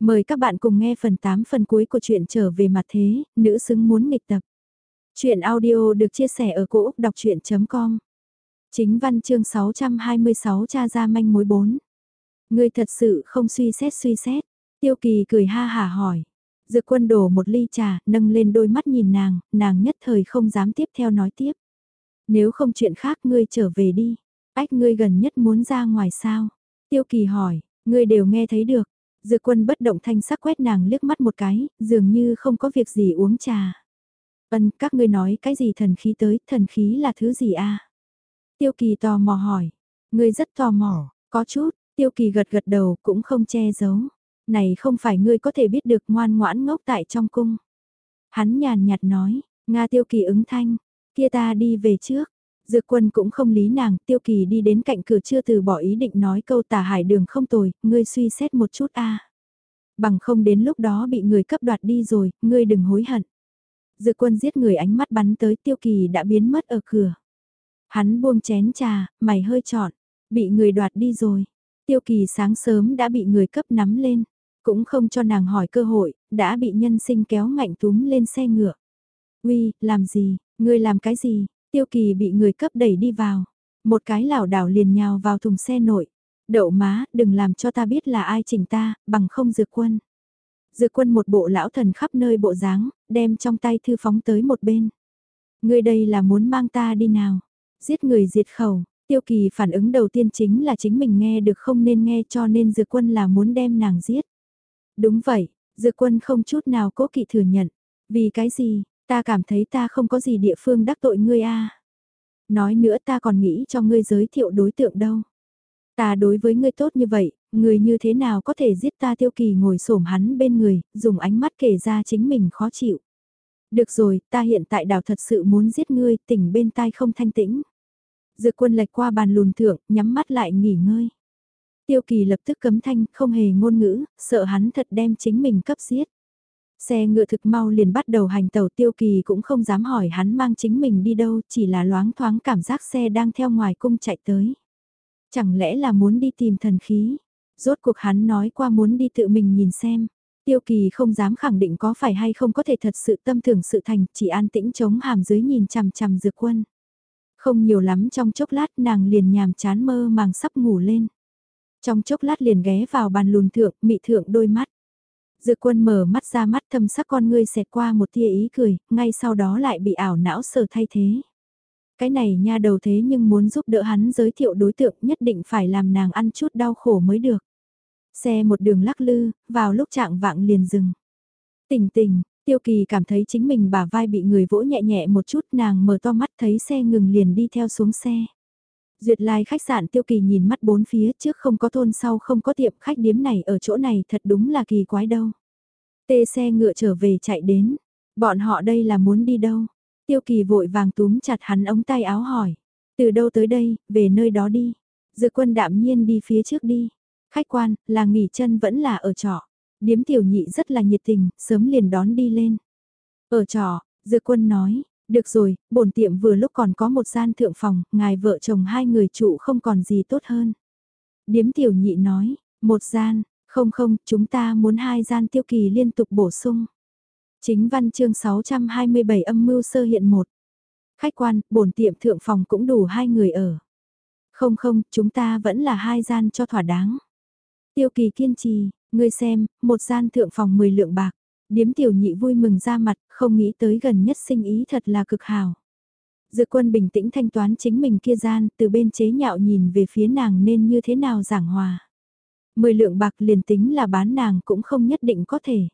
Mời các bạn cùng nghe phần 8 phần cuối của truyện trở về mặt thế, nữ xứng muốn nghịch tập. Chuyện audio được chia sẻ ở cỗ đọc chuyện.com Chính văn chương 626 cha ra manh mối 4. Ngươi thật sự không suy xét suy xét. Tiêu kỳ cười ha hả hỏi. Dược quân đổ một ly trà, nâng lên đôi mắt nhìn nàng, nàng nhất thời không dám tiếp theo nói tiếp. Nếu không chuyện khác ngươi trở về đi. Ách ngươi gần nhất muốn ra ngoài sao? Tiêu kỳ hỏi, ngươi đều nghe thấy được. Dược quân bất động thanh sắc quét nàng liếc mắt một cái, dường như không có việc gì uống trà. Ân, các ngươi nói cái gì thần khí tới, thần khí là thứ gì a? Tiêu kỳ tò mò hỏi. Ngươi rất tò mò, có chút, tiêu kỳ gật gật đầu cũng không che giấu. Này không phải ngươi có thể biết được ngoan ngoãn ngốc tại trong cung. Hắn nhàn nhạt nói, Nga tiêu kỳ ứng thanh, kia ta đi về trước. Dược quân cũng không lý nàng, tiêu kỳ đi đến cạnh cửa chưa từ bỏ ý định nói câu tả hải đường không tồi, ngươi suy xét một chút a Bằng không đến lúc đó bị người cấp đoạt đi rồi, ngươi đừng hối hận. Dược quân giết người ánh mắt bắn tới tiêu kỳ đã biến mất ở cửa. Hắn buông chén trà, mày hơi trọn, bị người đoạt đi rồi. Tiêu kỳ sáng sớm đã bị người cấp nắm lên, cũng không cho nàng hỏi cơ hội, đã bị nhân sinh kéo ngạnh túm lên xe ngựa. Uy, làm gì, ngươi làm cái gì, Tiêu kỳ bị người cấp đẩy đi vào. Một cái lảo đảo liền nhào vào thùng xe nội. Đậu má, đừng làm cho ta biết là ai chỉnh ta, bằng không dược quân. Dược quân một bộ lão thần khắp nơi bộ dáng, đem trong tay thư phóng tới một bên. Người đây là muốn mang ta đi nào? Giết người diệt khẩu, tiêu kỳ phản ứng đầu tiên chính là chính mình nghe được không nên nghe cho nên dược quân là muốn đem nàng giết. Đúng vậy, dược quân không chút nào cố kỵ thừa nhận. Vì cái gì, Ta cảm thấy ta không có gì địa phương đắc tội ngươi a. Nói nữa ta còn nghĩ cho ngươi giới thiệu đối tượng đâu. Ta đối với ngươi tốt như vậy, ngươi như thế nào có thể giết ta tiêu kỳ ngồi xổm hắn bên người, dùng ánh mắt kể ra chính mình khó chịu. Được rồi, ta hiện tại đảo thật sự muốn giết ngươi, tỉnh bên tai không thanh tĩnh. Dược quân lệch qua bàn lùn thượng, nhắm mắt lại nghỉ ngơi. Tiêu kỳ lập tức cấm thanh, không hề ngôn ngữ, sợ hắn thật đem chính mình cấp giết. Xe ngựa thực mau liền bắt đầu hành tàu tiêu kỳ cũng không dám hỏi hắn mang chính mình đi đâu, chỉ là loáng thoáng cảm giác xe đang theo ngoài cung chạy tới. Chẳng lẽ là muốn đi tìm thần khí? Rốt cuộc hắn nói qua muốn đi tự mình nhìn xem. Tiêu kỳ không dám khẳng định có phải hay không có thể thật sự tâm tưởng sự thành, chỉ an tĩnh chống hàm dưới nhìn chằm chằm dược quân. Không nhiều lắm trong chốc lát nàng liền nhàm chán mơ màng sắp ngủ lên. Trong chốc lát liền ghé vào bàn lùn thượng, mị thượng đôi mắt dự quân mở mắt ra mắt thâm sắc con ngươi xẹt qua một tia ý cười, ngay sau đó lại bị ảo não sở thay thế. Cái này nha đầu thế nhưng muốn giúp đỡ hắn giới thiệu đối tượng nhất định phải làm nàng ăn chút đau khổ mới được. Xe một đường lắc lư, vào lúc trạng vạng liền dừng. Tỉnh tỉnh, tiêu kỳ cảm thấy chính mình bả vai bị người vỗ nhẹ nhẹ một chút nàng mở to mắt thấy xe ngừng liền đi theo xuống xe. Duyệt lai khách sạn tiêu kỳ nhìn mắt bốn phía trước không có thôn sau không có tiệm khách điếm này ở chỗ này thật đúng là kỳ quái đâu. Tê xe ngựa trở về chạy đến. Bọn họ đây là muốn đi đâu? Tiêu kỳ vội vàng túm chặt hắn ống tay áo hỏi. Từ đâu tới đây, về nơi đó đi. dự quân đạm nhiên đi phía trước đi. Khách quan, là nghỉ chân vẫn là ở trọ. Điếm tiểu nhị rất là nhiệt tình, sớm liền đón đi lên. Ở trọ, dự quân nói, được rồi, bổn tiệm vừa lúc còn có một gian thượng phòng, ngài vợ chồng hai người trụ không còn gì tốt hơn. Điếm tiểu nhị nói, một gian, không không, chúng ta muốn hai gian tiêu kỳ liên tục bổ sung. Chính văn chương 627 âm mưu sơ hiện một. Khách quan, bổn tiệm thượng phòng cũng đủ hai người ở. Không không, chúng ta vẫn là hai gian cho thỏa đáng. Tiêu kỳ kiên trì, ngươi xem, một gian thượng phòng 10 lượng bạc. Điếm tiểu nhị vui mừng ra mặt, không nghĩ tới gần nhất sinh ý thật là cực hào. Dự quân bình tĩnh thanh toán chính mình kia gian, từ bên chế nhạo nhìn về phía nàng nên như thế nào giảng hòa. Mười lượng bạc liền tính là bán nàng cũng không nhất định có thể.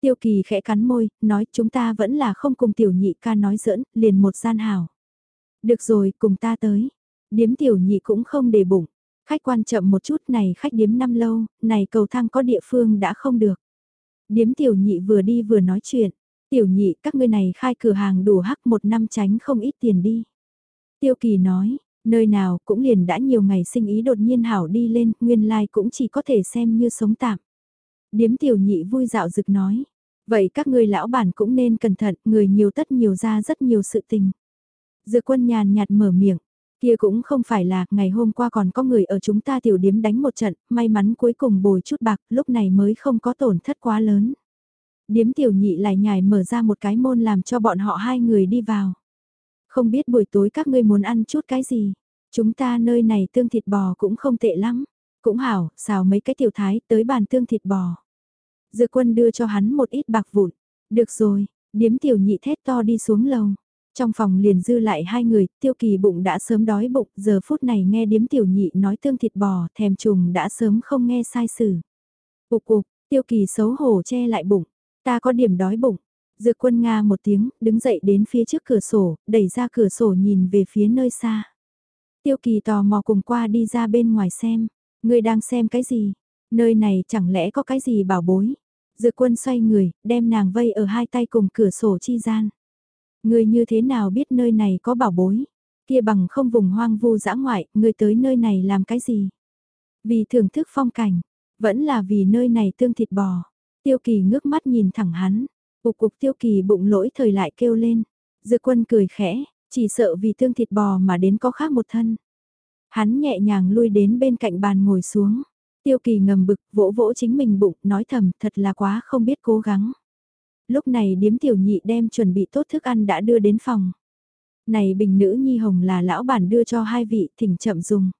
Tiêu kỳ khẽ cắn môi, nói chúng ta vẫn là không cùng tiểu nhị ca nói giỡn, liền một gian hào. Được rồi, cùng ta tới. Điếm tiểu nhị cũng không để bụng. Khách quan chậm một chút này khách điếm năm lâu, này cầu thang có địa phương đã không được. Điếm tiểu nhị vừa đi vừa nói chuyện. Tiểu nhị các ngươi này khai cửa hàng đủ hắc một năm tránh không ít tiền đi. Tiêu kỳ nói, nơi nào cũng liền đã nhiều ngày sinh ý đột nhiên hảo đi lên, nguyên lai like cũng chỉ có thể xem như sống tạm. Điếm tiểu nhị vui dạo rực nói, vậy các ngươi lão bản cũng nên cẩn thận, người nhiều tất nhiều ra rất nhiều sự tình. Dược quân nhàn nhạt mở miệng, Kia cũng không phải là, ngày hôm qua còn có người ở chúng ta tiểu điếm đánh một trận, may mắn cuối cùng bồi chút bạc, lúc này mới không có tổn thất quá lớn. Điếm tiểu nhị lại nhài mở ra một cái môn làm cho bọn họ hai người đi vào. Không biết buổi tối các ngươi muốn ăn chút cái gì, chúng ta nơi này tương thịt bò cũng không tệ lắm, cũng hảo, xào mấy cái tiểu thái tới bàn tương thịt bò. Dự quân đưa cho hắn một ít bạc vụn, được rồi, điếm tiểu nhị thét to đi xuống lầu. Trong phòng liền dư lại hai người, tiêu kỳ bụng đã sớm đói bụng, giờ phút này nghe điếm tiểu nhị nói tương thịt bò, thèm trùng đã sớm không nghe sai sử. Ục ục, tiêu kỳ xấu hổ che lại bụng, ta có điểm đói bụng. Dược quân Nga một tiếng, đứng dậy đến phía trước cửa sổ, đẩy ra cửa sổ nhìn về phía nơi xa. Tiêu kỳ tò mò cùng qua đi ra bên ngoài xem, người đang xem cái gì, nơi này chẳng lẽ có cái gì bảo bối. Dược quân xoay người, đem nàng vây ở hai tay cùng cửa sổ chi gian ngươi như thế nào biết nơi này có bảo bối? Kia bằng không vùng hoang vu dã ngoại, ngươi tới nơi này làm cái gì? Vì thưởng thức phong cảnh, vẫn là vì nơi này tương thịt bò. Tiêu kỳ ngước mắt nhìn thẳng hắn, cục cục tiêu kỳ bụng lỗi thời lại kêu lên. Dư quân cười khẽ, chỉ sợ vì tương thịt bò mà đến có khác một thân. Hắn nhẹ nhàng lui đến bên cạnh bàn ngồi xuống. Tiêu kỳ ngầm bực, vỗ vỗ chính mình bụng, nói thầm, thật là quá không biết cố gắng lúc này điếm tiểu nhị đem chuẩn bị tốt thức ăn đã đưa đến phòng. Này bình nữ nhi hồng là lão bản đưa cho hai vị thỉnh chậm dùng.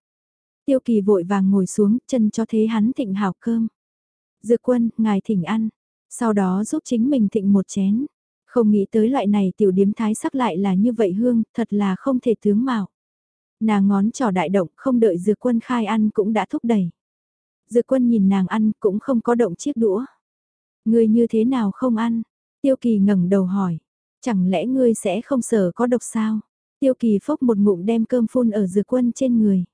Tiêu kỳ vội vàng ngồi xuống chân cho thế hắn thịnh hào cơm. Dược quân, ngài thỉnh ăn. Sau đó giúp chính mình thịnh một chén. Không nghĩ tới loại này tiểu điếm thái sắc lại là như vậy hương, thật là không thể tướng mạo. Nàng ngón trỏ đại động không đợi dược quân khai ăn cũng đã thúc đẩy. Dược quân nhìn nàng ăn cũng không có động chiếc đũa. Người như thế nào không ăn, Tiêu kỳ ngẩng đầu hỏi, chẳng lẽ ngươi sẽ không sợ có độc sao? Tiêu kỳ phốc một ngụm đem cơm phun ở dược quân trên người.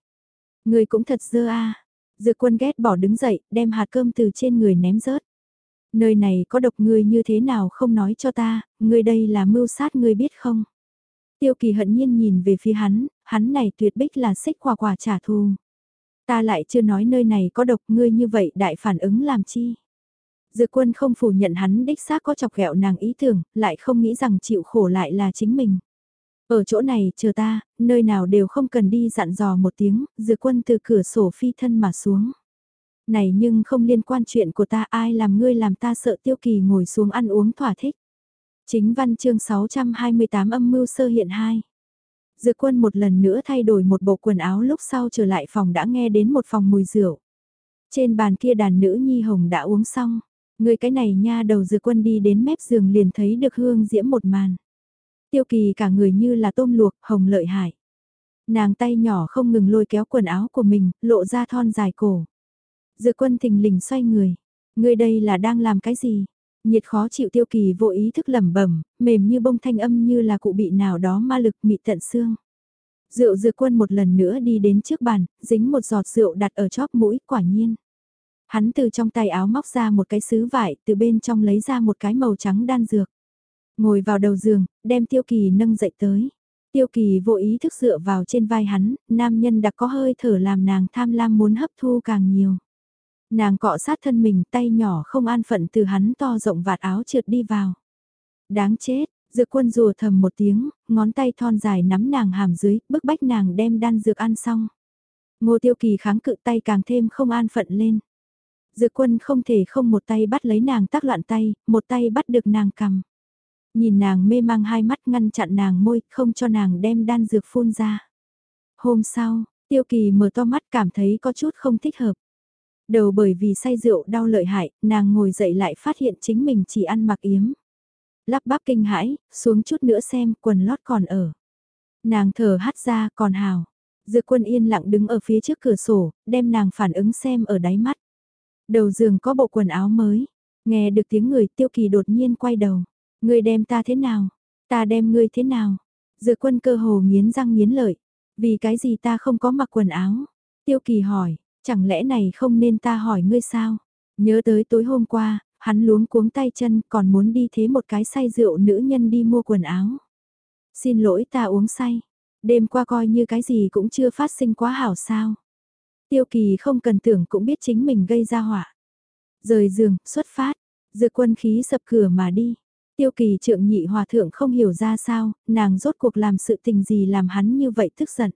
Ngươi cũng thật dơ a. À. Dược quân ghét bỏ đứng dậy, đem hạt cơm từ trên người ném rớt. Nơi này có độc ngươi như thế nào không nói cho ta, ngươi đây là mưu sát ngươi biết không? Tiêu kỳ hận nhiên nhìn về phía hắn, hắn này tuyệt bích là xích quả quả trả thù. Ta lại chưa nói nơi này có độc ngươi như vậy đại phản ứng làm chi? Dự quân không phủ nhận hắn đích xác có chọc ghẹo nàng ý tưởng, lại không nghĩ rằng chịu khổ lại là chính mình. Ở chỗ này chờ ta, nơi nào đều không cần đi dặn dò một tiếng, dự quân từ cửa sổ phi thân mà xuống. Này nhưng không liên quan chuyện của ta ai làm ngươi làm ta sợ tiêu kỳ ngồi xuống ăn uống thỏa thích. Chính văn chương 628 âm mưu sơ hiện 2. Dự quân một lần nữa thay đổi một bộ quần áo lúc sau trở lại phòng đã nghe đến một phòng mùi rượu. Trên bàn kia đàn nữ nhi hồng đã uống xong. Người cái này nha đầu dừa quân đi đến mép giường liền thấy được hương diễm một màn. Tiêu kỳ cả người như là tôm luộc, hồng lợi hại. Nàng tay nhỏ không ngừng lôi kéo quần áo của mình, lộ ra thon dài cổ. dừa quân thình lình xoay người. Người đây là đang làm cái gì? Nhiệt khó chịu tiêu kỳ vô ý thức lẩm bẩm, mềm như bông thanh âm như là cụ bị nào đó ma lực mị tận xương. Rượu dừa quân một lần nữa đi đến trước bàn, dính một giọt rượu đặt ở chóp mũi quả nhiên. Hắn từ trong tay áo móc ra một cái sứ vải, từ bên trong lấy ra một cái màu trắng đan dược. Ngồi vào đầu giường, đem Tiêu Kỳ nâng dậy tới. Tiêu Kỳ vô ý thức dựa vào trên vai hắn, nam nhân đặc có hơi thở làm nàng tham lam muốn hấp thu càng nhiều. Nàng cọ sát thân mình tay nhỏ không an phận từ hắn to rộng vạt áo trượt đi vào. Đáng chết, dược quân rùa thầm một tiếng, ngón tay thon dài nắm nàng hàm dưới, bức bách nàng đem đan dược ăn xong. Ngô Tiêu Kỳ kháng cự tay càng thêm không an phận lên. Dự quân không thể không một tay bắt lấy nàng tác loạn tay, một tay bắt được nàng cầm. Nhìn nàng mê mang hai mắt ngăn chặn nàng môi, không cho nàng đem đan dược phun ra. Hôm sau, tiêu kỳ mở to mắt cảm thấy có chút không thích hợp. Đầu bởi vì say rượu đau lợi hại, nàng ngồi dậy lại phát hiện chính mình chỉ ăn mặc yếm. Lắp bắp kinh hãi, xuống chút nữa xem quần lót còn ở. Nàng thở hắt ra còn hào. Dược quân yên lặng đứng ở phía trước cửa sổ, đem nàng phản ứng xem ở đáy mắt. Đầu giường có bộ quần áo mới. Nghe được tiếng người tiêu kỳ đột nhiên quay đầu. Ngươi đem ta thế nào? Ta đem ngươi thế nào? Dược quân cơ hồ nghiến răng nghiến lợi. Vì cái gì ta không có mặc quần áo? Tiêu kỳ hỏi, chẳng lẽ này không nên ta hỏi ngươi sao? Nhớ tới tối hôm qua, hắn luống cuống tay chân còn muốn đi thế một cái say rượu nữ nhân đi mua quần áo. Xin lỗi ta uống say. Đêm qua coi như cái gì cũng chưa phát sinh quá hảo sao. Tiêu kỳ không cần tưởng cũng biết chính mình gây ra họa. Rời giường, xuất phát, dược quân khí sập cửa mà đi. Tiêu kỳ trượng nhị hòa thượng không hiểu ra sao, nàng rốt cuộc làm sự tình gì làm hắn như vậy tức giận.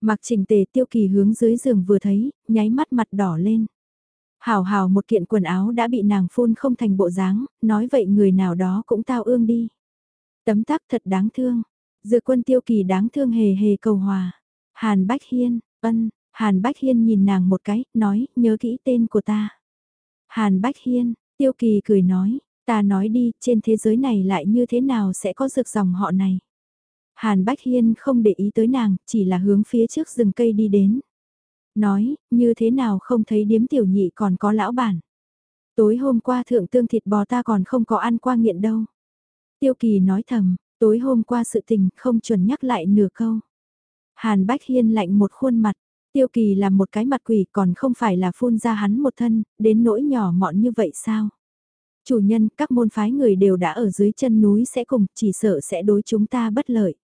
Mặc trình tề tiêu kỳ hướng dưới giường vừa thấy, nháy mắt mặt đỏ lên. Hảo hảo một kiện quần áo đã bị nàng phun không thành bộ dáng, nói vậy người nào đó cũng tao ương đi. Tấm tắc thật đáng thương. Dựa quân tiêu kỳ đáng thương hề hề cầu hòa. Hàn Bách Hiên, ân, Hàn Bách Hiên nhìn nàng một cái, nói, nhớ kỹ tên của ta. Hàn Bách Hiên, tiêu kỳ cười nói, ta nói đi, trên thế giới này lại như thế nào sẽ có dược dòng họ này. Hàn Bách Hiên không để ý tới nàng, chỉ là hướng phía trước rừng cây đi đến. Nói, như thế nào không thấy điếm tiểu nhị còn có lão bản. Tối hôm qua thượng tương thịt bò ta còn không có ăn qua nghiện đâu. Tiêu kỳ nói thầm, tối hôm qua sự tình không chuẩn nhắc lại nửa câu. Hàn Bách Hiên lạnh một khuôn mặt, tiêu kỳ là một cái mặt quỷ còn không phải là phun ra hắn một thân, đến nỗi nhỏ mọn như vậy sao? Chủ nhân, các môn phái người đều đã ở dưới chân núi sẽ cùng, chỉ sợ sẽ đối chúng ta bất lợi.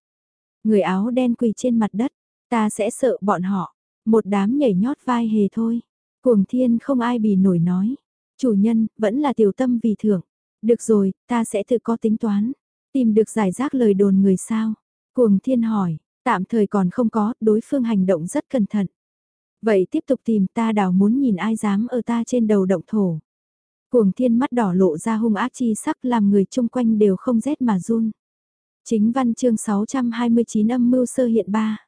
Người áo đen quỳ trên mặt đất, ta sẽ sợ bọn họ. Một đám nhảy nhót vai hề thôi. Cuồng thiên không ai bì nổi nói. Chủ nhân, vẫn là tiểu tâm vì thưởng. Được rồi, ta sẽ tự có tính toán. Tìm được giải rác lời đồn người sao? Cuồng thiên hỏi, tạm thời còn không có, đối phương hành động rất cẩn thận. Vậy tiếp tục tìm ta đào muốn nhìn ai dám ở ta trên đầu động thổ. Cuồng thiên mắt đỏ lộ ra hung ác chi sắc làm người chung quanh đều không rét mà run. Chính văn chương 629 âm mưu sơ hiện ba.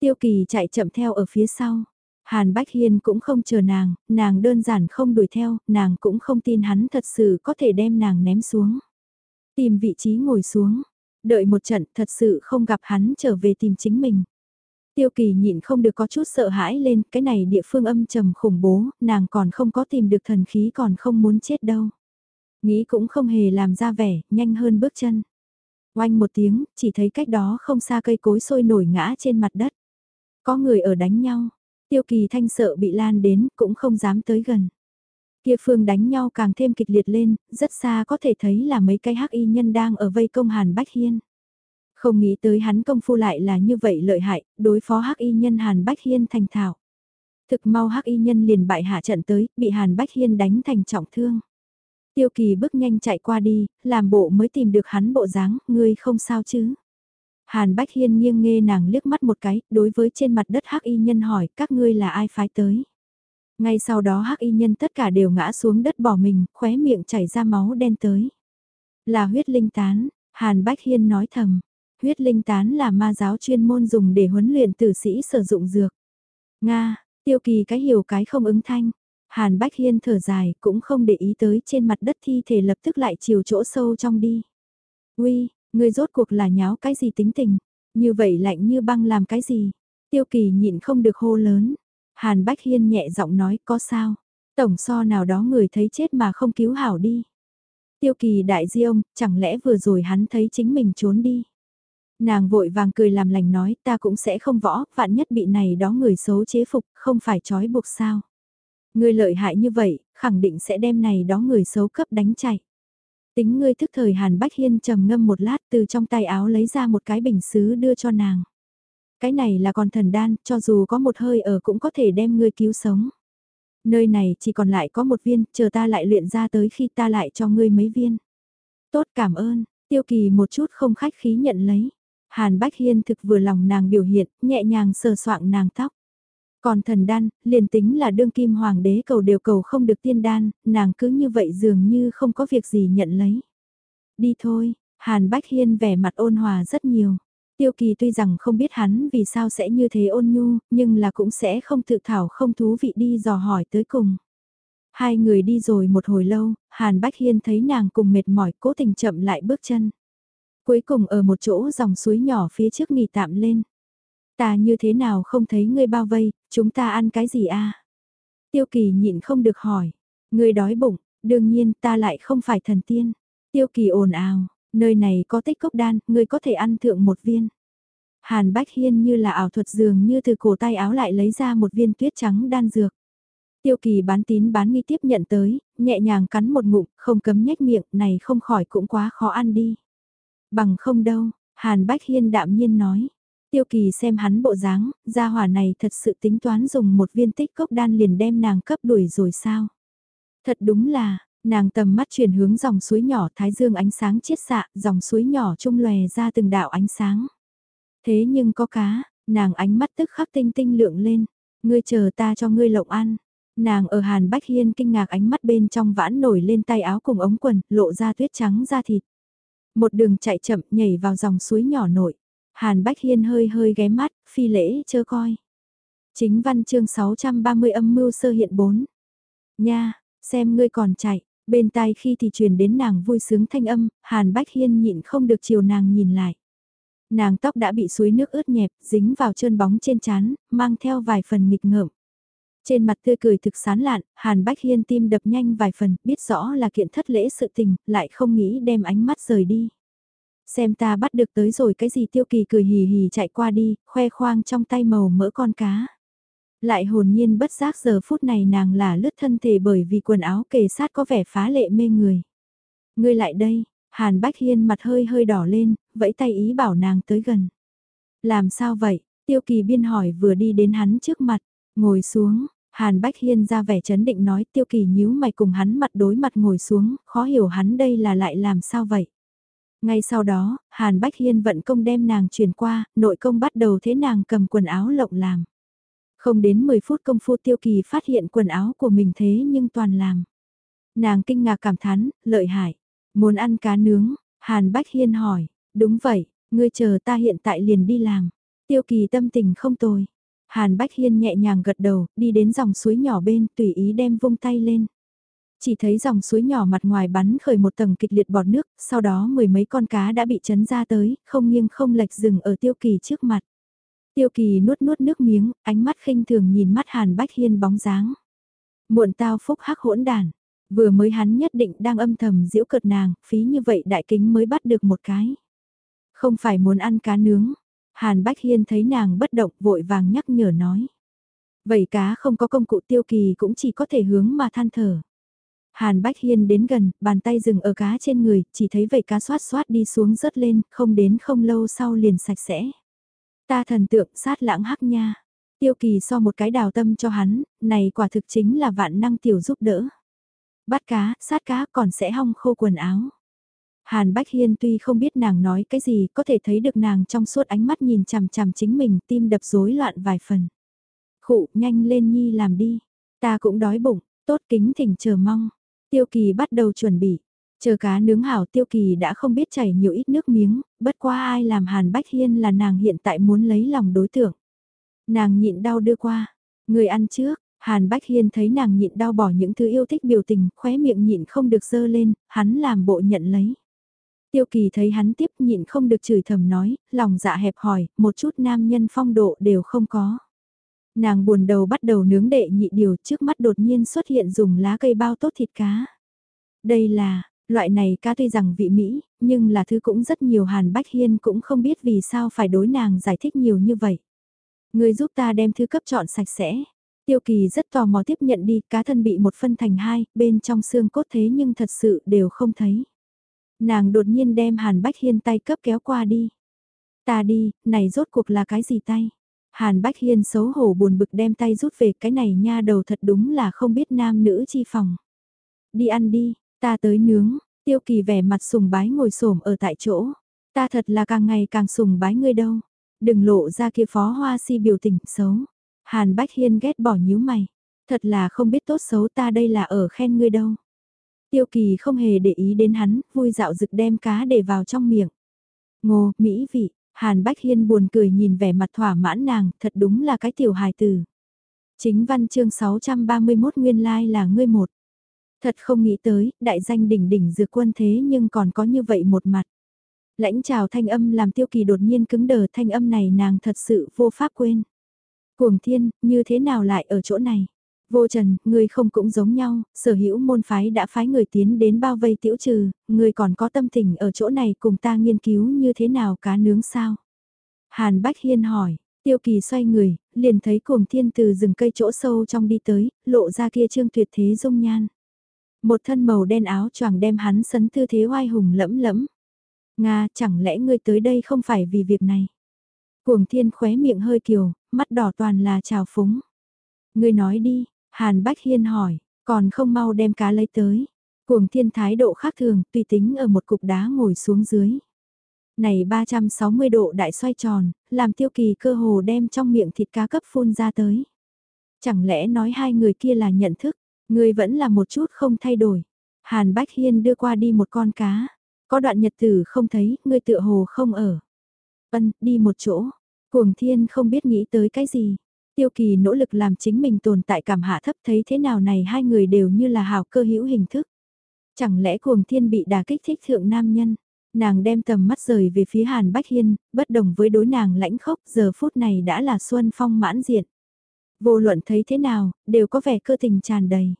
Tiêu kỳ chạy chậm theo ở phía sau. Hàn Bách Hiên cũng không chờ nàng, nàng đơn giản không đuổi theo, nàng cũng không tin hắn thật sự có thể đem nàng ném xuống. Tìm vị trí ngồi xuống, đợi một trận thật sự không gặp hắn trở về tìm chính mình. Tiêu kỳ nhịn không được có chút sợ hãi lên, cái này địa phương âm trầm khủng bố, nàng còn không có tìm được thần khí còn không muốn chết đâu. Nghĩ cũng không hề làm ra vẻ, nhanh hơn bước chân. Oanh một tiếng, chỉ thấy cách đó không xa cây cối sôi nổi ngã trên mặt đất. Có người ở đánh nhau, tiêu kỳ thanh sợ bị lan đến, cũng không dám tới gần. Kia phương đánh nhau càng thêm kịch liệt lên, rất xa có thể thấy là mấy cái hắc y nhân đang ở vây công Hàn Bách Hiên. Không nghĩ tới hắn công phu lại là như vậy lợi hại, đối phó hắc y nhân Hàn Bách Hiên thành thạo. Thực mau hắc y nhân liền bại hạ trận tới, bị Hàn Bách Hiên đánh thành trọng thương. Tiêu kỳ bước nhanh chạy qua đi, làm bộ mới tìm được hắn bộ dáng, ngươi không sao chứ. Hàn Bách Hiên nghiêng nghe nàng liếc mắt một cái, đối với trên mặt đất hắc y nhân hỏi các ngươi là ai phái tới. Ngay sau đó hắc y nhân tất cả đều ngã xuống đất bỏ mình, khóe miệng chảy ra máu đen tới. Là huyết linh tán, Hàn Bách Hiên nói thầm. Huyết linh tán là ma giáo chuyên môn dùng để huấn luyện tử sĩ sử dụng dược. Nga, tiêu kỳ cái hiểu cái không ứng thanh. Hàn Bách Hiên thở dài cũng không để ý tới trên mặt đất thi thể lập tức lại chiều chỗ sâu trong đi. Uy, người rốt cuộc là nháo cái gì tính tình, như vậy lạnh như băng làm cái gì. Tiêu kỳ nhịn không được hô lớn. Hàn Bách Hiên nhẹ giọng nói có sao. Tổng so nào đó người thấy chết mà không cứu hảo đi. Tiêu kỳ đại di ông, chẳng lẽ vừa rồi hắn thấy chính mình trốn đi. Nàng vội vàng cười làm lành nói ta cũng sẽ không võ, vạn nhất bị này đó người xấu chế phục, không phải trói buộc sao. Ngươi lợi hại như vậy, khẳng định sẽ đem này đó người xấu cấp đánh chạy. Tính ngươi thức thời Hàn Bách Hiên trầm ngâm một lát từ trong tay áo lấy ra một cái bình xứ đưa cho nàng. Cái này là còn thần đan, cho dù có một hơi ở cũng có thể đem ngươi cứu sống. Nơi này chỉ còn lại có một viên, chờ ta lại luyện ra tới khi ta lại cho ngươi mấy viên. Tốt cảm ơn, tiêu kỳ một chút không khách khí nhận lấy. Hàn Bách Hiên thực vừa lòng nàng biểu hiện, nhẹ nhàng sờ soạng nàng tóc. Còn thần đan, liền tính là đương kim hoàng đế cầu đều cầu không được tiên đan, nàng cứ như vậy dường như không có việc gì nhận lấy. Đi thôi, Hàn Bách Hiên vẻ mặt ôn hòa rất nhiều. Tiêu kỳ tuy rằng không biết hắn vì sao sẽ như thế ôn nhu, nhưng là cũng sẽ không tự thảo không thú vị đi dò hỏi tới cùng. Hai người đi rồi một hồi lâu, Hàn Bách Hiên thấy nàng cùng mệt mỏi cố tình chậm lại bước chân. Cuối cùng ở một chỗ dòng suối nhỏ phía trước nghỉ tạm lên. Ta như thế nào không thấy ngươi bao vây, chúng ta ăn cái gì a? Tiêu kỳ nhịn không được hỏi. Ngươi đói bụng, đương nhiên ta lại không phải thần tiên. Tiêu kỳ ồn ào, nơi này có tích cốc đan, ngươi có thể ăn thượng một viên. Hàn Bách Hiên như là ảo thuật dường như từ cổ tay áo lại lấy ra một viên tuyết trắng đan dược. Tiêu kỳ bán tín bán nghi tiếp nhận tới, nhẹ nhàng cắn một ngụm, không cấm nhếch miệng, này không khỏi cũng quá khó ăn đi. Bằng không đâu, Hàn Bách Hiên đạm nhiên nói. Tiêu kỳ xem hắn bộ dáng, gia hỏa này thật sự tính toán dùng một viên tích cốc đan liền đem nàng cấp đuổi rồi sao. Thật đúng là, nàng tầm mắt chuyển hướng dòng suối nhỏ thái dương ánh sáng chiết xạ, dòng suối nhỏ trung lòe ra từng đạo ánh sáng. Thế nhưng có cá, Nàng ánh mắt tức khắc tinh tinh lượng lên, ngươi chờ ta cho ngươi lộng ăn. Nàng ở Hàn Bách Hiên kinh ngạc ánh mắt bên trong vãn nổi lên tay áo cùng ống quần, lộ ra tuyết trắng da thịt. Một đường chạy chậm nhảy vào dòng suối nhỏ nổi. Hàn Bách Hiên hơi hơi ghé mắt, phi lễ chơ coi. Chính văn chương 630 âm mưu sơ hiện 4. Nha, xem ngươi còn chạy, bên tai khi thì truyền đến nàng vui sướng thanh âm, Hàn Bách Hiên nhịn không được chiều nàng nhìn lại. Nàng tóc đã bị suối nước ướt nhẹp, dính vào chân bóng trên chán, mang theo vài phần nghịch ngợm. Trên mặt tươi cười thực sán lạn, Hàn Bách Hiên tim đập nhanh vài phần, biết rõ là kiện thất lễ sự tình, lại không nghĩ đem ánh mắt rời đi. Xem ta bắt được tới rồi cái gì tiêu kỳ cười hì hì chạy qua đi, khoe khoang trong tay màu mỡ con cá. Lại hồn nhiên bất giác giờ phút này nàng là lướt thân thể bởi vì quần áo kề sát có vẻ phá lệ mê người. Ngươi lại đây, Hàn Bách Hiên mặt hơi hơi đỏ lên, vẫy tay ý bảo nàng tới gần. Làm sao vậy? Tiêu kỳ biên hỏi vừa đi đến hắn trước mặt, ngồi xuống, Hàn Bách Hiên ra vẻ chấn định nói tiêu kỳ nhíu mày cùng hắn mặt đối mặt ngồi xuống, khó hiểu hắn đây là lại làm sao vậy. Ngay sau đó, Hàn Bách Hiên vận công đem nàng chuyển qua, nội công bắt đầu thế nàng cầm quần áo lộng làm. Không đến 10 phút công phu tiêu kỳ phát hiện quần áo của mình thế nhưng toàn làm. Nàng kinh ngạc cảm thán, lợi hại. Muốn ăn cá nướng, Hàn Bách Hiên hỏi, đúng vậy, ngươi chờ ta hiện tại liền đi làm. Tiêu kỳ tâm tình không tồi. Hàn Bách Hiên nhẹ nhàng gật đầu, đi đến dòng suối nhỏ bên, tùy ý đem vung tay lên. Chỉ thấy dòng suối nhỏ mặt ngoài bắn khởi một tầng kịch liệt bọt nước, sau đó mười mấy con cá đã bị chấn ra tới, không nghiêng không lệch dừng ở tiêu kỳ trước mặt. Tiêu kỳ nuốt nuốt nước miếng, ánh mắt khinh thường nhìn mắt Hàn Bách Hiên bóng dáng. Muộn tao phúc hắc hỗn đàn. Vừa mới hắn nhất định đang âm thầm giễu cợt nàng, phí như vậy đại kính mới bắt được một cái. Không phải muốn ăn cá nướng. Hàn Bách Hiên thấy nàng bất động vội vàng nhắc nhở nói. Vậy cá không có công cụ tiêu kỳ cũng chỉ có thể hướng mà than thở. Hàn Bách Hiên đến gần, bàn tay dừng ở cá trên người, chỉ thấy vậy cá xoát xoát đi xuống rớt lên, không đến không lâu sau liền sạch sẽ. Ta thần tượng sát lãng hắc nha. Tiêu kỳ so một cái đào tâm cho hắn, này quả thực chính là vạn năng tiểu giúp đỡ. Bắt cá, sát cá còn sẽ hong khô quần áo. Hàn Bách Hiên tuy không biết nàng nói cái gì, có thể thấy được nàng trong suốt ánh mắt nhìn chằm chằm chính mình, tim đập rối loạn vài phần. Khụ, nhanh lên nhi làm đi. Ta cũng đói bụng, tốt kính thỉnh chờ mong. Tiêu kỳ bắt đầu chuẩn bị. Chờ cá nướng hảo tiêu kỳ đã không biết chảy nhiều ít nước miếng, bất qua ai làm Hàn Bách Hiên là nàng hiện tại muốn lấy lòng đối tượng. Nàng nhịn đau đưa qua. Người ăn trước, Hàn Bách Hiên thấy nàng nhịn đau bỏ những thứ yêu thích biểu tình, khóe miệng nhịn không được dơ lên, hắn làm bộ nhận lấy. Tiêu kỳ thấy hắn tiếp nhịn không được chửi thầm nói, lòng dạ hẹp hỏi, một chút nam nhân phong độ đều không có. Nàng buồn đầu bắt đầu nướng đệ nhị điều trước mắt đột nhiên xuất hiện dùng lá cây bao tốt thịt cá. Đây là, loại này cá tuy rằng vị Mỹ, nhưng là thứ cũng rất nhiều Hàn Bách Hiên cũng không biết vì sao phải đối nàng giải thích nhiều như vậy. Người giúp ta đem thứ cấp chọn sạch sẽ. Tiêu kỳ rất tò mò tiếp nhận đi, cá thân bị một phân thành hai, bên trong xương cốt thế nhưng thật sự đều không thấy. Nàng đột nhiên đem Hàn Bách Hiên tay cấp kéo qua đi. Ta đi, này rốt cuộc là cái gì tay? Hàn Bách Hiên xấu hổ buồn bực đem tay rút về cái này nha đầu thật đúng là không biết nam nữ chi phòng. Đi ăn đi, ta tới nướng, tiêu kỳ vẻ mặt sùng bái ngồi xổm ở tại chỗ. Ta thật là càng ngày càng sùng bái ngươi đâu. Đừng lộ ra kia phó hoa si biểu tình xấu. Hàn Bách Hiên ghét bỏ nhíu mày. Thật là không biết tốt xấu ta đây là ở khen ngươi đâu. Tiêu kỳ không hề để ý đến hắn, vui dạo rực đem cá để vào trong miệng. Ngô, mỹ vị, Hàn Bách Hiên buồn cười nhìn vẻ mặt thỏa mãn nàng, thật đúng là cái tiểu hài tử. Chính văn chương 631 nguyên lai là ngươi một. Thật không nghĩ tới, đại danh đỉnh đỉnh dược quân thế nhưng còn có như vậy một mặt. Lãnh chào thanh âm làm tiêu kỳ đột nhiên cứng đờ thanh âm này nàng thật sự vô pháp quên. Cuồng thiên, như thế nào lại ở chỗ này? Vô trần, ngươi không cũng giống nhau, sở hữu môn phái đã phái người tiến đến bao vây tiểu trừ, ngươi còn có tâm tình ở chỗ này cùng ta nghiên cứu như thế nào cá nướng sao? Hàn Bách Hiên hỏi, tiêu kỳ xoay người, liền thấy cuồng thiên từ rừng cây chỗ sâu trong đi tới, lộ ra kia trương tuyệt thế dung nhan. Một thân màu đen áo choàng đem hắn sấn tư thế oai hùng lẫm lẫm. Nga, chẳng lẽ ngươi tới đây không phải vì việc này? Cuồng thiên khóe miệng hơi kiều, mắt đỏ toàn là trào phúng. Ngươi nói đi, Hàn Bách Hiên hỏi, còn không mau đem cá lấy tới. Cuồng thiên thái độ khác thường, tùy tính ở một cục đá ngồi xuống dưới. Này 360 độ đại xoay tròn, làm tiêu kỳ cơ hồ đem trong miệng thịt cá cấp phun ra tới. Chẳng lẽ nói hai người kia là nhận thức, người vẫn là một chút không thay đổi. Hàn Bách Hiên đưa qua đi một con cá. Có đoạn nhật tử không thấy, người tựa hồ không ở. Ân, đi một chỗ. Cuồng thiên không biết nghĩ tới cái gì. Tiêu kỳ nỗ lực làm chính mình tồn tại cảm hạ thấp thấy thế nào này hai người đều như là hào cơ hữu hình thức. Chẳng lẽ cuồng thiên bị đà kích thích thượng nam nhân? Nàng đem tầm mắt rời về phía Hàn Bách Hiên, bất đồng với đối nàng lãnh khốc giờ phút này đã là xuân phong mãn diện. Vô luận thấy thế nào, đều có vẻ cơ tình tràn đầy.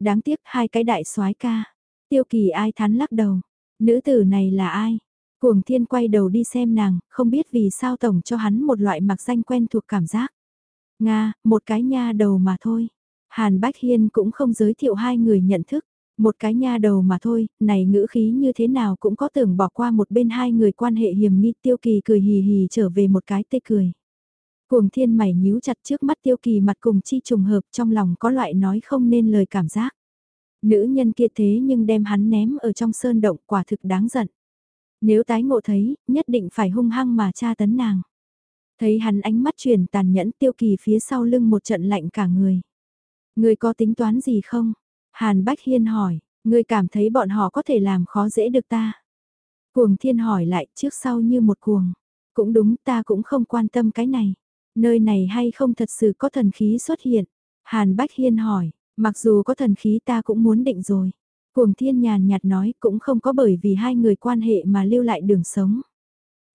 Đáng tiếc hai cái đại soái ca. Tiêu kỳ ai thán lắc đầu. Nữ tử này là ai? Cuồng thiên quay đầu đi xem nàng, không biết vì sao tổng cho hắn một loại mặc danh quen thuộc cảm giác. Nga, một cái nha đầu mà thôi. Hàn Bách Hiên cũng không giới thiệu hai người nhận thức. Một cái nha đầu mà thôi, này ngữ khí như thế nào cũng có tưởng bỏ qua một bên hai người quan hệ hiểm nghi tiêu kỳ cười hì hì trở về một cái tê cười. Cuồng thiên mày nhíu chặt trước mắt tiêu kỳ mặt cùng chi trùng hợp trong lòng có loại nói không nên lời cảm giác. Nữ nhân kia thế nhưng đem hắn ném ở trong sơn động quả thực đáng giận. Nếu tái ngộ thấy, nhất định phải hung hăng mà tra tấn nàng. Thấy hắn ánh mắt truyền tàn nhẫn tiêu kỳ phía sau lưng một trận lạnh cả người. Người có tính toán gì không? Hàn Bách Hiên hỏi, người cảm thấy bọn họ có thể làm khó dễ được ta. Cuồng thiên hỏi lại trước sau như một cuồng. Cũng đúng ta cũng không quan tâm cái này. Nơi này hay không thật sự có thần khí xuất hiện? Hàn Bách Hiên hỏi, mặc dù có thần khí ta cũng muốn định rồi. Cuồng thiên nhàn nhạt nói cũng không có bởi vì hai người quan hệ mà lưu lại đường sống.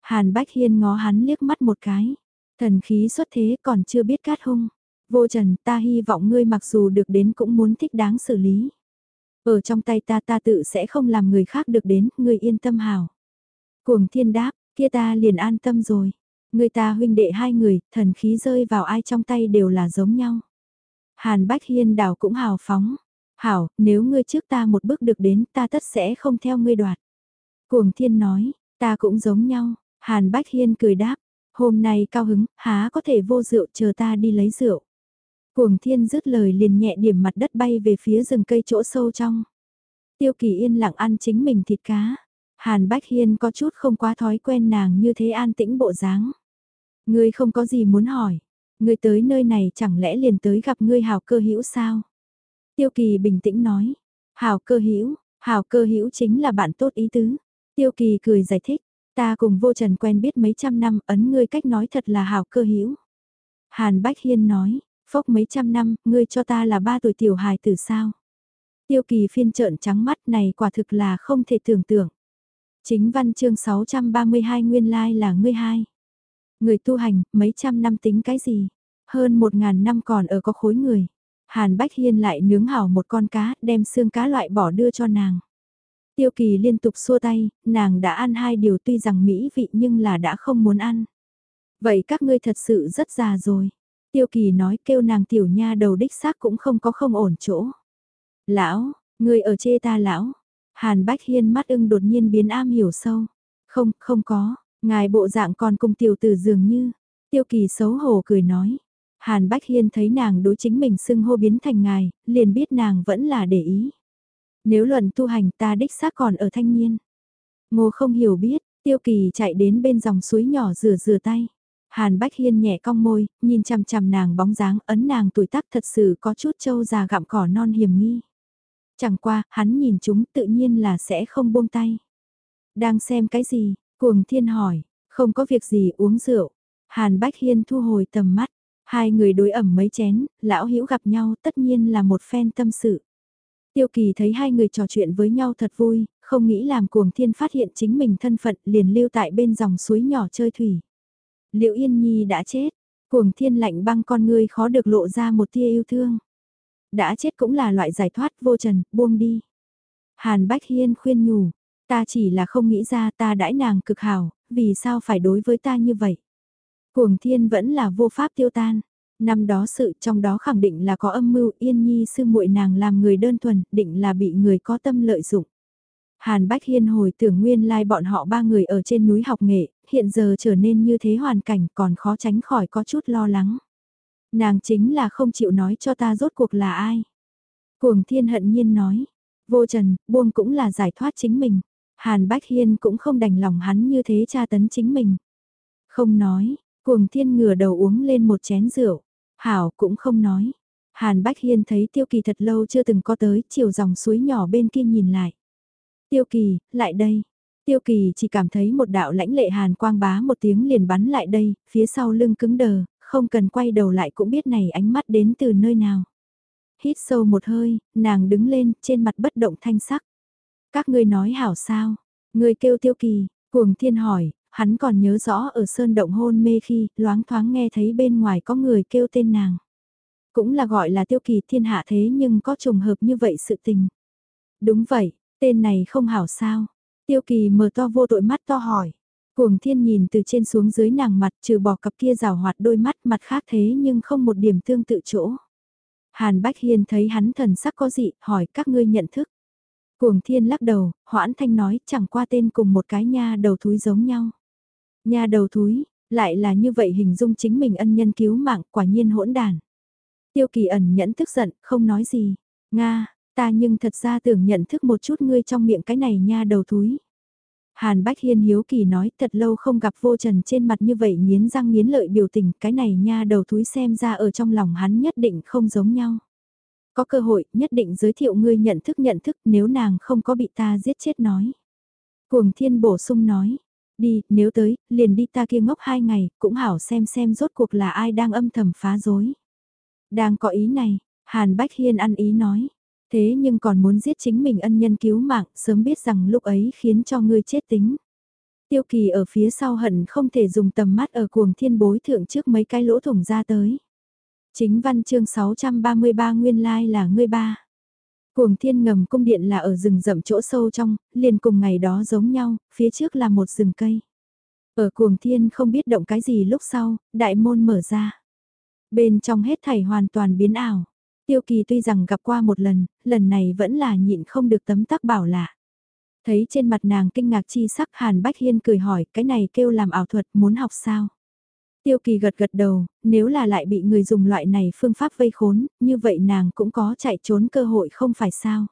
Hàn Bách Hiên ngó hắn liếc mắt một cái. Thần khí xuất thế còn chưa biết cát hung. Vô trần ta hy vọng ngươi mặc dù được đến cũng muốn thích đáng xử lý. Ở trong tay ta ta tự sẽ không làm người khác được đến, ngươi yên tâm hào. Cuồng thiên đáp, kia ta liền an tâm rồi. Người ta huynh đệ hai người, thần khí rơi vào ai trong tay đều là giống nhau. Hàn Bách Hiên đảo cũng hào phóng. Hảo, nếu ngươi trước ta một bước được đến ta tất sẽ không theo ngươi đoạt. Cuồng thiên nói, ta cũng giống nhau. Hàn Bách Hiên cười đáp, hôm nay cao hứng, há có thể vô rượu chờ ta đi lấy rượu. Cuồng thiên dứt lời liền nhẹ điểm mặt đất bay về phía rừng cây chỗ sâu trong. Tiêu kỳ yên lặng ăn chính mình thịt cá. Hàn Bách Hiên có chút không quá thói quen nàng như thế an tĩnh bộ dáng. Ngươi không có gì muốn hỏi. Ngươi tới nơi này chẳng lẽ liền tới gặp ngươi hào cơ hữu sao? Tiêu kỳ bình tĩnh nói. Hào cơ hữu hào cơ hữu chính là bạn tốt ý tứ. Tiêu kỳ cười giải thích. Ta cùng vô trần quen biết mấy trăm năm ấn ngươi cách nói thật là hào cơ hữu Hàn Bách Hiên nói. Phốc mấy trăm năm, ngươi cho ta là ba tuổi tiểu hài từ sao? Tiêu kỳ phiên trợn trắng mắt này quả thực là không thể tưởng tượng. Chính văn chương 632 nguyên lai là ngươi hai. Người tu hành, mấy trăm năm tính cái gì? Hơn một ngàn năm còn ở có khối người. Hàn Bách Hiên lại nướng hảo một con cá, đem xương cá loại bỏ đưa cho nàng. Tiêu kỳ liên tục xua tay, nàng đã ăn hai điều tuy rằng mỹ vị nhưng là đã không muốn ăn. Vậy các ngươi thật sự rất già rồi. Tiêu kỳ nói kêu nàng tiểu nha đầu đích xác cũng không có không ổn chỗ. Lão, người ở chê ta lão. Hàn Bách Hiên mắt ưng đột nhiên biến am hiểu sâu. Không, không có, ngài bộ dạng còn cùng tiểu tử dường như. Tiêu kỳ xấu hổ cười nói. Hàn Bách Hiên thấy nàng đối chính mình xưng hô biến thành ngài, liền biết nàng vẫn là để ý. Nếu luận tu hành ta đích xác còn ở thanh niên. Ngô không hiểu biết, tiêu kỳ chạy đến bên dòng suối nhỏ rửa rửa tay. Hàn Bách Hiên nhẹ cong môi, nhìn chằm chằm nàng bóng dáng, ấn nàng tuổi tác thật sự có chút trâu già gặm cỏ non hiểm nghi. Chẳng qua, hắn nhìn chúng tự nhiên là sẽ không buông tay. Đang xem cái gì? Cuồng thiên hỏi, không có việc gì uống rượu. Hàn Bách Hiên thu hồi tầm mắt, hai người đối ẩm mấy chén, lão hữu gặp nhau tất nhiên là một phen tâm sự. Tiêu kỳ thấy hai người trò chuyện với nhau thật vui, không nghĩ làm cuồng thiên phát hiện chính mình thân phận liền lưu tại bên dòng suối nhỏ chơi thủy. Liệu Yên Nhi đã chết, cuồng thiên lạnh băng con ngươi khó được lộ ra một tia yêu thương. Đã chết cũng là loại giải thoát vô trần, buông đi. Hàn Bách Hiên khuyên nhủ, ta chỉ là không nghĩ ra ta đãi nàng cực hảo, vì sao phải đối với ta như vậy. Cuồng thiên vẫn là vô pháp tiêu tan. Năm đó sự trong đó khẳng định là có âm mưu yên nhi sư muội nàng làm người đơn thuần, định là bị người có tâm lợi dụng. Hàn Bách Hiên hồi tưởng nguyên lai like bọn họ ba người ở trên núi học nghệ, hiện giờ trở nên như thế hoàn cảnh còn khó tránh khỏi có chút lo lắng. Nàng chính là không chịu nói cho ta rốt cuộc là ai. Cuồng thiên hận nhiên nói, vô trần, buông cũng là giải thoát chính mình. Hàn Bách Hiên cũng không đành lòng hắn như thế tra tấn chính mình. Không nói, cuồng thiên ngửa đầu uống lên một chén rượu. Hảo cũng không nói. Hàn Bách Hiên thấy Tiêu Kỳ thật lâu chưa từng có tới, chiều dòng suối nhỏ bên kia nhìn lại. Tiêu Kỳ, lại đây. Tiêu Kỳ chỉ cảm thấy một đạo lãnh lệ hàn quang bá một tiếng liền bắn lại đây, phía sau lưng cứng đờ, không cần quay đầu lại cũng biết này ánh mắt đến từ nơi nào. Hít sâu một hơi, nàng đứng lên, trên mặt bất động thanh sắc. Các ngươi nói hảo sao? Người kêu Tiêu Kỳ, cuồng thiên hỏi, hắn còn nhớ rõ ở sơn động hôn mê khi, loáng thoáng nghe thấy bên ngoài có người kêu tên nàng. Cũng là gọi là tiêu kỳ thiên hạ thế nhưng có trùng hợp như vậy sự tình. Đúng vậy, tên này không hảo sao. Tiêu kỳ mở to vô tội mắt to hỏi. Cuồng thiên nhìn từ trên xuống dưới nàng mặt trừ bỏ cặp kia rào hoạt đôi mắt mặt khác thế nhưng không một điểm tương tự chỗ. Hàn Bách Hiên thấy hắn thần sắc có dị, hỏi các ngươi nhận thức. Cuồng thiên lắc đầu, hoãn thanh nói chẳng qua tên cùng một cái nha đầu thúi giống nhau. Nha đầu thúi, lại là như vậy hình dung chính mình ân nhân cứu mạng quả nhiên hỗn đàn. Tiêu kỳ ẩn nhẫn tức giận, không nói gì. Nga, ta nhưng thật ra tưởng nhận thức một chút ngươi trong miệng cái này nha đầu thúi. Hàn Bách Hiên hiếu kỳ nói thật lâu không gặp vô trần trên mặt như vậy nghiến răng nghiến lợi biểu tình cái này nha đầu thúi xem ra ở trong lòng hắn nhất định không giống nhau. Có cơ hội nhất định giới thiệu ngươi nhận thức nhận thức nếu nàng không có bị ta giết chết nói. Cuồng thiên bổ sung nói, đi, nếu tới, liền đi ta kia ngốc hai ngày, cũng hảo xem xem rốt cuộc là ai đang âm thầm phá dối. Đang có ý này, Hàn Bách Hiên ăn ý nói. Thế nhưng còn muốn giết chính mình ân nhân cứu mạng, sớm biết rằng lúc ấy khiến cho ngươi chết tính. Tiêu kỳ ở phía sau hận không thể dùng tầm mắt ở cuồng thiên bối thượng trước mấy cái lỗ thủng ra tới. Chính văn chương 633 nguyên lai là ngươi ba. Cuồng thiên ngầm cung điện là ở rừng rậm chỗ sâu trong, liền cùng ngày đó giống nhau, phía trước là một rừng cây. Ở cuồng thiên không biết động cái gì lúc sau, đại môn mở ra. Bên trong hết thảy hoàn toàn biến ảo. Tiêu kỳ tuy rằng gặp qua một lần, lần này vẫn là nhịn không được tấm tắc bảo lạ. Thấy trên mặt nàng kinh ngạc chi sắc Hàn Bách Hiên cười hỏi cái này kêu làm ảo thuật muốn học sao? Tiêu kỳ gật gật đầu, nếu là lại bị người dùng loại này phương pháp vây khốn, như vậy nàng cũng có chạy trốn cơ hội không phải sao?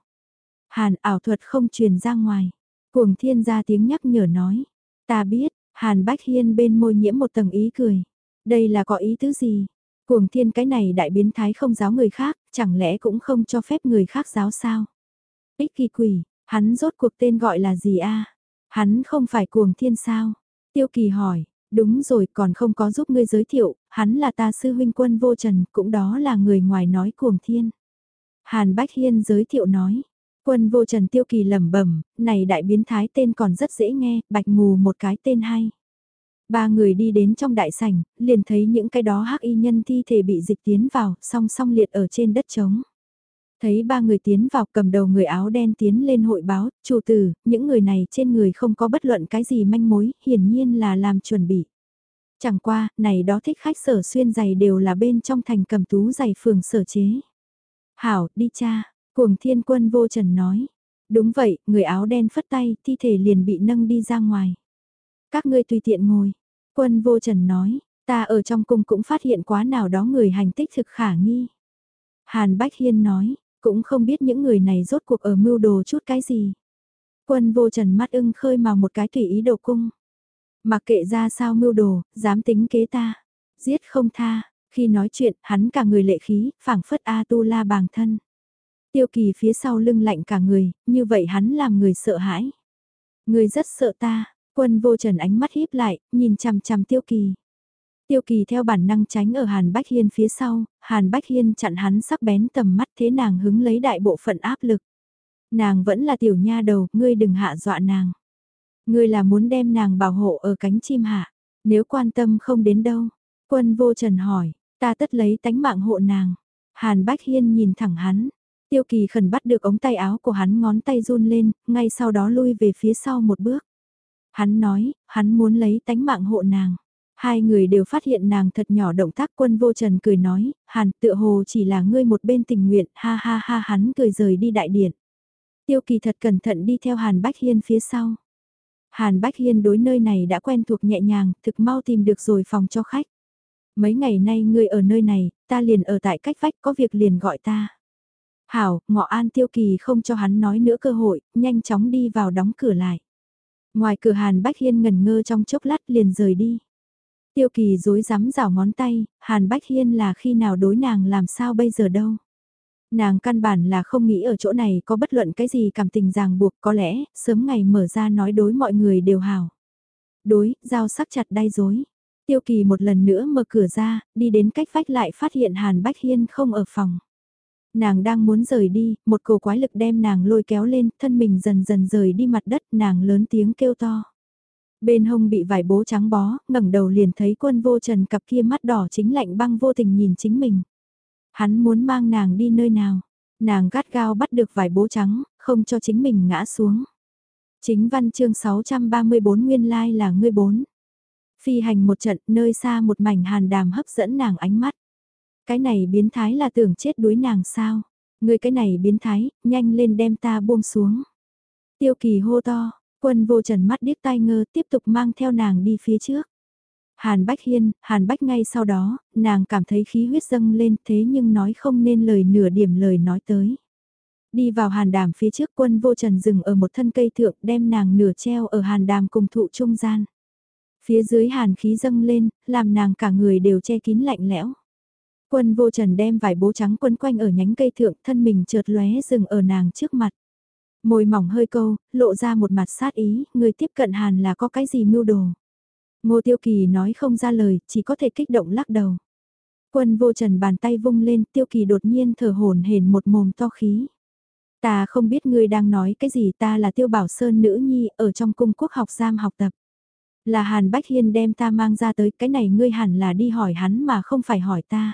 Hàn ảo thuật không truyền ra ngoài. Cuồng thiên ra tiếng nhắc nhở nói. Ta biết, Hàn Bách Hiên bên môi nhiễm một tầng ý cười. Đây là có ý tứ gì? Cuồng thiên cái này đại biến thái không giáo người khác, chẳng lẽ cũng không cho phép người khác giáo sao? Ích kỳ quỷ, hắn rốt cuộc tên gọi là gì a? Hắn không phải cuồng thiên sao? Tiêu kỳ hỏi, đúng rồi còn không có giúp ngươi giới thiệu, hắn là ta sư huynh quân vô trần, cũng đó là người ngoài nói cuồng thiên. Hàn Bách Hiên giới thiệu nói, quân vô trần tiêu kỳ lẩm bẩm này đại biến thái tên còn rất dễ nghe, bạch mù một cái tên hay. Ba người đi đến trong đại sảnh, liền thấy những cái đó hắc y nhân thi thể bị dịch tiến vào, song song liệt ở trên đất trống. Thấy ba người tiến vào cầm đầu người áo đen tiến lên hội báo, chủ tử, những người này trên người không có bất luận cái gì manh mối, hiển nhiên là làm chuẩn bị. Chẳng qua, này đó thích khách sở xuyên giày đều là bên trong thành cầm tú giày phường sở chế. Hảo, đi cha, cuồng thiên quân vô trần nói. Đúng vậy, người áo đen phất tay, thi thể liền bị nâng đi ra ngoài. Các ngươi tùy tiện ngồi, Quân vô trần nói, ta ở trong cung cũng phát hiện quá nào đó người hành tích thực khả nghi. Hàn Bách Hiên nói, cũng không biết những người này rốt cuộc ở mưu đồ chút cái gì. Quân vô trần mắt ưng khơi mà một cái tùy ý đồ cung. Mặc kệ ra sao mưu đồ, dám tính kế ta. Giết không tha, khi nói chuyện, hắn cả người lệ khí, phảng phất A-tu-la bàng thân. Tiêu kỳ phía sau lưng lạnh cả người, như vậy hắn làm người sợ hãi. Người rất sợ ta, Quân vô trần ánh mắt híp lại, nhìn chằm chằm tiêu kỳ. Tiêu kỳ theo bản năng tránh ở Hàn Bách Hiên phía sau, Hàn Bách Hiên chặn hắn sắc bén tầm mắt thế nàng hứng lấy đại bộ phận áp lực. Nàng vẫn là tiểu nha đầu, ngươi đừng hạ dọa nàng. Ngươi là muốn đem nàng bảo hộ ở cánh chim hạ, nếu quan tâm không đến đâu. Quân vô trần hỏi, ta tất lấy tánh mạng hộ nàng. Hàn Bách Hiên nhìn thẳng hắn, tiêu kỳ khẩn bắt được ống tay áo của hắn ngón tay run lên, ngay sau đó lui về phía sau một bước. Hắn nói, hắn muốn lấy tánh mạng hộ nàng. Hai người đều phát hiện nàng thật nhỏ động tác quân vô trần cười nói, hàn tựa hồ chỉ là ngươi một bên tình nguyện, ha ha ha hắn cười rời đi đại điện. Tiêu kỳ thật cẩn thận đi theo hàn bách hiên phía sau. Hàn bách hiên đối nơi này đã quen thuộc nhẹ nhàng, thực mau tìm được rồi phòng cho khách. Mấy ngày nay ngươi ở nơi này, ta liền ở tại cách vách có việc liền gọi ta. Hảo, ngọ an tiêu kỳ không cho hắn nói nữa cơ hội, nhanh chóng đi vào đóng cửa lại. Ngoài cửa Hàn Bách Hiên ngẩn ngơ trong chốc lát liền rời đi. Tiêu kỳ dối rắm rảo ngón tay, Hàn Bách Hiên là khi nào đối nàng làm sao bây giờ đâu. Nàng căn bản là không nghĩ ở chỗ này có bất luận cái gì cảm tình ràng buộc có lẽ, sớm ngày mở ra nói đối mọi người đều hảo. Đối, dao sắc chặt đai dối. Tiêu kỳ một lần nữa mở cửa ra, đi đến cách vách lại phát hiện Hàn Bách Hiên không ở phòng. Nàng đang muốn rời đi, một cổ quái lực đem nàng lôi kéo lên, thân mình dần dần rời đi mặt đất, nàng lớn tiếng kêu to. Bên hông bị vải bố trắng bó, ngẩng đầu liền thấy quân vô trần cặp kia mắt đỏ chính lạnh băng vô tình nhìn chính mình. Hắn muốn mang nàng đi nơi nào. Nàng gắt gao bắt được vải bố trắng, không cho chính mình ngã xuống. Chính văn chương 634 nguyên lai là ngươi bốn. Phi hành một trận nơi xa một mảnh hàn đàm hấp dẫn nàng ánh mắt. Cái này biến thái là tưởng chết đuối nàng sao. Ngươi cái này biến thái, nhanh lên đem ta buông xuống. Tiêu kỳ hô to, quân vô trần mắt điếc tai ngơ tiếp tục mang theo nàng đi phía trước. Hàn Bách Hiên, Hàn Bách ngay sau đó, nàng cảm thấy khí huyết dâng lên thế nhưng nói không nên lời nửa điểm lời nói tới. Đi vào hàn đàm phía trước quân vô trần dừng ở một thân cây thượng đem nàng nửa treo ở hàn đàm cùng thụ trung gian. Phía dưới hàn khí dâng lên, làm nàng cả người đều che kín lạnh lẽo. Quân vô trần đem vải bố trắng quấn quanh ở nhánh cây thượng thân mình chợt lóe dừng ở nàng trước mặt. Môi mỏng hơi câu, lộ ra một mặt sát ý, người tiếp cận hàn là có cái gì mưu đồ. Ngô Tiêu Kỳ nói không ra lời, chỉ có thể kích động lắc đầu. Quân vô trần bàn tay vung lên, Tiêu Kỳ đột nhiên thở hồn hển một mồm to khí. Ta không biết ngươi đang nói cái gì ta là Tiêu Bảo Sơn nữ nhi ở trong cung quốc học giam học tập. Là Hàn Bách Hiên đem ta mang ra tới cái này ngươi hẳn là đi hỏi hắn mà không phải hỏi ta.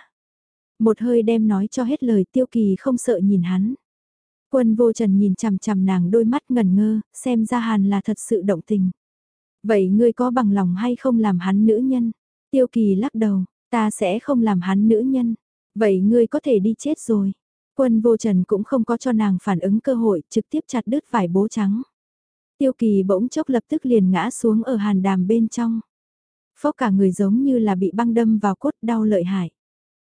Một hơi đem nói cho hết lời Tiêu Kỳ không sợ nhìn hắn. Quân vô trần nhìn chằm chằm nàng đôi mắt ngần ngơ, xem ra Hàn là thật sự động tình. Vậy ngươi có bằng lòng hay không làm hắn nữ nhân? Tiêu kỳ lắc đầu, ta sẽ không làm hắn nữ nhân. Vậy ngươi có thể đi chết rồi. Quân vô trần cũng không có cho nàng phản ứng cơ hội, trực tiếp chặt đứt vải bố trắng. Tiêu kỳ bỗng chốc lập tức liền ngã xuống ở hàn đàm bên trong. Phốc cả người giống như là bị băng đâm vào cốt đau lợi hại.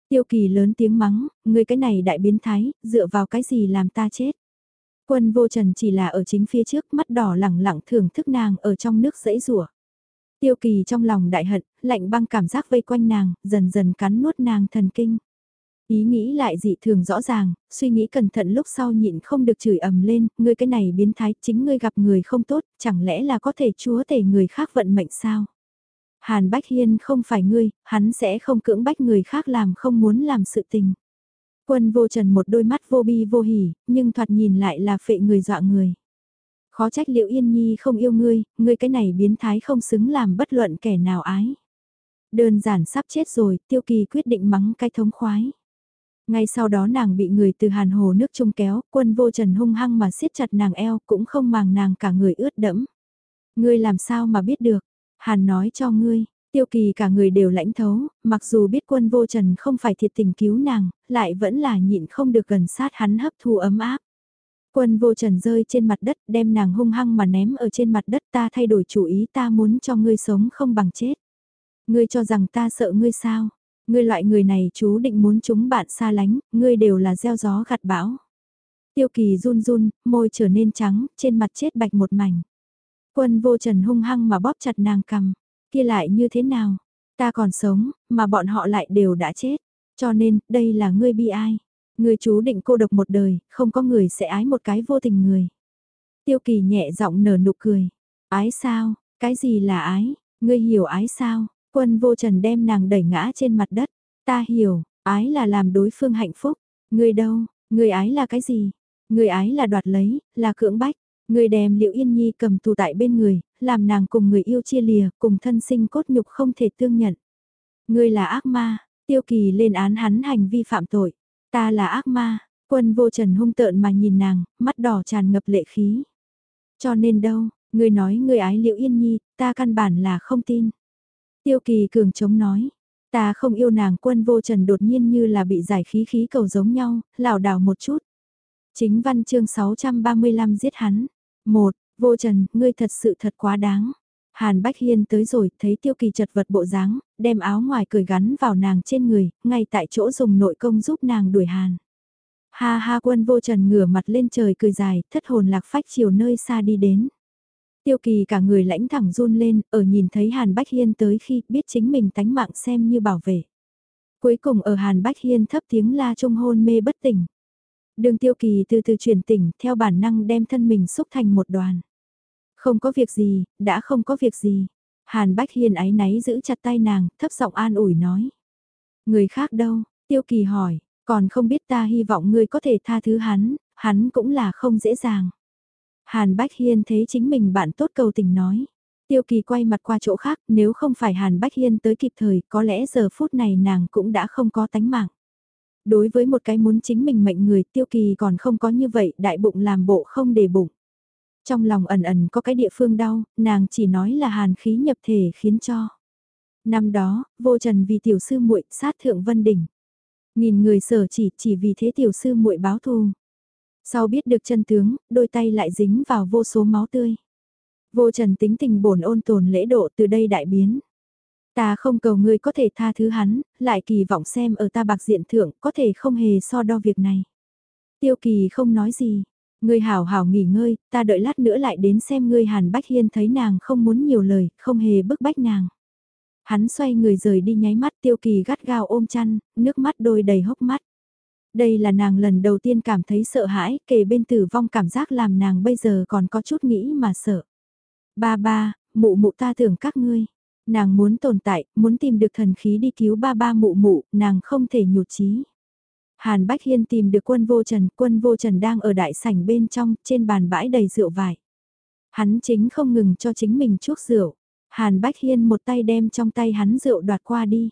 Tiêu kỳ lớn tiếng mắng, ngươi cái này đại biến thái, dựa vào cái gì làm ta chết. Quân vô trần chỉ là ở chính phía trước mắt đỏ lẳng lặng thưởng thức nàng ở trong nước dãy rủa. Tiêu kỳ trong lòng đại hận, lạnh băng cảm giác vây quanh nàng, dần dần cắn nuốt nàng thần kinh. Ý nghĩ lại dị thường rõ ràng, suy nghĩ cẩn thận lúc sau nhịn không được chửi ầm lên, ngươi cái này biến thái, chính ngươi gặp người không tốt, chẳng lẽ là có thể chúa tể người khác vận mệnh sao? Hàn Bách Hiên không phải ngươi, hắn sẽ không cưỡng bách người khác làm không muốn làm sự tình. Quân vô trần một đôi mắt vô bi vô hỉ, nhưng thoạt nhìn lại là phệ người dọa người. Khó trách liệu yên nhi không yêu ngươi, ngươi cái này biến thái không xứng làm bất luận kẻ nào ái. Đơn giản sắp chết rồi, tiêu kỳ quyết định mắng cái thống khoái. Ngay sau đó nàng bị người từ hàn hồ nước trung kéo, quân vô trần hung hăng mà siết chặt nàng eo, cũng không màng nàng cả người ướt đẫm. Ngươi làm sao mà biết được, hàn nói cho ngươi, Tiêu kỳ cả người đều lãnh thấu, mặc dù biết quân vô trần không phải thiệt tình cứu nàng, lại vẫn là nhịn không được gần sát hắn hấp thu ấm áp. Quân vô trần rơi trên mặt đất đem nàng hung hăng mà ném ở trên mặt đất ta thay đổi chủ ý ta muốn cho ngươi sống không bằng chết. Ngươi cho rằng ta sợ ngươi sao? Ngươi loại người này chú định muốn chúng bạn xa lánh, ngươi đều là gieo gió gặt bão. Tiêu kỳ run run, môi trở nên trắng, trên mặt chết bạch một mảnh. Quân vô trần hung hăng mà bóp chặt nàng cầm. Kia lại như thế nào? Ta còn sống, mà bọn họ lại đều đã chết. Cho nên, đây là ngươi bi ai. Ngươi chú định cô độc một đời, không có người sẽ ái một cái vô tình người. Tiêu kỳ nhẹ giọng nở nụ cười. Ái sao? Cái gì là ái? Ngươi hiểu ái sao? Quân vô trần đem nàng đẩy ngã trên mặt đất. Ta hiểu, ái là làm đối phương hạnh phúc. Ngươi đâu? Ngươi ái là cái gì? Ngươi ái là đoạt lấy, là cưỡng bách. Người đem liễu Yên Nhi cầm tù tại bên người, làm nàng cùng người yêu chia lìa, cùng thân sinh cốt nhục không thể tương nhận. Người là ác ma, tiêu kỳ lên án hắn hành vi phạm tội. Ta là ác ma, quân vô trần hung tợn mà nhìn nàng, mắt đỏ tràn ngập lệ khí. Cho nên đâu, người nói người ái liễu Yên Nhi, ta căn bản là không tin. Tiêu kỳ cường chống nói, ta không yêu nàng quân vô trần đột nhiên như là bị giải khí khí cầu giống nhau, lảo đảo một chút. Chính văn chương 635 giết hắn. Một, vô trần, ngươi thật sự thật quá đáng. Hàn Bách Hiên tới rồi, thấy tiêu kỳ chật vật bộ dáng, đem áo ngoài cười gắn vào nàng trên người, ngay tại chỗ dùng nội công giúp nàng đuổi Hàn. Ha ha quân vô trần ngửa mặt lên trời cười dài, thất hồn lạc phách chiều nơi xa đi đến. Tiêu kỳ cả người lãnh thẳng run lên, ở nhìn thấy Hàn Bách Hiên tới khi biết chính mình tánh mạng xem như bảo vệ. Cuối cùng ở Hàn Bách Hiên thấp tiếng la trung hôn mê bất tỉnh. Đường tiêu kỳ từ từ chuyển tỉnh, theo bản năng đem thân mình xúc thành một đoàn. Không có việc gì, đã không có việc gì. Hàn Bách Hiên ái náy giữ chặt tay nàng, thấp giọng an ủi nói. Người khác đâu, tiêu kỳ hỏi, còn không biết ta hy vọng ngươi có thể tha thứ hắn, hắn cũng là không dễ dàng. Hàn Bách Hiên thấy chính mình bạn tốt cầu tình nói. Tiêu kỳ quay mặt qua chỗ khác, nếu không phải Hàn Bách Hiên tới kịp thời, có lẽ giờ phút này nàng cũng đã không có tánh mạng. Đối với một cái muốn chính mình mệnh người, tiêu kỳ còn không có như vậy, đại bụng làm bộ không để bụng. Trong lòng ẩn ẩn có cái địa phương đau, nàng chỉ nói là hàn khí nhập thể khiến cho. Năm đó, vô trần vì tiểu sư muội sát thượng vân đỉnh. nghìn người sở chỉ chỉ vì thế tiểu sư muội báo thù. Sau biết được chân tướng, đôi tay lại dính vào vô số máu tươi. Vô trần tính tình bổn ôn tồn lễ độ từ đây đại biến. Ta không cầu ngươi có thể tha thứ hắn, lại kỳ vọng xem ở ta bạc diện thượng có thể không hề so đo việc này. Tiêu kỳ không nói gì, ngươi hảo hảo nghỉ ngơi, ta đợi lát nữa lại đến xem ngươi Hàn Bách Hiên thấy nàng không muốn nhiều lời, không hề bức bách nàng. Hắn xoay người rời đi nháy mắt tiêu kỳ gắt gao ôm chăn, nước mắt đôi đầy hốc mắt. Đây là nàng lần đầu tiên cảm thấy sợ hãi, kể bên tử vong cảm giác làm nàng bây giờ còn có chút nghĩ mà sợ. Ba ba, mụ mụ ta tưởng các ngươi. Nàng muốn tồn tại, muốn tìm được thần khí đi cứu ba ba mụ mụ, nàng không thể nhụt chí. Hàn Bách Hiên tìm được quân vô trần, quân vô trần đang ở đại sảnh bên trong, trên bàn bãi đầy rượu vải. Hắn chính không ngừng cho chính mình chuốc rượu. Hàn Bách Hiên một tay đem trong tay hắn rượu đoạt qua đi.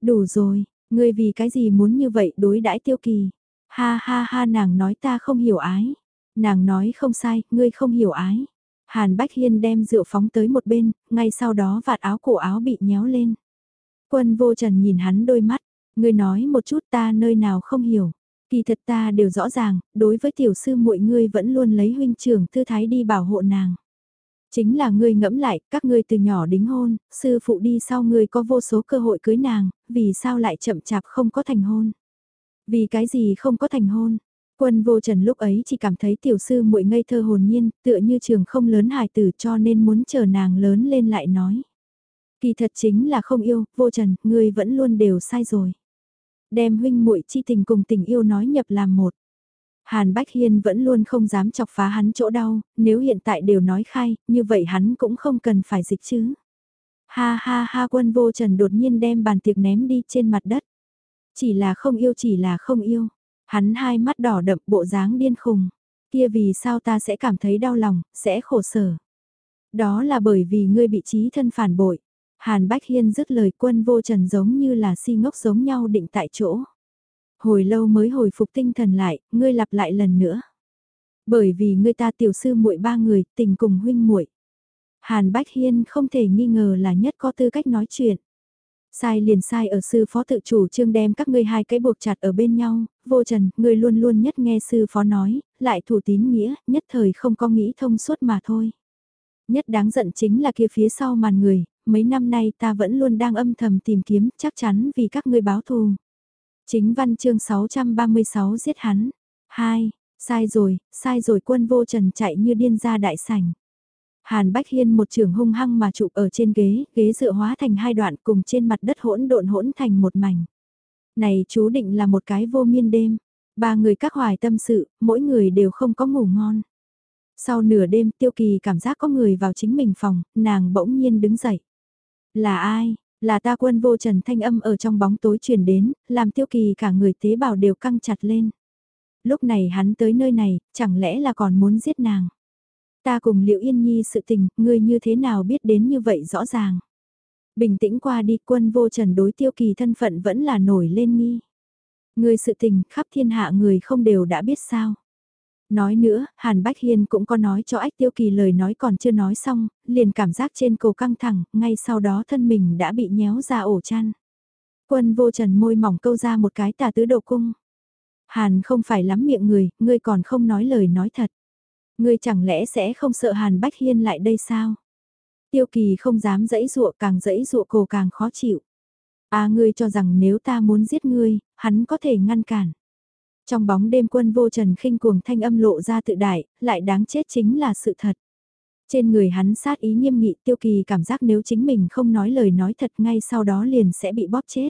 Đủ rồi, ngươi vì cái gì muốn như vậy đối đãi tiêu kỳ. Ha ha ha nàng nói ta không hiểu ái. Nàng nói không sai, ngươi không hiểu ái. Hàn Bách Hiên đem rượu phóng tới một bên, ngay sau đó vạt áo cổ áo bị nhéo lên. Quân vô trần nhìn hắn đôi mắt, ngươi nói một chút ta nơi nào không hiểu. Kỳ thật ta đều rõ ràng, đối với tiểu sư muội ngươi vẫn luôn lấy huynh trưởng tư thái đi bảo hộ nàng. Chính là ngươi ngẫm lại, các ngươi từ nhỏ đính hôn, sư phụ đi sau ngươi có vô số cơ hội cưới nàng, vì sao lại chậm chạp không có thành hôn? Vì cái gì không có thành hôn? Quân vô trần lúc ấy chỉ cảm thấy tiểu sư muội ngây thơ hồn nhiên, tựa như trường không lớn hài tử cho nên muốn chờ nàng lớn lên lại nói. Kỳ thật chính là không yêu, vô trần, ngươi vẫn luôn đều sai rồi. Đem huynh muội chi tình cùng tình yêu nói nhập làm một. Hàn Bách Hiên vẫn luôn không dám chọc phá hắn chỗ đau, nếu hiện tại đều nói khai, như vậy hắn cũng không cần phải dịch chứ. Ha ha ha quân vô trần đột nhiên đem bàn tiệc ném đi trên mặt đất. Chỉ là không yêu chỉ là không yêu. Hắn hai mắt đỏ đậm bộ dáng điên khùng. Kia vì sao ta sẽ cảm thấy đau lòng, sẽ khổ sở. Đó là bởi vì ngươi bị trí thân phản bội. Hàn Bách Hiên dứt lời quân vô trần giống như là si ngốc giống nhau định tại chỗ. Hồi lâu mới hồi phục tinh thần lại, ngươi lặp lại lần nữa. Bởi vì ngươi ta tiểu sư muội ba người, tình cùng huynh muội. Hàn Bách Hiên không thể nghi ngờ là nhất có tư cách nói chuyện. Sai liền sai ở sư phó tự chủ trương đem các ngươi hai cái buộc chặt ở bên nhau, vô trần, ngươi luôn luôn nhất nghe sư phó nói, lại thủ tín nghĩa, nhất thời không có nghĩ thông suốt mà thôi. Nhất đáng giận chính là kia phía sau màn người, mấy năm nay ta vẫn luôn đang âm thầm tìm kiếm, chắc chắn vì các ngươi báo thù. Chính văn chương 636 giết hắn. 2. Sai rồi, sai rồi quân vô trần chạy như điên ra đại sảnh. Hàn Bách Hiên một trường hung hăng mà chụp ở trên ghế, ghế dựa hóa thành hai đoạn cùng trên mặt đất hỗn độn hỗn thành một mảnh. Này chú định là một cái vô miên đêm. Ba người các hoài tâm sự, mỗi người đều không có ngủ ngon. Sau nửa đêm tiêu kỳ cảm giác có người vào chính mình phòng, nàng bỗng nhiên đứng dậy. Là ai? Là ta quân vô trần thanh âm ở trong bóng tối truyền đến, làm tiêu kỳ cả người tế bào đều căng chặt lên. Lúc này hắn tới nơi này, chẳng lẽ là còn muốn giết nàng? Ta cùng liễu Yên Nhi sự tình, ngươi như thế nào biết đến như vậy rõ ràng. Bình tĩnh qua đi quân vô trần đối tiêu kỳ thân phận vẫn là nổi lên nghi. Ngươi sự tình khắp thiên hạ người không đều đã biết sao. Nói nữa, Hàn Bách Hiên cũng có nói cho ách tiêu kỳ lời nói còn chưa nói xong, liền cảm giác trên cổ căng thẳng, ngay sau đó thân mình đã bị nhéo ra ổ chăn. Quân vô trần môi mỏng câu ra một cái tà tứ độ cung. Hàn không phải lắm miệng người, ngươi còn không nói lời nói thật. Ngươi chẳng lẽ sẽ không sợ Hàn Bách Hiên lại đây sao? Tiêu kỳ không dám dẫy dụa càng dẫy dụa cô càng khó chịu. À ngươi cho rằng nếu ta muốn giết ngươi, hắn có thể ngăn cản. Trong bóng đêm quân vô trần khinh cuồng thanh âm lộ ra tự đại, lại đáng chết chính là sự thật. Trên người hắn sát ý nghiêm nghị tiêu kỳ cảm giác nếu chính mình không nói lời nói thật ngay sau đó liền sẽ bị bóp chết.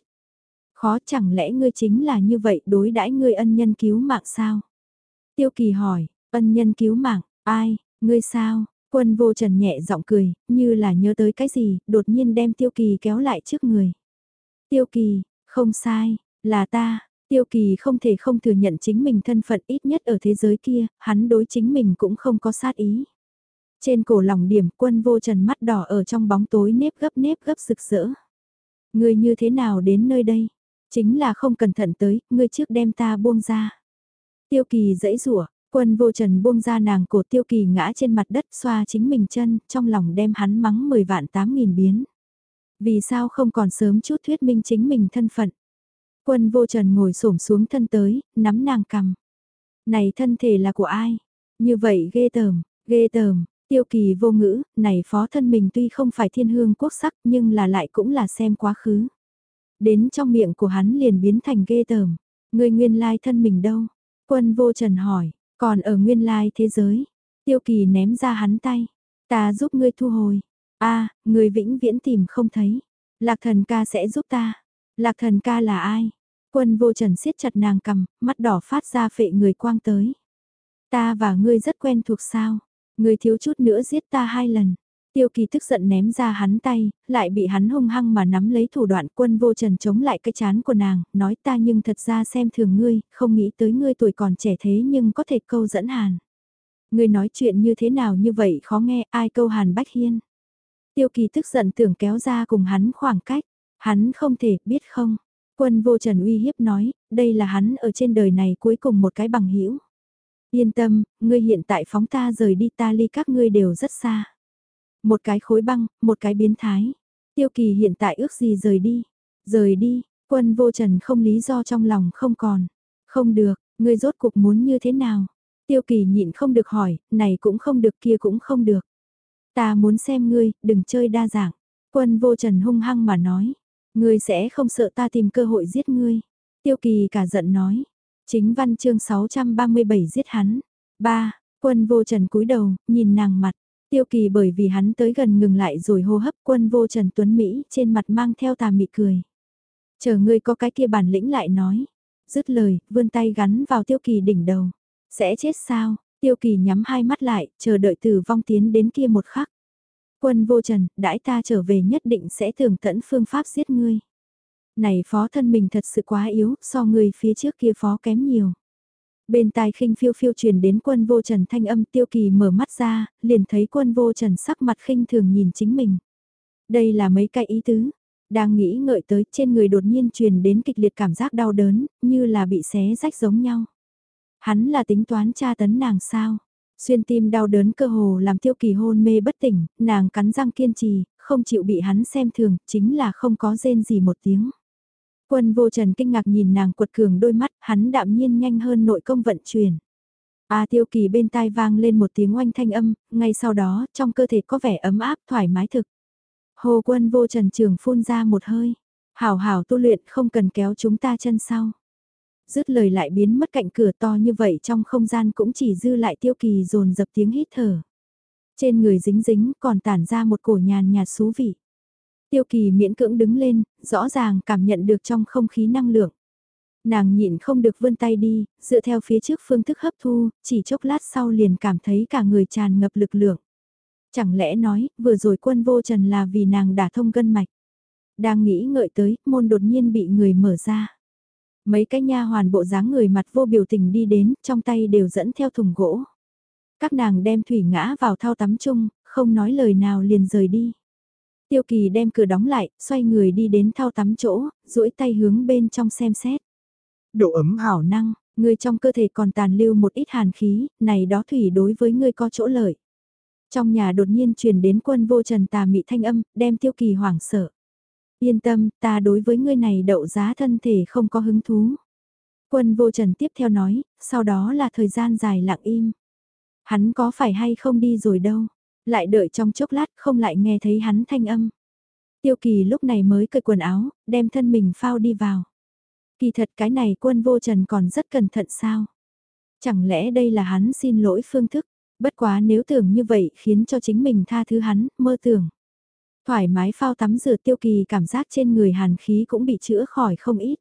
Khó chẳng lẽ ngươi chính là như vậy đối đãi ngươi ân nhân cứu mạng sao? Tiêu kỳ hỏi, ân nhân cứu mạng, ai, ngươi sao? Quân vô trần nhẹ giọng cười, như là nhớ tới cái gì, đột nhiên đem tiêu kỳ kéo lại trước người. Tiêu kỳ, không sai, là ta, tiêu kỳ không thể không thừa nhận chính mình thân phận ít nhất ở thế giới kia, hắn đối chính mình cũng không có sát ý. Trên cổ lòng điểm quân vô trần mắt đỏ ở trong bóng tối nếp gấp nếp gấp rực rỡ. Ngươi như thế nào đến nơi đây? Chính là không cẩn thận tới, ngươi trước đem ta buông ra. Tiêu kỳ dãy rủa quân vô trần buông ra nàng cổ tiêu kỳ ngã trên mặt đất xoa chính mình chân, trong lòng đem hắn mắng 10 vạn 8 nghìn biến. Vì sao không còn sớm chút thuyết minh chính mình thân phận? Quân vô trần ngồi xổm xuống thân tới, nắm nàng cầm. Này thân thể là của ai? Như vậy ghê tởm, ghê tởm, tiêu kỳ vô ngữ, này phó thân mình tuy không phải thiên hương quốc sắc nhưng là lại cũng là xem quá khứ. Đến trong miệng của hắn liền biến thành ghê tởm. Người nguyên lai thân mình đâu? Quân vô trần hỏi, còn ở nguyên lai thế giới. Tiêu kỳ ném ra hắn tay. Ta giúp ngươi thu hồi. a người vĩnh viễn tìm không thấy. Lạc thần ca sẽ giúp ta. Lạc thần ca là ai? Quân vô trần siết chặt nàng cầm, mắt đỏ phát ra phệ người quang tới. Ta và ngươi rất quen thuộc sao? Ngươi thiếu chút nữa giết ta hai lần. Tiêu kỳ tức giận ném ra hắn tay, lại bị hắn hung hăng mà nắm lấy thủ đoạn quân vô trần chống lại cái chán của nàng, nói ta nhưng thật ra xem thường ngươi, không nghĩ tới ngươi tuổi còn trẻ thế nhưng có thể câu dẫn hàn. Ngươi nói chuyện như thế nào như vậy khó nghe ai câu hàn bách hiên. Tiêu kỳ tức giận tưởng kéo ra cùng hắn khoảng cách, hắn không thể biết không. Quân vô trần uy hiếp nói, đây là hắn ở trên đời này cuối cùng một cái bằng hữu Yên tâm, ngươi hiện tại phóng ta rời đi ta ly các ngươi đều rất xa. Một cái khối băng, một cái biến thái. Tiêu kỳ hiện tại ước gì rời đi. Rời đi, quân vô trần không lý do trong lòng không còn. Không được, ngươi rốt cuộc muốn như thế nào? Tiêu kỳ nhịn không được hỏi, này cũng không được kia cũng không được. Ta muốn xem ngươi, đừng chơi đa dạng. Quân vô trần hung hăng mà nói. Ngươi sẽ không sợ ta tìm cơ hội giết ngươi. Tiêu kỳ cả giận nói. Chính văn chương 637 giết hắn. ba Quân vô trần cúi đầu, nhìn nàng mặt. Tiêu kỳ bởi vì hắn tới gần ngừng lại rồi hô hấp quân vô Trần Tuấn Mỹ trên mặt mang theo tà mị cười. Chờ ngươi có cái kia bản lĩnh lại nói. Dứt lời, vươn tay gắn vào tiêu kỳ đỉnh đầu. Sẽ chết sao? Tiêu kỳ nhắm hai mắt lại, chờ đợi tử vong tiến đến kia một khắc. Quân vô trần, đãi ta trở về nhất định sẽ thường tận phương pháp giết ngươi. Này phó thân mình thật sự quá yếu, so người phía trước kia phó kém nhiều. Bên tai khinh phiêu phiêu truyền đến quân vô trần thanh âm tiêu kỳ mở mắt ra, liền thấy quân vô trần sắc mặt khinh thường nhìn chính mình. Đây là mấy cái ý tứ. Đang nghĩ ngợi tới trên người đột nhiên truyền đến kịch liệt cảm giác đau đớn, như là bị xé rách giống nhau. Hắn là tính toán tra tấn nàng sao? Xuyên tim đau đớn cơ hồ làm tiêu kỳ hôn mê bất tỉnh, nàng cắn răng kiên trì, không chịu bị hắn xem thường, chính là không có rên gì một tiếng. Quân vô trần kinh ngạc nhìn nàng quật cường đôi mắt, hắn đạm nhiên nhanh hơn nội công vận chuyển. A tiêu kỳ bên tai vang lên một tiếng oanh thanh âm, ngay sau đó trong cơ thể có vẻ ấm áp thoải mái thực. Hồ quân vô trần trường phun ra một hơi. Hảo hảo tu luyện không cần kéo chúng ta chân sau. Dứt lời lại biến mất cạnh cửa to như vậy trong không gian cũng chỉ dư lại tiêu kỳ dồn dập tiếng hít thở. Trên người dính dính còn tản ra một cổ nhàn nhạt xú vị. Tiêu kỳ miễn cưỡng đứng lên, rõ ràng cảm nhận được trong không khí năng lượng. Nàng nhịn không được vươn tay đi, dựa theo phía trước phương thức hấp thu, chỉ chốc lát sau liền cảm thấy cả người tràn ngập lực lượng. Chẳng lẽ nói, vừa rồi quân vô trần là vì nàng đã thông gân mạch. Đang nghĩ ngợi tới, môn đột nhiên bị người mở ra. Mấy cái nha hoàn bộ dáng người mặt vô biểu tình đi đến, trong tay đều dẫn theo thùng gỗ. Các nàng đem thủy ngã vào thao tắm chung, không nói lời nào liền rời đi. Tiêu kỳ đem cửa đóng lại, xoay người đi đến thao tắm chỗ, duỗi tay hướng bên trong xem xét. Độ ấm hảo năng, người trong cơ thể còn tàn lưu một ít hàn khí, này đó thủy đối với ngươi có chỗ lợi. Trong nhà đột nhiên truyền đến quân vô trần tà mị thanh âm, đem tiêu kỳ hoảng sợ. Yên tâm, ta đối với ngươi này đậu giá thân thể không có hứng thú. Quân vô trần tiếp theo nói, sau đó là thời gian dài lặng im. Hắn có phải hay không đi rồi đâu. Lại đợi trong chốc lát không lại nghe thấy hắn thanh âm. Tiêu kỳ lúc này mới cởi quần áo, đem thân mình phao đi vào. Kỳ thật cái này quân vô trần còn rất cẩn thận sao? Chẳng lẽ đây là hắn xin lỗi phương thức? Bất quá nếu tưởng như vậy khiến cho chính mình tha thứ hắn, mơ tưởng. Thoải mái phao tắm rửa tiêu kỳ cảm giác trên người hàn khí cũng bị chữa khỏi không ít.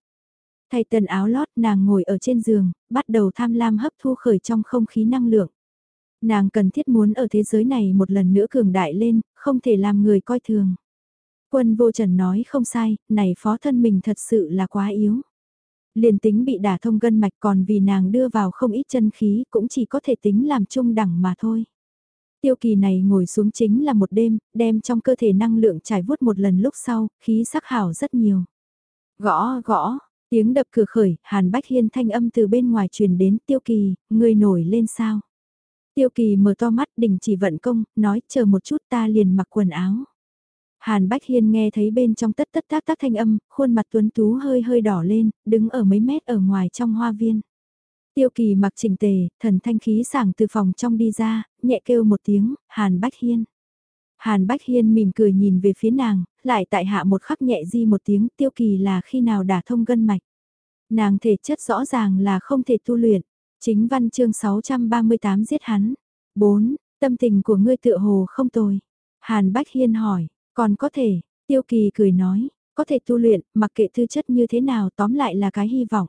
Thay tần áo lót nàng ngồi ở trên giường, bắt đầu tham lam hấp thu khởi trong không khí năng lượng. Nàng cần thiết muốn ở thế giới này một lần nữa cường đại lên, không thể làm người coi thường. Quân vô trần nói không sai, này phó thân mình thật sự là quá yếu. Liền tính bị đả thông gân mạch còn vì nàng đưa vào không ít chân khí cũng chỉ có thể tính làm trung đẳng mà thôi. Tiêu kỳ này ngồi xuống chính là một đêm, đem trong cơ thể năng lượng trải vuốt một lần lúc sau, khí sắc hảo rất nhiều. Gõ, gõ, tiếng đập cửa khởi, Hàn Bách Hiên thanh âm từ bên ngoài truyền đến tiêu kỳ, người nổi lên sao. Tiêu kỳ mở to mắt đình chỉ vận công, nói chờ một chút ta liền mặc quần áo. Hàn Bách Hiên nghe thấy bên trong tất tất tác tác thanh âm, khuôn mặt tuấn tú hơi hơi đỏ lên, đứng ở mấy mét ở ngoài trong hoa viên. Tiêu kỳ mặc chỉnh tề, thần thanh khí sảng từ phòng trong đi ra, nhẹ kêu một tiếng, Hàn Bách Hiên. Hàn Bách Hiên mỉm cười nhìn về phía nàng, lại tại hạ một khắc nhẹ di một tiếng tiêu kỳ là khi nào đả thông gân mạch. Nàng thể chất rõ ràng là không thể tu luyện, chính văn chương 638 giết hắn. 4. Tâm tình của ngươi tựa hồ không tồi. Hàn Bách Hiên hỏi, còn có thể, tiêu kỳ cười nói, có thể tu luyện, mặc kệ tư chất như thế nào tóm lại là cái hy vọng.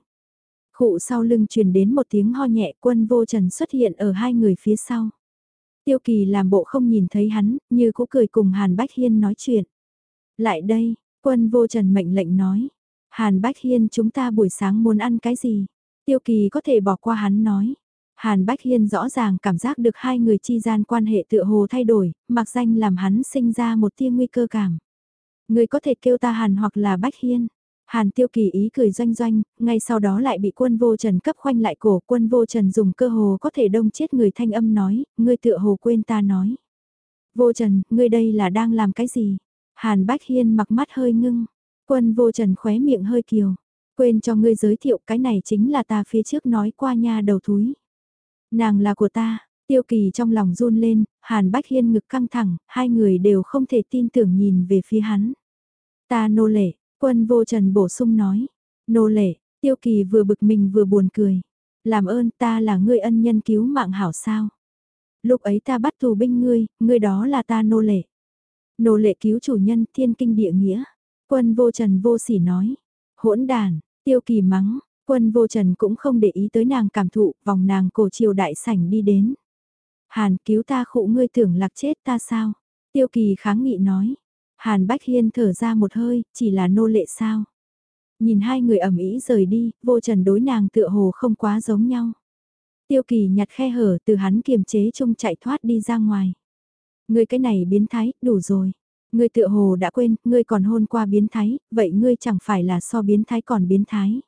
Khụ sau lưng truyền đến một tiếng ho nhẹ quân vô trần xuất hiện ở hai người phía sau. Tiêu kỳ làm bộ không nhìn thấy hắn, như cũng cười cùng Hàn Bách Hiên nói chuyện. Lại đây, quân vô trần mệnh lệnh nói. Hàn Bách Hiên chúng ta buổi sáng muốn ăn cái gì? Tiêu kỳ có thể bỏ qua hắn nói. Hàn Bách Hiên rõ ràng cảm giác được hai người chi gian quan hệ tựa hồ thay đổi, mặc danh làm hắn sinh ra một tia nguy cơ cảm. Người có thể kêu ta Hàn hoặc là Bách Hiên. Hàn tiêu kỳ ý cười doanh doanh, ngay sau đó lại bị quân vô trần cấp khoanh lại cổ. Quân vô trần dùng cơ hồ có thể đông chết người thanh âm nói, ngươi tựa hồ quên ta nói. Vô trần, ngươi đây là đang làm cái gì? Hàn Bách Hiên mặc mắt hơi ngưng. Quân vô trần khóe miệng hơi kiều. Quên cho ngươi giới thiệu cái này chính là ta phía trước nói qua nha đầu thúi. Nàng là của ta, tiêu kỳ trong lòng run lên, Hàn Bách Hiên ngực căng thẳng, hai người đều không thể tin tưởng nhìn về phía hắn. Ta nô lệ, quân vô trần bổ sung nói. Nô lệ, tiêu kỳ vừa bực mình vừa buồn cười. Làm ơn ta là ngươi ân nhân cứu mạng hảo sao. Lúc ấy ta bắt tù binh ngươi, ngươi đó là ta nô lệ. Nô lệ cứu chủ nhân thiên kinh địa nghĩa. Quân vô trần vô sỉ nói. Hỗn đàn, tiêu kỳ mắng, Quân vô trần cũng không để ý tới nàng cảm thụ, vòng nàng cổ chiều đại sảnh đi đến. Hàn cứu ta khụ ngươi tưởng lạc chết ta sao? Tiêu kỳ kháng nghị nói. Hàn Bách Hiên thở ra một hơi, chỉ là nô lệ sao? Nhìn hai người ẩm ý rời đi, vô trần đối nàng tựa hồ không quá giống nhau. Tiêu kỳ nhặt khe hở từ hắn kiềm chế trông chạy thoát đi ra ngoài. Ngươi cái này biến thái, đủ rồi. Ngươi tựa hồ đã quên, ngươi còn hôn qua biến thái, vậy ngươi chẳng phải là so biến thái còn biến thái.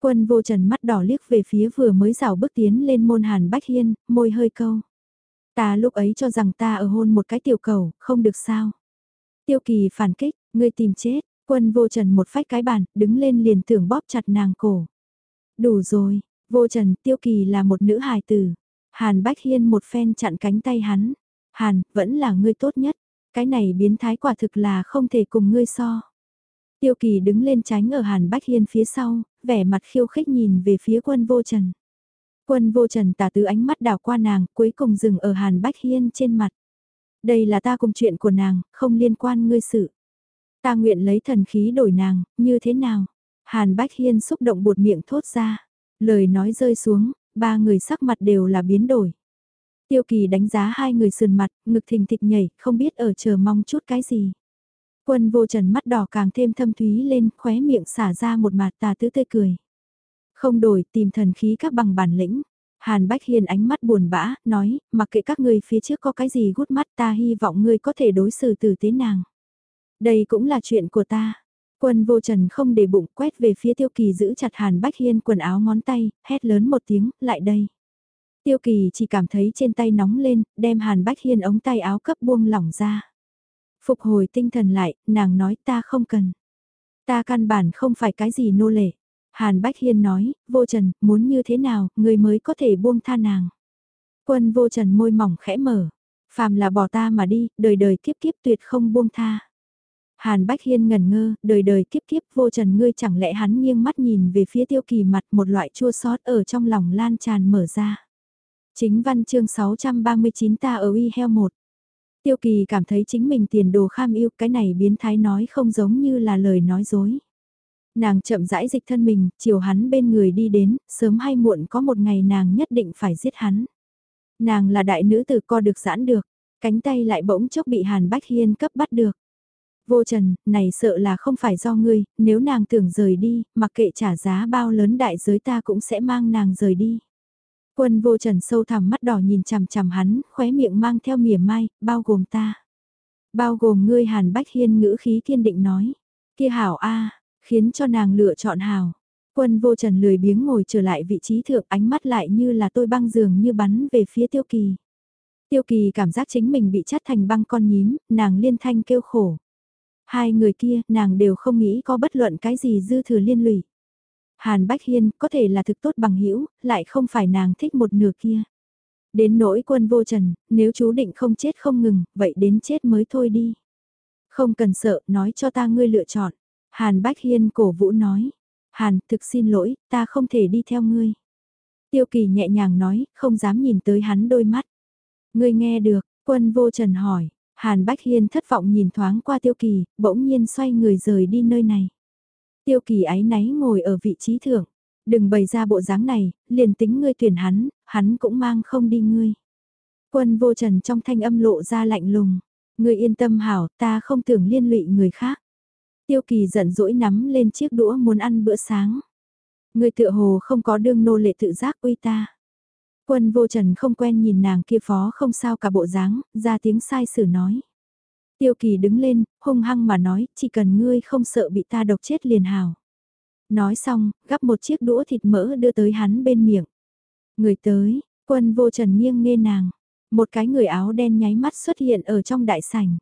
Quân vô trần mắt đỏ liếc về phía vừa mới rào bước tiến lên môn hàn bách hiên, môi hơi câu. Ta lúc ấy cho rằng ta ở hôn một cái tiểu cầu, không được sao. Tiêu kỳ phản kích, ngươi tìm chết, quân vô trần một phách cái bàn, đứng lên liền tưởng bóp chặt nàng cổ. Đủ rồi, vô trần tiêu kỳ là một nữ hài tử. Hàn Bách Hiên một phen chặn cánh tay hắn. Hàn, vẫn là ngươi tốt nhất. Cái này biến thái quả thực là không thể cùng ngươi so. Tiêu kỳ đứng lên tránh ở Hàn Bách Hiên phía sau, vẻ mặt khiêu khích nhìn về phía quân vô trần. Quân vô trần tả tứ ánh mắt đảo qua nàng, cuối cùng dừng ở Hàn Bách Hiên trên mặt. Đây là ta cùng chuyện của nàng, không liên quan ngươi sự. Ta nguyện lấy thần khí đổi nàng, như thế nào? Hàn Bách Hiên xúc động buột miệng thốt ra. Lời nói rơi xuống, ba người sắc mặt đều là biến đổi. Tiêu kỳ đánh giá hai người sườn mặt, ngực thình thịch nhảy, không biết ở chờ mong chút cái gì. Quân vô trần mắt đỏ càng thêm thâm thúy lên, khóe miệng xả ra một mặt tà tứ tươi cười. Không đổi, tìm thần khí các bằng bản lĩnh. Hàn Bách Hiền ánh mắt buồn bã, nói, mặc kệ các ngươi phía trước có cái gì gút mắt ta hy vọng ngươi có thể đối xử tử tế nàng. Đây cũng là chuyện của ta. Quân vô trần không để bụng quét về phía tiêu kỳ giữ chặt Hàn Bách Hiên quần áo ngón tay, hét lớn một tiếng, lại đây. Tiêu kỳ chỉ cảm thấy trên tay nóng lên, đem Hàn Bách Hiên ống tay áo cấp buông lỏng ra. Phục hồi tinh thần lại, nàng nói ta không cần. Ta căn bản không phải cái gì nô lệ. Hàn Bách Hiên nói, vô trần, muốn như thế nào, người mới có thể buông tha nàng. Quân vô trần môi mỏng khẽ mở. Phàm là bỏ ta mà đi, đời đời kiếp kiếp tuyệt không buông tha. Hàn Bách Hiên ngẩn ngơ, đời đời kiếp kiếp vô trần ngươi chẳng lẽ hắn nghiêng mắt nhìn về phía tiêu kỳ mặt một loại chua xót ở trong lòng lan tràn mở ra. Chính văn chương 639 ta ở y heo 1. Tiêu kỳ cảm thấy chính mình tiền đồ kham yêu cái này biến thái nói không giống như là lời nói dối. Nàng chậm rãi dịch thân mình, chiều hắn bên người đi đến, sớm hay muộn có một ngày nàng nhất định phải giết hắn. Nàng là đại nữ tử co được giãn được, cánh tay lại bỗng chốc bị Hàn Bách Hiên cấp bắt được. Vô Trần, này sợ là không phải do ngươi, nếu nàng tưởng rời đi, mặc kệ trả giá bao lớn đại giới ta cũng sẽ mang nàng rời đi. Quân vô trần sâu thẳm mắt đỏ nhìn chằm chằm hắn, khóe miệng mang theo mỉa mai, bao gồm ta. Bao gồm ngươi Hàn Bách Hiên ngữ khí kiên định nói. Kia hảo a khiến cho nàng lựa chọn hảo. Quân vô trần lười biếng ngồi trở lại vị trí thượng ánh mắt lại như là tôi băng giường như bắn về phía tiêu kỳ. Tiêu kỳ cảm giác chính mình bị chắt thành băng con nhím, nàng liên thanh kêu khổ. Hai người kia, nàng đều không nghĩ có bất luận cái gì dư thừa liên lụy. Hàn Bách Hiên có thể là thực tốt bằng hữu lại không phải nàng thích một nửa kia. Đến nỗi quân vô trần, nếu chú định không chết không ngừng, vậy đến chết mới thôi đi. Không cần sợ, nói cho ta ngươi lựa chọn. Hàn Bách Hiên cổ vũ nói. Hàn, thực xin lỗi, ta không thể đi theo ngươi. Tiêu kỳ nhẹ nhàng nói, không dám nhìn tới hắn đôi mắt. Ngươi nghe được, quân vô trần hỏi. Hàn Bách Hiên thất vọng nhìn thoáng qua tiêu kỳ, bỗng nhiên xoay người rời đi nơi này. Tiêu kỳ ái náy ngồi ở vị trí thượng. Đừng bày ra bộ dáng này, liền tính ngươi tuyển hắn, hắn cũng mang không đi ngươi. Quân vô trần trong thanh âm lộ ra lạnh lùng. Ngươi yên tâm hảo, ta không tưởng liên lụy người khác. Tiêu kỳ giận dỗi nắm lên chiếc đũa muốn ăn bữa sáng. Ngươi tựa hồ không có đương nô lệ tự giác uy ta. Quân vô trần không quen nhìn nàng kia phó không sao cả bộ dáng, ra tiếng sai sử nói. Tiêu kỳ đứng lên, hung hăng mà nói, chỉ cần ngươi không sợ bị ta độc chết liền hào. Nói xong, gắp một chiếc đũa thịt mỡ đưa tới hắn bên miệng. Người tới, quân vô trần nghiêng nghe nàng. Một cái người áo đen nháy mắt xuất hiện ở trong đại sảnh.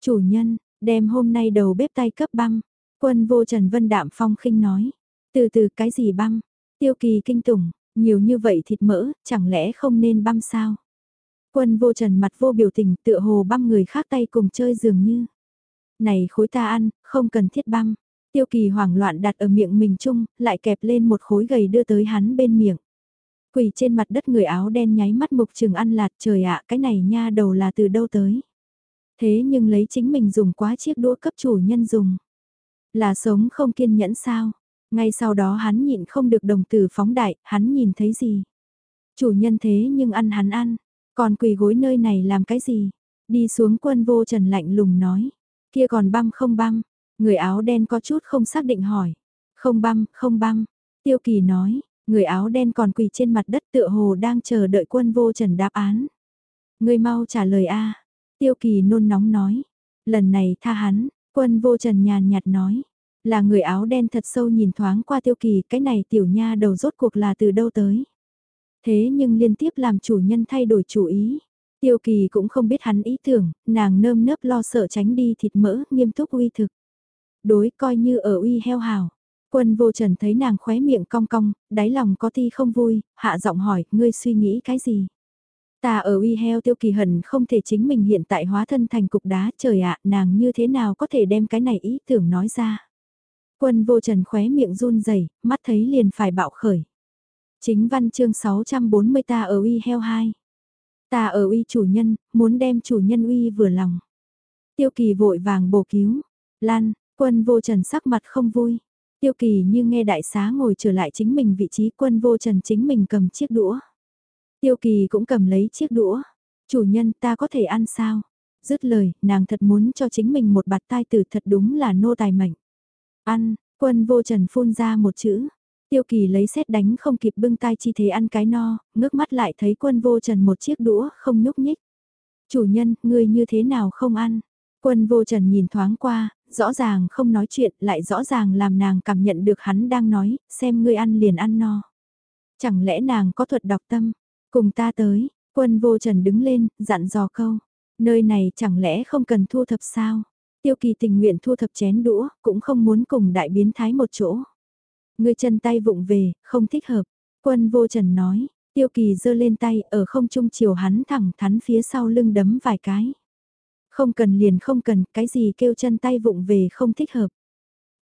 Chủ nhân, đem hôm nay đầu bếp tay cấp băm. Quân vô trần vân đạm phong khinh nói. Từ từ cái gì băm? Tiêu kỳ kinh tủng, nhiều như vậy thịt mỡ, chẳng lẽ không nên băm sao? Quân vô trần mặt vô biểu tình tựa hồ băm người khác tay cùng chơi dường như. Này khối ta ăn, không cần thiết băm. Tiêu kỳ hoảng loạn đặt ở miệng mình chung, lại kẹp lên một khối gầy đưa tới hắn bên miệng. Quỳ trên mặt đất người áo đen nháy mắt mục trường ăn lạt trời ạ cái này nha đầu là từ đâu tới. Thế nhưng lấy chính mình dùng quá chiếc đũa cấp chủ nhân dùng. Là sống không kiên nhẫn sao? Ngay sau đó hắn nhịn không được đồng tử phóng đại, hắn nhìn thấy gì? Chủ nhân thế nhưng ăn hắn ăn, còn quỳ gối nơi này làm cái gì? Đi xuống quân vô trần lạnh lùng nói. Kia còn băm không băm? Người áo đen có chút không xác định hỏi. Không băm, không băm. Tiêu kỳ nói, người áo đen còn quỳ trên mặt đất tựa hồ đang chờ đợi quân vô trần đáp án. Người mau trả lời a Tiêu kỳ nôn nóng nói. Lần này tha hắn, quân vô trần nhàn nhạt nói. Là người áo đen thật sâu nhìn thoáng qua tiêu kỳ, cái này tiểu nha đầu rốt cuộc là từ đâu tới. Thế nhưng liên tiếp làm chủ nhân thay đổi chủ ý. Tiêu kỳ cũng không biết hắn ý tưởng, nàng nơm nớp lo sợ tránh đi thịt mỡ, nghiêm túc uy thực. Đối coi như ở uy heo hào. Quân vô trần thấy nàng khóe miệng cong cong, đáy lòng có ti không vui, hạ giọng hỏi, ngươi suy nghĩ cái gì? Ta ở uy heo tiêu kỳ hận không thể chính mình hiện tại hóa thân thành cục đá trời ạ, nàng như thế nào có thể đem cái này ý tưởng nói ra? Quân vô trần khóe miệng run rẩy mắt thấy liền phải bạo khởi. Chính văn chương 640 ta ở uy heo 2. Ta ở uy chủ nhân, muốn đem chủ nhân uy vừa lòng. Tiêu kỳ vội vàng bổ cứu. Lan, quân vô trần sắc mặt không vui. Tiêu kỳ như nghe đại xá ngồi trở lại chính mình vị trí quân vô trần chính mình cầm chiếc đũa. Tiêu kỳ cũng cầm lấy chiếc đũa. Chủ nhân ta có thể ăn sao? Dứt lời, nàng thật muốn cho chính mình một bạt tai tử thật đúng là nô tài mệnh. Ăn, quân vô trần phun ra một chữ. Tiêu kỳ lấy xét đánh không kịp bưng tay chi thế ăn cái no, ngước mắt lại thấy quân vô trần một chiếc đũa không nhúc nhích. Chủ nhân, ngươi như thế nào không ăn? Quân vô trần nhìn thoáng qua, rõ ràng không nói chuyện, lại rõ ràng làm nàng cảm nhận được hắn đang nói, xem ngươi ăn liền ăn no. Chẳng lẽ nàng có thuật đọc tâm? Cùng ta tới, quân vô trần đứng lên, dặn dò câu. Nơi này chẳng lẽ không cần thu thập sao? Tiêu kỳ tình nguyện thu thập chén đũa, cũng không muốn cùng đại biến thái một chỗ. Người chân tay vụng về, không thích hợp. Quân vô trần nói, tiêu kỳ giơ lên tay ở không trung chiều hắn thẳng thắn phía sau lưng đấm vài cái. Không cần liền không cần, cái gì kêu chân tay vụng về không thích hợp.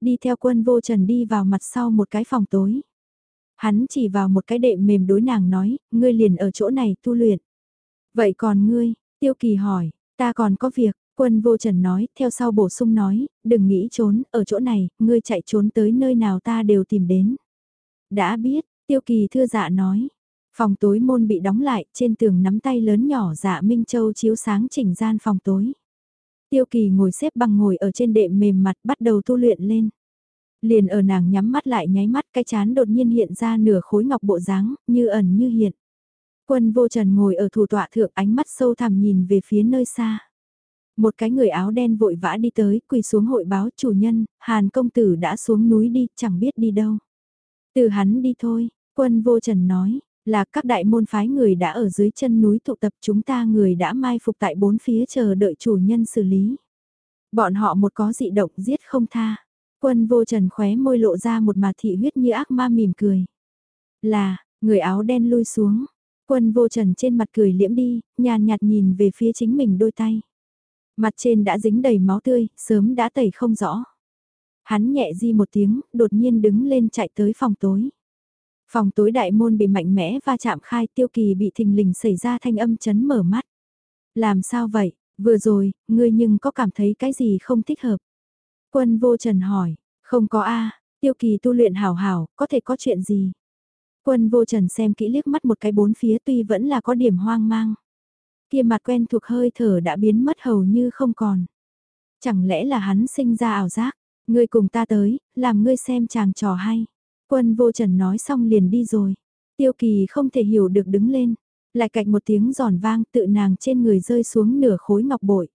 Đi theo quân vô trần đi vào mặt sau một cái phòng tối. Hắn chỉ vào một cái đệm mềm đối nàng nói, ngươi liền ở chỗ này tu luyện. Vậy còn ngươi, tiêu kỳ hỏi, ta còn có việc, quân vô trần nói, theo sau bổ sung nói, đừng nghĩ trốn, ở chỗ này, ngươi chạy trốn tới nơi nào ta đều tìm đến. Đã biết, tiêu kỳ thưa dạ nói, phòng tối môn bị đóng lại, trên tường nắm tay lớn nhỏ dạ Minh Châu chiếu sáng chỉnh gian phòng tối. Tiêu kỳ ngồi xếp bằng ngồi ở trên đệm mềm mặt bắt đầu tu luyện lên. Liền ở nàng nhắm mắt lại nháy mắt cái chán đột nhiên hiện ra nửa khối ngọc bộ dáng, như ẩn như hiện. Quân vô trần ngồi ở thủ tọa thượng ánh mắt sâu thẳm nhìn về phía nơi xa. Một cái người áo đen vội vã đi tới, quỳ xuống hội báo chủ nhân, Hàn công tử đã xuống núi đi, chẳng biết đi đâu. Từ hắn đi thôi, quân vô trần nói, là các đại môn phái người đã ở dưới chân núi tụ tập chúng ta người đã mai phục tại bốn phía chờ đợi chủ nhân xử lý. Bọn họ một có dị động giết không tha. Quân vô trần khóe môi lộ ra một mà thị huyết như ác ma mỉm cười. Là, người áo đen lui xuống. Quân vô trần trên mặt cười liễm đi, nhàn nhạt nhìn về phía chính mình đôi tay. Mặt trên đã dính đầy máu tươi, sớm đã tẩy không rõ. Hắn nhẹ di một tiếng, đột nhiên đứng lên chạy tới phòng tối. Phòng tối đại môn bị mạnh mẽ va chạm khai tiêu kỳ bị thình lình xảy ra thanh âm chấn mở mắt. Làm sao vậy, vừa rồi, ngươi nhưng có cảm thấy cái gì không thích hợp? Quân vô trần hỏi, không có a tiêu kỳ tu luyện hảo hảo, có thể có chuyện gì? Quân vô trần xem kỹ liếc mắt một cái bốn phía tuy vẫn là có điểm hoang mang. Kia mặt quen thuộc hơi thở đã biến mất hầu như không còn. Chẳng lẽ là hắn sinh ra ảo giác, ngươi cùng ta tới, làm ngươi xem chàng trò hay. Quân vô trần nói xong liền đi rồi. Tiêu kỳ không thể hiểu được đứng lên. Lại cạnh một tiếng giòn vang tự nàng trên người rơi xuống nửa khối ngọc bội.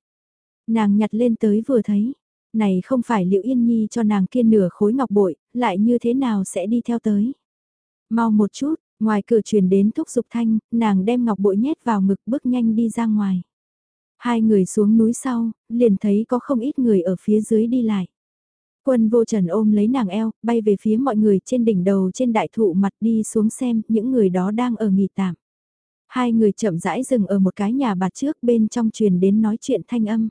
Nàng nhặt lên tới vừa thấy. Này không phải liệu yên nhi cho nàng kia nửa khối ngọc bội, lại như thế nào sẽ đi theo tới. Mau một chút, ngoài cửa truyền đến thúc giục thanh, nàng đem ngọc bội nhét vào ngực bước nhanh đi ra ngoài. Hai người xuống núi sau, liền thấy có không ít người ở phía dưới đi lại. Quân vô trần ôm lấy nàng eo, bay về phía mọi người trên đỉnh đầu trên đại thụ mặt đi xuống xem những người đó đang ở nghỉ tạm. Hai người chậm rãi dừng ở một cái nhà bạt trước bên trong truyền đến nói chuyện thanh âm.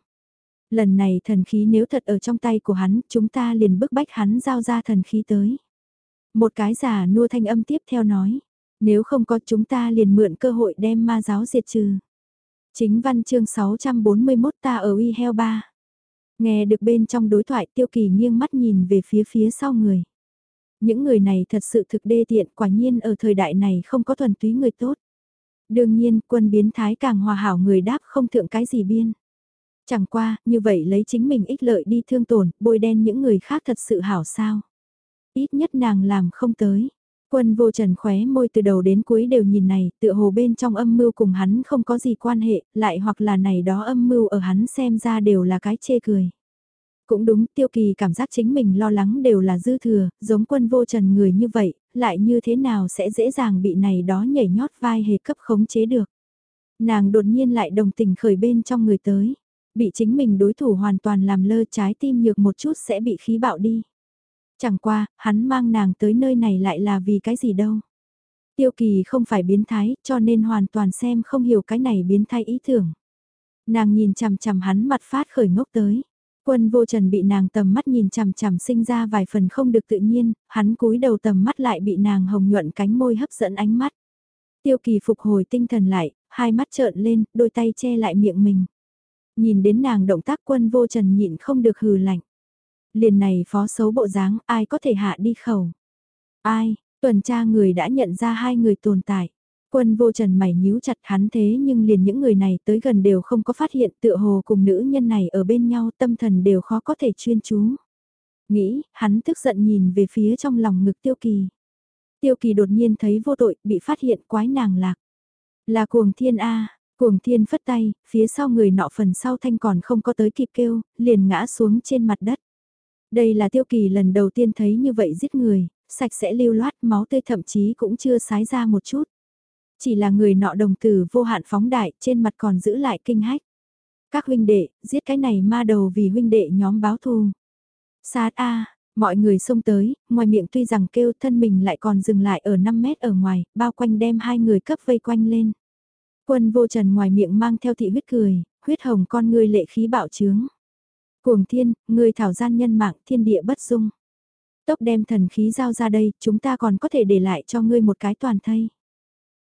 Lần này thần khí nếu thật ở trong tay của hắn, chúng ta liền bức bách hắn giao ra thần khí tới. Một cái giả nua thanh âm tiếp theo nói, nếu không có chúng ta liền mượn cơ hội đem ma giáo diệt trừ. Chính văn chương 641 ta ở uy heo ba. Nghe được bên trong đối thoại tiêu kỳ nghiêng mắt nhìn về phía phía sau người. Những người này thật sự thực đê tiện quả nhiên ở thời đại này không có thuần túy người tốt. Đương nhiên quân biến thái càng hòa hảo người đáp không thượng cái gì biên. Chẳng qua, như vậy lấy chính mình ích lợi đi thương tổn, bôi đen những người khác thật sự hảo sao. Ít nhất nàng làm không tới. Quân vô trần khóe môi từ đầu đến cuối đều nhìn này, tựa hồ bên trong âm mưu cùng hắn không có gì quan hệ, lại hoặc là này đó âm mưu ở hắn xem ra đều là cái chê cười. Cũng đúng, tiêu kỳ cảm giác chính mình lo lắng đều là dư thừa, giống quân vô trần người như vậy, lại như thế nào sẽ dễ dàng bị này đó nhảy nhót vai hề cấp khống chế được. Nàng đột nhiên lại đồng tình khởi bên trong người tới, bị chính mình đối thủ hoàn toàn làm lơ trái tim nhược một chút sẽ bị khí bạo đi. Chẳng qua, hắn mang nàng tới nơi này lại là vì cái gì đâu. Tiêu kỳ không phải biến thái, cho nên hoàn toàn xem không hiểu cái này biến thái ý tưởng. Nàng nhìn chằm chằm hắn mặt phát khởi ngốc tới. Quân vô trần bị nàng tầm mắt nhìn chằm chằm sinh ra vài phần không được tự nhiên, hắn cúi đầu tầm mắt lại bị nàng hồng nhuận cánh môi hấp dẫn ánh mắt. Tiêu kỳ phục hồi tinh thần lại, hai mắt trợn lên, đôi tay che lại miệng mình. Nhìn đến nàng động tác quân vô trần nhịn không được hừ lạnh. Liền này phó xấu bộ dáng ai có thể hạ đi khẩu. Ai, tuần tra người đã nhận ra hai người tồn tại. Quân vô trần mày nhíu chặt hắn thế nhưng liền những người này tới gần đều không có phát hiện tựa hồ cùng nữ nhân này ở bên nhau tâm thần đều khó có thể chuyên chú. Nghĩ, hắn tức giận nhìn về phía trong lòng ngực tiêu kỳ. Tiêu kỳ đột nhiên thấy vô tội, bị phát hiện quái nàng lạc. Là cuồng thiên A, cuồng thiên phất tay, phía sau người nọ phần sau thanh còn không có tới kịp kêu, liền ngã xuống trên mặt đất. Đây là tiêu kỳ lần đầu tiên thấy như vậy giết người, sạch sẽ lưu loát máu tươi thậm chí cũng chưa sái ra một chút. Chỉ là người nọ đồng tử vô hạn phóng đại trên mặt còn giữ lại kinh hách. Các huynh đệ, giết cái này ma đầu vì huynh đệ nhóm báo thù. Sát A, mọi người xông tới, ngoài miệng tuy rằng kêu thân mình lại còn dừng lại ở 5 mét ở ngoài, bao quanh đem hai người cấp vây quanh lên. Quân vô trần ngoài miệng mang theo thị huyết cười, huyết hồng con người lệ khí bạo trướng. Cuồng thiên, người thảo gian nhân mạng thiên địa bất dung. Tốc đem thần khí giao ra đây, chúng ta còn có thể để lại cho ngươi một cái toàn thây.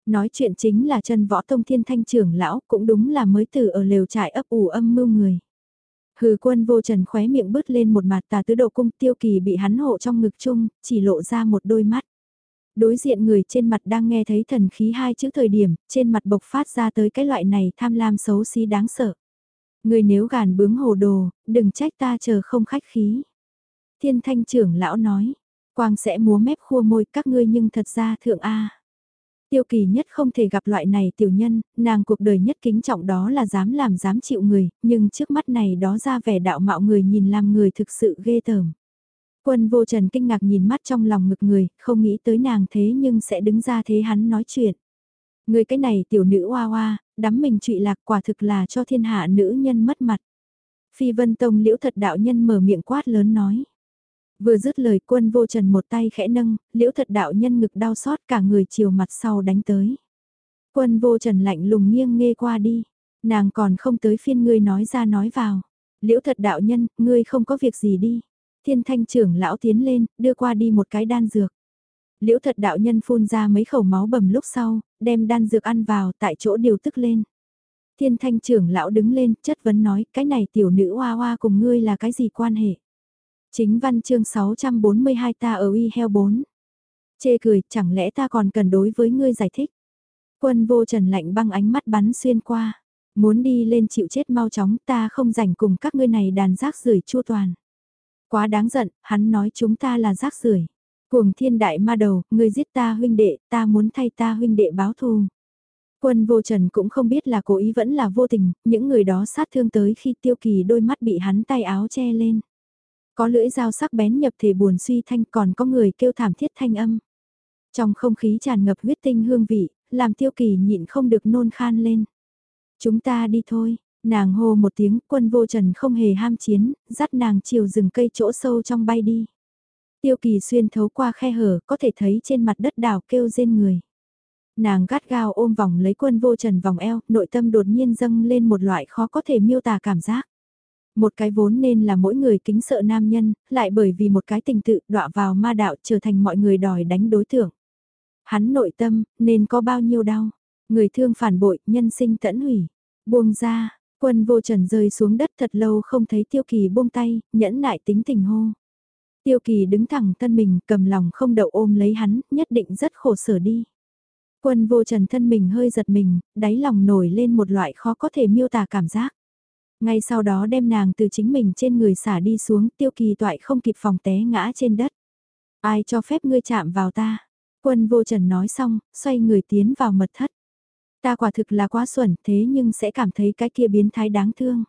Nói chuyện chính là chân võ tông thiên thanh trưởng lão, cũng đúng là mới từ ở lều trại ấp ủ âm mưu người. Hừ quân vô trần khóe miệng bứt lên một mặt tà tứ độ cung tiêu kỳ bị hắn hộ trong ngực chung, chỉ lộ ra một đôi mắt. Đối diện người trên mặt đang nghe thấy thần khí hai chữ thời điểm, trên mặt bộc phát ra tới cái loại này tham lam xấu xí đáng sợ. Người nếu gàn bướng hồ đồ, đừng trách ta chờ không khách khí. Thiên thanh trưởng lão nói, quang sẽ múa mép khua môi các ngươi nhưng thật ra thượng A. Tiêu kỳ nhất không thể gặp loại này tiểu nhân, nàng cuộc đời nhất kính trọng đó là dám làm dám chịu người, nhưng trước mắt này đó ra vẻ đạo mạo người nhìn làm người thực sự ghê tởm. Quân vô trần kinh ngạc nhìn mắt trong lòng ngực người, không nghĩ tới nàng thế nhưng sẽ đứng ra thế hắn nói chuyện. Người cái này tiểu nữ hoa hoa, đắm mình trụy lạc quả thực là cho thiên hạ nữ nhân mất mặt. Phi vân tông liễu thật đạo nhân mở miệng quát lớn nói. Vừa dứt lời quân vô trần một tay khẽ nâng, liễu thật đạo nhân ngực đau xót cả người chiều mặt sau đánh tới. Quân vô trần lạnh lùng nghiêng nghe qua đi, nàng còn không tới phiên ngươi nói ra nói vào. Liễu thật đạo nhân, ngươi không có việc gì đi. Thiên thanh trưởng lão tiến lên, đưa qua đi một cái đan dược. Liễu thật đạo nhân phun ra mấy khẩu máu bầm lúc sau, đem đan dược ăn vào tại chỗ điều tức lên. Thiên thanh trưởng lão đứng lên, chất vấn nói, cái này tiểu nữ hoa hoa cùng ngươi là cái gì quan hệ? Chính văn chương 642 ta ở uy heo 4. Chê cười, chẳng lẽ ta còn cần đối với ngươi giải thích? Quân vô trần lạnh băng ánh mắt bắn xuyên qua. Muốn đi lên chịu chết mau chóng ta không rảnh cùng các ngươi này đàn rác rưởi chua toàn. Quá đáng giận, hắn nói chúng ta là rác rưởi. Cuồng thiên đại ma đầu, ngươi giết ta huynh đệ, ta muốn thay ta huynh đệ báo thù. Quân vô trần cũng không biết là cố ý vẫn là vô tình, những người đó sát thương tới khi tiêu kỳ đôi mắt bị hắn tay áo che lên. Có lưỡi dao sắc bén nhập thể buồn suy thanh còn có người kêu thảm thiết thanh âm. Trong không khí tràn ngập huyết tinh hương vị, làm tiêu kỳ nhịn không được nôn khan lên. Chúng ta đi thôi, nàng hô một tiếng quân vô trần không hề ham chiến, dắt nàng chiều rừng cây chỗ sâu trong bay đi. Tiêu kỳ xuyên thấu qua khe hở có thể thấy trên mặt đất đảo kêu rên người. Nàng gắt gao ôm vòng lấy quân vô trần vòng eo, nội tâm đột nhiên dâng lên một loại khó có thể miêu tả cảm giác. Một cái vốn nên là mỗi người kính sợ nam nhân, lại bởi vì một cái tình tự đọa vào ma đạo trở thành mọi người đòi đánh đối tượng. Hắn nội tâm, nên có bao nhiêu đau. Người thương phản bội, nhân sinh tẫn hủy. Buông ra, quân vô trần rơi xuống đất thật lâu không thấy tiêu kỳ buông tay, nhẫn nại tính tình hô. Tiêu kỳ đứng thẳng thân mình cầm lòng không đậu ôm lấy hắn, nhất định rất khổ sở đi. Quân vô trần thân mình hơi giật mình, đáy lòng nổi lên một loại khó có thể miêu tả cảm giác. Ngay sau đó đem nàng từ chính mình trên người xả đi xuống tiêu kỳ toại không kịp phòng té ngã trên đất. Ai cho phép ngươi chạm vào ta? Quân vô trần nói xong, xoay người tiến vào mật thất. Ta quả thực là quá xuẩn thế nhưng sẽ cảm thấy cái kia biến thái đáng thương.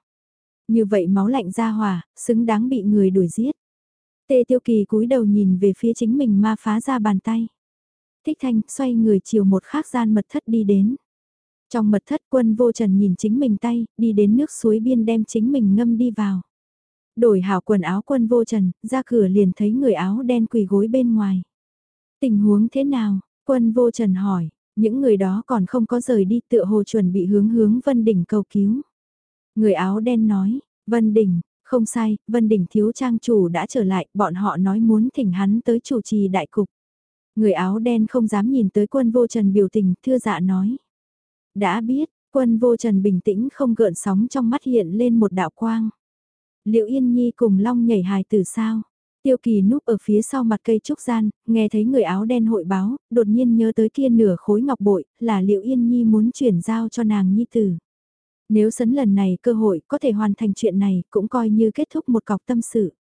Như vậy máu lạnh ra hòa, xứng đáng bị người đuổi giết. Tê tiêu kỳ cúi đầu nhìn về phía chính mình ma phá ra bàn tay. Thích thanh xoay người chiều một khác gian mật thất đi đến. Trong mật thất quân vô trần nhìn chính mình tay, đi đến nước suối biên đem chính mình ngâm đi vào. Đổi hảo quần áo quân vô trần, ra cửa liền thấy người áo đen quỳ gối bên ngoài. Tình huống thế nào? Quân vô trần hỏi, những người đó còn không có rời đi tựa hồ chuẩn bị hướng hướng Vân Đỉnh cầu cứu. Người áo đen nói, Vân Đỉnh, không sai, Vân Đỉnh thiếu trang chủ đã trở lại, bọn họ nói muốn thỉnh hắn tới chủ trì đại cục. Người áo đen không dám nhìn tới quân vô trần biểu tình, thưa dạ nói. Đã biết, quân vô trần bình tĩnh không gợn sóng trong mắt hiện lên một đạo quang. Liệu Yên Nhi cùng Long nhảy hài từ sao? Tiêu kỳ núp ở phía sau mặt cây trúc gian, nghe thấy người áo đen hội báo, đột nhiên nhớ tới kia nửa khối ngọc bội, là liệu Yên Nhi muốn chuyển giao cho nàng Nhi tử. Nếu sấn lần này cơ hội có thể hoàn thành chuyện này cũng coi như kết thúc một cọc tâm sự.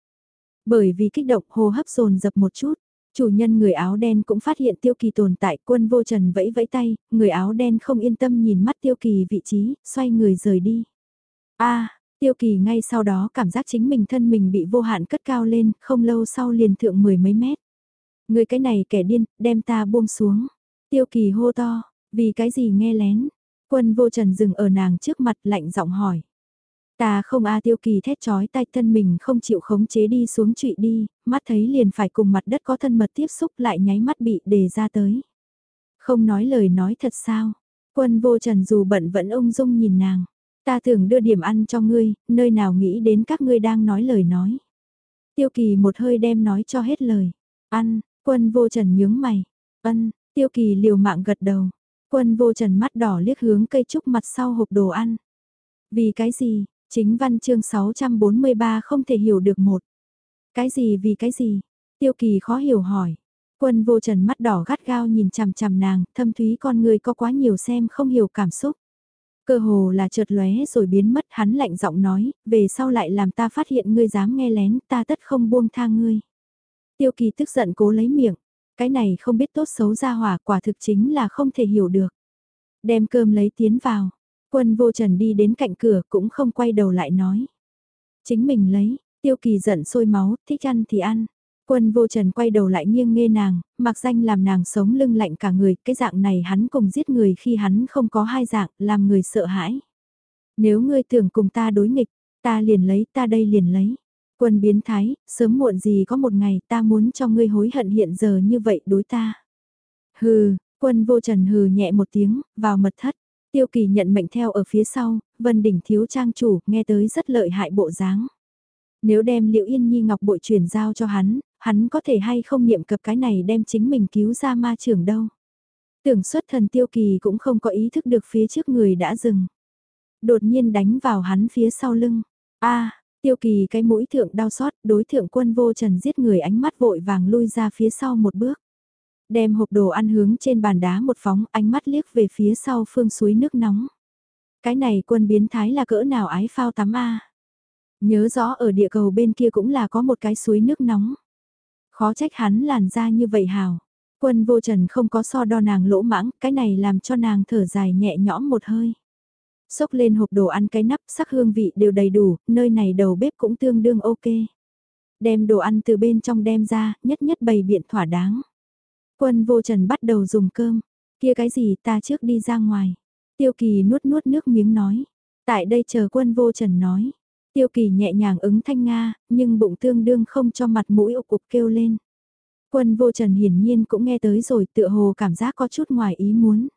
Bởi vì kích động hô hấp dồn dập một chút, Chủ nhân người áo đen cũng phát hiện tiêu kỳ tồn tại quân vô trần vẫy vẫy tay, người áo đen không yên tâm nhìn mắt tiêu kỳ vị trí, xoay người rời đi. a tiêu kỳ ngay sau đó cảm giác chính mình thân mình bị vô hạn cất cao lên, không lâu sau liền thượng mười mấy mét. Người cái này kẻ điên, đem ta buông xuống. Tiêu kỳ hô to, vì cái gì nghe lén. Quân vô trần dừng ở nàng trước mặt lạnh giọng hỏi. Ta không a tiêu kỳ thét chói tay thân mình không chịu khống chế đi xuống trụy đi, mắt thấy liền phải cùng mặt đất có thân mật tiếp xúc lại nháy mắt bị đề ra tới. Không nói lời nói thật sao, quân vô trần dù bận vẫn ung dung nhìn nàng, ta tưởng đưa điểm ăn cho ngươi, nơi nào nghĩ đến các ngươi đang nói lời nói. Tiêu kỳ một hơi đem nói cho hết lời, Ăn, quân vô trần nhướng mày. Ân, tiêu kỳ liều mạng gật đầu. Quân vô trần mắt đỏ liếc hướng cây trúc mặt sau hộp đồ ăn. Vì cái gì, chính văn chương 643 không thể hiểu được một. Cái gì vì cái gì? Tiêu kỳ khó hiểu hỏi. Quân vô trần mắt đỏ gắt gao nhìn chằm chằm nàng, thâm thúy con người có quá nhiều xem không hiểu cảm xúc. Cơ hồ là chợt lóe rồi biến mất hắn lạnh giọng nói, về sau lại làm ta phát hiện ngươi dám nghe lén ta tất không buông tha ngươi. Tiêu kỳ tức giận cố lấy miệng, cái này không biết tốt xấu ra hỏa quả thực chính là không thể hiểu được. Đem cơm lấy tiến vào, quân vô trần đi đến cạnh cửa cũng không quay đầu lại nói. Chính mình lấy, tiêu kỳ giận sôi máu, thích ăn thì ăn. Quân vô trần quay đầu lại nghiêng nghe nàng, mặc danh làm nàng sống lưng lạnh cả người, cái dạng này hắn cùng giết người khi hắn không có hai dạng, làm người sợ hãi. Nếu ngươi tưởng cùng ta đối nghịch, ta liền lấy, ta đây liền lấy. Quân biến thái, sớm muộn gì có một ngày ta muốn cho ngươi hối hận hiện giờ như vậy đối ta. Hừ, quân vô trần hừ nhẹ một tiếng, vào mật thất. Tiêu kỳ nhận mệnh theo ở phía sau, vân đỉnh thiếu trang chủ, nghe tới rất lợi hại bộ dáng. Nếu đem liệu yên nhi ngọc bội chuyển giao cho hắn, hắn có thể hay không niệm cập cái này đem chính mình cứu ra ma trưởng đâu. Tưởng xuất thần tiêu kỳ cũng không có ý thức được phía trước người đã dừng. Đột nhiên đánh vào hắn phía sau lưng. a tiêu kỳ cái mũi thượng đau xót, đối thượng quân vô trần giết người ánh mắt vội vàng lui ra phía sau một bước. Đem hộp đồ ăn hướng trên bàn đá một phóng ánh mắt liếc về phía sau phương suối nước nóng. Cái này quân biến thái là cỡ nào ái phao tắm a Nhớ rõ ở địa cầu bên kia cũng là có một cái suối nước nóng. Khó trách hắn làn ra như vậy hào. Quân vô trần không có so đo nàng lỗ mãng, cái này làm cho nàng thở dài nhẹ nhõm một hơi. Xốc lên hộp đồ ăn cái nắp sắc hương vị đều đầy đủ, nơi này đầu bếp cũng tương đương ok. Đem đồ ăn từ bên trong đem ra, nhất nhất bày biện thỏa đáng. Quân vô trần bắt đầu dùng cơm, kia cái gì ta trước đi ra ngoài. Tiêu kỳ nuốt nuốt nước miếng nói. Tại đây chờ quân vô trần nói. Tiêu kỳ nhẹ nhàng ứng thanh Nga, nhưng bụng tương đương không cho mặt mũi ục cục kêu lên. Quân vô trần hiển nhiên cũng nghe tới rồi tựa hồ cảm giác có chút ngoài ý muốn.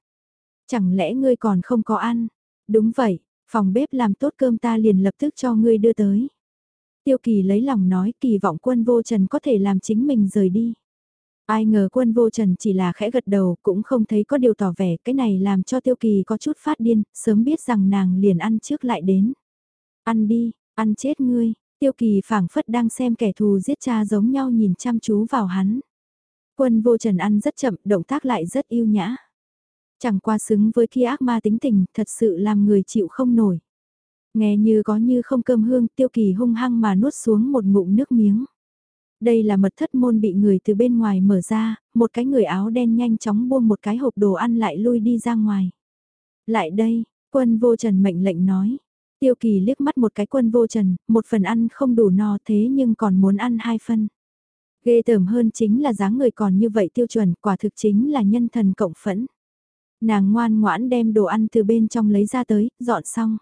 Chẳng lẽ ngươi còn không có ăn? Đúng vậy, phòng bếp làm tốt cơm ta liền lập tức cho ngươi đưa tới. Tiêu kỳ lấy lòng nói kỳ vọng quân vô trần có thể làm chính mình rời đi. Ai ngờ quân vô trần chỉ là khẽ gật đầu cũng không thấy có điều tỏ vẻ cái này làm cho tiêu kỳ có chút phát điên, sớm biết rằng nàng liền ăn trước lại đến. Ăn đi, Ăn chết ngươi, tiêu kỳ phảng phất đang xem kẻ thù giết cha giống nhau nhìn chăm chú vào hắn. Quân vô trần ăn rất chậm, động tác lại rất yêu nhã. Chẳng qua xứng với kia ác ma tính tình, thật sự làm người chịu không nổi. Nghe như có như không cơm hương, tiêu kỳ hung hăng mà nuốt xuống một ngụm nước miếng. Đây là mật thất môn bị người từ bên ngoài mở ra, một cái người áo đen nhanh chóng buông một cái hộp đồ ăn lại lui đi ra ngoài. Lại đây, quân vô trần mệnh lệnh nói, Tiêu kỳ liếc mắt một cái quân vô trần, một phần ăn không đủ no thế nhưng còn muốn ăn hai phân. Ghê tởm hơn chính là dáng người còn như vậy tiêu chuẩn, quả thực chính là nhân thần cộng phẫn. Nàng ngoan ngoãn đem đồ ăn từ bên trong lấy ra tới, dọn xong.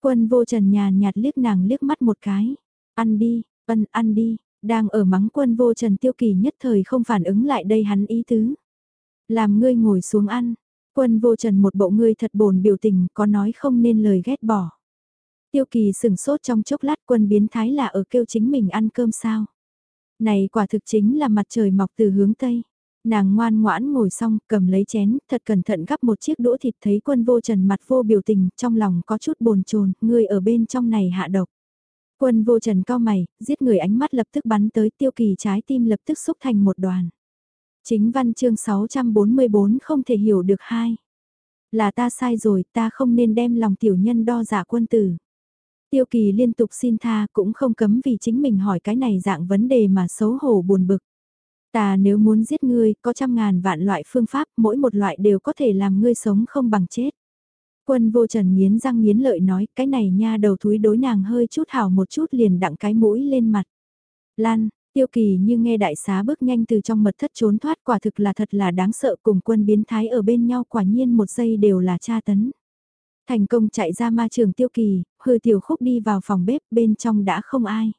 Quân vô trần nhàn nhạt liếc nàng liếc mắt một cái. Ăn đi, ân ăn đi, đang ở mắng quân vô trần tiêu kỳ nhất thời không phản ứng lại đây hắn ý tứ. Làm ngươi ngồi xuống ăn, quân vô trần một bộ ngươi thật bồn biểu tình có nói không nên lời ghét bỏ. Tiêu kỳ sừng sốt trong chốc lát quân biến thái là ở kêu chính mình ăn cơm sao. Này quả thực chính là mặt trời mọc từ hướng Tây. Nàng ngoan ngoãn ngồi xong, cầm lấy chén, thật cẩn thận gắp một chiếc đũa thịt thấy quân vô trần mặt vô biểu tình, trong lòng có chút bồn chồn người ở bên trong này hạ độc. Quân vô trần cao mày, giết người ánh mắt lập tức bắn tới tiêu kỳ trái tim lập tức xúc thành một đoàn. Chính văn chương 644 không thể hiểu được hai. Là ta sai rồi, ta không nên đem lòng tiểu nhân đo giả quân tử. Tiêu kỳ liên tục xin tha cũng không cấm vì chính mình hỏi cái này dạng vấn đề mà xấu hổ buồn bực. Ta nếu muốn giết ngươi, có trăm ngàn vạn loại phương pháp, mỗi một loại đều có thể làm ngươi sống không bằng chết. Quân vô trần nghiến răng nghiến lợi nói, cái này nha đầu thúi đối nàng hơi chút hảo một chút liền đặng cái mũi lên mặt. Lan, tiêu kỳ như nghe đại xá bước nhanh từ trong mật thất trốn thoát quả thực là thật là đáng sợ cùng quân biến thái ở bên nhau quả nhiên một giây đều là tra tấn. Thành công chạy ra ma trường tiêu kỳ, hư tiểu khúc đi vào phòng bếp bên trong đã không ai.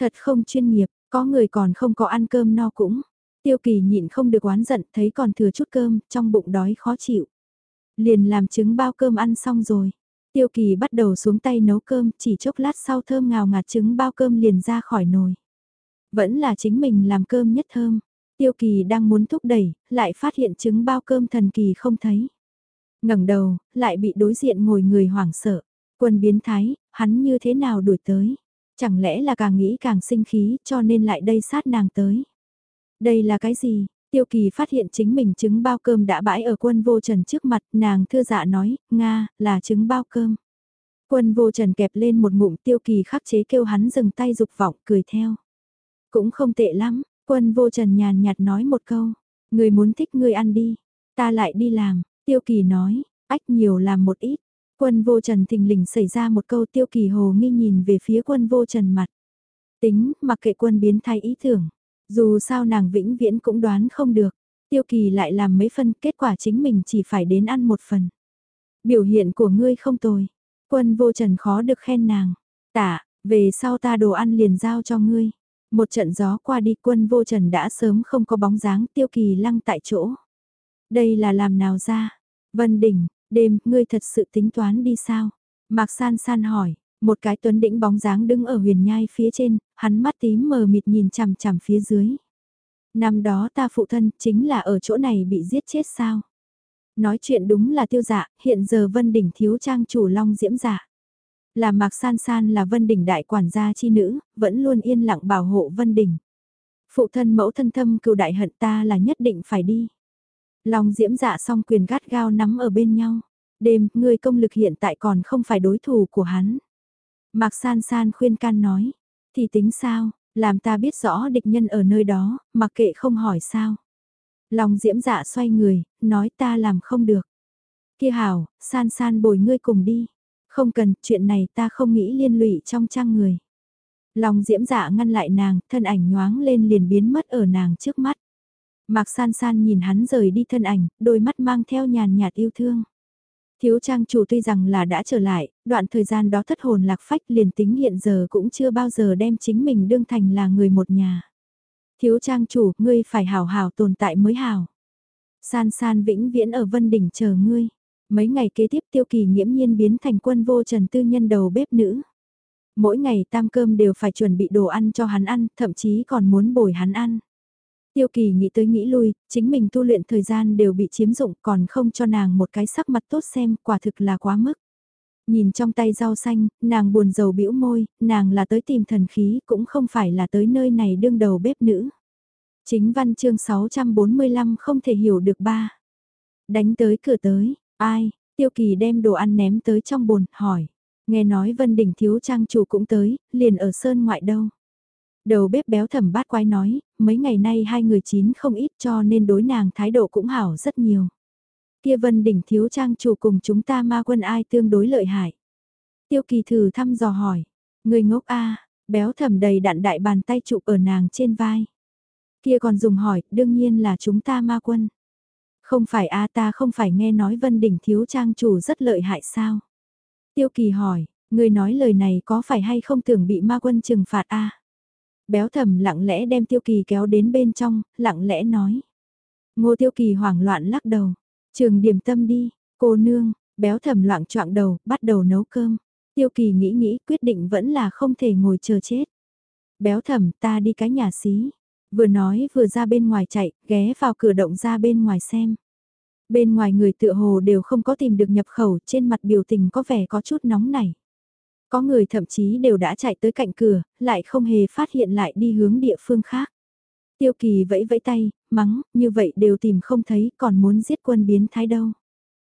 Thật không chuyên nghiệp, có người còn không có ăn cơm no cũng. Tiêu kỳ nhịn không được oán giận thấy còn thừa chút cơm, trong bụng đói khó chịu. Liền làm trứng bao cơm ăn xong rồi. Tiêu kỳ bắt đầu xuống tay nấu cơm, chỉ chốc lát sau thơm ngào ngạt trứng bao cơm liền ra khỏi nồi. Vẫn là chính mình làm cơm nhất thơm. Tiêu kỳ đang muốn thúc đẩy, lại phát hiện trứng bao cơm thần kỳ không thấy. ngẩng đầu, lại bị đối diện ngồi người hoảng sợ. Quân biến thái, hắn như thế nào đuổi tới? Chẳng lẽ là càng nghĩ càng sinh khí cho nên lại đây sát nàng tới? Đây là cái gì? Tiêu kỳ phát hiện chính mình trứng bao cơm đã bãi ở quân vô trần trước mặt, nàng thưa dạ nói, Nga, là trứng bao cơm. Quân vô trần kẹp lên một ngụm tiêu kỳ khắc chế kêu hắn dừng tay dục vọng, cười theo. Cũng không tệ lắm, quân vô trần nhàn nhạt nói một câu, người muốn thích người ăn đi, ta lại đi làm, tiêu kỳ nói, ách nhiều làm một ít. Quân vô trần thình lình xảy ra một câu tiêu kỳ hồ nghi nhìn về phía quân vô trần mặt. Tính, mặc kệ quân biến thay ý tưởng. Dù sao nàng vĩnh viễn cũng đoán không được. Tiêu kỳ lại làm mấy phân, kết quả chính mình chỉ phải đến ăn một phần. Biểu hiện của ngươi không tồi. Quân vô trần khó được khen nàng. Tả, về sau ta đồ ăn liền giao cho ngươi. Một trận gió qua đi quân vô trần đã sớm không có bóng dáng tiêu kỳ lăng tại chỗ. Đây là làm nào ra? Vân Đình, đêm, ngươi thật sự tính toán đi sao? Mạc San San hỏi, một cái tuấn đĩnh bóng dáng đứng ở huyền nhai phía trên, hắn mắt tím mờ mịt nhìn chằm chằm phía dưới. Năm đó ta phụ thân chính là ở chỗ này bị giết chết sao? Nói chuyện đúng là tiêu dạ, hiện giờ Vân Đỉnh thiếu trang chủ long diễm dạ. Là Mạc San San là Vân Đỉnh đại quản gia chi nữ, vẫn luôn yên lặng bảo hộ Vân Đỉnh. Phụ thân mẫu thân thâm cừu đại hận ta là nhất định phải đi. Long diễm dạ song quyền gắt gao nắm ở bên nhau. Đêm, ngươi công lực hiện tại còn không phải đối thủ của hắn. Mạc San San khuyên can nói, thì tính sao, làm ta biết rõ địch nhân ở nơi đó, mặc kệ không hỏi sao. Lòng diễm dạ xoay người, nói ta làm không được. Kia hảo, San San bồi ngươi cùng đi. Không cần, chuyện này ta không nghĩ liên lụy trong trang người. Lòng diễm dạ ngăn lại nàng, thân ảnh nhoáng lên liền biến mất ở nàng trước mắt. Mạc san san nhìn hắn rời đi thân ảnh, đôi mắt mang theo nhàn nhạt yêu thương. Thiếu trang chủ tuy rằng là đã trở lại, đoạn thời gian đó thất hồn lạc phách liền tính hiện giờ cũng chưa bao giờ đem chính mình đương thành là người một nhà. Thiếu trang chủ, ngươi phải hào hào tồn tại mới hào. San san vĩnh viễn ở vân đỉnh chờ ngươi. Mấy ngày kế tiếp tiêu kỳ nghiễm nhiên biến thành quân vô trần tư nhân đầu bếp nữ. Mỗi ngày tam cơm đều phải chuẩn bị đồ ăn cho hắn ăn, thậm chí còn muốn bồi hắn ăn. Tiêu kỳ nghĩ tới nghĩ lui, chính mình tu luyện thời gian đều bị chiếm dụng còn không cho nàng một cái sắc mặt tốt xem quả thực là quá mức. Nhìn trong tay rau xanh, nàng buồn rầu bĩu môi, nàng là tới tìm thần khí cũng không phải là tới nơi này đương đầu bếp nữ. Chính văn chương 645 không thể hiểu được ba. Đánh tới cửa tới, ai, tiêu kỳ đem đồ ăn ném tới trong bồn, hỏi. Nghe nói Vân Đỉnh thiếu trang chủ cũng tới, liền ở sơn ngoại đâu. Đầu bếp béo thẩm bát quái nói, mấy ngày nay hai người chín không ít cho nên đối nàng thái độ cũng hảo rất nhiều. Kia vân đỉnh thiếu trang chủ cùng chúng ta ma quân ai tương đối lợi hại. Tiêu kỳ thử thăm dò hỏi, người ngốc a béo thẩm đầy đặn đại bàn tay chụp ở nàng trên vai. Kia còn dùng hỏi, đương nhiên là chúng ta ma quân. Không phải a ta không phải nghe nói vân đỉnh thiếu trang chủ rất lợi hại sao? Tiêu kỳ hỏi, người nói lời này có phải hay không tưởng bị ma quân trừng phạt a Béo thầm lặng lẽ đem tiêu kỳ kéo đến bên trong, lặng lẽ nói. Ngô tiêu kỳ hoảng loạn lắc đầu. Trường điểm tâm đi, cô nương, béo thầm loạn choạng đầu, bắt đầu nấu cơm. Tiêu kỳ nghĩ nghĩ quyết định vẫn là không thể ngồi chờ chết. Béo thầm ta đi cái nhà xí. Vừa nói vừa ra bên ngoài chạy, ghé vào cửa động ra bên ngoài xem. Bên ngoài người tựa hồ đều không có tìm được nhập khẩu trên mặt biểu tình có vẻ có chút nóng nảy. Có người thậm chí đều đã chạy tới cạnh cửa, lại không hề phát hiện lại đi hướng địa phương khác. Tiêu kỳ vẫy vẫy tay, mắng, như vậy đều tìm không thấy còn muốn giết quân biến thái đâu.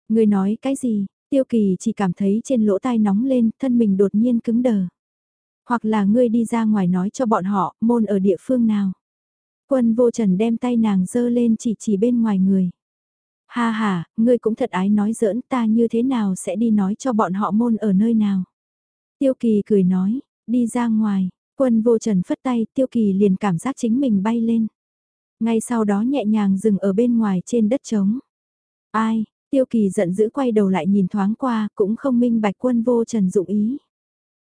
Người nói cái gì, tiêu kỳ chỉ cảm thấy trên lỗ tai nóng lên, thân mình đột nhiên cứng đờ. Hoặc là ngươi đi ra ngoài nói cho bọn họ, môn ở địa phương nào. Quân vô trần đem tay nàng dơ lên chỉ chỉ bên ngoài người. Ha ha, ngươi cũng thật ái nói giỡn ta như thế nào sẽ đi nói cho bọn họ môn ở nơi nào. Tiêu kỳ cười nói, đi ra ngoài, quân vô trần phất tay, tiêu kỳ liền cảm giác chính mình bay lên. Ngay sau đó nhẹ nhàng dừng ở bên ngoài trên đất trống. Ai, tiêu kỳ giận dữ quay đầu lại nhìn thoáng qua, cũng không minh bạch quân vô trần dụng ý.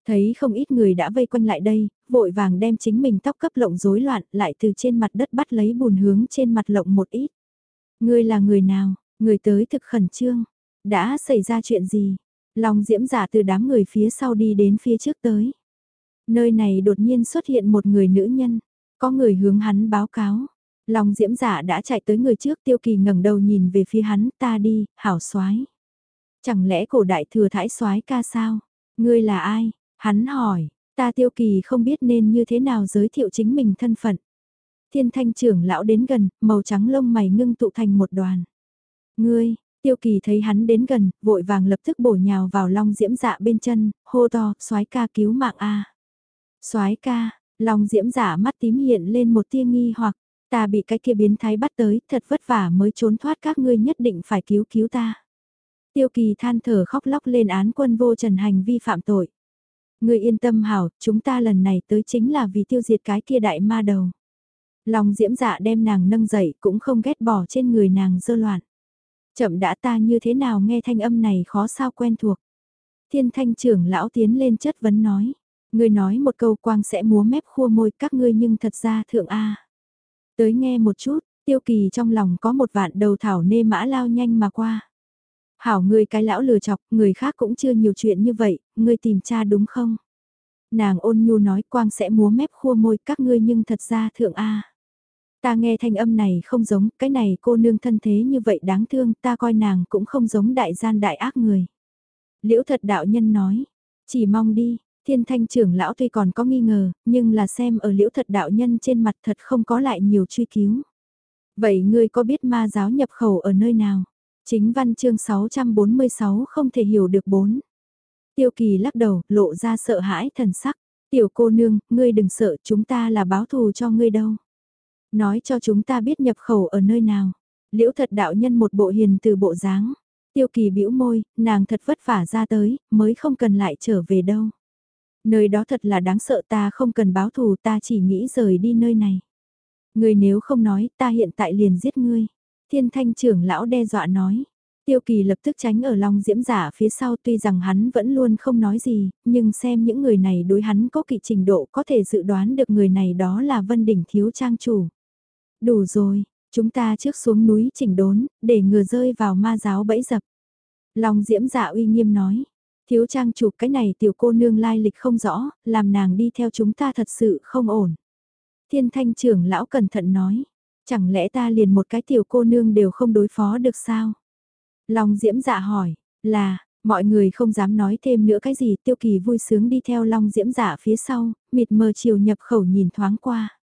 Thấy không ít người đã vây quanh lại đây, vội vàng đem chính mình tóc cấp lộng rối loạn lại từ trên mặt đất bắt lấy bùn hướng trên mặt lộng một ít. Ngươi là người nào, người tới thực khẩn trương, đã xảy ra chuyện gì, Long diễm giả từ đám người phía sau đi đến phía trước tới. Nơi này đột nhiên xuất hiện một người nữ nhân, có người hướng hắn báo cáo. Long diễm giả đã chạy tới người trước tiêu kỳ ngẩng đầu nhìn về phía hắn ta đi, hảo soái Chẳng lẽ cổ đại thừa thải soái ca sao? Ngươi là ai? Hắn hỏi, ta tiêu kỳ không biết nên như thế nào giới thiệu chính mình thân phận. Thiên thanh trưởng lão đến gần, màu trắng lông mày ngưng tụ thành một đoàn. Ngươi, tiêu kỳ thấy hắn đến gần, vội vàng lập tức bổ nhào vào long diễm dạ bên chân, hô to, soái ca cứu mạng a soái ca, long diễm dạ mắt tím hiện lên một tia nghi hoặc, ta bị cái kia biến thái bắt tới, thật vất vả mới trốn thoát các ngươi nhất định phải cứu cứu ta. Tiêu kỳ than thở khóc lóc lên án quân vô trần hành vi phạm tội. Ngươi yên tâm hảo, chúng ta lần này tới chính là vì tiêu diệt cái kia đại ma đầu. Lòng diễm dạ đem nàng nâng dậy cũng không ghét bỏ trên người nàng dơ loạn. Chậm đã ta như thế nào nghe thanh âm này khó sao quen thuộc. Thiên thanh trưởng lão tiến lên chất vấn nói. Ngươi nói một câu quang sẽ múa mép khua môi các ngươi nhưng thật ra thượng A. Tới nghe một chút, tiêu kỳ trong lòng có một vạn đầu thảo nê mã lao nhanh mà qua. Hảo ngươi cái lão lừa chọc, người khác cũng chưa nhiều chuyện như vậy, ngươi tìm cha đúng không? Nàng ôn nhu nói quang sẽ múa mép khua môi các ngươi nhưng thật ra thượng A. Ta nghe thanh âm này không giống, cái này cô nương thân thế như vậy đáng thương, ta coi nàng cũng không giống đại gian đại ác người. Liễu thật đạo nhân nói, chỉ mong đi, thiên thanh trưởng lão tuy còn có nghi ngờ, nhưng là xem ở liễu thật đạo nhân trên mặt thật không có lại nhiều truy cứu. Vậy ngươi có biết ma giáo nhập khẩu ở nơi nào? Chính văn chương 646 không thể hiểu được bốn. Tiêu kỳ lắc đầu, lộ ra sợ hãi thần sắc. Tiểu cô nương, ngươi đừng sợ, chúng ta là báo thù cho ngươi đâu. Nói cho chúng ta biết nhập khẩu ở nơi nào. Liễu thật đạo nhân một bộ hiền từ bộ dáng. Tiêu kỳ bĩu môi, nàng thật vất vả ra tới, mới không cần lại trở về đâu. Nơi đó thật là đáng sợ ta không cần báo thù ta chỉ nghĩ rời đi nơi này. Ngươi nếu không nói ta hiện tại liền giết ngươi. Thiên thanh trưởng lão đe dọa nói. Tiêu kỳ lập tức tránh ở long diễm giả phía sau tuy rằng hắn vẫn luôn không nói gì, nhưng xem những người này đối hắn có kỵ trình độ có thể dự đoán được người này đó là vân đỉnh thiếu trang chủ. Đủ rồi, chúng ta trước xuống núi chỉnh đốn, để ngừa rơi vào ma giáo bẫy dập. Long diễm dạ uy nghiêm nói, thiếu trang chủ cái này tiểu cô nương lai lịch không rõ, làm nàng đi theo chúng ta thật sự không ổn. Thiên thanh trưởng lão cẩn thận nói, chẳng lẽ ta liền một cái tiểu cô nương đều không đối phó được sao? Long diễm dạ hỏi, là, mọi người không dám nói thêm nữa cái gì tiêu kỳ vui sướng đi theo long diễm dạ phía sau, mịt mờ chiều nhập khẩu nhìn thoáng qua.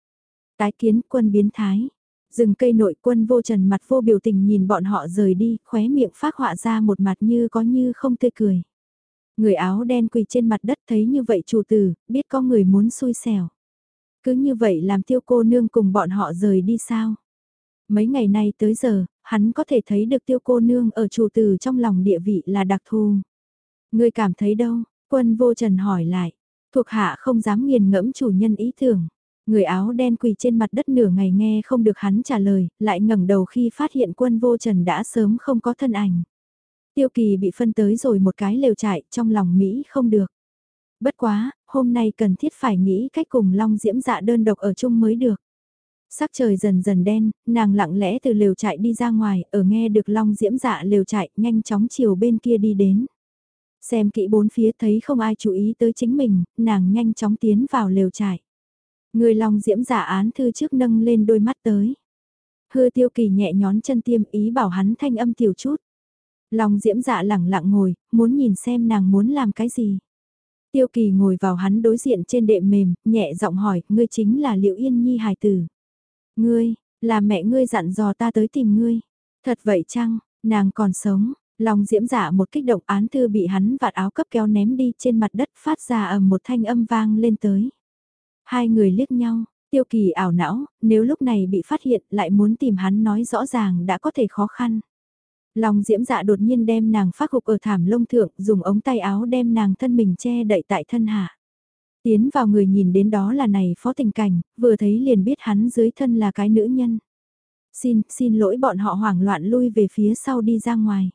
Tái kiến quân biến thái. Rừng cây nội quân vô trần mặt vô biểu tình nhìn bọn họ rời đi, khóe miệng phát họa ra một mặt như có như không tươi cười. Người áo đen quỳ trên mặt đất thấy như vậy chủ tử, biết có người muốn xui xẻo. Cứ như vậy làm tiêu cô nương cùng bọn họ rời đi sao? Mấy ngày nay tới giờ, hắn có thể thấy được tiêu cô nương ở chủ tử trong lòng địa vị là đặc thù. Người cảm thấy đâu? Quân vô trần hỏi lại. Thuộc hạ không dám nghiền ngẫm chủ nhân ý tưởng. Người áo đen quỳ trên mặt đất nửa ngày nghe không được hắn trả lời, lại ngẩng đầu khi phát hiện quân vô trần đã sớm không có thân ảnh. Tiêu kỳ bị phân tới rồi một cái lều trại trong lòng Mỹ không được. Bất quá, hôm nay cần thiết phải nghĩ cách cùng Long Diễm dạ đơn độc ở chung mới được. Sắc trời dần dần đen, nàng lặng lẽ từ lều trại đi ra ngoài, ở nghe được Long Diễm dạ lều trại nhanh chóng chiều bên kia đi đến. Xem kỹ bốn phía thấy không ai chú ý tới chính mình, nàng nhanh chóng tiến vào lều trại. Người lòng diễm giả án thư trước nâng lên đôi mắt tới. Hư tiêu kỳ nhẹ nhón chân tiêm ý bảo hắn thanh âm tiểu chút. Lòng diễm dạ lẳng lặng ngồi, muốn nhìn xem nàng muốn làm cái gì. Tiêu kỳ ngồi vào hắn đối diện trên đệm mềm, nhẹ giọng hỏi, ngươi chính là liệu yên nhi hài tử. Ngươi, là mẹ ngươi dặn dò ta tới tìm ngươi. Thật vậy chăng, nàng còn sống, lòng diễm dạ một kích động án thư bị hắn vạt áo cấp kéo ném đi trên mặt đất phát ra ầm một thanh âm vang lên tới. Hai người liếc nhau, tiêu kỳ ảo não, nếu lúc này bị phát hiện lại muốn tìm hắn nói rõ ràng đã có thể khó khăn. Lòng diễm dạ đột nhiên đem nàng phát hục ở thảm lông thượng, dùng ống tay áo đem nàng thân mình che đậy tại thân hạ. Tiến vào người nhìn đến đó là này phó tình cảnh, vừa thấy liền biết hắn dưới thân là cái nữ nhân. Xin, xin lỗi bọn họ hoảng loạn lui về phía sau đi ra ngoài.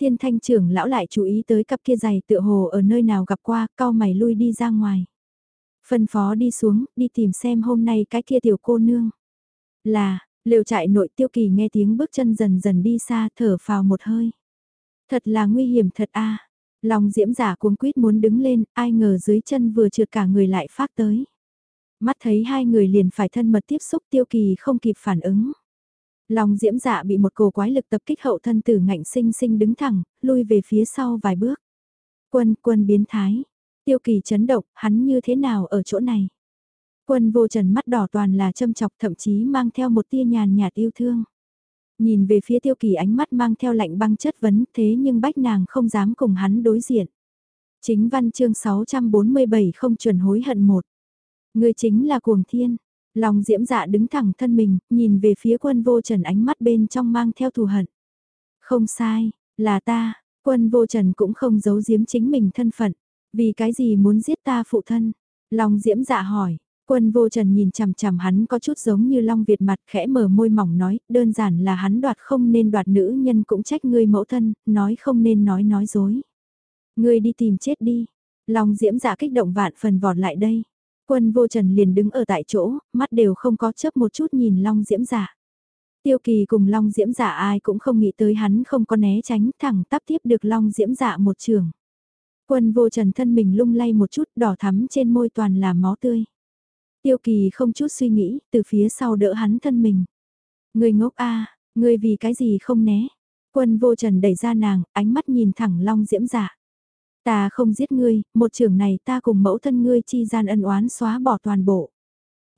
Thiên thanh trưởng lão lại chú ý tới cặp kia giày tựa hồ ở nơi nào gặp qua, cao mày lui đi ra ngoài. Phân phó đi xuống, đi tìm xem hôm nay cái kia tiểu cô nương. Là, liều trại nội tiêu kỳ nghe tiếng bước chân dần dần đi xa thở phào một hơi. Thật là nguy hiểm thật a Lòng diễm giả cuống quýt muốn đứng lên, ai ngờ dưới chân vừa trượt cả người lại phát tới. Mắt thấy hai người liền phải thân mật tiếp xúc tiêu kỳ không kịp phản ứng. Lòng diễm dạ bị một cổ quái lực tập kích hậu thân tử ngạnh sinh sinh đứng thẳng, lui về phía sau vài bước. Quân, quân biến thái. Tiêu kỳ chấn động, hắn như thế nào ở chỗ này? Quân vô trần mắt đỏ toàn là châm chọc thậm chí mang theo một tia nhàn nhạt yêu thương. Nhìn về phía tiêu kỳ ánh mắt mang theo lạnh băng chất vấn thế nhưng bách nàng không dám cùng hắn đối diện. Chính văn chương 647 không chuẩn hối hận một. Người chính là cuồng thiên. Lòng diễm dạ đứng thẳng thân mình, nhìn về phía quân vô trần ánh mắt bên trong mang theo thù hận. Không sai, là ta, quân vô trần cũng không giấu giếm chính mình thân phận. Vì cái gì muốn giết ta phụ thân? long diễm dạ hỏi, Quân vô trần nhìn chằm chằm hắn có chút giống như long Việt mặt khẽ mở môi mỏng nói, đơn giản là hắn đoạt không nên đoạt nữ nhân cũng trách ngươi mẫu thân, nói không nên nói nói dối. Ngươi đi tìm chết đi. Long diễm dạ kích động vạn phần vọt lại đây. Quân vô trần liền đứng ở tại chỗ, mắt đều không có chớp một chút nhìn long diễm dạ. Tiêu kỳ cùng long diễm dạ ai cũng không nghĩ tới hắn không có né tránh thẳng tắp tiếp được long diễm dạ một trường. Quân vô trần thân mình lung lay một chút đỏ thắm trên môi toàn là máu tươi. Tiêu kỳ không chút suy nghĩ, từ phía sau đỡ hắn thân mình. Người ngốc a à, người vì cái gì không né. Quân vô trần đẩy ra nàng, ánh mắt nhìn thẳng long diễm dạ. Ta không giết ngươi, một trường này ta cùng mẫu thân ngươi chi gian ân oán xóa bỏ toàn bộ.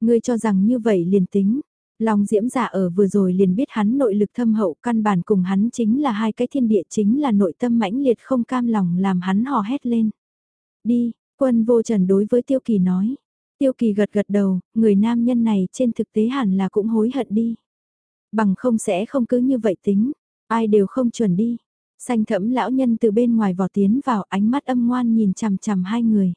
Ngươi cho rằng như vậy liền tính. Long diễm giả ở vừa rồi liền biết hắn nội lực thâm hậu căn bản cùng hắn chính là hai cái thiên địa chính là nội tâm mãnh liệt không cam lòng làm hắn hò hét lên. Đi, quân vô trần đối với tiêu kỳ nói. Tiêu kỳ gật gật đầu, người nam nhân này trên thực tế hẳn là cũng hối hận đi. Bằng không sẽ không cứ như vậy tính, ai đều không chuẩn đi. Xanh thẫm lão nhân từ bên ngoài vò tiến vào ánh mắt âm ngoan nhìn chằm chằm hai người.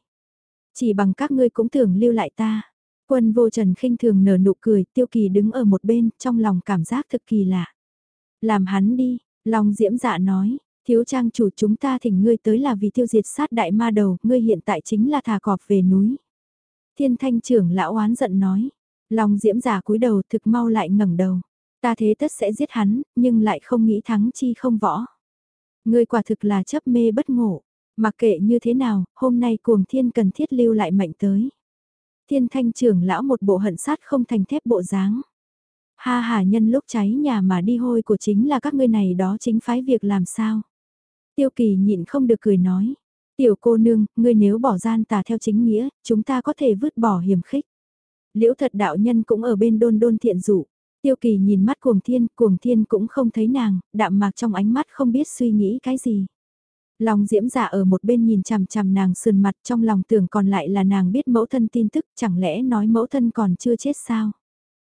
Chỉ bằng các ngươi cũng tưởng lưu lại ta. Quân vô trần khinh thường nở nụ cười, tiêu kỳ đứng ở một bên, trong lòng cảm giác thực kỳ lạ. Làm hắn đi, lòng diễm dạ nói, thiếu trang chủ chúng ta thỉnh ngươi tới là vì tiêu diệt sát đại ma đầu, ngươi hiện tại chính là thả cọp về núi. Thiên thanh trưởng lão oán giận nói. Long diễm giả cúi đầu thực mau lại ngẩng đầu. Ta thế tất sẽ giết hắn, nhưng lại không nghĩ thắng chi không võ. Ngươi quả thực là chấp mê bất ngộ. Mặc kệ như thế nào, hôm nay cuồng thiên cần thiết lưu lại mệnh tới. Thiên thanh trưởng lão một bộ hận sát không thành thép bộ dáng. Ha hà nhân lúc cháy nhà mà đi hôi của chính là các ngươi này đó chính phái việc làm sao. Tiêu kỳ nhịn không được cười nói. Tiểu cô nương, ngươi nếu bỏ gian tà theo chính nghĩa, chúng ta có thể vứt bỏ hiểm khích. Liễu thật đạo nhân cũng ở bên đôn đôn thiện dụ Tiêu kỳ nhìn mắt cuồng thiên, cuồng thiên cũng không thấy nàng, đạm mạc trong ánh mắt không biết suy nghĩ cái gì. Lòng diễm giả ở một bên nhìn chằm chằm nàng sườn mặt trong lòng tưởng còn lại là nàng biết mẫu thân tin tức chẳng lẽ nói mẫu thân còn chưa chết sao.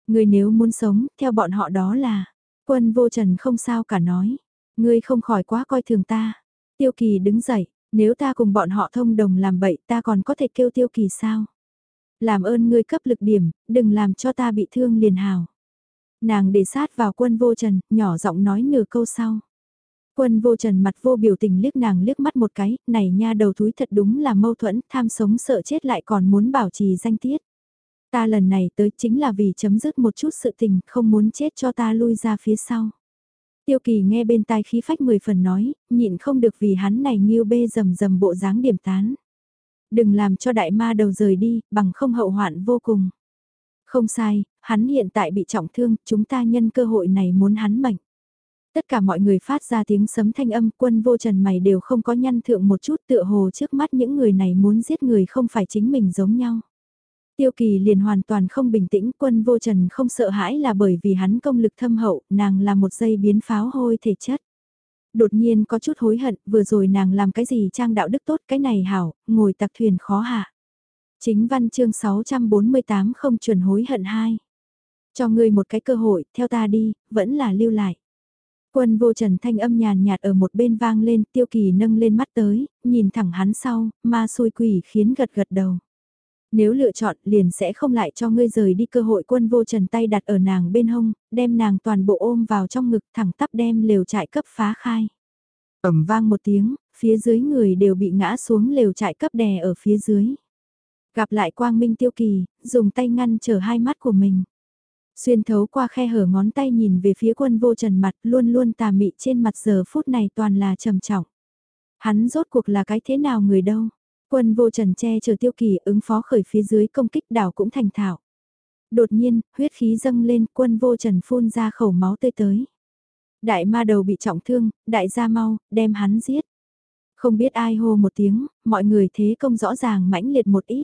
Người nếu muốn sống, theo bọn họ đó là, quân vô trần không sao cả nói, ngươi không khỏi quá coi thường ta. Tiêu kỳ đứng dậy, nếu ta cùng bọn họ thông đồng làm bậy ta còn có thể kêu tiêu kỳ sao? Làm ơn ngươi cấp lực điểm, đừng làm cho ta bị thương liền hào. Nàng để sát vào quân vô trần, nhỏ giọng nói nửa câu sau. Quân vô trần mặt vô biểu tình liếc nàng liếc mắt một cái, này nha đầu thúi thật đúng là mâu thuẫn, tham sống sợ chết lại còn muốn bảo trì danh tiết. Ta lần này tới chính là vì chấm dứt một chút sự tình, không muốn chết cho ta lui ra phía sau. Tiêu kỳ nghe bên tai khí phách mười phần nói, nhịn không được vì hắn này nghiêu bê rầm rầm bộ dáng điểm tán. Đừng làm cho đại ma đầu rời đi, bằng không hậu hoạn vô cùng. Không sai, hắn hiện tại bị trọng thương, chúng ta nhân cơ hội này muốn hắn mệnh. Tất cả mọi người phát ra tiếng sấm thanh âm quân vô trần mày đều không có nhăn thượng một chút tựa hồ trước mắt những người này muốn giết người không phải chính mình giống nhau. Tiêu kỳ liền hoàn toàn không bình tĩnh quân vô trần không sợ hãi là bởi vì hắn công lực thâm hậu, nàng là một dây biến pháo hôi thể chất. Đột nhiên có chút hối hận, vừa rồi nàng làm cái gì trang đạo đức tốt cái này hảo, ngồi tặc thuyền khó hạ. Chính văn chương 648 không chuẩn hối hận hai. Cho ngươi một cái cơ hội, theo ta đi, vẫn là lưu lại. Quân vô trần thanh âm nhàn nhạt ở một bên vang lên, tiêu kỳ nâng lên mắt tới, nhìn thẳng hắn sau, ma xôi quỷ khiến gật gật đầu. Nếu lựa chọn liền sẽ không lại cho ngươi rời đi cơ hội quân vô trần tay đặt ở nàng bên hông, đem nàng toàn bộ ôm vào trong ngực thẳng tắp đem lều trại cấp phá khai. ầm vang một tiếng, phía dưới người đều bị ngã xuống lều trại cấp đè ở phía dưới. Gặp lại quang minh tiêu kỳ, dùng tay ngăn trở hai mắt của mình. Xuyên thấu qua khe hở ngón tay nhìn về phía quân vô trần mặt luôn luôn tà mị trên mặt giờ phút này toàn là trầm trọng. Hắn rốt cuộc là cái thế nào người đâu? Quân vô trần che chờ tiêu kỳ ứng phó khởi phía dưới công kích đảo cũng thành thạo. Đột nhiên, huyết khí dâng lên quân vô trần phun ra khẩu máu tươi tới. Đại ma đầu bị trọng thương, đại gia mau, đem hắn giết. Không biết ai hô một tiếng, mọi người thế công rõ ràng mãnh liệt một ít.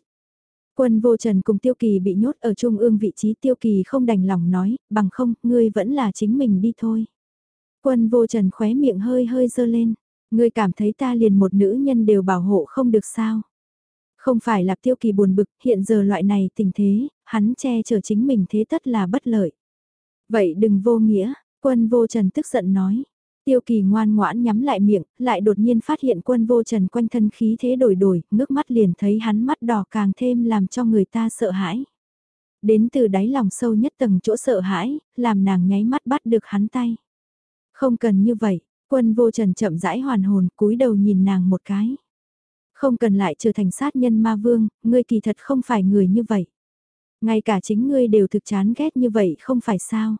Quân vô trần cùng tiêu kỳ bị nhốt ở trung ương vị trí tiêu kỳ không đành lòng nói, bằng không, ngươi vẫn là chính mình đi thôi. Quân vô trần khóe miệng hơi hơi dơ lên, ngươi cảm thấy ta liền một nữ nhân đều bảo hộ không được sao. Không phải là tiêu kỳ buồn bực, hiện giờ loại này tình thế, hắn che chở chính mình thế tất là bất lợi. Vậy đừng vô nghĩa, quân vô trần tức giận nói. Tiêu kỳ ngoan ngoãn nhắm lại miệng, lại đột nhiên phát hiện quân vô trần quanh thân khí thế đổi đổi, ngước mắt liền thấy hắn mắt đỏ càng thêm làm cho người ta sợ hãi. Đến từ đáy lòng sâu nhất tầng chỗ sợ hãi, làm nàng nháy mắt bắt được hắn tay. Không cần như vậy, quân vô trần chậm rãi hoàn hồn cúi đầu nhìn nàng một cái. Không cần lại trở thành sát nhân ma vương, ngươi kỳ thật không phải người như vậy. Ngay cả chính ngươi đều thực chán ghét như vậy không phải sao.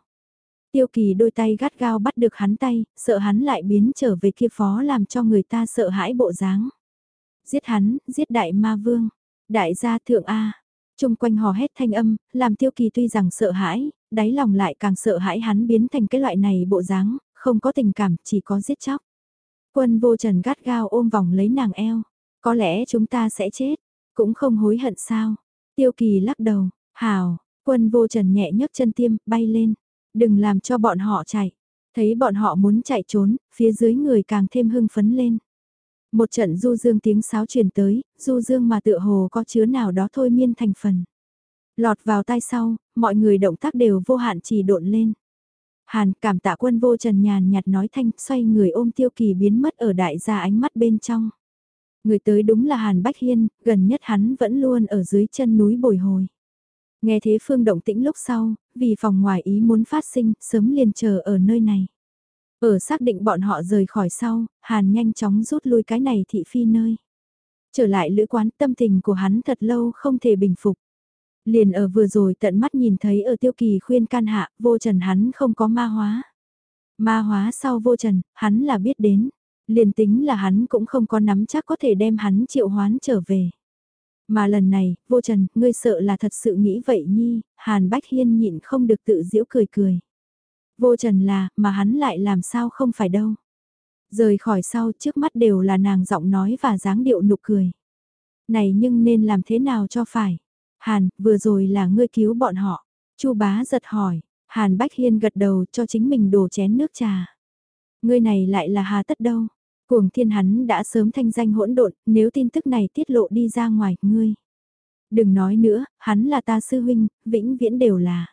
Tiêu kỳ đôi tay gắt gao bắt được hắn tay, sợ hắn lại biến trở về kia phó làm cho người ta sợ hãi bộ dáng. Giết hắn, giết đại ma vương, đại gia thượng A. Trung quanh hò hét thanh âm, làm tiêu kỳ tuy rằng sợ hãi, đáy lòng lại càng sợ hãi hắn biến thành cái loại này bộ dáng, không có tình cảm, chỉ có giết chóc. Quân vô trần gắt gao ôm vòng lấy nàng eo, có lẽ chúng ta sẽ chết, cũng không hối hận sao. Tiêu kỳ lắc đầu, hào, quân vô trần nhẹ nhấc chân tiêm, bay lên. Đừng làm cho bọn họ chạy. Thấy bọn họ muốn chạy trốn, phía dưới người càng thêm hưng phấn lên. Một trận du dương tiếng sáo truyền tới, du dương mà tựa hồ có chứa nào đó thôi miên thành phần. Lọt vào tai sau, mọi người động tác đều vô hạn chỉ độn lên. Hàn cảm tạ quân vô trần nhàn nhạt nói thanh xoay người ôm tiêu kỳ biến mất ở đại gia ánh mắt bên trong. Người tới đúng là Hàn Bách Hiên, gần nhất hắn vẫn luôn ở dưới chân núi bồi hồi. Nghe thế phương động tĩnh lúc sau, vì phòng ngoài ý muốn phát sinh, sớm liền chờ ở nơi này. Ở xác định bọn họ rời khỏi sau, Hàn nhanh chóng rút lui cái này thị phi nơi. Trở lại lữ quán tâm tình của hắn thật lâu không thể bình phục. Liền ở vừa rồi tận mắt nhìn thấy ở tiêu kỳ khuyên can hạ, vô trần hắn không có ma hóa. Ma hóa sau vô trần, hắn là biết đến. Liền tính là hắn cũng không có nắm chắc có thể đem hắn triệu hoán trở về. Mà lần này, vô trần, ngươi sợ là thật sự nghĩ vậy nhi, Hàn Bách Hiên nhịn không được tự giễu cười cười. Vô trần là, mà hắn lại làm sao không phải đâu. Rời khỏi sau trước mắt đều là nàng giọng nói và dáng điệu nụ cười. Này nhưng nên làm thế nào cho phải? Hàn, vừa rồi là ngươi cứu bọn họ. Chu bá giật hỏi, Hàn Bách Hiên gật đầu cho chính mình đổ chén nước trà. Ngươi này lại là hà tất đâu? Cuồng thiên hắn đã sớm thanh danh hỗn độn, nếu tin tức này tiết lộ đi ra ngoài, ngươi. Đừng nói nữa, hắn là ta sư huynh, vĩnh viễn đều là.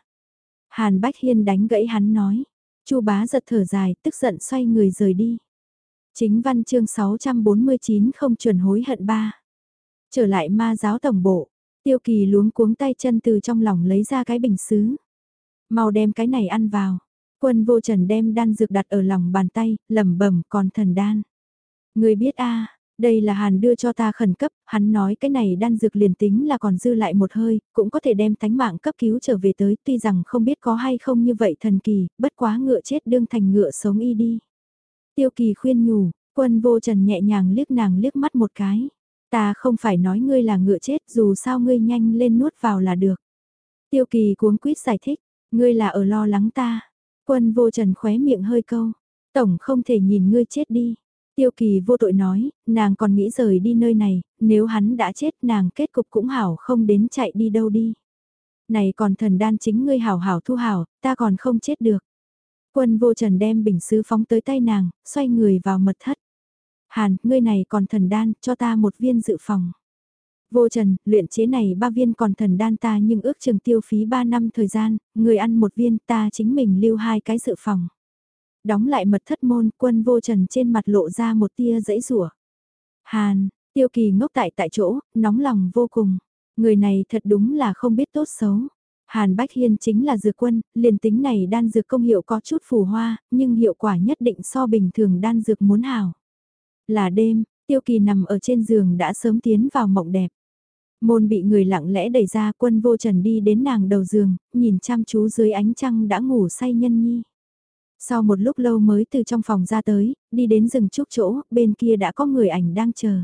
Hàn Bách Hiên đánh gãy hắn nói. Chu bá giật thở dài, tức giận xoay người rời đi. Chính văn chương 649 không chuẩn hối hận ba. Trở lại ma giáo tổng bộ, tiêu kỳ luống cuống tay chân từ trong lòng lấy ra cái bình xứ. Mau đem cái này ăn vào. Quân vô trần đem đan dược đặt ở lòng bàn tay, lẩm bẩm còn thần đan. Người biết a đây là Hàn đưa cho ta khẩn cấp, hắn nói cái này đan dược liền tính là còn dư lại một hơi, cũng có thể đem tánh mạng cấp cứu trở về tới, tuy rằng không biết có hay không như vậy thần kỳ, bất quá ngựa chết đương thành ngựa sống y đi. Tiêu kỳ khuyên nhủ, quân vô trần nhẹ nhàng liếc nàng liếc mắt một cái. Ta không phải nói ngươi là ngựa chết dù sao ngươi nhanh lên nuốt vào là được. Tiêu kỳ cuống quýt giải thích, ngươi là ở lo lắng ta. Quân vô trần khóe miệng hơi câu, tổng không thể nhìn ngươi chết đi. Tiêu kỳ vô tội nói, nàng còn nghĩ rời đi nơi này, nếu hắn đã chết nàng kết cục cũng hảo không đến chạy đi đâu đi. Này còn thần đan chính ngươi hảo hảo thu hảo, ta còn không chết được. Quân vô trần đem bình sứ phóng tới tay nàng, xoay người vào mật thất. Hàn, ngươi này còn thần đan, cho ta một viên dự phòng. Vô trần, luyện chế này ba viên còn thần đan ta nhưng ước chừng tiêu phí ba năm thời gian, người ăn một viên ta chính mình lưu hai cái dự phòng đóng lại mật thất môn quân vô trần trên mặt lộ ra một tia dãy rủa Hàn, tiêu kỳ ngốc tại tại chỗ, nóng lòng vô cùng. Người này thật đúng là không biết tốt xấu. Hàn Bách Hiên chính là dược quân, liền tính này đan dược công hiệu có chút phù hoa, nhưng hiệu quả nhất định so bình thường đan dược muốn hảo. Là đêm, tiêu kỳ nằm ở trên giường đã sớm tiến vào mộng đẹp. Môn bị người lặng lẽ đẩy ra quân vô trần đi đến nàng đầu giường, nhìn chăm chú dưới ánh trăng đã ngủ say nhân nhi. Sau một lúc lâu mới từ trong phòng ra tới, đi đến rừng trúc chỗ, bên kia đã có người ảnh đang chờ.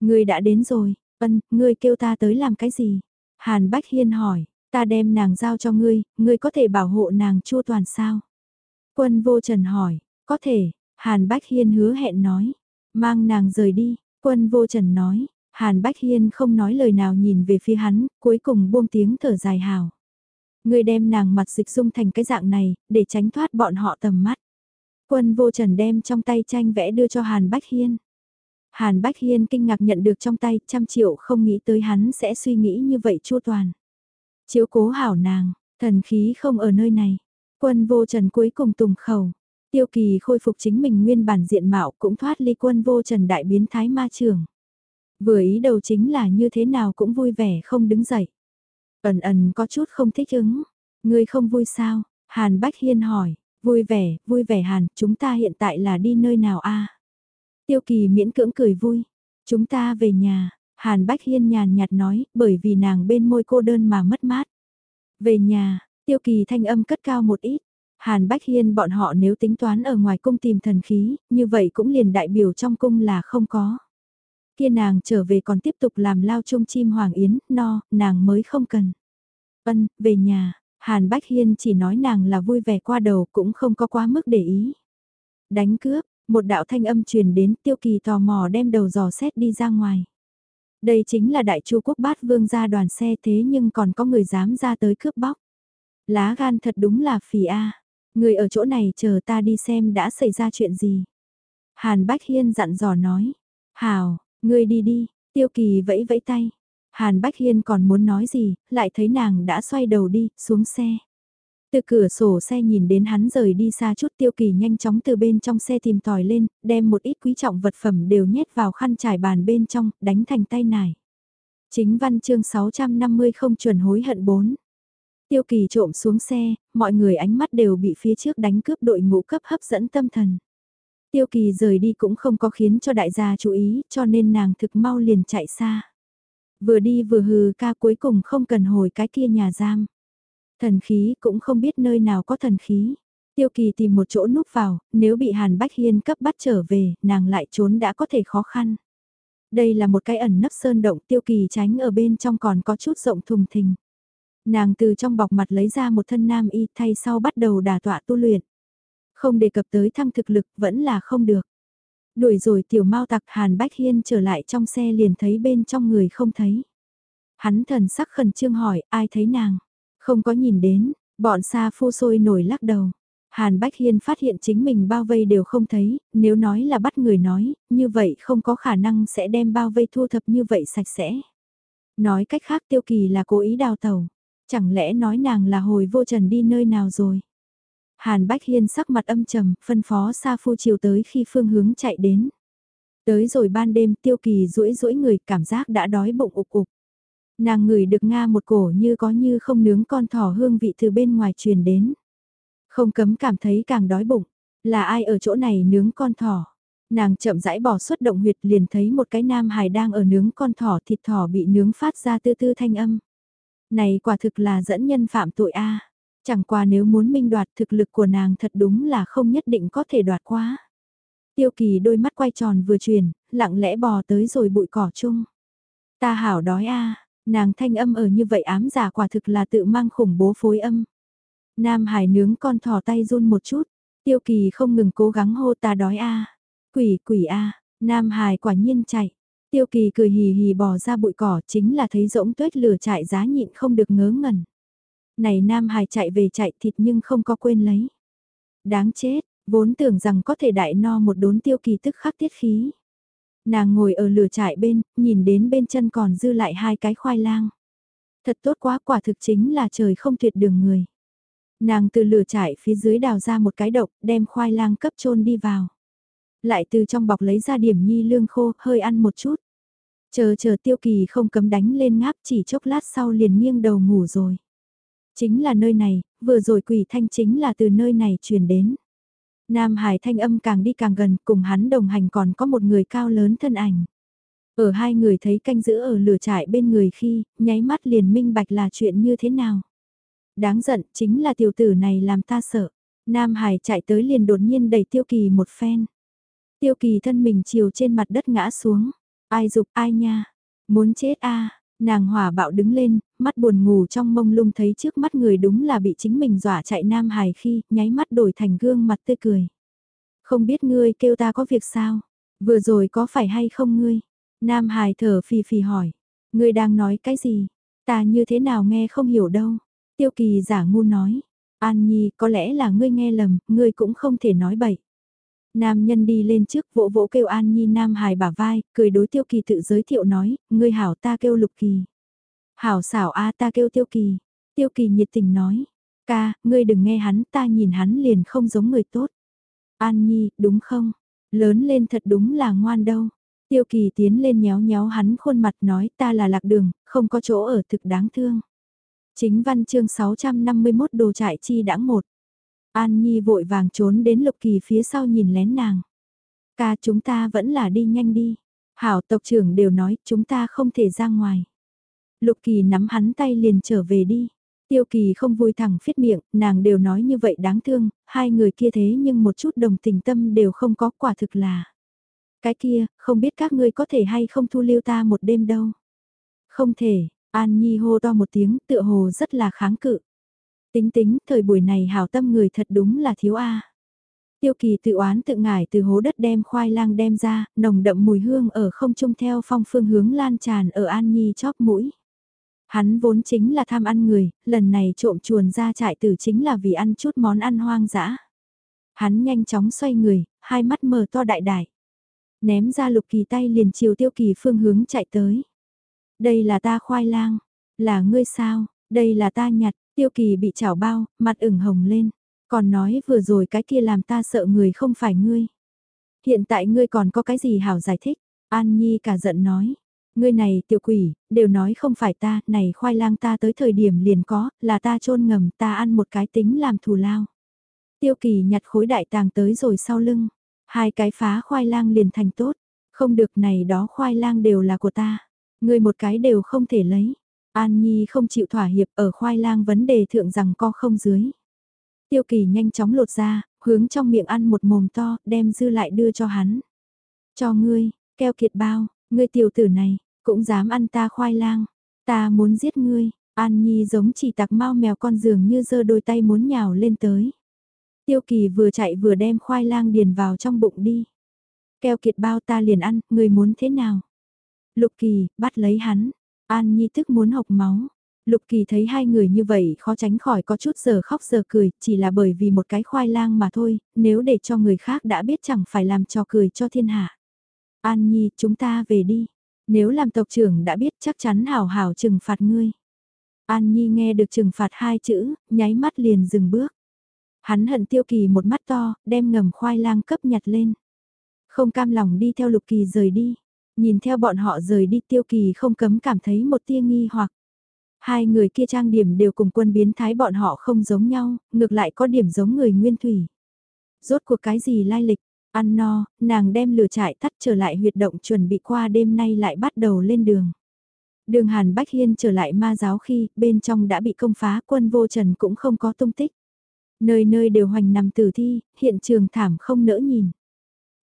Ngươi đã đến rồi, ân, ngươi kêu ta tới làm cái gì? Hàn Bách Hiên hỏi, ta đem nàng giao cho ngươi, ngươi có thể bảo hộ nàng chu toàn sao? Quân vô trần hỏi, có thể, Hàn Bách Hiên hứa hẹn nói, mang nàng rời đi, quân vô trần nói, Hàn Bách Hiên không nói lời nào nhìn về phía hắn, cuối cùng buông tiếng thở dài hào. Ngươi đem nàng mặt dịch dung thành cái dạng này, để tránh thoát bọn họ tầm mắt. Quân vô trần đem trong tay tranh vẽ đưa cho Hàn Bách Hiên. Hàn Bách Hiên kinh ngạc nhận được trong tay trăm triệu không nghĩ tới hắn sẽ suy nghĩ như vậy chua toàn. Chiếu cố hảo nàng, thần khí không ở nơi này. Quân vô trần cuối cùng tùng khẩu. Tiêu kỳ khôi phục chính mình nguyên bản diện mạo cũng thoát ly quân vô trần đại biến thái ma trường. Vừa ý đầu chính là như thế nào cũng vui vẻ không đứng dậy. Ẩn ẩn có chút không thích ứng. Ngươi không vui sao? Hàn Bách Hiên hỏi. Vui vẻ, vui vẻ Hàn, chúng ta hiện tại là đi nơi nào a? Tiêu kỳ miễn cưỡng cười vui. Chúng ta về nhà, Hàn Bách Hiên nhàn nhạt nói, bởi vì nàng bên môi cô đơn mà mất mát. Về nhà, tiêu kỳ thanh âm cất cao một ít. Hàn Bách Hiên bọn họ nếu tính toán ở ngoài cung tìm thần khí, như vậy cũng liền đại biểu trong cung là không có. Kia nàng trở về còn tiếp tục làm lao chung chim hoàng yến, no, nàng mới không cần. vân về nhà, Hàn Bách Hiên chỉ nói nàng là vui vẻ qua đầu cũng không có quá mức để ý. Đánh cướp, một đạo thanh âm truyền đến tiêu kỳ tò mò đem đầu dò xét đi ra ngoài. Đây chính là đại chu quốc bát vương gia đoàn xe thế nhưng còn có người dám ra tới cướp bóc. Lá gan thật đúng là phì a. Người ở chỗ này chờ ta đi xem đã xảy ra chuyện gì. Hàn Bách Hiên dặn dò nói. Hào, ngươi đi đi, tiêu kỳ vẫy vẫy tay. Hàn Bách Hiên còn muốn nói gì, lại thấy nàng đã xoay đầu đi, xuống xe. Từ cửa sổ xe nhìn đến hắn rời đi xa chút tiêu kỳ nhanh chóng từ bên trong xe tìm tòi lên, đem một ít quý trọng vật phẩm đều nhét vào khăn trải bàn bên trong, đánh thành tay nải. Chính văn chương 650 không chuẩn hối hận 4. Tiêu kỳ trộm xuống xe, mọi người ánh mắt đều bị phía trước đánh cướp đội ngũ cấp hấp dẫn tâm thần. Tiêu kỳ rời đi cũng không có khiến cho đại gia chú ý, cho nên nàng thực mau liền chạy xa. Vừa đi vừa hừ ca cuối cùng không cần hồi cái kia nhà giam. Thần khí cũng không biết nơi nào có thần khí. Tiêu kỳ tìm một chỗ núp vào, nếu bị Hàn Bách Hiên cấp bắt trở về, nàng lại trốn đã có thể khó khăn. Đây là một cái ẩn nấp sơn động tiêu kỳ tránh ở bên trong còn có chút rộng thùng thình. Nàng từ trong bọc mặt lấy ra một thân nam y thay sau bắt đầu đà tọa tu luyện. Không đề cập tới thăng thực lực vẫn là không được. Đuổi rồi tiểu mau tặc Hàn Bách Hiên trở lại trong xe liền thấy bên trong người không thấy. Hắn thần sắc khẩn trương hỏi ai thấy nàng. Không có nhìn đến, bọn xa phu sôi nổi lắc đầu. Hàn Bách Hiên phát hiện chính mình bao vây đều không thấy, nếu nói là bắt người nói, như vậy không có khả năng sẽ đem bao vây thu thập như vậy sạch sẽ. Nói cách khác tiêu kỳ là cố ý đào tàu, chẳng lẽ nói nàng là hồi vô trần đi nơi nào rồi. Hàn Bách Hiên sắc mặt âm trầm, phân phó Sa Phu chiều tới khi phương hướng chạy đến. Tới rồi ban đêm tiêu kỳ rũi rũi người cảm giác đã đói bụng ục ục. Nàng ngửi được Nga một cổ như có như không nướng con thỏ hương vị từ bên ngoài truyền đến. Không cấm cảm thấy càng đói bụng, là ai ở chỗ này nướng con thỏ. Nàng chậm rãi bỏ xuất động huyệt liền thấy một cái nam hài đang ở nướng con thỏ thịt thỏ bị nướng phát ra tư tư thanh âm. Này quả thực là dẫn nhân phạm tội a Chẳng qua nếu muốn minh đoạt thực lực của nàng thật đúng là không nhất định có thể đoạt quá. Tiêu kỳ đôi mắt quay tròn vừa chuyển, lặng lẽ bò tới rồi bụi cỏ chung. Ta hảo đói a nàng thanh âm ở như vậy ám giả quả thực là tự mang khủng bố phối âm. Nam hải nướng con thỏ tay run một chút, tiêu kỳ không ngừng cố gắng hô ta đói a quỷ quỷ a Nam hải quả nhiên chạy. Tiêu kỳ cười hì hì bò ra bụi cỏ chính là thấy rỗng tuyết lửa chạy giá nhịn không được ngớ ngẩn. Này Nam Hải chạy về chạy thịt nhưng không có quên lấy. Đáng chết, vốn tưởng rằng có thể đại no một đốn tiêu kỳ tức khắc tiết khí. Nàng ngồi ở lửa trại bên, nhìn đến bên chân còn dư lại hai cái khoai lang. Thật tốt quá quả thực chính là trời không tuyệt đường người. Nàng từ lửa trại phía dưới đào ra một cái độc, đem khoai lang cấp chôn đi vào. Lại từ trong bọc lấy ra điểm nhi lương khô, hơi ăn một chút. Chờ chờ tiêu kỳ không cấm đánh lên ngáp chỉ chốc lát sau liền nghiêng đầu ngủ rồi. Chính là nơi này, vừa rồi quỷ thanh chính là từ nơi này truyền đến. Nam Hải thanh âm càng đi càng gần, cùng hắn đồng hành còn có một người cao lớn thân ảnh. Ở hai người thấy canh giữ ở lửa trại bên người khi, nháy mắt liền minh bạch là chuyện như thế nào. Đáng giận, chính là tiểu tử này làm ta sợ. Nam Hải chạy tới liền đột nhiên đẩy tiêu kỳ một phen. Tiêu kỳ thân mình chiều trên mặt đất ngã xuống. Ai dục ai nha, muốn chết a nàng hỏa bạo đứng lên, mắt buồn ngủ trong mông lung thấy trước mắt người đúng là bị chính mình dọa chạy Nam Hải khi, nháy mắt đổi thành gương mặt tươi cười. Không biết ngươi kêu ta có việc sao? Vừa rồi có phải hay không ngươi? Nam Hải thở phì phì hỏi. Ngươi đang nói cái gì? Ta như thế nào nghe không hiểu đâu. Tiêu kỳ giả ngu nói. An Nhi có lẽ là ngươi nghe lầm, ngươi cũng không thể nói bậy. Nam nhân đi lên trước vỗ vỗ kêu An Nhi Nam Hải bả vai, cười đối Tiêu Kỳ tự giới thiệu nói, ngươi hảo ta kêu Lục Kỳ. Hảo xảo a ta kêu Tiêu Kỳ. Tiêu Kỳ nhiệt tình nói, ca, ngươi đừng nghe hắn ta nhìn hắn liền không giống người tốt. An Nhi, đúng không? Lớn lên thật đúng là ngoan đâu. Tiêu Kỳ tiến lên nhéo nhéo hắn khuôn mặt nói ta là lạc đường, không có chỗ ở thực đáng thương. Chính văn chương 651 đồ trại chi đãng một. An Nhi vội vàng trốn đến Lục Kỳ phía sau nhìn lén nàng. Ca chúng ta vẫn là đi nhanh đi. Hảo tộc trưởng đều nói chúng ta không thể ra ngoài. Lục Kỳ nắm hắn tay liền trở về đi. Tiêu Kỳ không vui thẳng phiết miệng, nàng đều nói như vậy đáng thương, hai người kia thế nhưng một chút đồng tình tâm đều không có quả thực là. Cái kia, không biết các ngươi có thể hay không thu lưu ta một đêm đâu. Không thể, An Nhi hô to một tiếng tựa hồ rất là kháng cự. Tính tính, thời buổi này hảo tâm người thật đúng là thiếu a. Tiêu kỳ tự oán tự ngải từ hố đất đem khoai lang đem ra, nồng đậm mùi hương ở không trung theo phong phương hướng lan tràn ở An Nhi chóp mũi. Hắn vốn chính là tham ăn người, lần này trộm chuồn ra trại tử chính là vì ăn chút món ăn hoang dã. Hắn nhanh chóng xoay người, hai mắt mở to đại đại. Ném ra lục kỳ tay liền chiều tiêu kỳ phương hướng chạy tới. Đây là ta khoai lang, là ngươi sao, đây là ta nhặt, Tiêu kỳ bị chảo bao, mặt ửng hồng lên. Còn nói vừa rồi cái kia làm ta sợ người không phải ngươi. Hiện tại ngươi còn có cái gì hảo giải thích? An Nhi cả giận nói. Ngươi này tiểu quỷ, đều nói không phải ta, này khoai lang ta tới thời điểm liền có, là ta trôn ngầm ta ăn một cái tính làm thù lao. Tiêu kỳ nhặt khối đại tàng tới rồi sau lưng. Hai cái phá khoai lang liền thành tốt. Không được này đó khoai lang đều là của ta. Ngươi một cái đều không thể lấy. An Nhi không chịu thỏa hiệp ở khoai lang vấn đề thượng rằng co không dưới. Tiêu kỳ nhanh chóng lột ra, hướng trong miệng ăn một mồm to, đem dư lại đưa cho hắn. Cho ngươi, keo kiệt bao, ngươi tiểu tử này, cũng dám ăn ta khoai lang. Ta muốn giết ngươi, An Nhi giống chỉ tặc mau mèo con giường như giơ đôi tay muốn nhào lên tới. Tiêu kỳ vừa chạy vừa đem khoai lang điền vào trong bụng đi. Keo kiệt bao ta liền ăn, ngươi muốn thế nào? Lục kỳ, bắt lấy hắn, An Nhi tức muốn học máu. Lục Kỳ thấy hai người như vậy khó tránh khỏi có chút giờ khóc giờ cười, chỉ là bởi vì một cái khoai lang mà thôi, nếu để cho người khác đã biết chẳng phải làm cho cười cho thiên hạ. An Nhi, chúng ta về đi. Nếu làm tộc trưởng đã biết chắc chắn hảo hảo trừng phạt ngươi. An Nhi nghe được trừng phạt hai chữ, nháy mắt liền dừng bước. Hắn hận tiêu kỳ một mắt to, đem ngầm khoai lang cấp nhặt lên. Không cam lòng đi theo lục kỳ rời đi. Nhìn theo bọn họ rời đi tiêu kỳ không cấm cảm thấy một tia nghi hoặc. Hai người kia trang điểm đều cùng quân biến thái bọn họ không giống nhau, ngược lại có điểm giống người nguyên thủy. Rốt cuộc cái gì lai lịch, ăn no, nàng đem lửa trại tắt trở lại huyệt động chuẩn bị qua đêm nay lại bắt đầu lên đường. Đường Hàn Bách Hiên trở lại ma giáo khi bên trong đã bị công phá quân vô trần cũng không có tung tích. Nơi nơi đều hoành nằm tử thi, hiện trường thảm không nỡ nhìn.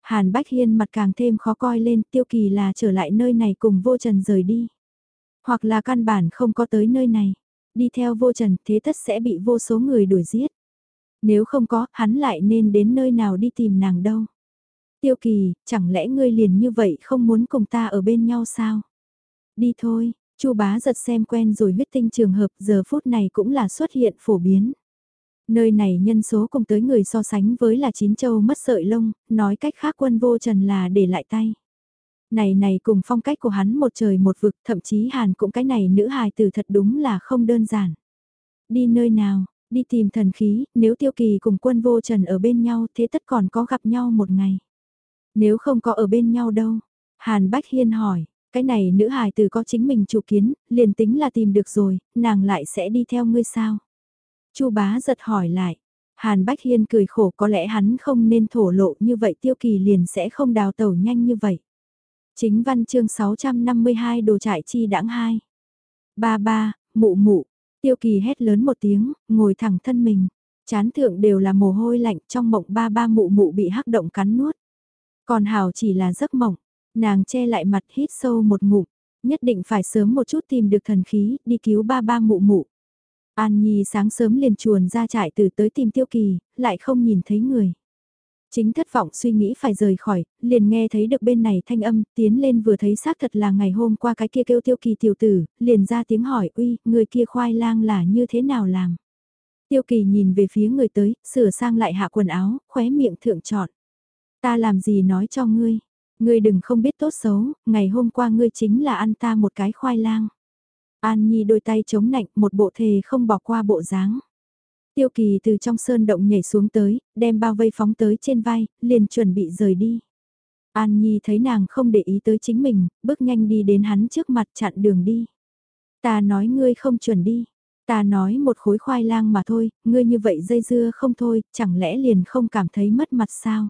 Hàn Bách Hiên mặt càng thêm khó coi lên tiêu kỳ là trở lại nơi này cùng vô trần rời đi. Hoặc là căn bản không có tới nơi này. Đi theo vô trần thế tất sẽ bị vô số người đuổi giết. Nếu không có, hắn lại nên đến nơi nào đi tìm nàng đâu. Tiêu kỳ, chẳng lẽ ngươi liền như vậy không muốn cùng ta ở bên nhau sao? Đi thôi, chu bá giật xem quen rồi huyết tinh trường hợp giờ phút này cũng là xuất hiện phổ biến. Nơi này nhân số cùng tới người so sánh với là chín châu mất sợi lông, nói cách khác quân vô trần là để lại tay. Này này cùng phong cách của hắn một trời một vực, thậm chí hàn cũng cái này nữ hài từ thật đúng là không đơn giản. Đi nơi nào, đi tìm thần khí, nếu tiêu kỳ cùng quân vô trần ở bên nhau thế tất còn có gặp nhau một ngày. Nếu không có ở bên nhau đâu, Hàn Bách Hiên hỏi, cái này nữ hài từ có chính mình chủ kiến, liền tính là tìm được rồi, nàng lại sẽ đi theo ngươi sao? Chu bá giật hỏi lại. Hàn Bách Hiên cười khổ có lẽ hắn không nên thổ lộ như vậy tiêu kỳ liền sẽ không đào tẩu nhanh như vậy. Chính văn chương 652 đồ trại chi đãng hai. Ba ba, mụ mụ, tiêu kỳ hét lớn một tiếng, ngồi thẳng thân mình. Chán thượng đều là mồ hôi lạnh trong mộng ba ba mụ mụ bị hắc động cắn nuốt. Còn hào chỉ là giấc mộng, Nàng che lại mặt hít sâu một ngụm, nhất định phải sớm một chút tìm được thần khí, đi cứu ba ba mụ mụ. An Nhi sáng sớm liền chuồn ra trại từ tới tìm Tiêu Kỳ, lại không nhìn thấy người. Chính thất vọng suy nghĩ phải rời khỏi, liền nghe thấy được bên này thanh âm, tiến lên vừa thấy xác thật là ngày hôm qua cái kia kêu Tiêu Kỳ tiểu tử, liền ra tiếng hỏi uy, người kia khoai lang là như thế nào làm. Tiêu Kỳ nhìn về phía người tới, sửa sang lại hạ quần áo, khóe miệng thượng trọn. Ta làm gì nói cho ngươi, ngươi đừng không biết tốt xấu, ngày hôm qua ngươi chính là ăn ta một cái khoai lang. An Nhi đôi tay chống nạnh, một bộ thề không bỏ qua bộ dáng. Tiêu kỳ từ trong sơn động nhảy xuống tới, đem bao vây phóng tới trên vai, liền chuẩn bị rời đi. An Nhi thấy nàng không để ý tới chính mình, bước nhanh đi đến hắn trước mặt chặn đường đi. Ta nói ngươi không chuẩn đi. Ta nói một khối khoai lang mà thôi, ngươi như vậy dây dưa không thôi, chẳng lẽ liền không cảm thấy mất mặt sao?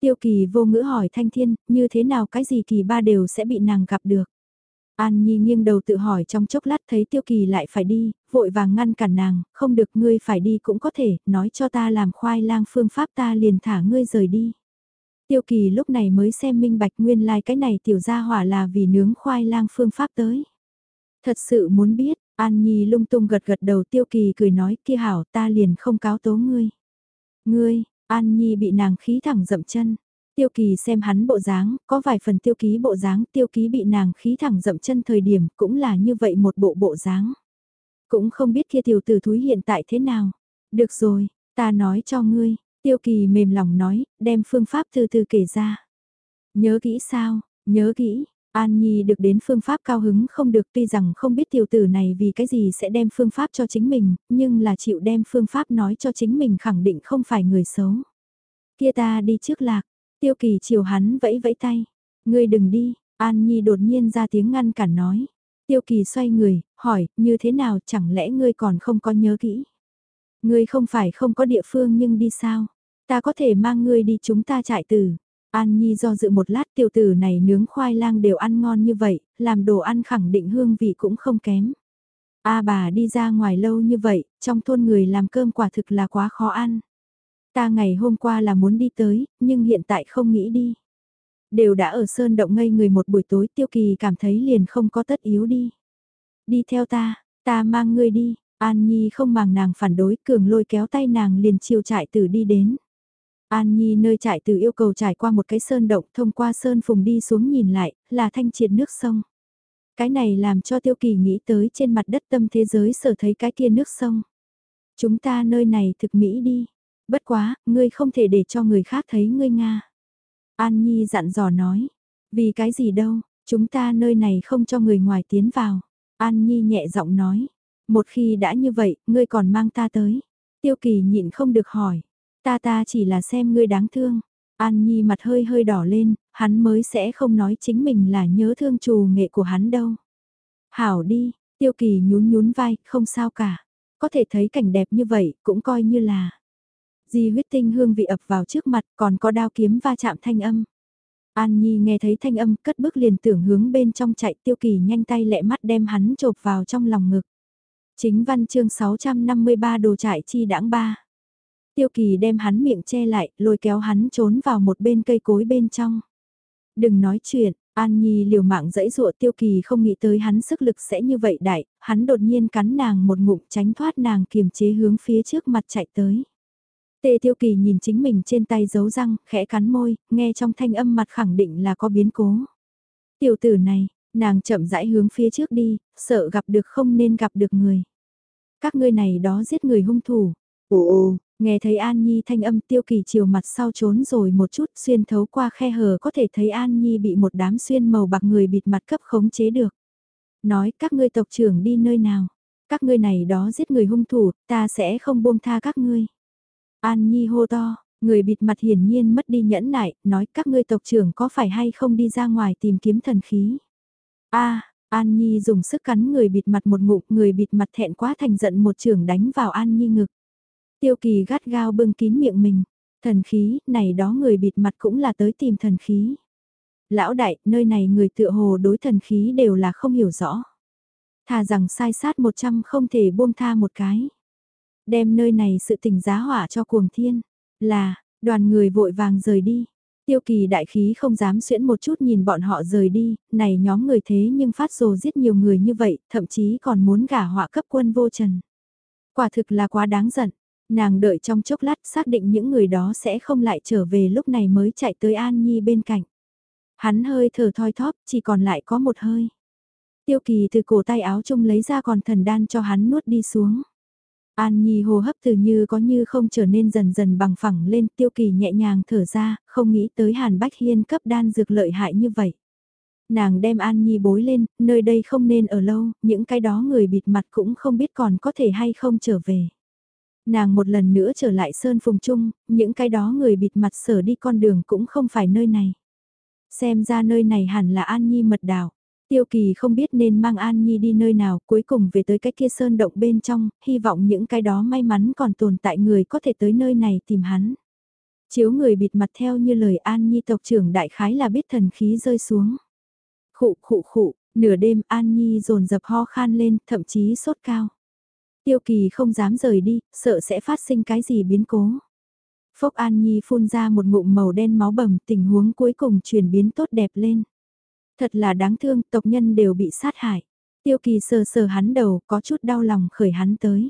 Tiêu kỳ vô ngữ hỏi Thanh Thiên, như thế nào cái gì kỳ ba đều sẽ bị nàng gặp được. An Nhi nghiêng đầu tự hỏi trong chốc lát thấy Tiêu Kỳ lại phải đi, vội vàng ngăn cản nàng, không được ngươi phải đi cũng có thể, nói cho ta làm khoai lang phương pháp ta liền thả ngươi rời đi. Tiêu Kỳ lúc này mới xem minh bạch nguyên lai like cái này tiểu gia hỏa là vì nướng khoai lang phương pháp tới. Thật sự muốn biết, An Nhi lung tung gật gật đầu Tiêu Kỳ cười nói kia hảo ta liền không cáo tố ngươi. Ngươi, An Nhi bị nàng khí thẳng dậm chân. Tiêu kỳ xem hắn bộ dáng, có vài phần tiêu ký bộ dáng, tiêu ký bị nàng khí thẳng dậm chân thời điểm, cũng là như vậy một bộ bộ dáng. Cũng không biết kia tiểu tử thúi hiện tại thế nào. Được rồi, ta nói cho ngươi, tiêu kỳ mềm lòng nói, đem phương pháp từ từ kể ra. Nhớ kỹ sao, nhớ kỹ, An Nhi được đến phương pháp cao hứng không được tuy rằng không biết tiểu tử này vì cái gì sẽ đem phương pháp cho chính mình, nhưng là chịu đem phương pháp nói cho chính mình khẳng định không phải người xấu. Kia ta đi trước lạc, Tiêu kỳ chiều hắn vẫy vẫy tay. Ngươi đừng đi, An Nhi đột nhiên ra tiếng ngăn cản nói. Tiêu kỳ xoay người, hỏi, như thế nào chẳng lẽ ngươi còn không có nhớ kỹ? Ngươi không phải không có địa phương nhưng đi sao? Ta có thể mang ngươi đi chúng ta chạy từ. An Nhi do dự một lát Tiêu tử này nướng khoai lang đều ăn ngon như vậy, làm đồ ăn khẳng định hương vị cũng không kém. A bà đi ra ngoài lâu như vậy, trong thôn người làm cơm quả thực là quá khó ăn. Ta ngày hôm qua là muốn đi tới, nhưng hiện tại không nghĩ đi. Đều đã ở sơn động ngây người một buổi tối tiêu kỳ cảm thấy liền không có tất yếu đi. Đi theo ta, ta mang ngươi đi, An Nhi không màng nàng phản đối cường lôi kéo tay nàng liền chiều trại tử đi đến. An Nhi nơi trại tử yêu cầu trải qua một cái sơn động thông qua sơn phùng đi xuống nhìn lại, là thanh triệt nước sông. Cái này làm cho tiêu kỳ nghĩ tới trên mặt đất tâm thế giới sở thấy cái kia nước sông. Chúng ta nơi này thực mỹ đi, Bất quá, ngươi không thể để cho người khác thấy ngươi Nga. An Nhi dặn dò nói. Vì cái gì đâu, chúng ta nơi này không cho người ngoài tiến vào. An Nhi nhẹ giọng nói. Một khi đã như vậy, ngươi còn mang ta tới. Tiêu kỳ nhịn không được hỏi. Ta ta chỉ là xem ngươi đáng thương. An Nhi mặt hơi hơi đỏ lên, hắn mới sẽ không nói chính mình là nhớ thương trù nghệ của hắn đâu. Hảo đi, tiêu kỳ nhún nhún vai, không sao cả. Có thể thấy cảnh đẹp như vậy, cũng coi như là di huyết tinh hương vị ập vào trước mặt còn có đao kiếm va chạm thanh âm. An Nhi nghe thấy thanh âm cất bước liền tưởng hướng bên trong chạy tiêu kỳ nhanh tay lẹ mắt đem hắn chộp vào trong lòng ngực. Chính văn chương 653 đồ trại chi đãng ba. Tiêu kỳ đem hắn miệng che lại, lôi kéo hắn trốn vào một bên cây cối bên trong. Đừng nói chuyện, An Nhi liều mạng dẫy dụa tiêu kỳ không nghĩ tới hắn sức lực sẽ như vậy đại, hắn đột nhiên cắn nàng một ngụm tránh thoát nàng kiềm chế hướng phía trước mặt chạy tới. Tề Tiêu Kỳ nhìn chính mình trên tay giấu răng, khẽ cắn môi, nghe trong thanh âm mặt khẳng định là có biến cố. Tiểu tử này, nàng chậm rãi hướng phía trước đi, sợ gặp được không nên gặp được người. Các ngươi này đó giết người hung thủ. Ồ ồ, nghe thấy An Nhi thanh âm Tiêu Kỳ chiều mặt sau trốn rồi một chút xuyên thấu qua khe hở có thể thấy An Nhi bị một đám xuyên màu bạc người bịt mặt cấp khống chế được. Nói các ngươi tộc trưởng đi nơi nào. Các ngươi này đó giết người hung thủ, ta sẽ không buông tha các ngươi. An Nhi hô to, người bịt mặt hiển nhiên mất đi nhẫn nại, nói các ngươi tộc trưởng có phải hay không đi ra ngoài tìm kiếm thần khí. a An Nhi dùng sức cắn người bịt mặt một ngụm, người bịt mặt thẹn quá thành giận một trưởng đánh vào An Nhi ngực. Tiêu kỳ gắt gao bưng kín miệng mình. Thần khí, này đó người bịt mặt cũng là tới tìm thần khí. Lão đại, nơi này người tựa hồ đối thần khí đều là không hiểu rõ. Thà rằng sai sát một trăm không thể buông tha một cái đem nơi này sự tình giá hỏa cho cuồng thiên, là, đoàn người vội vàng rời đi. Tiêu kỳ đại khí không dám xuyễn một chút nhìn bọn họ rời đi, này nhóm người thế nhưng phát rồ giết nhiều người như vậy, thậm chí còn muốn gả họa cấp quân vô trần. Quả thực là quá đáng giận, nàng đợi trong chốc lát xác định những người đó sẽ không lại trở về lúc này mới chạy tới An Nhi bên cạnh. Hắn hơi thở thoi thóp, chỉ còn lại có một hơi. Tiêu kỳ từ cổ tay áo trông lấy ra còn thần đan cho hắn nuốt đi xuống. An Nhi hô hấp từ như có như không trở nên dần dần bằng phẳng lên tiêu kỳ nhẹ nhàng thở ra, không nghĩ tới Hàn Bách Hiên cấp đan dược lợi hại như vậy. Nàng đem An Nhi bối lên, nơi đây không nên ở lâu, những cái đó người bịt mặt cũng không biết còn có thể hay không trở về. Nàng một lần nữa trở lại Sơn Phùng Trung, những cái đó người bịt mặt sở đi con đường cũng không phải nơi này. Xem ra nơi này hẳn là An Nhi mật đảo. Tiêu Kỳ không biết nên mang An Nhi đi nơi nào, cuối cùng về tới cái kia sơn động bên trong, hy vọng những cái đó may mắn còn tồn tại người có thể tới nơi này tìm hắn. Chiếu người bịt mặt theo như lời An Nhi tộc trưởng đại khái là biết thần khí rơi xuống. Khụ khụ khụ, nửa đêm An Nhi rồn dập ho khan lên, thậm chí sốt cao. Tiêu Kỳ không dám rời đi, sợ sẽ phát sinh cái gì biến cố. Phốc An Nhi phun ra một ngụm màu đen máu bầm, tình huống cuối cùng chuyển biến tốt đẹp lên. Thật là đáng thương, tộc nhân đều bị sát hại. Tiêu kỳ sờ sờ hắn đầu, có chút đau lòng khởi hắn tới.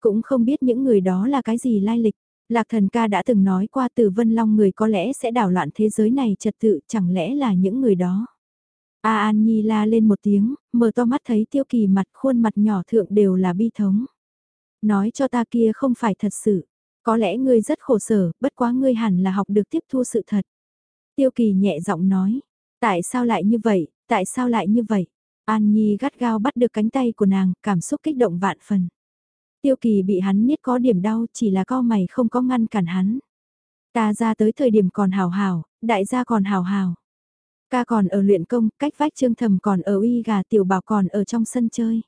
Cũng không biết những người đó là cái gì lai lịch. Lạc thần ca đã từng nói qua từ vân long người có lẽ sẽ đảo loạn thế giới này trật tự, chẳng lẽ là những người đó. A An Nhi la lên một tiếng, mở to mắt thấy tiêu kỳ mặt khuôn mặt nhỏ thượng đều là bi thống. Nói cho ta kia không phải thật sự. Có lẽ ngươi rất khổ sở, bất quá ngươi hẳn là học được tiếp thu sự thật. Tiêu kỳ nhẹ giọng nói, Tại sao lại như vậy, tại sao lại như vậy? An Nhi gắt gao bắt được cánh tay của nàng, cảm xúc kích động vạn phần. Tiêu kỳ bị hắn niết có điểm đau, chỉ là co mày không có ngăn cản hắn. Ta ra tới thời điểm còn hào hào, đại gia còn hào hào. Ca còn ở luyện công, cách vách trương thầm còn ở uy gà tiểu bảo còn ở trong sân chơi.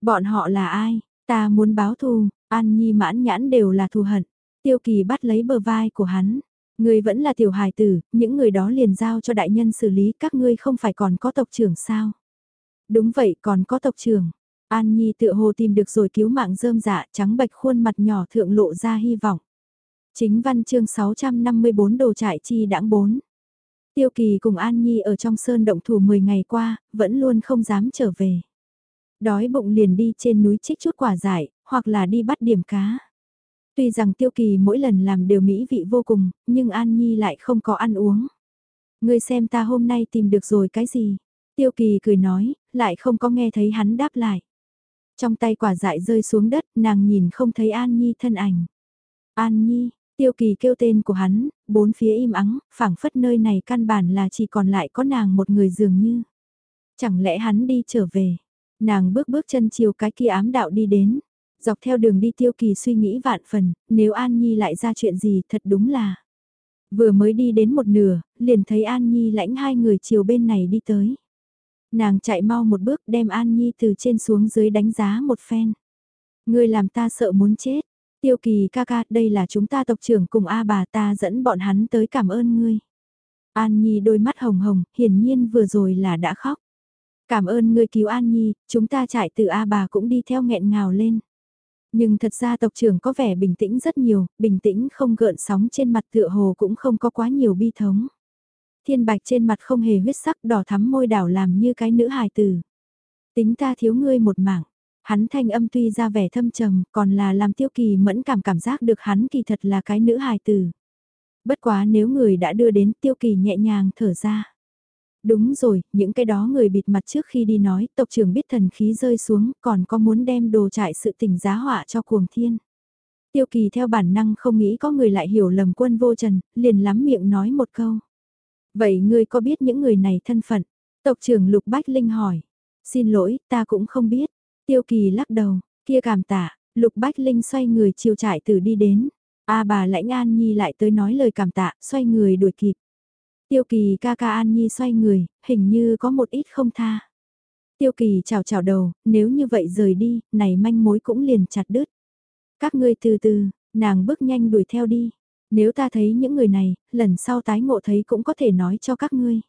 Bọn họ là ai? Ta muốn báo thù, An Nhi mãn nhãn đều là thù hận. Tiêu kỳ bắt lấy bờ vai của hắn người vẫn là tiểu hài tử, những người đó liền giao cho đại nhân xử lý các ngươi không phải còn có tộc trưởng sao? Đúng vậy còn có tộc trưởng. An Nhi tựa hồ tìm được rồi cứu mạng rơm dạ trắng bạch khuôn mặt nhỏ thượng lộ ra hy vọng. Chính văn chương 654 đồ trại chi đãng 4. Tiêu kỳ cùng An Nhi ở trong sơn động thủ 10 ngày qua, vẫn luôn không dám trở về. Đói bụng liền đi trên núi trích chút quả dại, hoặc là đi bắt điểm cá. Tuy rằng tiêu kỳ mỗi lần làm đều mỹ vị vô cùng, nhưng An Nhi lại không có ăn uống. Ngươi xem ta hôm nay tìm được rồi cái gì? Tiêu kỳ cười nói, lại không có nghe thấy hắn đáp lại. Trong tay quả dại rơi xuống đất, nàng nhìn không thấy An Nhi thân ảnh. An Nhi, tiêu kỳ kêu tên của hắn, bốn phía im ắng, phảng phất nơi này căn bản là chỉ còn lại có nàng một người dường như. Chẳng lẽ hắn đi trở về? Nàng bước bước chân chiều cái kia ám đạo đi đến. Dọc theo đường đi tiêu kỳ suy nghĩ vạn phần, nếu An Nhi lại ra chuyện gì thật đúng là. Vừa mới đi đến một nửa, liền thấy An Nhi lãnh hai người chiều bên này đi tới. Nàng chạy mau một bước đem An Nhi từ trên xuống dưới đánh giá một phen. Ngươi làm ta sợ muốn chết. Tiêu kỳ ca ca, đây là chúng ta tộc trưởng cùng A bà ta dẫn bọn hắn tới cảm ơn ngươi. An Nhi đôi mắt hồng hồng, hiển nhiên vừa rồi là đã khóc. Cảm ơn ngươi cứu An Nhi, chúng ta chạy từ A bà cũng đi theo nghẹn ngào lên. Nhưng thật ra tộc trưởng có vẻ bình tĩnh rất nhiều, bình tĩnh không gợn sóng trên mặt tựa hồ cũng không có quá nhiều bi thống. Thiên bạch trên mặt không hề huyết sắc đỏ thắm môi đảo làm như cái nữ hài tử. Tính ta thiếu ngươi một mảng. Hắn thanh âm tuy ra vẻ thâm trầm, còn là làm tiêu kỳ mẫn cảm cảm giác được hắn kỳ thật là cái nữ hài tử. Bất quá nếu người đã đưa đến tiêu kỳ nhẹ nhàng thở ra. Đúng rồi, những cái đó người bịt mặt trước khi đi nói, tộc trưởng biết thần khí rơi xuống, còn có muốn đem đồ trại sự tình giá họa cho cuồng thiên. Tiêu kỳ theo bản năng không nghĩ có người lại hiểu lầm quân vô trần, liền lắm miệng nói một câu. Vậy ngươi có biết những người này thân phận? Tộc trưởng Lục Bách Linh hỏi. Xin lỗi, ta cũng không biết. Tiêu kỳ lắc đầu, kia cảm tạ, Lục Bách Linh xoay người chiều trại tử đi đến. A bà lãnh an nhi lại tới nói lời cảm tạ, xoay người đuổi kịp. Tiêu kỳ ca ca An Nhi xoay người, hình như có một ít không tha. Tiêu kỳ chào chào đầu, nếu như vậy rời đi, này manh mối cũng liền chặt đứt. Các ngươi từ từ, nàng bước nhanh đuổi theo đi. Nếu ta thấy những người này, lần sau tái ngộ thấy cũng có thể nói cho các ngươi.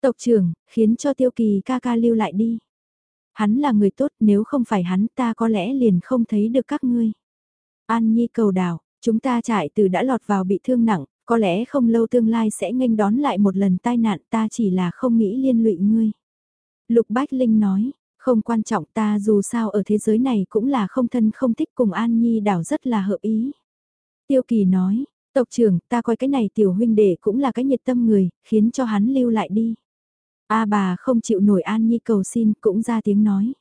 Tộc trưởng, khiến cho tiêu kỳ ca ca lưu lại đi. Hắn là người tốt, nếu không phải hắn ta có lẽ liền không thấy được các ngươi. An Nhi cầu đảo, chúng ta chạy từ đã lọt vào bị thương nặng, có lẽ không lâu tương lai sẽ nghênh đón lại một lần tai nạn ta chỉ là không nghĩ liên lụy ngươi. Lục Bách Linh nói, không quan trọng ta dù sao ở thế giới này cũng là không thân không thích cùng An Nhi đảo rất là hợp ý. Tiêu Kỳ nói, tộc trưởng ta coi cái này tiểu huynh đệ cũng là cái nhiệt tâm người, khiến cho hắn lưu lại đi. A bà không chịu nổi An Nhi cầu xin cũng ra tiếng nói.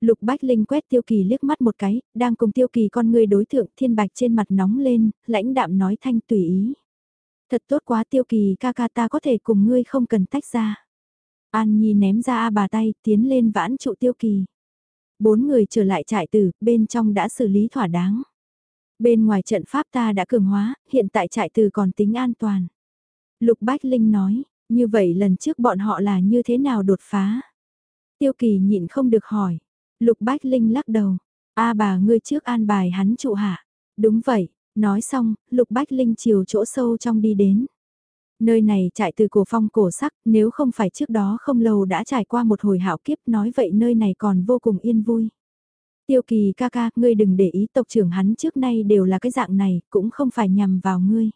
Lục Bách Linh quét Tiêu Kỳ liếc mắt một cái, đang cùng Tiêu Kỳ con người đối thượng thiên bạch trên mặt nóng lên, lãnh đạm nói thanh tùy ý. Thật tốt quá Tiêu Kỳ ca ca ta có thể cùng ngươi không cần tách ra. An Nhi ném ra A bà tay, tiến lên vãn trụ Tiêu Kỳ. Bốn người trở lại trại tử, bên trong đã xử lý thỏa đáng. Bên ngoài trận pháp ta đã cường hóa, hiện tại trại tử còn tính an toàn. Lục Bách Linh nói, như vậy lần trước bọn họ là như thế nào đột phá? Tiêu Kỳ nhịn không được hỏi. Lục Bách Linh lắc đầu. A bà ngươi trước an bài hắn trụ hạ. Đúng vậy, nói xong, Lục Bách Linh chiều chỗ sâu trong đi đến. Nơi này trải từ cổ phong cổ sắc, nếu không phải trước đó không lâu đã trải qua một hồi hảo kiếp nói vậy nơi này còn vô cùng yên vui. Tiêu kỳ ca ca, ngươi đừng để ý tộc trưởng hắn trước nay đều là cái dạng này, cũng không phải nhằm vào ngươi.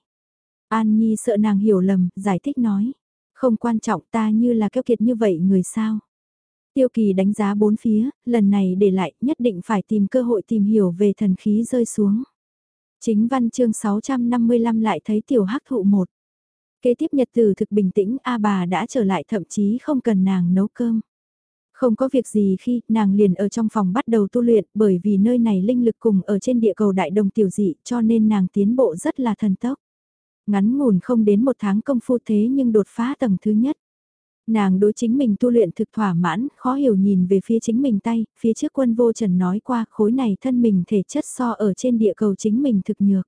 An Nhi sợ nàng hiểu lầm, giải thích nói. Không quan trọng ta như là keo kiệt như vậy người sao. Tiêu kỳ đánh giá bốn phía, lần này để lại nhất định phải tìm cơ hội tìm hiểu về thần khí rơi xuống. Chính văn chương 655 lại thấy tiểu hắc thụ một. Kế tiếp nhật từ thực bình tĩnh, A bà đã trở lại thậm chí không cần nàng nấu cơm. Không có việc gì khi nàng liền ở trong phòng bắt đầu tu luyện, bởi vì nơi này linh lực cùng ở trên địa cầu đại đồng tiểu dị, cho nên nàng tiến bộ rất là thần tốc. Ngắn ngủn không đến một tháng công phu thế nhưng đột phá tầng thứ nhất. Nàng đối chính mình tu luyện thực thỏa mãn, khó hiểu nhìn về phía chính mình tay, phía trước quân vô trần nói qua khối này thân mình thể chất so ở trên địa cầu chính mình thực nhược.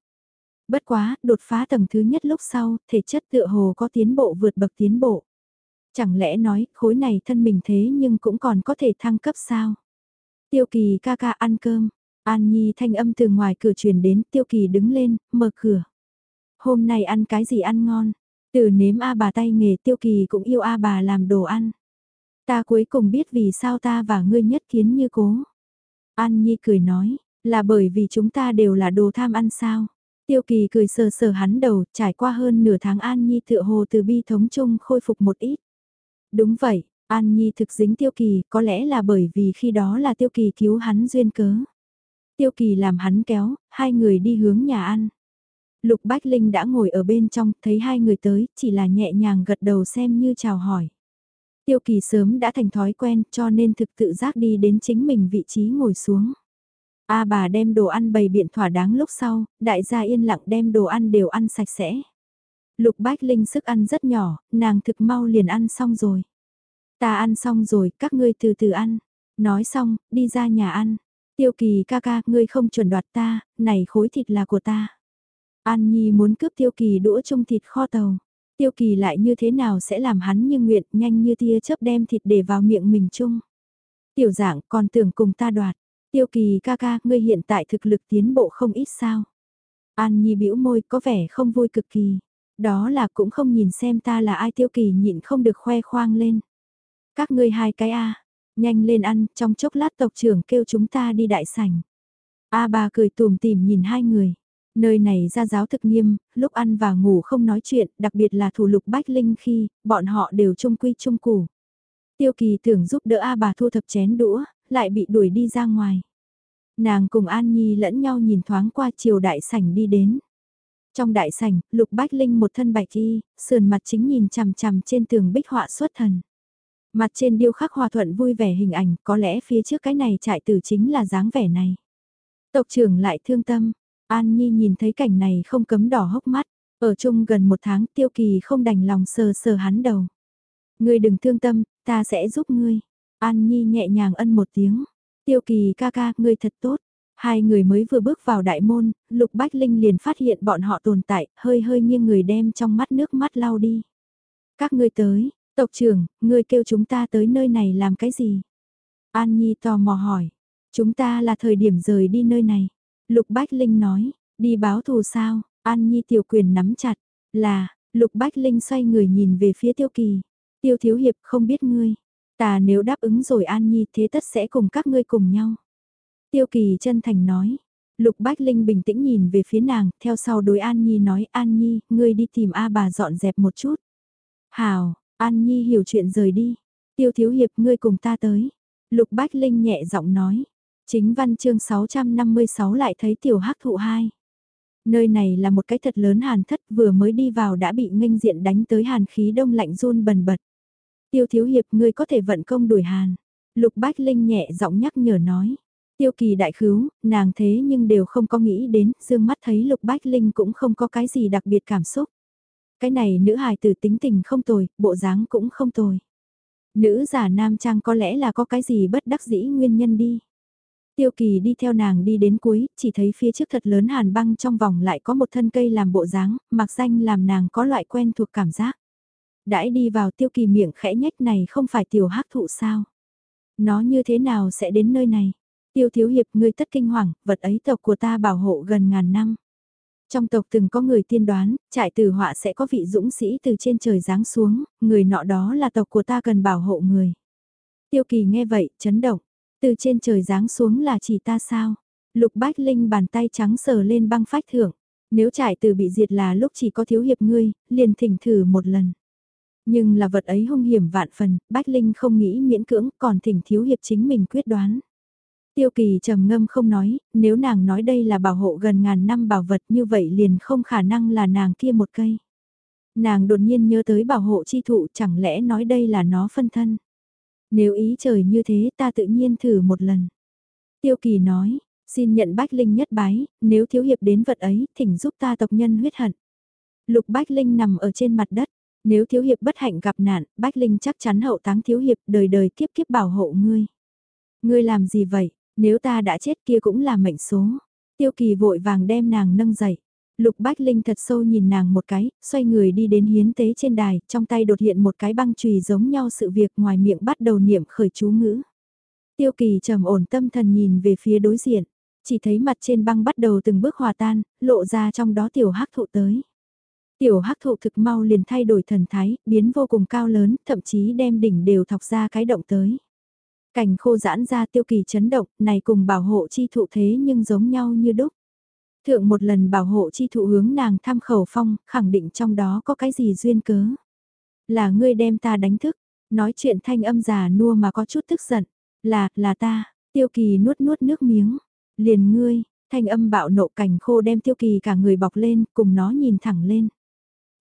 Bất quá, đột phá tầng thứ nhất lúc sau, thể chất tựa hồ có tiến bộ vượt bậc tiến bộ. Chẳng lẽ nói, khối này thân mình thế nhưng cũng còn có thể thăng cấp sao? Tiêu kỳ ca ca ăn cơm, An Nhi thanh âm từ ngoài cửa truyền đến, Tiêu kỳ đứng lên, mở cửa. Hôm nay ăn cái gì ăn ngon? Từ nếm A bà tay nghề Tiêu kỳ cũng yêu A bà làm đồ ăn. Ta cuối cùng biết vì sao ta và ngươi nhất kiến như cố. An Nhi cười nói, là bởi vì chúng ta đều là đồ tham ăn sao? Tiêu kỳ cười sờ sờ hắn đầu, trải qua hơn nửa tháng An Nhi tựa hồ từ bi thống chung khôi phục một ít. Đúng vậy, An Nhi thực dính Tiêu kỳ, có lẽ là bởi vì khi đó là Tiêu kỳ cứu hắn duyên cớ. Tiêu kỳ làm hắn kéo, hai người đi hướng nhà ăn. Lục Bách Linh đã ngồi ở bên trong, thấy hai người tới, chỉ là nhẹ nhàng gật đầu xem như chào hỏi. Tiêu kỳ sớm đã thành thói quen cho nên thực tự giác đi đến chính mình vị trí ngồi xuống. A bà đem đồ ăn bày biện thỏa đáng lúc sau, đại gia yên lặng đem đồ ăn đều ăn sạch sẽ. Lục Bách Linh sức ăn rất nhỏ, nàng thực mau liền ăn xong rồi. Ta ăn xong rồi, các ngươi từ từ ăn. Nói xong, đi ra nhà ăn. Tiêu kỳ ca ca, ngươi không chuẩn đoạt ta, này khối thịt là của ta. An Nhi muốn cướp tiêu kỳ đũa chung thịt kho tàu. Tiêu kỳ lại như thế nào sẽ làm hắn như nguyện nhanh như tia chớp đem thịt để vào miệng mình chung. Tiểu dạng còn tưởng cùng ta đoạt. Tiêu kỳ ca ca, ngươi hiện tại thực lực tiến bộ không ít sao. An Nhi bĩu môi có vẻ không vui cực kỳ. Đó là cũng không nhìn xem ta là ai tiêu kỳ nhịn không được khoe khoang lên. Các ngươi hai cái A, nhanh lên ăn, trong chốc lát tộc trưởng kêu chúng ta đi đại sảnh. A bà cười tùm tìm nhìn hai người. Nơi này ra giáo thực nghiêm, lúc ăn và ngủ không nói chuyện, đặc biệt là thủ lục bách linh khi, bọn họ đều trung quy trung củ. Tiêu kỳ tưởng giúp đỡ A bà thu thập chén đũa, lại bị đuổi đi ra ngoài. Nàng cùng An Nhi lẫn nhau nhìn thoáng qua chiều đại sảnh đi đến. Trong đại sảnh, Lục Bách Linh một thân bạch y, sườn mặt chính nhìn chằm chằm trên tường bích họa xuất thần. Mặt trên điêu khắc hòa thuận vui vẻ hình ảnh, có lẽ phía trước cái này trại tử chính là dáng vẻ này. Tộc trưởng lại thương tâm, An Nhi nhìn thấy cảnh này không cấm đỏ hốc mắt, ở chung gần một tháng tiêu kỳ không đành lòng sờ sờ hắn đầu. Ngươi đừng thương tâm, ta sẽ giúp ngươi. An Nhi nhẹ nhàng ân một tiếng. Tiêu kỳ ca ca, ngươi thật tốt. Hai người mới vừa bước vào đại môn, Lục Bách Linh liền phát hiện bọn họ tồn tại, hơi hơi nghiêng người đem trong mắt nước mắt lau đi. Các ngươi tới, tộc trưởng, ngươi kêu chúng ta tới nơi này làm cái gì? An Nhi tò mò hỏi. Chúng ta là thời điểm rời đi nơi này. Lục Bách Linh nói, đi báo thù sao? An Nhi tiểu quyền nắm chặt. Là, Lục Bách Linh xoay người nhìn về phía Tiêu Kỳ. Tiêu Thiếu Hiệp không biết ngươi. Ta nếu đáp ứng rồi An Nhi thế tất sẽ cùng các ngươi cùng nhau. Tiêu Kỳ chân thành nói, Lục Bách Linh bình tĩnh nhìn về phía nàng, theo sau đối An Nhi nói An Nhi, ngươi đi tìm A bà dọn dẹp một chút. Hào, An Nhi hiểu chuyện rời đi. Tiêu Thiếu Hiệp ngươi cùng ta tới. Lục Bách Linh nhẹ giọng nói. Chính văn chương 656 lại thấy tiểu hắc thụ hai. Nơi này là một cái thật lớn hàn thất vừa mới đi vào đã bị nghênh diện đánh tới hàn khí đông lạnh run bần bật. Tiêu Thiếu Hiệp ngươi có thể vận công đuổi hàn. Lục Bách Linh nhẹ giọng nhắc nhở nói. Tiêu kỳ đại khứu, nàng thế nhưng đều không có nghĩ đến, dương mắt thấy Lục Bách Linh cũng không có cái gì đặc biệt cảm xúc. Cái này nữ hài tử tính tình không tồi, bộ dáng cũng không tồi. Nữ giả nam trang có lẽ là có cái gì bất đắc dĩ nguyên nhân đi. Tiêu kỳ đi theo nàng đi đến cuối, chỉ thấy phía trước thật lớn hàn băng trong vòng lại có một thân cây làm bộ dáng, mặc danh làm nàng có loại quen thuộc cảm giác. Đãi đi vào tiêu kỳ miệng khẽ nhách này không phải tiểu hắc thụ sao. Nó như thế nào sẽ đến nơi này? Tiêu thiếu hiệp ngươi tất kinh hoàng, vật ấy tộc của ta bảo hộ gần ngàn năm. Trong tộc từng có người tiên đoán, trại tử họa sẽ có vị dũng sĩ từ trên trời giáng xuống, người nọ đó là tộc của ta cần bảo hộ người. Tiêu kỳ nghe vậy, chấn động, từ trên trời giáng xuống là chỉ ta sao? Lục Bách Linh bàn tay trắng sờ lên băng phách thượng. nếu trải từ bị diệt là lúc chỉ có thiếu hiệp ngươi, liền thỉnh thử một lần. Nhưng là vật ấy hung hiểm vạn phần, Bách Linh không nghĩ miễn cưỡng, còn thỉnh thiếu hiệp chính mình quyết đoán. Tiêu kỳ trầm ngâm không nói, nếu nàng nói đây là bảo hộ gần ngàn năm bảo vật như vậy liền không khả năng là nàng kia một cây. Nàng đột nhiên nhớ tới bảo hộ chi thụ chẳng lẽ nói đây là nó phân thân. Nếu ý trời như thế ta tự nhiên thử một lần. Tiêu kỳ nói, xin nhận Bách Linh nhất bái, nếu thiếu hiệp đến vật ấy, thỉnh giúp ta tộc nhân huyết hận. Lục Bách Linh nằm ở trên mặt đất, nếu thiếu hiệp bất hạnh gặp nạn, Bách Linh chắc chắn hậu táng thiếu hiệp đời đời kiếp kiếp bảo hộ ngươi. Ngươi làm gì vậy, nếu ta đã chết kia cũng là mệnh số. Tiêu kỳ vội vàng đem nàng nâng dậy. Lục Bách Linh thật sâu nhìn nàng một cái, xoay người đi đến hiến tế trên đài, trong tay đột hiện một cái băng chùy giống nhau sự việc ngoài miệng bắt đầu niệm khởi chú ngữ. Tiêu kỳ trầm ổn tâm thần nhìn về phía đối diện, chỉ thấy mặt trên băng bắt đầu từng bước hòa tan, lộ ra trong đó tiểu hắc thụ tới. Tiểu hắc thụ thực mau liền thay đổi thần thái, biến vô cùng cao lớn, thậm chí đem đỉnh đều thọc ra cái động tới. Cảnh khô giãn ra tiêu kỳ chấn động, này cùng bảo hộ chi thụ thế nhưng giống nhau như đúc. Thượng một lần bảo hộ chi thụ hướng nàng tham khẩu phong, khẳng định trong đó có cái gì duyên cớ. Là ngươi đem ta đánh thức, nói chuyện thanh âm già nua mà có chút tức giận. Là, là ta, tiêu kỳ nuốt nuốt nước miếng. Liền ngươi, thanh âm bạo nộ cảnh khô đem tiêu kỳ cả người bọc lên, cùng nó nhìn thẳng lên.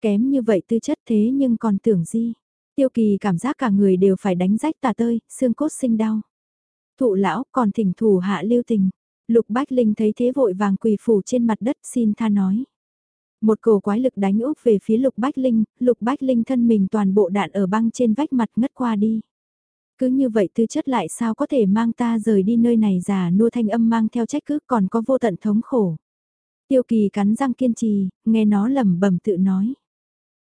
Kém như vậy tư chất thế nhưng còn tưởng gì. Tiêu kỳ cảm giác cả người đều phải đánh rách tà tơi, xương cốt sinh đau. Thụ lão còn thỉnh thủ hạ lưu tình. Lục Bách Linh thấy thế vội vàng quỳ phủ trên mặt đất xin tha nói. Một cổ quái lực đánh úp về phía Lục Bách Linh, Lục Bách Linh thân mình toàn bộ đạn ở băng trên vách mặt ngất qua đi. Cứ như vậy tư chất lại sao có thể mang ta rời đi nơi này già nua thanh âm mang theo trách cứ còn có vô tận thống khổ. Tiêu kỳ cắn răng kiên trì, nghe nó lẩm bẩm tự nói.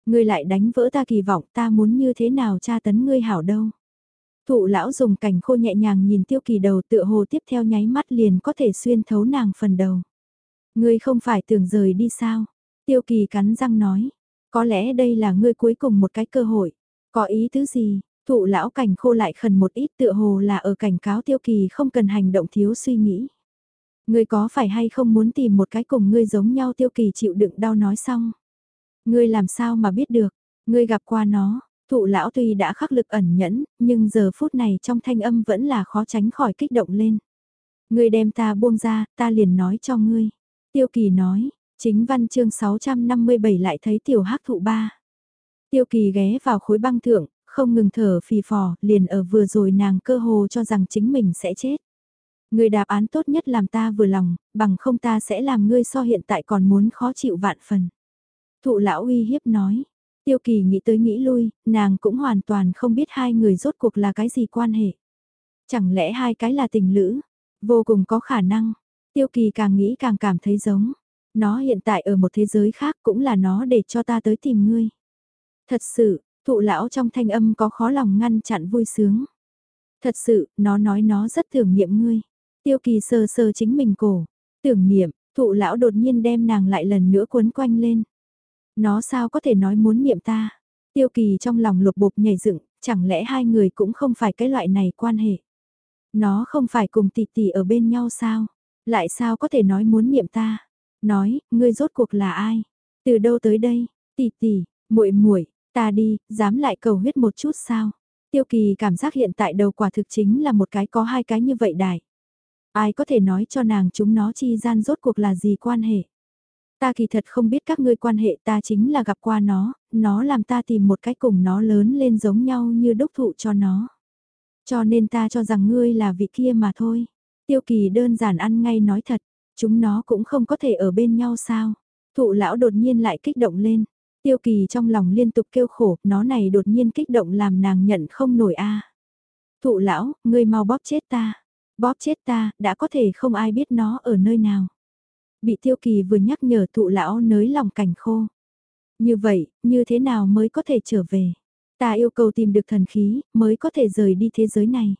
Ngươi lại đánh vỡ ta kỳ vọng ta muốn như thế nào tra tấn ngươi hảo đâu. Thụ lão dùng cảnh khô nhẹ nhàng nhìn tiêu kỳ đầu tựa hồ tiếp theo nháy mắt liền có thể xuyên thấu nàng phần đầu. Ngươi không phải tưởng rời đi sao? Tiêu kỳ cắn răng nói. Có lẽ đây là ngươi cuối cùng một cái cơ hội. Có ý tứ gì? Thụ lão cảnh khô lại khẩn một ít tựa hồ là ở cảnh cáo tiêu kỳ không cần hành động thiếu suy nghĩ. Ngươi có phải hay không muốn tìm một cái cùng ngươi giống nhau tiêu kỳ chịu đựng đau nói xong. Ngươi làm sao mà biết được, ngươi gặp qua nó, thụ lão tuy đã khắc lực ẩn nhẫn, nhưng giờ phút này trong thanh âm vẫn là khó tránh khỏi kích động lên. Ngươi đem ta buông ra, ta liền nói cho ngươi. Tiêu kỳ nói, chính văn chương 657 lại thấy tiểu hắc thụ ba. Tiêu kỳ ghé vào khối băng thượng, không ngừng thở phì phò, liền ở vừa rồi nàng cơ hồ cho rằng chính mình sẽ chết. người đáp án tốt nhất làm ta vừa lòng, bằng không ta sẽ làm ngươi so hiện tại còn muốn khó chịu vạn phần. Thụ lão uy hiếp nói. Tiêu kỳ nghĩ tới nghĩ lui, nàng cũng hoàn toàn không biết hai người rốt cuộc là cái gì quan hệ. Chẳng lẽ hai cái là tình lữ? Vô cùng có khả năng. Tiêu kỳ càng nghĩ càng cảm thấy giống. Nó hiện tại ở một thế giới khác cũng là nó để cho ta tới tìm ngươi. Thật sự, thụ lão trong thanh âm có khó lòng ngăn chặn vui sướng. Thật sự, nó nói nó rất tưởng niệm ngươi. Tiêu kỳ sơ sơ chính mình cổ. Tưởng niệm, thụ lão đột nhiên đem nàng lại lần nữa cuốn quanh lên. Nó sao có thể nói muốn niệm ta? Tiêu kỳ trong lòng lục bục nhảy dựng, chẳng lẽ hai người cũng không phải cái loại này quan hệ? Nó không phải cùng tỷ tỷ ở bên nhau sao? Lại sao có thể nói muốn niệm ta? Nói, ngươi rốt cuộc là ai? Từ đâu tới đây? Tỷ tỷ, muội muội, ta đi, dám lại cầu huyết một chút sao? Tiêu kỳ cảm giác hiện tại đầu quả thực chính là một cái có hai cái như vậy đại. Ai có thể nói cho nàng chúng nó chi gian rốt cuộc là gì quan hệ? Ta kỳ thật không biết các ngươi quan hệ ta chính là gặp qua nó, nó làm ta tìm một cái cùng nó lớn lên giống nhau như đốc thụ cho nó. Cho nên ta cho rằng ngươi là vị kia mà thôi. Tiêu kỳ đơn giản ăn ngay nói thật, chúng nó cũng không có thể ở bên nhau sao. Thụ lão đột nhiên lại kích động lên. Tiêu kỳ trong lòng liên tục kêu khổ, nó này đột nhiên kích động làm nàng nhận không nổi a. Thụ lão, ngươi mau bóp chết ta. Bóp chết ta, đã có thể không ai biết nó ở nơi nào. Bị tiêu kỳ vừa nhắc nhở thụ lão nới lòng cảnh khô. Như vậy, như thế nào mới có thể trở về? Ta yêu cầu tìm được thần khí, mới có thể rời đi thế giới này.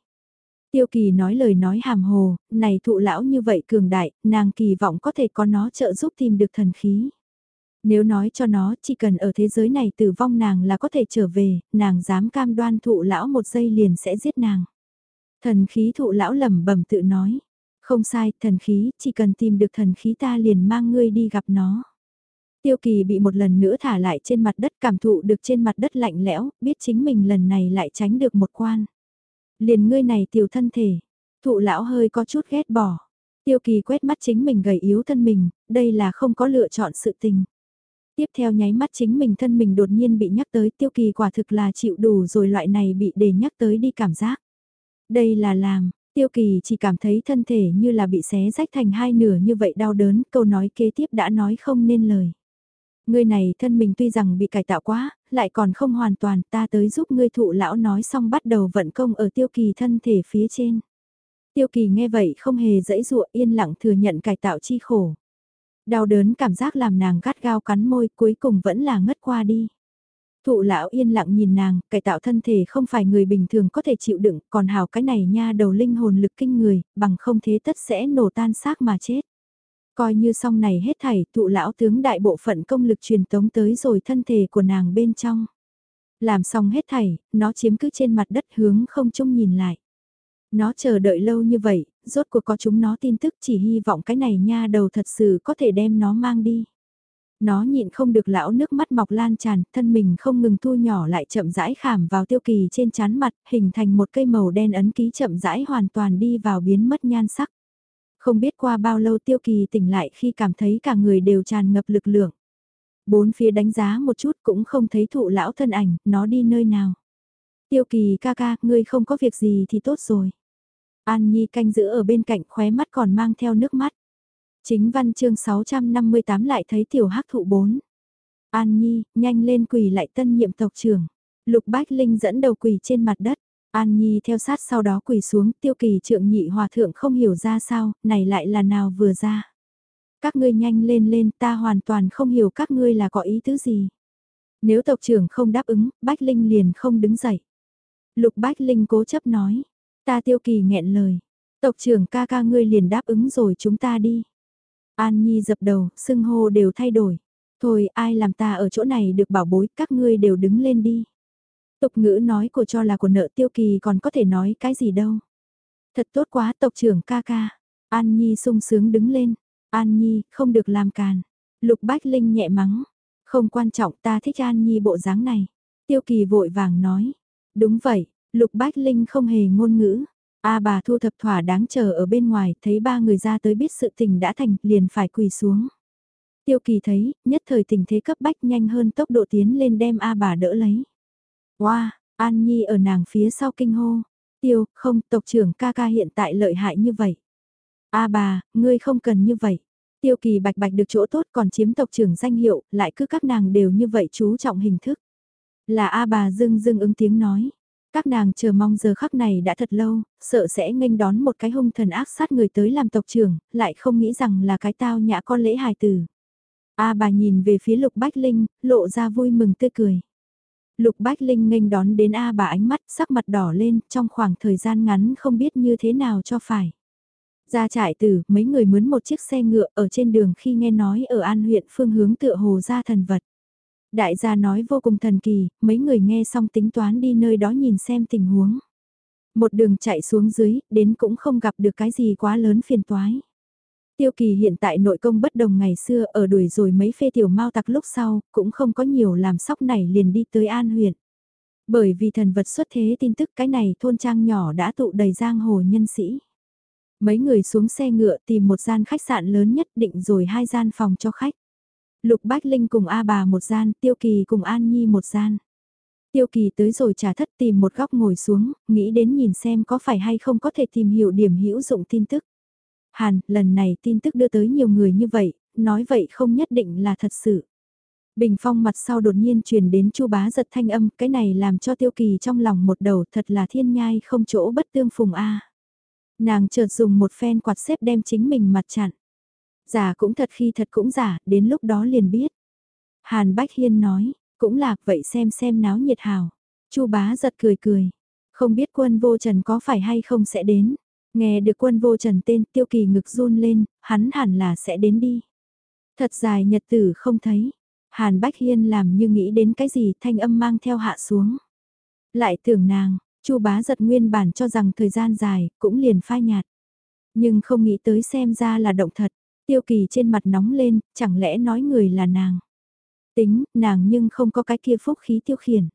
Tiêu kỳ nói lời nói hàm hồ, này thụ lão như vậy cường đại, nàng kỳ vọng có thể có nó trợ giúp tìm được thần khí. Nếu nói cho nó chỉ cần ở thế giới này tử vong nàng là có thể trở về, nàng dám cam đoan thụ lão một giây liền sẽ giết nàng. Thần khí thụ lão lẩm bẩm tự nói. Không sai, thần khí, chỉ cần tìm được thần khí ta liền mang ngươi đi gặp nó. Tiêu kỳ bị một lần nữa thả lại trên mặt đất cảm thụ được trên mặt đất lạnh lẽo, biết chính mình lần này lại tránh được một quan. Liền ngươi này tiểu thân thể, thụ lão hơi có chút ghét bỏ. Tiêu kỳ quét mắt chính mình gầy yếu thân mình, đây là không có lựa chọn sự tình. Tiếp theo nháy mắt chính mình thân mình đột nhiên bị nhắc tới tiêu kỳ quả thực là chịu đủ rồi loại này bị để nhắc tới đi cảm giác. Đây là làm, tiêu kỳ chỉ cảm thấy thân thể như là bị xé rách thành hai nửa như vậy đau đớn, câu nói kế tiếp đã nói không nên lời. Ngươi này thân mình tuy rằng bị cải tạo quá, lại còn không hoàn toàn ta tới giúp ngươi thụ lão nói xong bắt đầu vận công ở tiêu kỳ thân thể phía trên. Tiêu kỳ nghe vậy không hề dãy dụa yên lặng thừa nhận cải tạo chi khổ. Đau đớn cảm giác làm nàng gắt gao cắn môi cuối cùng vẫn là ngất qua đi. Thụ lão yên lặng nhìn nàng, cải tạo thân thể không phải người bình thường có thể chịu đựng, còn hào cái này nha đầu linh hồn lực kinh người, bằng không thế tất sẽ nổ tan xác mà chết. Coi như xong này hết thảy, thụ lão tướng đại bộ phận công lực truyền tống tới rồi thân thể của nàng bên trong. Làm xong hết thảy, nó chiếm cứ trên mặt đất hướng không chung nhìn lại. Nó chờ đợi lâu như vậy, rốt cuộc có chúng nó tin tức chỉ hy vọng cái này nha đầu thật sự có thể đem nó mang đi. Nó nhịn không được lão nước mắt mọc lan tràn, thân mình không ngừng thu nhỏ lại chậm rãi khảm vào tiêu kỳ trên chán mặt, hình thành một cây màu đen ấn ký chậm rãi hoàn toàn đi vào biến mất nhan sắc. Không biết qua bao lâu tiêu kỳ tỉnh lại khi cảm thấy cả người đều tràn ngập lực lượng. Bốn phía đánh giá một chút cũng không thấy thụ lão thân ảnh, nó đi nơi nào. Tiêu kỳ ca ca, ngươi không có việc gì thì tốt rồi. An Nhi canh giữ ở bên cạnh khóe mắt còn mang theo nước mắt. Chính văn chương 658 lại thấy tiểu hắc thụ 4. An Nhi, nhanh lên quỳ lại tân nhiệm tộc trưởng. Lục Bách Linh dẫn đầu quỳ trên mặt đất. An Nhi theo sát sau đó quỳ xuống tiêu kỳ trượng nhị hòa thượng không hiểu ra sao, này lại là nào vừa ra. Các ngươi nhanh lên lên ta hoàn toàn không hiểu các ngươi là có ý tứ gì. Nếu tộc trưởng không đáp ứng, Bách Linh liền không đứng dậy. Lục Bách Linh cố chấp nói, ta tiêu kỳ nghẹn lời. Tộc trưởng ca ca ngươi liền đáp ứng rồi chúng ta đi. An Nhi dập đầu, sưng hô đều thay đổi. Thôi ai làm ta ở chỗ này được bảo bối, các ngươi đều đứng lên đi. Tục ngữ nói của cho là của nợ tiêu kỳ còn có thể nói cái gì đâu. Thật tốt quá tộc trưởng ca ca. An Nhi sung sướng đứng lên. An Nhi, không được làm càn. Lục Bách Linh nhẹ mắng. Không quan trọng ta thích An Nhi bộ dáng này. Tiêu kỳ vội vàng nói. Đúng vậy, Lục Bách Linh không hề ngôn ngữ. A bà thu thập thỏa đáng chờ ở bên ngoài, thấy ba người ra tới biết sự tình đã thành, liền phải quỳ xuống. Tiêu kỳ thấy, nhất thời tình thế cấp bách nhanh hơn tốc độ tiến lên đem A bà đỡ lấy. Wow, An Nhi ở nàng phía sau kinh hô. Tiêu, không, tộc trưởng ca ca hiện tại lợi hại như vậy. A bà, ngươi không cần như vậy. Tiêu kỳ bạch bạch được chỗ tốt còn chiếm tộc trưởng danh hiệu, lại cứ các nàng đều như vậy chú trọng hình thức. Là A bà dưng dưng ứng tiếng nói. Các nàng chờ mong giờ khắc này đã thật lâu, sợ sẽ nghênh đón một cái hung thần ác sát người tới làm tộc trưởng, lại không nghĩ rằng là cái tao nhã con lễ hài tử. A bà nhìn về phía Lục Bách Linh, lộ ra vui mừng tươi cười. Lục Bách Linh nghênh đón đến A bà ánh mắt, sắc mặt đỏ lên, trong khoảng thời gian ngắn không biết như thế nào cho phải. Ra trại tử, mấy người mướn một chiếc xe ngựa ở trên đường khi nghe nói ở An huyện phương hướng tựa hồ ra thần vật. Đại gia nói vô cùng thần kỳ, mấy người nghe xong tính toán đi nơi đó nhìn xem tình huống. Một đường chạy xuống dưới, đến cũng không gặp được cái gì quá lớn phiền toái. Tiêu kỳ hiện tại nội công bất đồng ngày xưa ở đuổi rồi mấy phê tiểu mau tặc lúc sau, cũng không có nhiều làm sóc này liền đi tới An huyện. Bởi vì thần vật xuất thế tin tức cái này thôn trang nhỏ đã tụ đầy giang hồ nhân sĩ. Mấy người xuống xe ngựa tìm một gian khách sạn lớn nhất định rồi hai gian phòng cho khách. Lục Bách Linh cùng A bà một gian, Tiêu Kỳ cùng An Nhi một gian. Tiêu Kỳ tới rồi trả thất tìm một góc ngồi xuống, nghĩ đến nhìn xem có phải hay không có thể tìm hiểu điểm hữu dụng tin tức. Hàn, lần này tin tức đưa tới nhiều người như vậy, nói vậy không nhất định là thật sự. Bình phong mặt sau đột nhiên truyền đến chu bá giật thanh âm, cái này làm cho tiêu kỳ trong lòng một đầu thật là thiên nhai không chỗ bất tương phùng a. Nàng chợt dùng một phen quạt xếp đem chính mình mặt chặn. Giả cũng thật khi thật cũng giả, đến lúc đó liền biết. Hàn Bách Hiên nói, cũng là vậy xem xem náo nhiệt hào. chu bá giật cười cười, không biết quân vô trần có phải hay không sẽ đến. Nghe được quân vô trần tên tiêu kỳ ngực run lên, hắn hẳn là sẽ đến đi. Thật dài nhật tử không thấy. Hàn Bách Hiên làm như nghĩ đến cái gì thanh âm mang theo hạ xuống. Lại tưởng nàng, chu bá giật nguyên bản cho rằng thời gian dài cũng liền phai nhạt. Nhưng không nghĩ tới xem ra là động thật. Tiêu kỳ trên mặt nóng lên, chẳng lẽ nói người là nàng. Tính, nàng nhưng không có cái kia phúc khí tiêu khiển.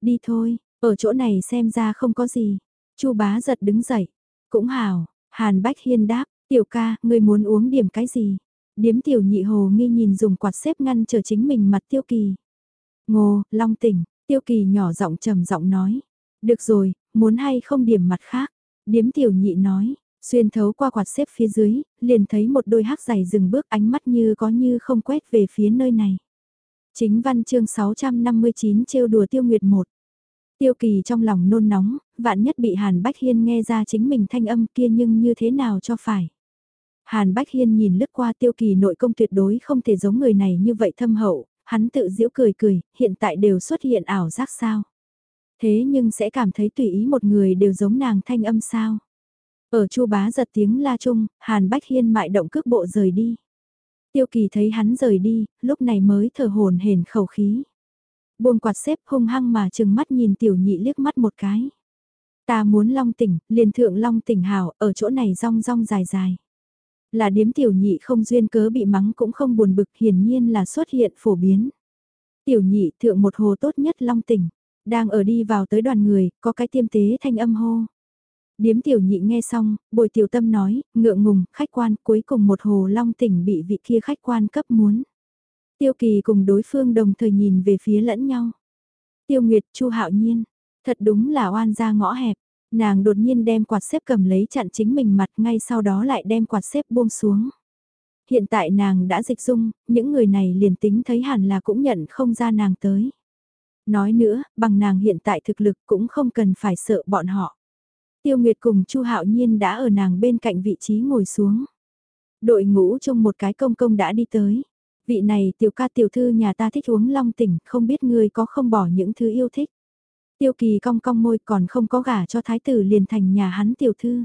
Đi thôi, ở chỗ này xem ra không có gì. chu bá giật đứng dậy, cũng hào, Hàn Bách Hiên đáp, tiểu ca, ngươi muốn uống điểm cái gì? Điếm tiểu nhị hồ nghi nhìn dùng quạt xếp ngăn chờ chính mình mặt tiêu kỳ. Ngô, long tỉnh, tiêu kỳ nhỏ giọng trầm giọng nói. Được rồi, muốn hay không điểm mặt khác. Điếm tiểu nhị nói, xuyên thấu qua quạt xếp phía dưới, liền thấy một đôi hắc giày dừng bước ánh mắt như có như không quét về phía nơi này. Chính văn chương 659 trêu đùa tiêu nguyệt một. Tiêu kỳ trong lòng nôn nóng, vạn nhất bị Hàn Bách Hiên nghe ra chính mình thanh âm kia nhưng như thế nào cho phải. Hàn Bách Hiên nhìn lướt qua tiêu kỳ nội công tuyệt đối không thể giống người này như vậy thâm hậu, hắn tự giễu cười cười, hiện tại đều xuất hiện ảo giác sao. Thế nhưng sẽ cảm thấy tùy ý một người đều giống nàng thanh âm sao. Ở chu bá giật tiếng la chung, Hàn Bách Hiên mại động cước bộ rời đi. Tiêu kỳ thấy hắn rời đi, lúc này mới thở hồn hển khẩu khí. Buông quạt xếp hung hăng mà chừng mắt nhìn tiểu nhị liếc mắt một cái. Ta muốn long tỉnh, liền thượng long tỉnh hào, ở chỗ này rong rong dài dài. Là điếm tiểu nhị không duyên cớ bị mắng cũng không buồn bực hiển nhiên là xuất hiện phổ biến. Tiểu nhị thượng một hồ tốt nhất long tỉnh, đang ở đi vào tới đoàn người, có cái tiêm tế thanh âm hô. Điếm tiểu nhị nghe xong, bồi tiểu tâm nói, ngượng ngùng, khách quan, cuối cùng một hồ long tỉnh bị vị kia khách quan cấp muốn. Tiêu kỳ cùng đối phương đồng thời nhìn về phía lẫn nhau. Tiêu Nguyệt, Chu Hạo Nhiên, thật đúng là oan ra ngõ hẹp. Nàng đột nhiên đem quạt xếp cầm lấy chặn chính mình mặt ngay sau đó lại đem quạt xếp buông xuống. Hiện tại nàng đã dịch dung, những người này liền tính thấy hẳn là cũng nhận không ra nàng tới. Nói nữa, bằng nàng hiện tại thực lực cũng không cần phải sợ bọn họ. Tiêu Nguyệt cùng Chu Hạo Nhiên đã ở nàng bên cạnh vị trí ngồi xuống. Đội ngũ trong một cái công công đã đi tới. Vị này tiểu ca tiểu thư nhà ta thích uống long tỉnh, không biết ngươi có không bỏ những thứ yêu thích. Tiêu kỳ cong cong môi còn không có gả cho thái tử liền thành nhà hắn tiểu thư.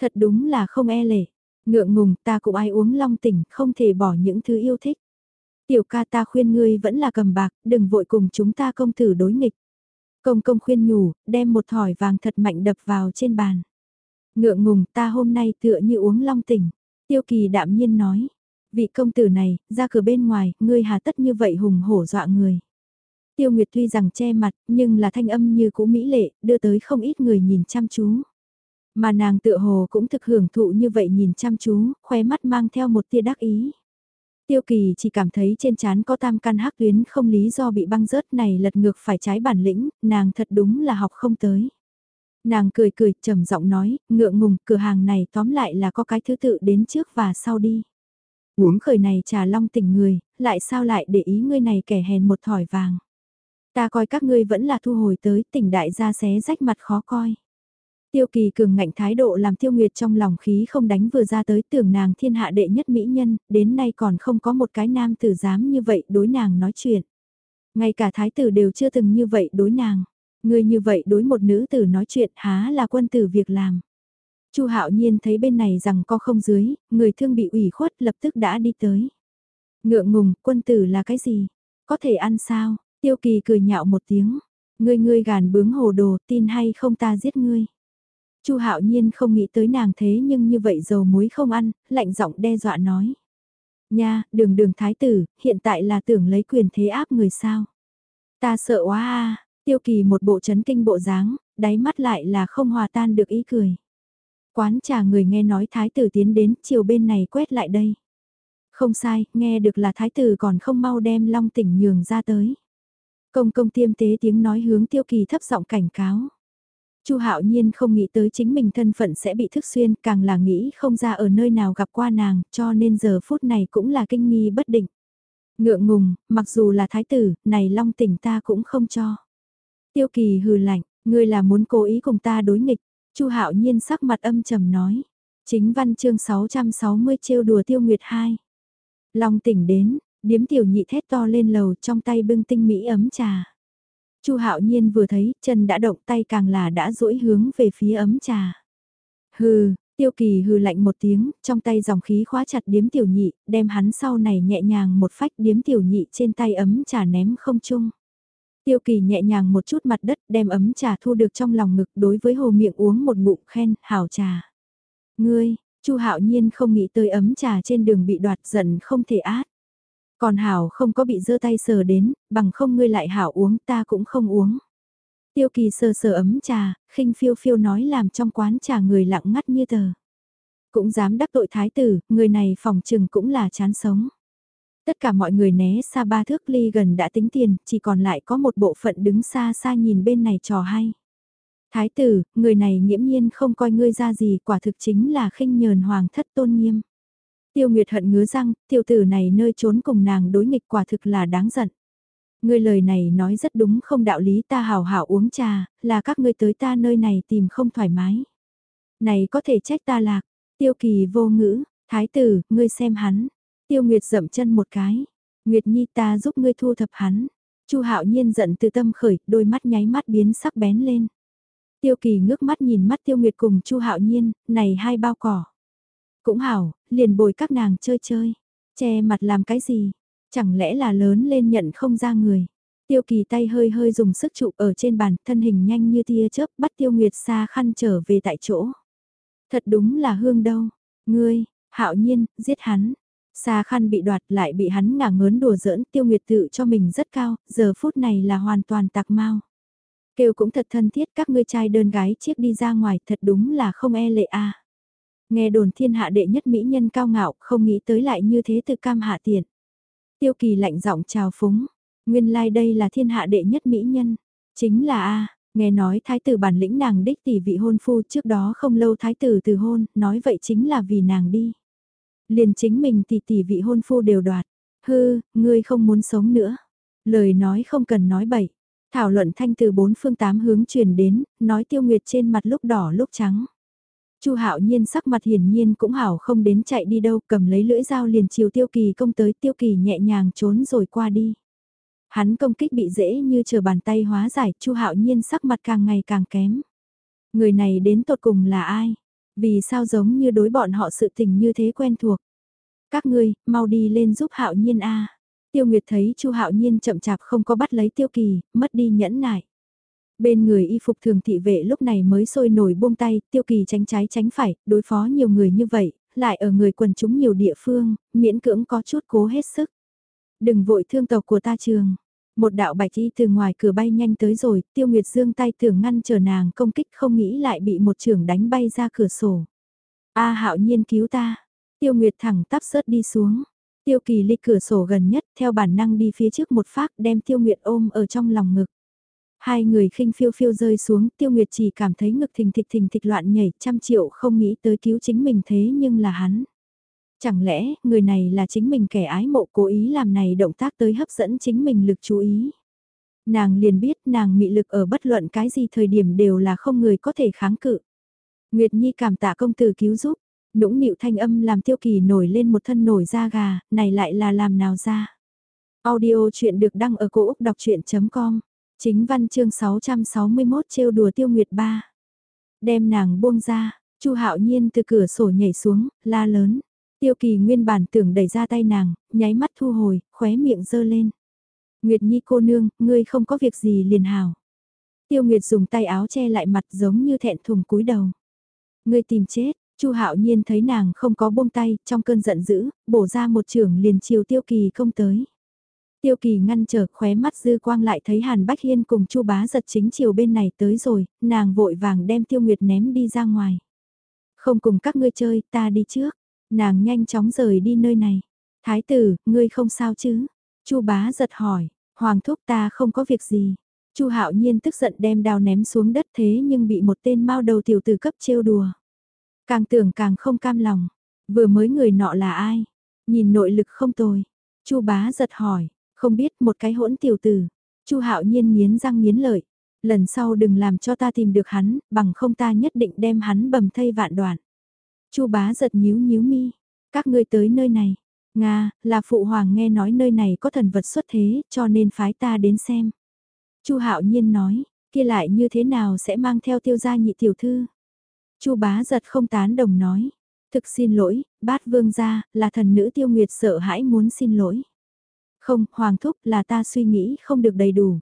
Thật đúng là không e lệ. Ngượng ngùng ta cũng ai uống long tỉnh, không thể bỏ những thứ yêu thích. Tiểu ca ta khuyên ngươi vẫn là cầm bạc, đừng vội cùng chúng ta công tử đối nghịch. Công công khuyên nhủ, đem một thỏi vàng thật mạnh đập vào trên bàn. Ngượng ngùng ta hôm nay tựa như uống long tỉnh. Tiêu kỳ đạm nhiên nói, vị công tử này, ra cửa bên ngoài, ngươi hà tất như vậy hùng hổ dọa người. Tiêu Nguyệt tuy rằng che mặt, nhưng là thanh âm như cũ mỹ lệ, đưa tới không ít người nhìn chăm chú. Mà nàng tựa hồ cũng thực hưởng thụ như vậy nhìn chăm chú, khóe mắt mang theo một tia đắc ý. Tiêu kỳ chỉ cảm thấy trên trán có tam căn hắc tuyến không lý do bị băng rớt này lật ngược phải trái bản lĩnh, nàng thật đúng là học không tới. Nàng cười cười, trầm giọng nói, ngượng ngùng, cửa hàng này tóm lại là có cái thứ tự đến trước và sau đi. Uống khởi này trà long tỉnh người, lại sao lại để ý ngươi này kẻ hèn một thỏi vàng. Ta coi các ngươi vẫn là thu hồi tới tỉnh đại gia xé rách mặt khó coi. Tiêu kỳ cường ngạnh thái độ làm tiêu nguyệt trong lòng khí không đánh vừa ra tới tưởng nàng thiên hạ đệ nhất mỹ nhân, đến nay còn không có một cái nam tử dám như vậy đối nàng nói chuyện. Ngay cả thái tử đều chưa từng như vậy đối nàng. Người như vậy đối một nữ tử nói chuyện há là quân tử việc làm. Chu Hạo Nhiên thấy bên này rằng co không dưới, người thương bị ủy khuất lập tức đã đi tới. Ngượng ngùng, quân tử là cái gì? Có thể ăn sao? Tiêu Kỳ cười nhạo một tiếng. Ngươi ngươi gàn bướng hồ đồ, tin hay không ta giết ngươi. Chu Hạo Nhiên không nghĩ tới nàng thế nhưng như vậy dầu muối không ăn, lạnh giọng đe dọa nói. Nha, đường đường thái tử, hiện tại là tưởng lấy quyền thế áp người sao. Ta sợ quá a tiêu kỳ một bộ chấn kinh bộ dáng, đáy mắt lại là không hòa tan được ý cười. Quán trà người nghe nói thái tử tiến đến, chiều bên này quét lại đây. Không sai, nghe được là thái tử còn không mau đem long tỉnh nhường ra tới. Công công tiêm tế tiếng nói hướng tiêu kỳ thấp giọng cảnh cáo. Chu Hạo Nhiên không nghĩ tới chính mình thân phận sẽ bị thức xuyên, càng là nghĩ không ra ở nơi nào gặp qua nàng, cho nên giờ phút này cũng là kinh nghi bất định. Ngượng ngùng, mặc dù là thái tử, này long tỉnh ta cũng không cho. Tiêu kỳ hừ lạnh, ngươi là muốn cố ý cùng ta đối nghịch. Chu Hạo Nhiên sắc mặt âm trầm nói. Chính văn chương 660 trêu đùa Tiêu Nguyệt 2. Long tỉnh đến, điếm tiểu nhị thét to lên lầu trong tay bưng tinh mỹ ấm trà. Chu Hạo Nhiên vừa thấy, chân đã động tay càng là đã duỗi hướng về phía ấm trà. Hừ, Tiêu Kỳ hừ lạnh một tiếng, trong tay dòng khí khóa chặt điếm tiểu nhị, đem hắn sau này nhẹ nhàng một phách điếm tiểu nhị trên tay ấm trà ném không chung. Tiêu Kỳ nhẹ nhàng một chút mặt đất đem ấm trà thu được trong lòng ngực đối với hồ miệng uống một ngụm khen, hảo trà. Ngươi, Chu Hạo Nhiên không nghĩ tới ấm trà trên đường bị đoạt giận không thể át. Còn Hảo không có bị giơ tay sờ đến, bằng không ngươi lại Hảo uống ta cũng không uống. Tiêu kỳ sờ sờ ấm trà, khinh phiêu phiêu nói làm trong quán trà người lặng ngắt như tờ. Cũng dám đắc tội thái tử, người này phòng trừng cũng là chán sống. Tất cả mọi người né xa ba thước ly gần đã tính tiền, chỉ còn lại có một bộ phận đứng xa xa nhìn bên này trò hay. Thái tử, người này nghiễm nhiên không coi ngươi ra gì, quả thực chính là khinh nhờn hoàng thất tôn nghiêm. Tiêu Nguyệt hận ngứa răng, tiểu tử này nơi trốn cùng nàng đối nghịch quả thực là đáng giận. Ngươi lời này nói rất đúng không đạo lý ta hào hảo uống trà, là các ngươi tới ta nơi này tìm không thoải mái. Này có thể trách ta lạc, tiêu kỳ vô ngữ, thái tử, ngươi xem hắn. Tiêu Nguyệt dậm chân một cái, Nguyệt Nhi ta giúp ngươi thu thập hắn. Chu Hạo Nhiên giận từ tâm khởi, đôi mắt nháy mắt biến sắc bén lên. Tiêu Kỳ ngước mắt nhìn mắt Tiêu Nguyệt cùng Chu Hạo Nhiên, này hai bao cỏ. Cũng hảo, liền bồi các nàng chơi chơi. Che mặt làm cái gì? Chẳng lẽ là lớn lên nhận không ra người? Tiêu kỳ tay hơi hơi dùng sức trụ ở trên bàn, thân hình nhanh như tia chớp bắt tiêu nguyệt xa khăn trở về tại chỗ. Thật đúng là hương đâu. Ngươi, hạo nhiên, giết hắn. Xa khăn bị đoạt lại bị hắn ngả ngớn đùa giỡn tiêu nguyệt tự cho mình rất cao, giờ phút này là hoàn toàn tạc mau. Kêu cũng thật thân thiết các ngươi trai đơn gái chiếc đi ra ngoài thật đúng là không e lệ a Nghe đồn thiên hạ đệ nhất mỹ nhân cao ngạo, không nghĩ tới lại như thế từ cam hạ tiện. Tiêu kỳ lạnh giọng chào phúng, nguyên lai like đây là thiên hạ đệ nhất mỹ nhân, chính là a nghe nói thái tử bản lĩnh nàng đích tỷ vị hôn phu trước đó không lâu thái tử từ hôn, nói vậy chính là vì nàng đi. Liền chính mình tỷ tỷ vị hôn phu đều đoạt, hư, ngươi không muốn sống nữa. Lời nói không cần nói bậy, thảo luận thanh từ bốn phương tám hướng truyền đến, nói tiêu nguyệt trên mặt lúc đỏ lúc trắng. Chu Hạo Nhiên sắc mặt hiển nhiên cũng hảo không đến chạy đi đâu, cầm lấy lưỡi dao liền chiều Tiêu Kỳ công tới, Tiêu Kỳ nhẹ nhàng trốn rồi qua đi. Hắn công kích bị dễ như chờ bàn tay hóa giải, Chu Hạo Nhiên sắc mặt càng ngày càng kém. Người này đến tột cùng là ai? Vì sao giống như đối bọn họ sự tình như thế quen thuộc? Các ngươi, mau đi lên giúp Hạo Nhiên a. Tiêu Nguyệt thấy Chu Hạo Nhiên chậm chạp không có bắt lấy Tiêu Kỳ, mất đi nhẫn nại. Bên người y phục thường thị vệ lúc này mới sôi nổi buông tay, tiêu kỳ tránh trái tránh phải, đối phó nhiều người như vậy, lại ở người quần chúng nhiều địa phương, miễn cưỡng có chút cố hết sức. Đừng vội thương tộc của ta trường. Một đạo bạch y từ ngoài cửa bay nhanh tới rồi, tiêu nguyệt dương tay tưởng ngăn chờ nàng công kích không nghĩ lại bị một trường đánh bay ra cửa sổ. A hạo nhiên cứu ta. Tiêu nguyệt thẳng tắp sớt đi xuống. Tiêu kỳ ly cửa sổ gần nhất theo bản năng đi phía trước một phát đem tiêu nguyệt ôm ở trong lòng ngực. Hai người khinh phiêu phiêu rơi xuống, tiêu nguyệt chỉ cảm thấy ngực thình thịch thình thịch loạn nhảy, trăm triệu không nghĩ tới cứu chính mình thế nhưng là hắn. Chẳng lẽ, người này là chính mình kẻ ái mộ cố ý làm này động tác tới hấp dẫn chính mình lực chú ý. Nàng liền biết nàng mị lực ở bất luận cái gì thời điểm đều là không người có thể kháng cự. Nguyệt Nhi cảm tạ công tử cứu giúp, nũng nịu thanh âm làm tiêu kỳ nổi lên một thân nổi da gà, này lại là làm nào ra. Audio chuyện được đăng ở cổ Úc đọc chuyện.com Chính văn chương 661 trêu đùa tiêu nguyệt ba. Đem nàng buông ra, chu hạo nhiên từ cửa sổ nhảy xuống, la lớn. Tiêu kỳ nguyên bản tưởng đẩy ra tay nàng, nháy mắt thu hồi, khóe miệng giơ lên. Nguyệt nhi cô nương, ngươi không có việc gì liền hào. Tiêu Nguyệt dùng tay áo che lại mặt giống như thẹn thùng cúi đầu. Ngươi tìm chết, Chu Hạo Nhiên thấy nàng không có buông tay, trong cơn giận dữ, bổ ra một trường liền chiều Tiêu Kỳ công tới. Tiêu Kỳ ngăn trở khóe mắt dư quang lại thấy Hàn Bách Hiên cùng Chu Bá giật chính chiều bên này tới rồi, nàng vội vàng đem Tiêu Nguyệt ném đi ra ngoài. Không cùng các ngươi chơi, ta đi trước. Nàng nhanh chóng rời đi nơi này. Thái tử, ngươi không sao chứ? Chu Bá giật hỏi, Hoàng thúc ta không có việc gì. Chu Hạo Nhiên tức giận đem đao ném xuống đất thế nhưng bị một tên mao đầu tiểu tử cấp trêu đùa. Càng tưởng càng không cam lòng. Vừa mới người nọ là ai? Nhìn nội lực không tồi. Chu Bá giật hỏi, không biết một cái hỗn tiểu tử. Chu Hạo Nhiên nghiến răng nghiến lợi. Lần sau đừng làm cho ta tìm được hắn, bằng không ta nhất định đem hắn bầm thây vạn đoạn. Chu Bá giật nhíu nhíu mi. Các ngươi tới nơi này. Nga, là phụ hoàng nghe nói nơi này có thần vật xuất thế, cho nên phái ta đến xem. Chu Hạo Nhiên nói, kia lại như thế nào sẽ mang theo tiêu gia nhị tiểu thư? Chu Bá giật không tán đồng nói, thực xin lỗi, bát vương gia, là thần nữ tiêu nguyệt sợ hãi muốn xin lỗi. Không, hoàng thúc là ta suy nghĩ không được đầy đủ.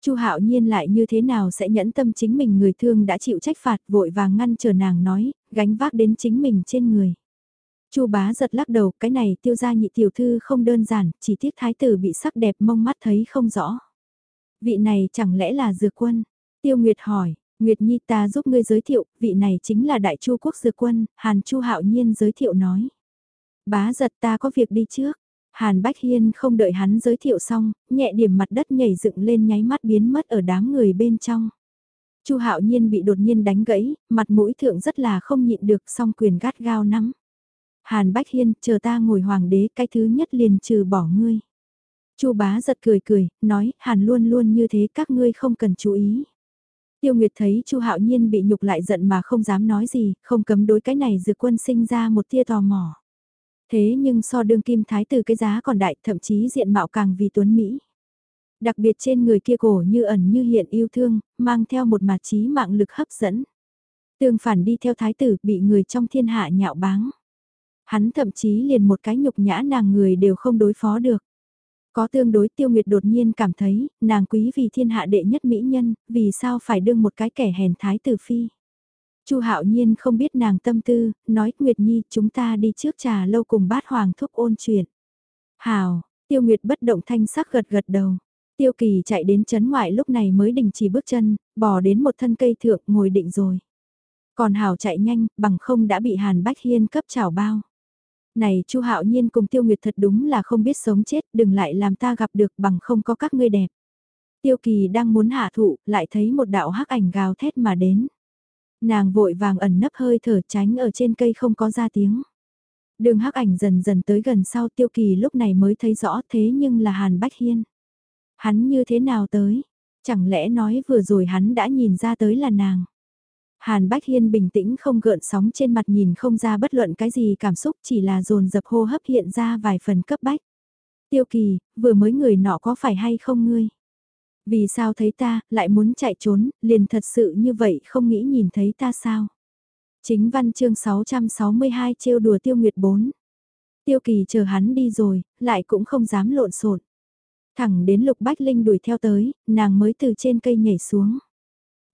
Chu Hạo Nhiên lại như thế nào sẽ nhẫn tâm chính mình người thương đã chịu trách phạt vội vàng ngăn chờ nàng nói, gánh vác đến chính mình trên người. Chu bá giật lắc đầu, cái này tiêu gia nhị tiểu thư không đơn giản, chỉ tiếc thái tử bị sắc đẹp mông mắt thấy không rõ. Vị này chẳng lẽ là dược quân? Tiêu Nguyệt hỏi, Nguyệt Nhi ta giúp ngươi giới thiệu, vị này chính là đại chu quốc dược quân, Hàn Chu Hạo Nhiên giới thiệu nói. Bá giật ta có việc đi trước. Hàn Bách Hiên không đợi hắn giới thiệu xong, nhẹ điểm mặt đất nhảy dựng lên nháy mắt biến mất ở đám người bên trong. Chu Hạo Nhiên bị đột nhiên đánh gãy, mặt mũi thượng rất là không nhịn được song quyền gắt gao nắm. Hàn Bách Hiên, chờ ta ngồi hoàng đế, cái thứ nhất liền trừ bỏ ngươi. Chu bá giật cười cười, nói, Hàn luôn luôn như thế các ngươi không cần chú ý. Tiêu Nguyệt thấy Chu Hạo Nhiên bị nhục lại giận mà không dám nói gì, không cấm đối cái này dược quân sinh ra một tia tò mò. Thế nhưng so đương kim thái tử cái giá còn đại, thậm chí diện mạo càng vì tuấn Mỹ. Đặc biệt trên người kia cổ như ẩn như hiện yêu thương, mang theo một mặt trí mạng lực hấp dẫn. Tương phản đi theo thái tử bị người trong thiên hạ nhạo báng. Hắn thậm chí liền một cái nhục nhã nàng người đều không đối phó được. Có tương đối tiêu nguyệt đột nhiên cảm thấy, nàng quý vì thiên hạ đệ nhất mỹ nhân, vì sao phải đương một cái kẻ hèn thái tử phi. Chu Hạo Nhiên không biết nàng tâm tư, nói Nguyệt Nhi chúng ta đi trước trà lâu cùng bát hoàng thúc ôn chuyện. Hào, Tiêu Nguyệt bất động thanh sắc gật gật đầu. Tiêu Kỳ chạy đến chấn ngoại lúc này mới đình chỉ bước chân, bò đến một thân cây thượng ngồi định rồi. Còn Hào chạy nhanh, bằng không đã bị Hàn Bách Hiên cấp chảo bao. Này Chu Hạo Nhiên cùng Tiêu Nguyệt thật đúng là không biết sống chết, đừng lại làm ta gặp được bằng không có các ngươi đẹp. Tiêu Kỳ đang muốn hạ thụ, lại thấy một đạo hắc ảnh gào thét mà đến. Nàng vội vàng ẩn nấp hơi thở tránh ở trên cây không có ra tiếng. Đường hắc ảnh dần dần tới gần sau Tiêu Kỳ lúc này mới thấy rõ thế nhưng là Hàn Bách Hiên. Hắn như thế nào tới? Chẳng lẽ nói vừa rồi hắn đã nhìn ra tới là nàng? Hàn Bách Hiên bình tĩnh không gợn sóng trên mặt nhìn không ra bất luận cái gì cảm xúc chỉ là dồn dập hô hấp hiện ra vài phần cấp bách. Tiêu kỳ, vừa mới người nọ có phải hay không ngươi? Vì sao thấy ta, lại muốn chạy trốn, liền thật sự như vậy không nghĩ nhìn thấy ta sao? Chính văn chương 662 trêu đùa tiêu nguyệt 4. Tiêu kỳ chờ hắn đi rồi, lại cũng không dám lộn xộn. Thẳng đến lục bách linh đuổi theo tới, nàng mới từ trên cây nhảy xuống.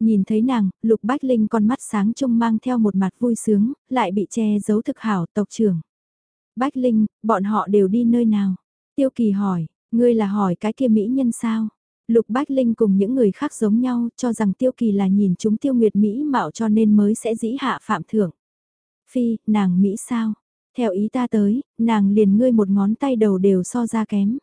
Nhìn thấy nàng, Lục Bách Linh con mắt sáng trông mang theo một mặt vui sướng, lại bị che giấu thực hảo tộc trưởng. Bách Linh, bọn họ đều đi nơi nào? Tiêu Kỳ hỏi, ngươi là hỏi cái kia mỹ nhân sao? Lục Bách Linh cùng những người khác giống nhau cho rằng Tiêu Kỳ là nhìn chúng Tiêu Nguyệt Mỹ mạo cho nên mới sẽ dĩ hạ phạm thưởng. Phi, nàng Mỹ sao? Theo ý ta tới, nàng liền ngươi một ngón tay đầu đều so ra kém.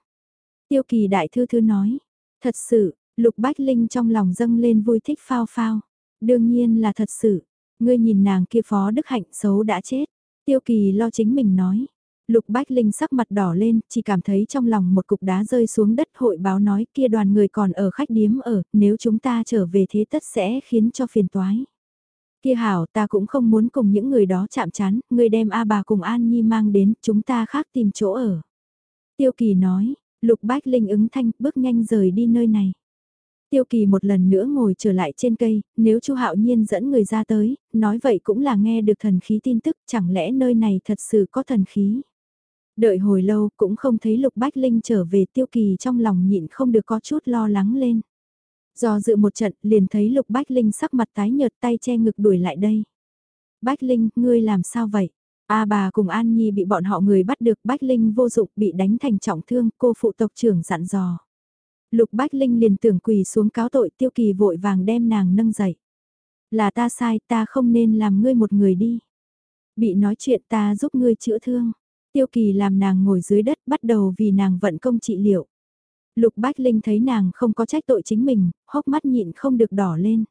Tiêu Kỳ đại thư thư nói, thật sự, Lục Bách Linh trong lòng dâng lên vui thích phao phao. Đương nhiên là thật sự. Ngươi nhìn nàng kia phó đức hạnh xấu đã chết. Tiêu kỳ lo chính mình nói. Lục Bách Linh sắc mặt đỏ lên, chỉ cảm thấy trong lòng một cục đá rơi xuống đất hội báo nói kia đoàn người còn ở khách điếm ở, nếu chúng ta trở về thế tất sẽ khiến cho phiền toái. Kia hảo ta cũng không muốn cùng những người đó chạm chán, người đem A bà cùng An Nhi mang đến, chúng ta khác tìm chỗ ở. Tiêu kỳ nói, Lục Bách Linh ứng thanh, bước nhanh rời đi nơi này. Tiêu Kỳ một lần nữa ngồi trở lại trên cây, nếu Chu Hạo Nhiên dẫn người ra tới, nói vậy cũng là nghe được thần khí tin tức, chẳng lẽ nơi này thật sự có thần khí. Đợi hồi lâu cũng không thấy Lục Bách Linh trở về Tiêu Kỳ trong lòng nhịn không được có chút lo lắng lên. Do dự một trận liền thấy Lục Bách Linh sắc mặt tái nhợt tay che ngực đuổi lại đây. Bách Linh, ngươi làm sao vậy? A bà cùng An Nhi bị bọn họ người bắt được Bách Linh vô dụng bị đánh thành trọng thương, cô phụ tộc trưởng dặn dò. Lục Bách Linh liền tưởng quỳ xuống cáo tội tiêu kỳ vội vàng đem nàng nâng dậy. Là ta sai ta không nên làm ngươi một người đi. Bị nói chuyện ta giúp ngươi chữa thương. Tiêu kỳ làm nàng ngồi dưới đất bắt đầu vì nàng vận công trị liệu. Lục Bách Linh thấy nàng không có trách tội chính mình, hốc mắt nhịn không được đỏ lên.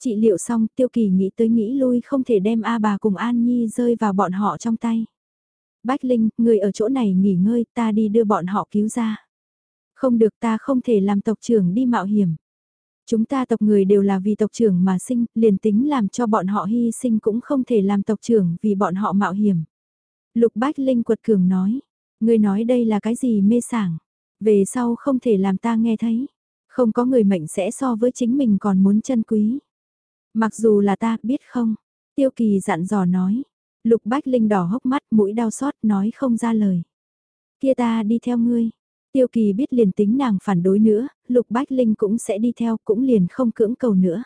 Trị liệu xong tiêu kỳ nghĩ tới nghĩ lui không thể đem A bà cùng An Nhi rơi vào bọn họ trong tay. Bách Linh, người ở chỗ này nghỉ ngơi ta đi đưa bọn họ cứu ra. Không được ta không thể làm tộc trưởng đi mạo hiểm. Chúng ta tộc người đều là vì tộc trưởng mà sinh, liền tính làm cho bọn họ hy sinh cũng không thể làm tộc trưởng vì bọn họ mạo hiểm. Lục Bách Linh quật cường nói, Ngươi nói đây là cái gì mê sảng, về sau không thể làm ta nghe thấy, không có người mệnh sẽ so với chính mình còn muốn chân quý. Mặc dù là ta, biết không? Tiêu kỳ dặn dò nói. Lục Bách Linh đỏ hốc mắt, mũi đau xót, nói không ra lời. Kia ta đi theo ngươi. Tiêu kỳ biết liền tính nàng phản đối nữa, Lục Bách Linh cũng sẽ đi theo, cũng liền không cưỡng cầu nữa.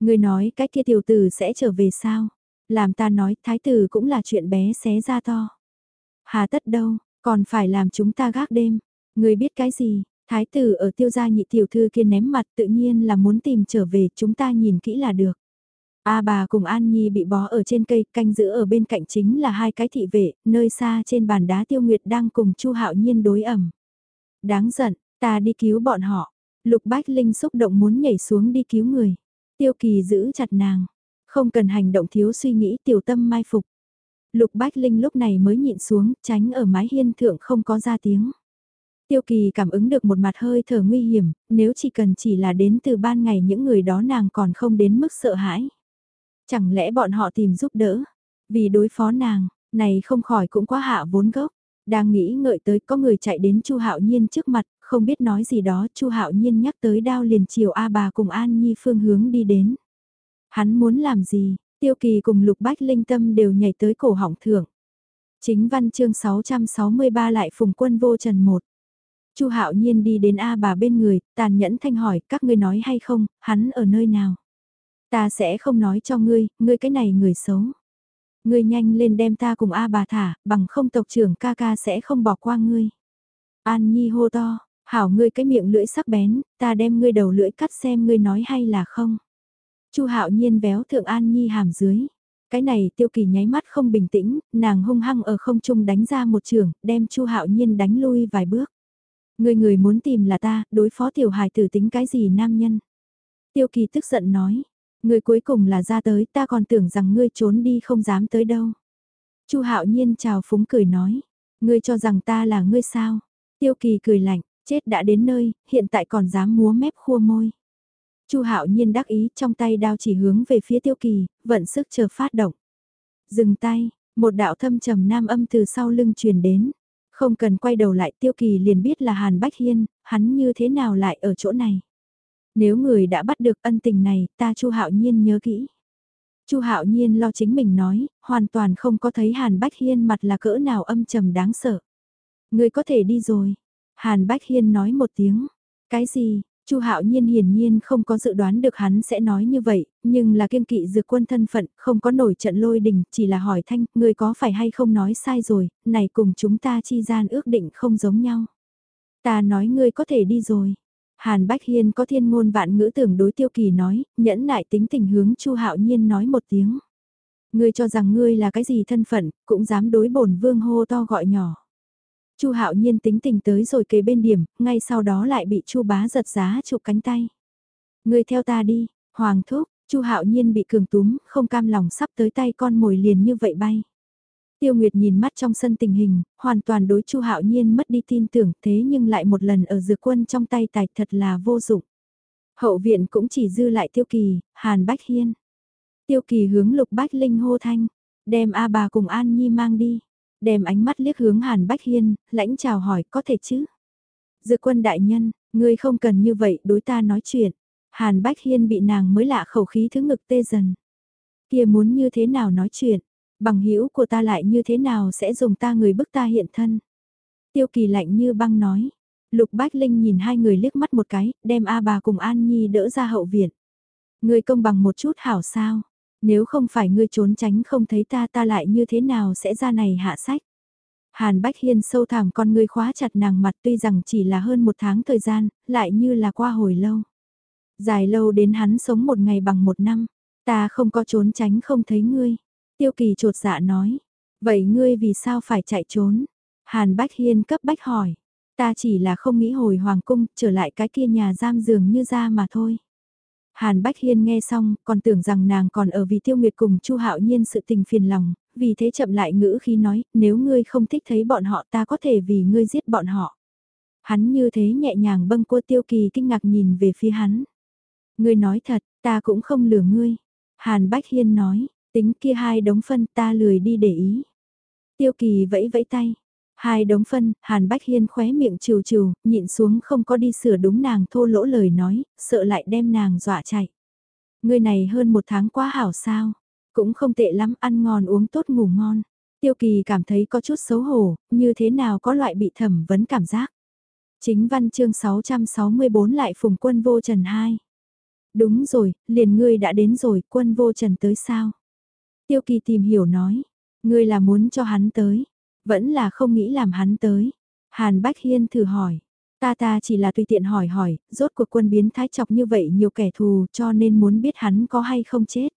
Ngươi nói cái kia tiểu tử sẽ trở về sao? Làm ta nói, thái tử cũng là chuyện bé xé ra to. Hà tất đâu, còn phải làm chúng ta gác đêm. người biết cái gì, Thái tử ở tiêu gia nhị tiểu thư kia ném mặt tự nhiên là muốn tìm trở về chúng ta nhìn kỹ là được. A bà cùng An Nhi bị bó ở trên cây canh giữ ở bên cạnh chính là hai cái thị vệ, nơi xa trên bàn đá tiêu nguyệt đang cùng chu hạo nhiên đối ẩm. Đáng giận, ta đi cứu bọn họ. Lục Bách Linh xúc động muốn nhảy xuống đi cứu người. Tiêu kỳ giữ chặt nàng. Không cần hành động thiếu suy nghĩ tiểu tâm mai phục. Lục Bách Linh lúc này mới nhịn xuống, tránh ở mái hiên thượng không có ra tiếng. Tiêu kỳ cảm ứng được một mặt hơi thở nguy hiểm, nếu chỉ cần chỉ là đến từ ban ngày những người đó nàng còn không đến mức sợ hãi. Chẳng lẽ bọn họ tìm giúp đỡ, vì đối phó nàng, này không khỏi cũng quá hạ vốn gốc. Đang nghĩ ngợi tới có người chạy đến Chu Hạo Nhiên trước mặt, không biết nói gì đó, Chu Hạo Nhiên nhắc tới đao liền chiều A bà cùng An Nhi phương hướng đi đến. Hắn muốn làm gì, Tiêu Kỳ cùng Lục Bách Linh Tâm đều nhảy tới cổ họng thưởng. Chính văn chương 663 lại phùng quân vô trần một. Chu Hạo Nhiên đi đến A bà bên người, tàn nhẫn thanh hỏi, các ngươi nói hay không, hắn ở nơi nào? Ta sẽ không nói cho ngươi, ngươi cái này người xấu. Ngươi nhanh lên đem ta cùng A bà thả, bằng không tộc trưởng ca ca sẽ không bỏ qua ngươi. An Nhi hô to, hảo ngươi cái miệng lưỡi sắc bén, ta đem ngươi đầu lưỡi cắt xem ngươi nói hay là không. Chu Hạo Nhiên véo thượng An Nhi hàm dưới. Cái này tiêu kỳ nháy mắt không bình tĩnh, nàng hung hăng ở không trung đánh ra một trường, đem Chu Hạo Nhiên đánh lui vài bước. Người người muốn tìm là ta, đối phó tiểu hài tử tính cái gì nam nhân. Tiêu kỳ tức giận nói, người cuối cùng là ra tới ta còn tưởng rằng ngươi trốn đi không dám tới đâu. Chu hạo nhiên chào phúng cười nói, ngươi cho rằng ta là ngươi sao. Tiêu kỳ cười lạnh, chết đã đến nơi, hiện tại còn dám múa mép khua môi. Chu Hạo Nhiên đắc ý, trong tay đao chỉ hướng về phía Tiêu Kỳ, vận sức chờ phát động. Dừng tay, một đạo thâm trầm nam âm từ sau lưng truyền đến. Không cần quay đầu lại tiêu kỳ liền biết là Hàn Bách Hiên, hắn như thế nào lại ở chỗ này. Nếu người đã bắt được ân tình này, ta Chu Hạo Nhiên nhớ kỹ. Chu Hạo Nhiên lo chính mình nói, hoàn toàn không có thấy Hàn Bách Hiên mặt là cỡ nào âm trầm đáng sợ. Người có thể đi rồi. Hàn Bách Hiên nói một tiếng. Cái gì, Chu Hạo Nhiên hiển nhiên không có dự đoán được hắn sẽ nói như vậy, nhưng là kiên kỵ dược quân thân phận, không có nổi trận lôi đình, chỉ là hỏi thanh, người có phải hay không nói sai rồi, này cùng chúng ta chi gian ước định không giống nhau. Ta nói ngươi có thể đi rồi. Hàn Bách Hiên có thiên ngôn vạn ngữ tưởng đối tiêu kỳ nói, nhẫn nại tính tình hướng Chu Hạo Nhiên nói một tiếng. Ngươi cho rằng ngươi là cái gì thân phận, cũng dám đối bổn vương hô to gọi nhỏ. Chu Hạo Nhiên tính tình tới rồi kề bên điểm, ngay sau đó lại bị Chu Bá giật giá chụp cánh tay. Ngươi theo ta đi, Hoàng thúc, Chu Hạo Nhiên bị cường túm, không cam lòng sắp tới tay con mồi liền như vậy bay. Tiêu Nguyệt nhìn mắt trong sân tình hình, hoàn toàn đối Chu Hạo Nhiên mất đi tin tưởng, thế nhưng lại một lần ở dược quân trong tay tài thật là vô dụng. Hậu viện cũng chỉ dư lại Tiêu Kỳ, Hàn Bách Hiên. Tiêu Kỳ hướng Lục Bách Linh hô thanh, đem A bà cùng An Nhi mang đi đem ánh mắt liếc hướng Hàn Bách Hiên, lãnh chào hỏi có thể chứ. Dự quân đại nhân, ngươi không cần như vậy đối ta nói chuyện. Hàn Bách Hiên bị nàng mới lạ khẩu khí thứ ngực tê dần. Kia muốn như thế nào nói chuyện, bằng hữu của ta lại như thế nào sẽ dùng ta người bức ta hiện thân. Tiêu kỳ lạnh như băng nói. Lục Bách Linh nhìn hai người liếc mắt một cái, đem A bà cùng An Nhi đỡ ra hậu viện. Người công bằng một chút hảo sao. Nếu không phải ngươi trốn tránh không thấy ta ta lại như thế nào sẽ ra này hạ sách. Hàn Bách Hiên sâu thẳm con ngươi khóa chặt nàng mặt tuy rằng chỉ là hơn một tháng thời gian, lại như là qua hồi lâu. Dài lâu đến hắn sống một ngày bằng một năm, ta không có trốn tránh không thấy ngươi. Tiêu kỳ trột dạ nói, vậy ngươi vì sao phải chạy trốn? Hàn Bách Hiên cấp bách hỏi, ta chỉ là không nghĩ hồi hoàng cung trở lại cái kia nhà giam giường như ra mà thôi. Hàn Bách Hiên nghe xong, còn tưởng rằng nàng còn ở vì tiêu nguyệt cùng Chu Hạo Nhiên sự tình phiền lòng, vì thế chậm lại ngữ khi nói, nếu ngươi không thích thấy bọn họ ta có thể vì ngươi giết bọn họ. Hắn như thế nhẹ nhàng bâng cua tiêu kỳ kinh ngạc nhìn về phía hắn. Ngươi nói thật, ta cũng không lừa ngươi. Hàn Bách Hiên nói, tính kia hai đống phân ta lười đi để ý. Tiêu kỳ vẫy vẫy tay. Hai đống phân, Hàn Bách Hiên khóe miệng trừ trừ, nhịn xuống không có đi sửa đúng nàng thô lỗ lời nói, sợ lại đem nàng dọa chạy. người này hơn một tháng quá hảo sao, cũng không tệ lắm ăn ngon uống tốt ngủ ngon. Tiêu kỳ cảm thấy có chút xấu hổ, như thế nào có loại bị thẩm vấn cảm giác. Chính văn chương 664 lại phùng quân vô trần 2. Đúng rồi, liền ngươi đã đến rồi, quân vô trần tới sao? Tiêu kỳ tìm hiểu nói, ngươi là muốn cho hắn tới, vẫn là không nghĩ làm hắn tới. Hàn Bách Hiên thử hỏi, ta ta chỉ là tùy tiện hỏi hỏi, rốt cuộc quân biến thái chọc như vậy nhiều kẻ thù cho nên muốn biết hắn có hay không chết.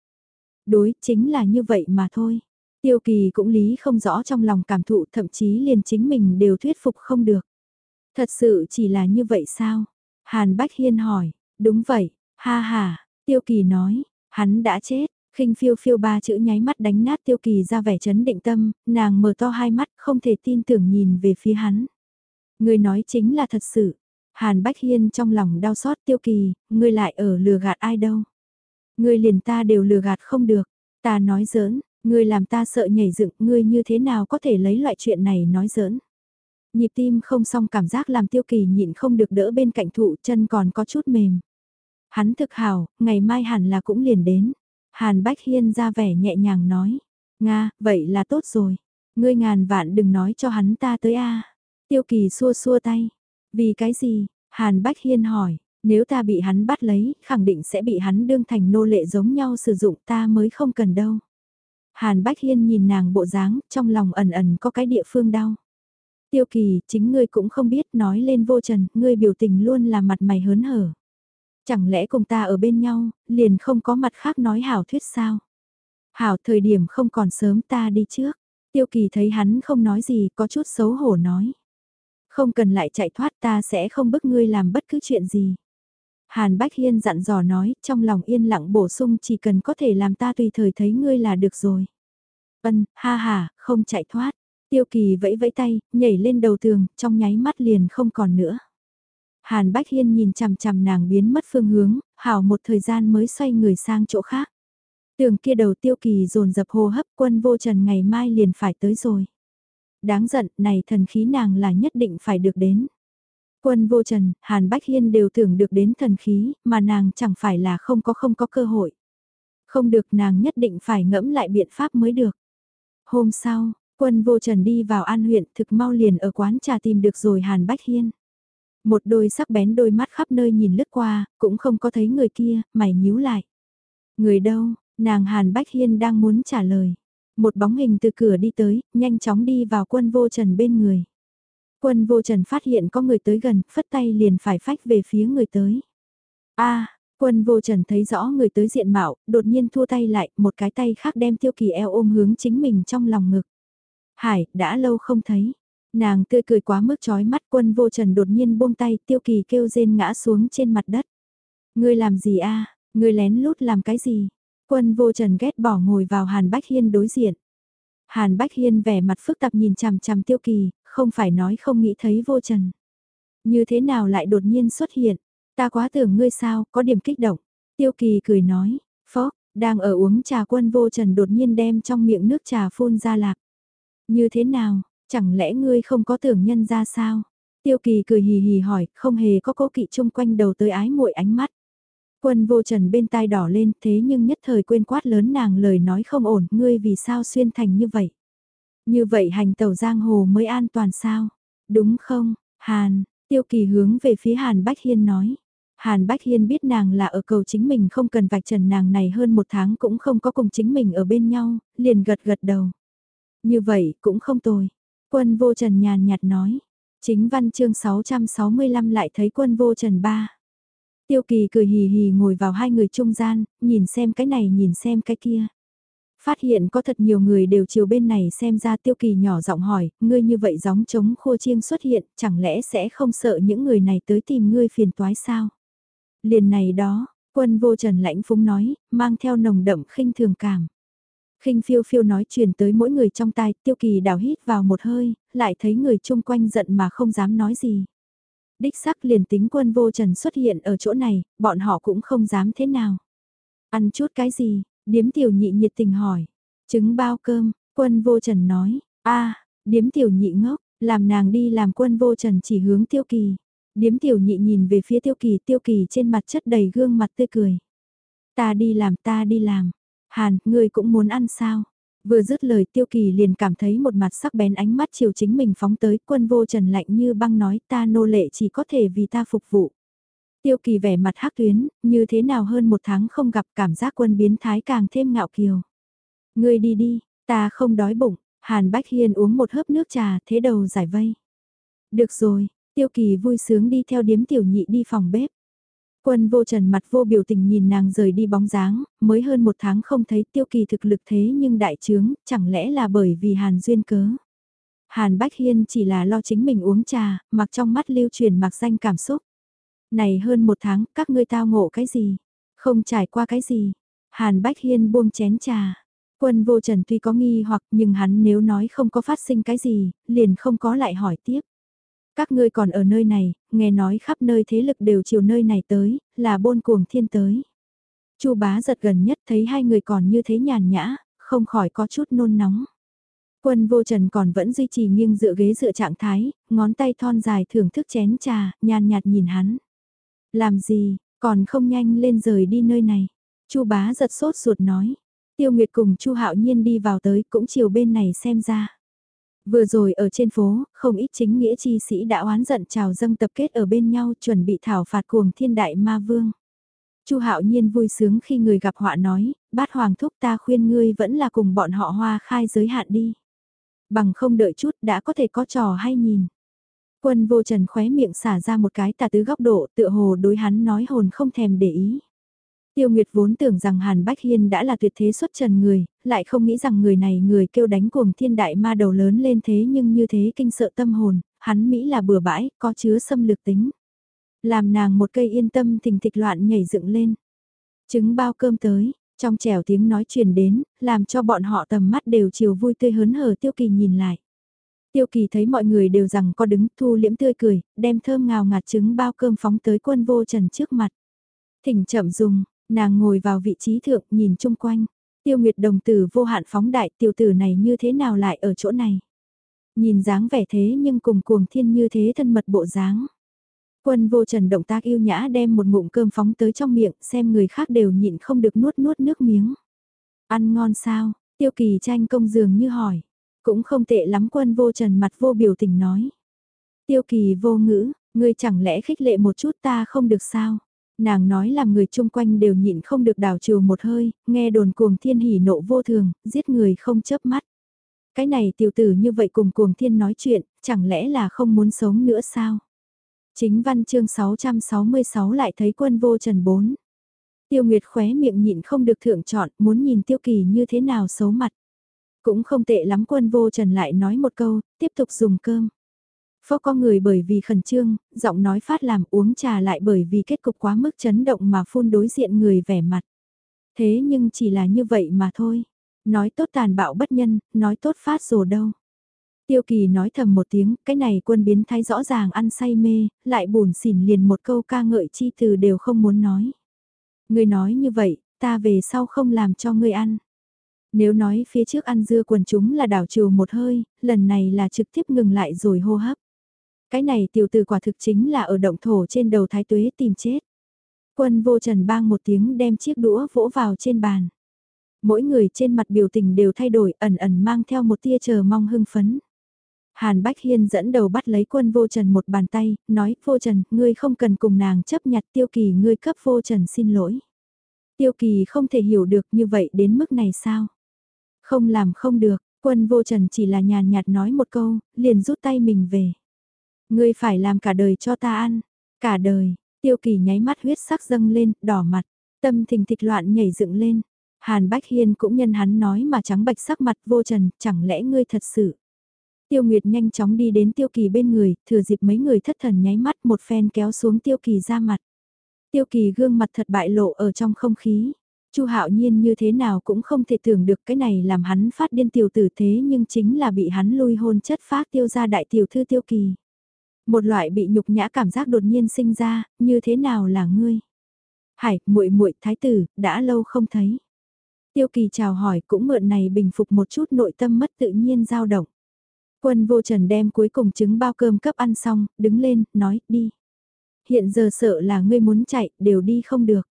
Đối, chính là như vậy mà thôi. Tiêu kỳ cũng lý không rõ trong lòng cảm thụ thậm chí liền chính mình đều thuyết phục không được. Thật sự chỉ là như vậy sao? Hàn Bách Hiên hỏi, đúng vậy, ha ha, Tiêu kỳ nói, hắn đã chết, khinh phiêu phiêu ba chữ nháy mắt đánh nát Tiêu kỳ ra vẻ chấn định tâm, nàng mở to hai mắt không thể tin tưởng nhìn về phía hắn. Người nói chính là thật sự. Hàn Bách Hiên trong lòng đau xót Tiêu kỳ, người lại ở lừa gạt ai đâu. Ngươi liền ta đều lừa gạt không được. Ta nói giỡn, ngươi làm ta sợ nhảy dựng, ngươi như thế nào có thể lấy loại chuyện này nói giỡn. Nhịp tim không xong cảm giác làm tiêu kỳ nhịn không được đỡ bên cạnh thụ chân còn có chút mềm. Hắn thực hào, ngày mai hẳn là cũng liền đến. Hàn Bách Hiên ra vẻ nhẹ nhàng nói. Nga, vậy là tốt rồi. Ngươi ngàn vạn đừng nói cho hắn ta tới a. Tiêu kỳ xua xua tay. Vì cái gì? Hàn Bách Hiên hỏi. Nếu ta bị hắn bắt lấy, khẳng định sẽ bị hắn đương thành nô lệ giống nhau sử dụng ta mới không cần đâu. Hàn Bách Hiên nhìn nàng bộ dáng, trong lòng ẩn ẩn có cái địa phương đau. Tiêu kỳ, chính ngươi cũng không biết nói lên vô trần, ngươi biểu tình luôn là mặt mày hớn hở. Chẳng lẽ cùng ta ở bên nhau, liền không có mặt khác nói hảo thuyết sao? Hảo thời điểm không còn sớm ta đi trước. Tiêu kỳ thấy hắn không nói gì, có chút xấu hổ nói. Không cần lại chạy thoát ta sẽ không bức ngươi làm bất cứ chuyện gì. Hàn Bách Hiên dặn dò nói, trong lòng yên lặng bổ sung chỉ cần có thể làm ta tùy thời thấy ngươi là được rồi. vân ha ha, không chạy thoát. Tiêu kỳ vẫy vẫy tay, nhảy lên đầu tường, trong nháy mắt liền không còn nữa. Hàn Bách Hiên nhìn chằm chằm nàng biến mất phương hướng, hảo một thời gian mới xoay người sang chỗ khác. Tường kia đầu tiêu kỳ dồn dập hô hấp quân vô trần ngày mai liền phải tới rồi. Đáng giận, này thần khí nàng là nhất định phải được đến. Quân vô trần, Hàn Bách Hiên đều tưởng được đến thần khí, mà nàng chẳng phải là không có không có cơ hội. Không được nàng nhất định phải ngẫm lại biện pháp mới được. Hôm sau, quân vô trần đi vào an huyện thực mau liền ở quán trà tìm được rồi Hàn Bách Hiên. Một đôi sắc bén đôi mắt khắp nơi nhìn lướt qua, cũng không có thấy người kia, mày nhíu lại. Người đâu, nàng Hàn Bách Hiên đang muốn trả lời. Một bóng hình từ cửa đi tới, nhanh chóng đi vào quân vô trần bên người. Quân vô trần phát hiện có người tới gần, phất tay liền phải phách về phía người tới. a quân vô trần thấy rõ người tới diện mạo, đột nhiên thua tay lại, một cái tay khác đem tiêu kỳ eo ôm hướng chính mình trong lòng ngực. Hải, đã lâu không thấy. Nàng tươi cười quá mức chói mắt quân vô trần đột nhiên buông tay tiêu kỳ kêu rên ngã xuống trên mặt đất. Ngươi làm gì a ngươi lén lút làm cái gì? Quân vô trần ghét bỏ ngồi vào Hàn Bách Hiên đối diện. Hàn Bách Hiên vẻ mặt phức tạp nhìn chằm chằm tiêu kỳ, không phải nói không nghĩ thấy vô trần. Như thế nào lại đột nhiên xuất hiện, ta quá tưởng ngươi sao, có điểm kích động. Tiêu kỳ cười nói, phó, đang ở uống trà quân vô trần đột nhiên đem trong miệng nước trà phun ra lạc. Như thế nào, chẳng lẽ ngươi không có tưởng nhân ra sao? Tiêu kỳ cười hì hì hỏi, không hề có cố kỵ chung quanh đầu tới ái muội ánh mắt. Quân vô trần bên tai đỏ lên thế nhưng nhất thời quên quát lớn nàng lời nói không ổn, ngươi vì sao xuyên thành như vậy? Như vậy hành tàu giang hồ mới an toàn sao? Đúng không, Hàn, tiêu kỳ hướng về phía Hàn Bách Hiên nói. Hàn Bách Hiên biết nàng là ở cầu chính mình không cần vạch trần nàng này hơn một tháng cũng không có cùng chính mình ở bên nhau, liền gật gật đầu. Như vậy cũng không tồi. Quân vô trần nhàn nhạt nói. Chính văn chương 665 lại thấy quân vô trần ba. Tiêu kỳ cười hì hì ngồi vào hai người trung gian, nhìn xem cái này nhìn xem cái kia. Phát hiện có thật nhiều người đều chiều bên này xem ra tiêu kỳ nhỏ giọng hỏi, ngươi như vậy gióng trống khô chiêng xuất hiện, chẳng lẽ sẽ không sợ những người này tới tìm ngươi phiền toái sao? Liền này đó, quân vô trần lãnh phúng nói, mang theo nồng đậm khinh thường cảm khinh phiêu phiêu nói truyền tới mỗi người trong tai, tiêu kỳ đào hít vào một hơi, lại thấy người chung quanh giận mà không dám nói gì. Đích sắc liền tính quân vô trần xuất hiện ở chỗ này, bọn họ cũng không dám thế nào. Ăn chút cái gì, điếm tiểu nhị nhiệt tình hỏi. Trứng bao cơm, quân vô trần nói, a điếm tiểu nhị ngốc, làm nàng đi làm quân vô trần chỉ hướng tiêu kỳ. Điếm tiểu nhị nhìn về phía tiêu kỳ, tiêu kỳ trên mặt chất đầy gương mặt tươi cười. Ta đi làm, ta đi làm. Hàn, ngươi cũng muốn ăn sao? Vừa dứt lời tiêu kỳ liền cảm thấy một mặt sắc bén ánh mắt chiều chính mình phóng tới quân vô trần lạnh như băng nói ta nô lệ chỉ có thể vì ta phục vụ. Tiêu kỳ vẻ mặt hắc tuyến, như thế nào hơn một tháng không gặp cảm giác quân biến thái càng thêm ngạo kiều. Ngươi đi đi, ta không đói bụng, Hàn Bách Hiên uống một hớp nước trà thế đầu giải vây. Được rồi, Tiêu Kỳ vui sướng đi theo điếm tiểu nhị đi phòng bếp. Quân vô trần mặt vô biểu tình nhìn nàng rời đi bóng dáng, mới hơn một tháng không thấy tiêu kỳ thực lực thế nhưng đại trướng, chẳng lẽ là bởi vì hàn duyên cớ. Hàn Bách Hiên chỉ là lo chính mình uống trà, mặc trong mắt lưu truyền mặc danh cảm xúc. Này hơn một tháng, các ngươi tao ngộ cái gì? Không trải qua cái gì? Hàn Bách Hiên buông chén trà. Quân vô trần tuy có nghi hoặc nhưng hắn nếu nói không có phát sinh cái gì, liền không có lại hỏi tiếp. Các ngươi còn ở nơi này, nghe nói khắp nơi thế lực đều chiều nơi này tới, là bôn cuồng thiên tới. Chu bá giật gần nhất thấy hai người còn như thế nhàn nhã, không khỏi có chút nôn nóng. Quân vô trần còn vẫn duy trì nghiêng dựa ghế dựa trạng thái, ngón tay thon dài thưởng thức chén trà, nhàn nhạt nhìn hắn. Làm gì, còn không nhanh lên rời đi nơi này. Chu bá giật sốt ruột nói. Tiêu Nguyệt cùng Chu Hạo Nhiên đi vào tới cũng chiều bên này xem ra. Vừa rồi ở trên phố, không ít chính nghĩa chi sĩ đã oán giận chào dâng tập kết ở bên nhau chuẩn bị thảo phạt cuồng thiên đại ma vương. Chu Hạo Nhiên vui sướng khi người gặp họa nói, bát hoàng thúc ta khuyên ngươi vẫn là cùng bọn họ hoa khai giới hạn đi. Bằng không đợi chút đã có thể có trò hay nhìn. Quân vô trần khóe miệng xả ra một cái tà tứ góc độ tựa hồ đối hắn nói hồn không thèm để ý. Tiêu Nguyệt vốn tưởng rằng Hàn Bách Hiên đã là tuyệt thế xuất trần người, lại không nghĩ rằng người này người kêu đánh cuồng thiên đại ma đầu lớn lên thế nhưng như thế kinh sợ tâm hồn, hắn Mỹ là bừa bãi, có chứa xâm lược tính. Làm nàng một cây yên tâm thình thịch loạn nhảy dựng lên. Trứng bao cơm tới, trong trẻo tiếng nói truyền đến, làm cho bọn họ tầm mắt đều chiều vui tươi hớn hở tiêu kỳ nhìn lại. Tiêu kỳ thấy mọi người đều rằng có đứng thu liễm tươi cười, đem thơm ngào ngạt trứng bao cơm phóng tới quân vô trần trước mặt. Thỉnh chậm dùng, Nàng ngồi vào vị trí thượng nhìn chung quanh. Tiêu Nguyệt đồng tử vô hạn phóng đại tiểu tử này như thế nào lại ở chỗ này. Nhìn dáng vẻ thế nhưng cùng cuồng thiên như thế thân mật bộ dáng. Quân vô trần động tác yêu nhã đem một ngụm cơm phóng tới trong miệng xem người khác đều nhịn không được nuốt nuốt nước miếng. Ăn ngon sao, tiêu kỳ tranh công dường như hỏi. Cũng không tệ lắm quân vô trần mặt vô biểu tình nói. Tiêu kỳ vô ngữ, ngươi chẳng lẽ khích lệ một chút ta không được sao? Nàng nói làm người chung quanh đều nhịn không được đảo trừ một hơi, nghe đồn cuồng thiên hỉ nộ vô thường, giết người không chớp mắt. Cái này tiểu tử như vậy cùng cuồng thiên nói chuyện, chẳng lẽ là không muốn sống nữa sao? Chính văn chương 666 lại thấy quân vô trần bốn. Tiêu Nguyệt khóe miệng nhịn không được thượng chọn, muốn nhìn tiêu kỳ như thế nào xấu mặt. Cũng không tệ lắm quân vô trần lại nói một câu, tiếp tục dùng cơm. Phó có người bởi vì khẩn trương, giọng nói phát làm uống trà lại bởi vì kết cục quá mức chấn động mà phun đối diện người vẻ mặt. Thế nhưng chỉ là như vậy mà thôi. Nói tốt tàn bạo bất nhân, nói tốt phát rồ đâu. Tiêu kỳ nói thầm một tiếng, cái này quân biến thái rõ ràng ăn say mê, lại buồn xỉn liền một câu ca ngợi chi từ đều không muốn nói. Người nói như vậy, ta về sau không làm cho người ăn. Nếu nói phía trước ăn dưa quần chúng là đảo trừ một hơi, lần này là trực tiếp ngừng lại rồi hô hấp. Cái này tiểu tử quả thực chính là ở động thổ trên đầu thái tuế tìm chết. Quân vô trần bang một tiếng đem chiếc đũa vỗ vào trên bàn. Mỗi người trên mặt biểu tình đều thay đổi ẩn ẩn mang theo một tia chờ mong hưng phấn. Hàn Bách Hiên dẫn đầu bắt lấy quân vô trần một bàn tay, nói, vô trần, ngươi không cần cùng nàng chấp nhặt tiêu kỳ ngươi cấp vô trần xin lỗi. Tiêu kỳ không thể hiểu được như vậy đến mức này sao? Không làm không được, quân vô trần chỉ là nhàn nhạt nói một câu, liền rút tay mình về. Ngươi phải làm cả đời cho ta ăn, cả đời, tiêu kỳ nháy mắt huyết sắc dâng lên, đỏ mặt, tâm thình thịch loạn nhảy dựng lên. Hàn Bách Hiên cũng nhân hắn nói mà trắng bạch sắc mặt vô trần, chẳng lẽ ngươi thật sự. Tiêu Nguyệt nhanh chóng đi đến Tiêu Kỳ bên người, thừa dịp mấy người thất thần nháy mắt một phen kéo xuống Tiêu Kỳ ra mặt. Tiêu Kỳ gương mặt thật bại lộ ở trong không khí. Chu Hạo Nhiên như thế nào cũng không thể tưởng được cái này làm hắn phát điên tiểu tử thế nhưng chính là bị hắn lui hôn chất phát tiêu ra đại tiểu thư Tiêu Kỳ. Một loại bị nhục nhã cảm giác đột nhiên sinh ra, như thế nào là ngươi? Hải, muội muội thái tử, đã lâu không thấy. Tiêu Kỳ chào hỏi cũng mượn này bình phục một chút nội tâm mất tự nhiên dao động. Quân vô trần đem cuối cùng trứng bao cơm cấp ăn xong, đứng lên, nói, đi. Hiện giờ sợ là ngươi muốn chạy, đều đi không được.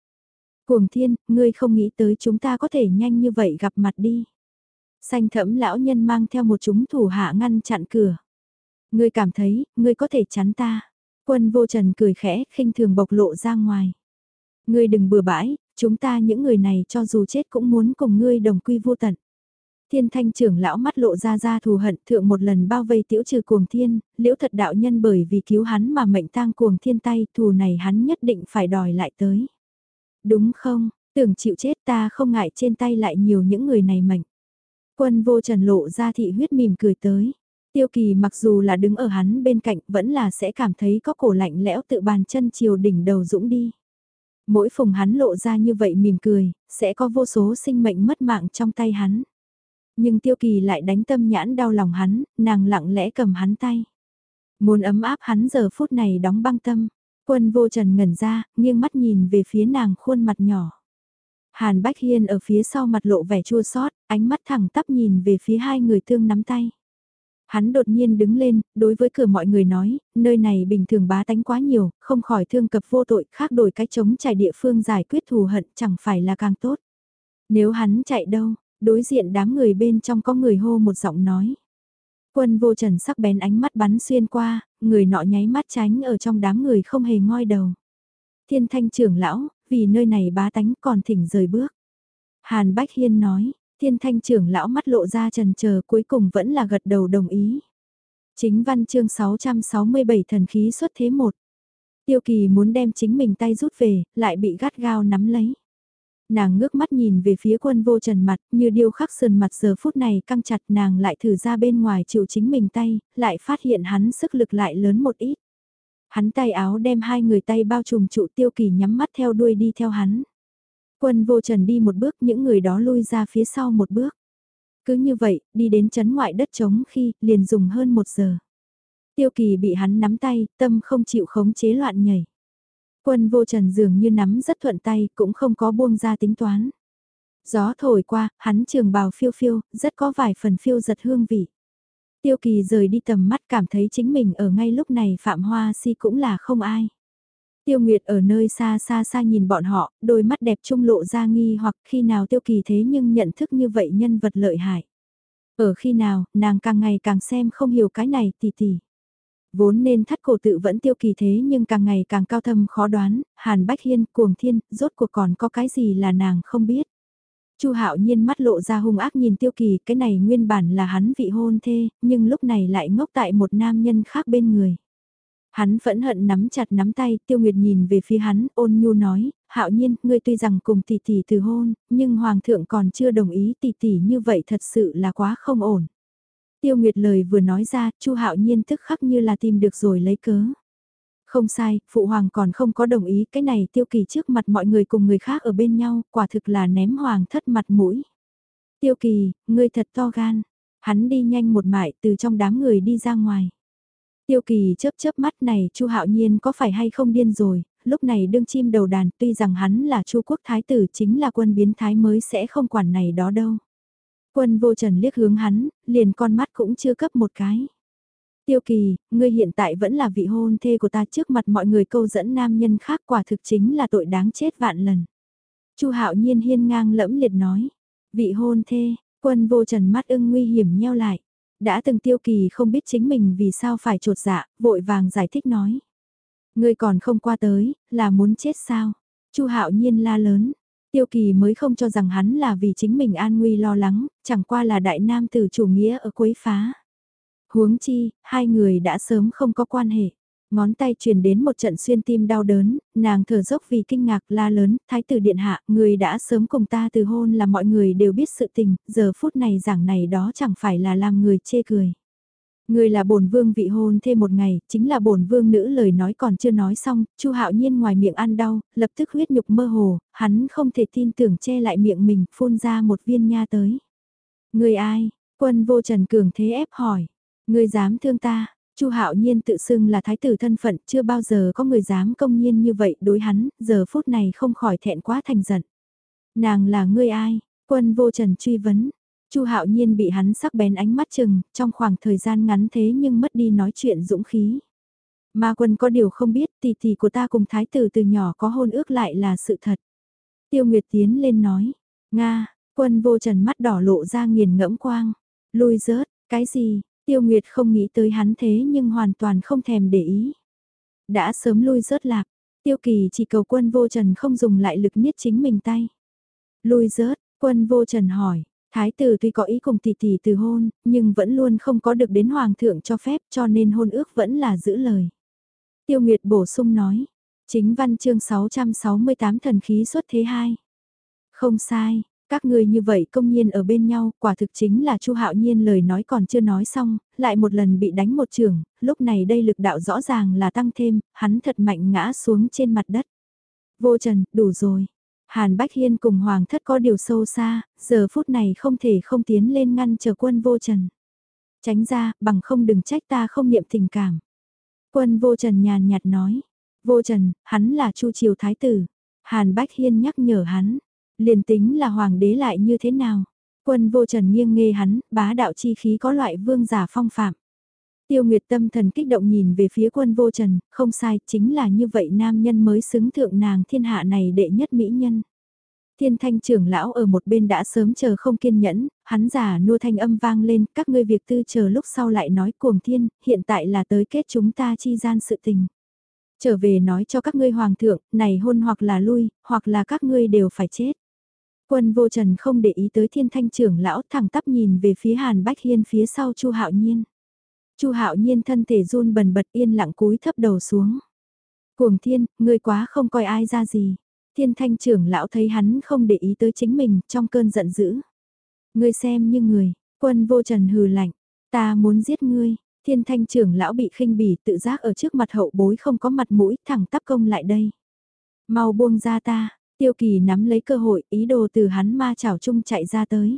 Cuồng thiên, ngươi không nghĩ tới chúng ta có thể nhanh như vậy gặp mặt đi. Xanh thẫm lão nhân mang theo một chúng thủ hạ ngăn chặn cửa. Ngươi cảm thấy, ngươi có thể chắn ta. Quân vô trần cười khẽ, khinh thường bộc lộ ra ngoài. Ngươi đừng bừa bãi, chúng ta những người này cho dù chết cũng muốn cùng ngươi đồng quy vô tận. Thiên thanh trưởng lão mắt lộ ra ra thù hận thượng một lần bao vây tiểu trừ cuồng thiên, liễu thật đạo nhân bởi vì cứu hắn mà mệnh tang cuồng thiên tay, thù này hắn nhất định phải đòi lại tới. Đúng không, tưởng chịu chết ta không ngại trên tay lại nhiều những người này mệnh. Quân vô trần lộ ra thị huyết mỉm cười tới. Tiêu kỳ mặc dù là đứng ở hắn bên cạnh vẫn là sẽ cảm thấy có cổ lạnh lẽo tự bàn chân chiều đỉnh đầu dũng đi. Mỗi phùng hắn lộ ra như vậy mỉm cười, sẽ có vô số sinh mệnh mất mạng trong tay hắn. Nhưng tiêu kỳ lại đánh tâm nhãn đau lòng hắn, nàng lặng lẽ cầm hắn tay. Muốn ấm áp hắn giờ phút này đóng băng tâm. Quân vô trần ngẩn ra, nghiêng mắt nhìn về phía nàng khuôn mặt nhỏ. Hàn Bách Hiên ở phía sau mặt lộ vẻ chua xót, ánh mắt thẳng tắp nhìn về phía hai người thương nắm tay. Hắn đột nhiên đứng lên, đối với cửa mọi người nói, nơi này bình thường bá tánh quá nhiều, không khỏi thương cập vô tội, khác đổi cách chống trải địa phương giải quyết thù hận chẳng phải là càng tốt. Nếu hắn chạy đâu, đối diện đám người bên trong có người hô một giọng nói. Quân vô trần sắc bén ánh mắt bắn xuyên qua, người nọ nháy mắt tránh ở trong đám người không hề ngoi đầu. Thiên thanh trưởng lão, vì nơi này bá tánh còn thỉnh rời bước. Hàn Bách Hiên nói, thiên thanh trưởng lão mắt lộ ra trần chờ cuối cùng vẫn là gật đầu đồng ý. Chính văn chương 667 thần khí xuất thế một. Tiêu kỳ muốn đem chính mình tay rút về, lại bị gắt gao nắm lấy. Nàng ngước mắt nhìn về phía quân vô trần mặt, như điêu khắc sườn mặt giờ phút này căng chặt nàng lại thử ra bên ngoài chịu chính mình tay, lại phát hiện hắn sức lực lại lớn một ít. Hắn tay áo đem hai người tay bao trùm trụ tiêu kỳ nhắm mắt theo đuôi đi theo hắn. Quân vô trần đi một bước những người đó lui ra phía sau một bước. Cứ như vậy, đi đến chấn ngoại đất trống khi, liền dùng hơn một giờ. Tiêu kỳ bị hắn nắm tay, tâm không chịu khống chế loạn nhảy. Quân vô trần dường như nắm rất thuận tay, cũng không có buông ra tính toán. Gió thổi qua, hắn trường bào phiêu phiêu, rất có vài phần phiêu giật hương vị. Tiêu kỳ rời đi tầm mắt cảm thấy chính mình ở ngay lúc này Phạm Hoa Si cũng là không ai. Tiêu Nguyệt ở nơi xa xa xa nhìn bọn họ, đôi mắt đẹp trung lộ ra nghi hoặc khi nào tiêu kỳ thế nhưng nhận thức như vậy nhân vật lợi hại. Ở khi nào, nàng càng ngày càng xem không hiểu cái này tỷ tỷ. Vốn nên thắt cổ tự vẫn tiêu kỳ thế nhưng càng ngày càng cao thâm khó đoán, Hàn Bách Hiên, Cuồng Thiên, rốt cuộc còn có cái gì là nàng không biết. Chu Hạo Nhiên mắt lộ ra hung ác nhìn Tiêu Kỳ, cái này nguyên bản là hắn vị hôn thê, nhưng lúc này lại ngốc tại một nam nhân khác bên người. Hắn vẫn hận nắm chặt nắm tay, Tiêu Nguyệt nhìn về phía hắn, ôn nhu nói, Hạo Nhiên, ngươi tuy rằng cùng tỷ tỷ từ hôn, nhưng hoàng thượng còn chưa đồng ý tỷ tỷ như vậy thật sự là quá không ổn. Tiêu Nguyệt lời vừa nói ra, Chu Hạo Nhiên tức khắc như là tìm được rồi lấy cớ. Không sai, phụ hoàng còn không có đồng ý, cái này Tiêu Kỳ trước mặt mọi người cùng người khác ở bên nhau, quả thực là ném hoàng thất mặt mũi. Tiêu Kỳ, ngươi thật to gan. Hắn đi nhanh một mại từ trong đám người đi ra ngoài. Tiêu Kỳ chớp chớp mắt này, Chu Hạo Nhiên có phải hay không điên rồi, lúc này đương chim đầu đàn, tuy rằng hắn là Chu quốc thái tử chính là quân biến thái mới sẽ không quản này đó đâu. Quân vô trần liếc hướng hắn, liền con mắt cũng chưa cấp một cái. Tiêu kỳ, ngươi hiện tại vẫn là vị hôn thê của ta trước mặt mọi người câu dẫn nam nhân khác quả thực chính là tội đáng chết vạn lần. Chu hạo nhiên hiên ngang lẫm liệt nói, vị hôn thê, quân vô trần mắt ưng nguy hiểm nheo lại. Đã từng tiêu kỳ không biết chính mình vì sao phải trột dạ, vội vàng giải thích nói. Ngươi còn không qua tới, là muốn chết sao? Chu Hạo Nhiên la lớn. Tiêu Kỳ mới không cho rằng hắn là vì chính mình an nguy lo lắng, chẳng qua là đại nam tử chủ nghĩa ở quấy phá. Huống chi, hai người đã sớm không có quan hệ. Ngón tay truyền đến một trận xuyên tim đau đớn, nàng thở dốc vì kinh ngạc la lớn, thái tử điện hạ, người đã sớm cùng ta từ hôn là mọi người đều biết sự tình, giờ phút này giảng này đó chẳng phải là làm người chê cười. Người là bổn vương vị hôn thêm một ngày, chính là bổn vương nữ lời nói còn chưa nói xong, Chu Hạo Nhiên ngoài miệng ăn đau, lập tức huyết nhục mơ hồ, hắn không thể tin tưởng che lại miệng mình, phun ra một viên nha tới. Người ai? Quân vô Trần Cường thế ép hỏi. Người dám thương ta? Chu Hạo Nhiên tự xưng là thái tử thân phận, chưa bao giờ có người dám công nhiên như vậy đối hắn, giờ phút này không khỏi thẹn quá thành giận. Nàng là ngươi ai? Quân vô Trần truy vấn. Chu Hạo Nhiên bị hắn sắc bén ánh mắt chừng, trong khoảng thời gian ngắn thế nhưng mất đi nói chuyện dũng khí. Ma quân có điều không biết tỷ tỷ của ta cùng thái tử từ nhỏ có hôn ước lại là sự thật. Tiêu Nguyệt tiến lên nói, Nga, quân vô trần mắt đỏ lộ ra nghiền ngẫm quang, lui rớt, cái gì, Tiêu Nguyệt không nghĩ tới hắn thế nhưng hoàn toàn không thèm để ý. Đã sớm lui rớt lạc, Tiêu Kỳ chỉ cầu quân vô trần không dùng lại lực niết chính mình tay. Lui rớt, quân vô trần hỏi, Thái tử tuy có ý cùng tỷ tỷ từ hôn, nhưng vẫn luôn không có được đến hoàng thượng cho phép cho nên hôn ước vẫn là giữ lời. Tiêu Nguyệt bổ sung nói, chính văn chương 668 thần khí xuất thế hai. Không sai, các người như vậy công nhiên ở bên nhau, quả thực chính là Chu Hạo Nhiên lời nói còn chưa nói xong, lại một lần bị đánh một trường, lúc này đây lực đạo rõ ràng là tăng thêm, hắn thật mạnh ngã xuống trên mặt đất. Vô Trần, đủ rồi. Hàn Bách Hiên cùng Hoàng thất có điều sâu xa, giờ phút này không thể không tiến lên ngăn chờ quân vô trần. Tránh ra, bằng không đừng trách ta không niệm tình cảm. Quân vô trần nhàn nhạt nói. Vô trần, hắn là Chu Triều Thái Tử. Hàn Bách Hiên nhắc nhở hắn. Liền tính là Hoàng đế lại như thế nào? Quân vô trần nghiêng nghe hắn, bá đạo chi khí có loại vương giả phong phạm. Tiêu Nguyệt tâm thần kích động nhìn về phía quân vô trần, không sai, chính là như vậy nam nhân mới xứng thượng nàng thiên hạ này đệ nhất mỹ nhân. Thiên thanh trưởng lão ở một bên đã sớm chờ không kiên nhẫn, hắn giả nua thanh âm vang lên, các ngươi việc tư chờ lúc sau lại nói cuồng thiên, hiện tại là tới kết chúng ta chi gian sự tình. Trở về nói cho các ngươi hoàng thượng, này hôn hoặc là lui, hoặc là các ngươi đều phải chết. Quân vô trần không để ý tới thiên thanh trưởng lão thẳng tắp nhìn về phía hàn bách hiên phía sau chu hạo nhiên. Chu Hạo Nhiên thân thể run bần bật yên lặng cúi thấp đầu xuống. Cuồng Thiên, ngươi quá không coi ai ra gì. Thiên Thanh trưởng lão thấy hắn không để ý tới chính mình, trong cơn giận dữ. Ngươi xem như người, quân vô trần hừ lạnh, ta muốn giết ngươi. Thiên Thanh trưởng lão bị khinh bỉ, tự giác ở trước mặt hậu bối không có mặt mũi, thẳng tắp công lại đây. Mau buông ra ta, Tiêu Kỳ nắm lấy cơ hội, ý đồ từ hắn ma chảo chung chạy ra tới.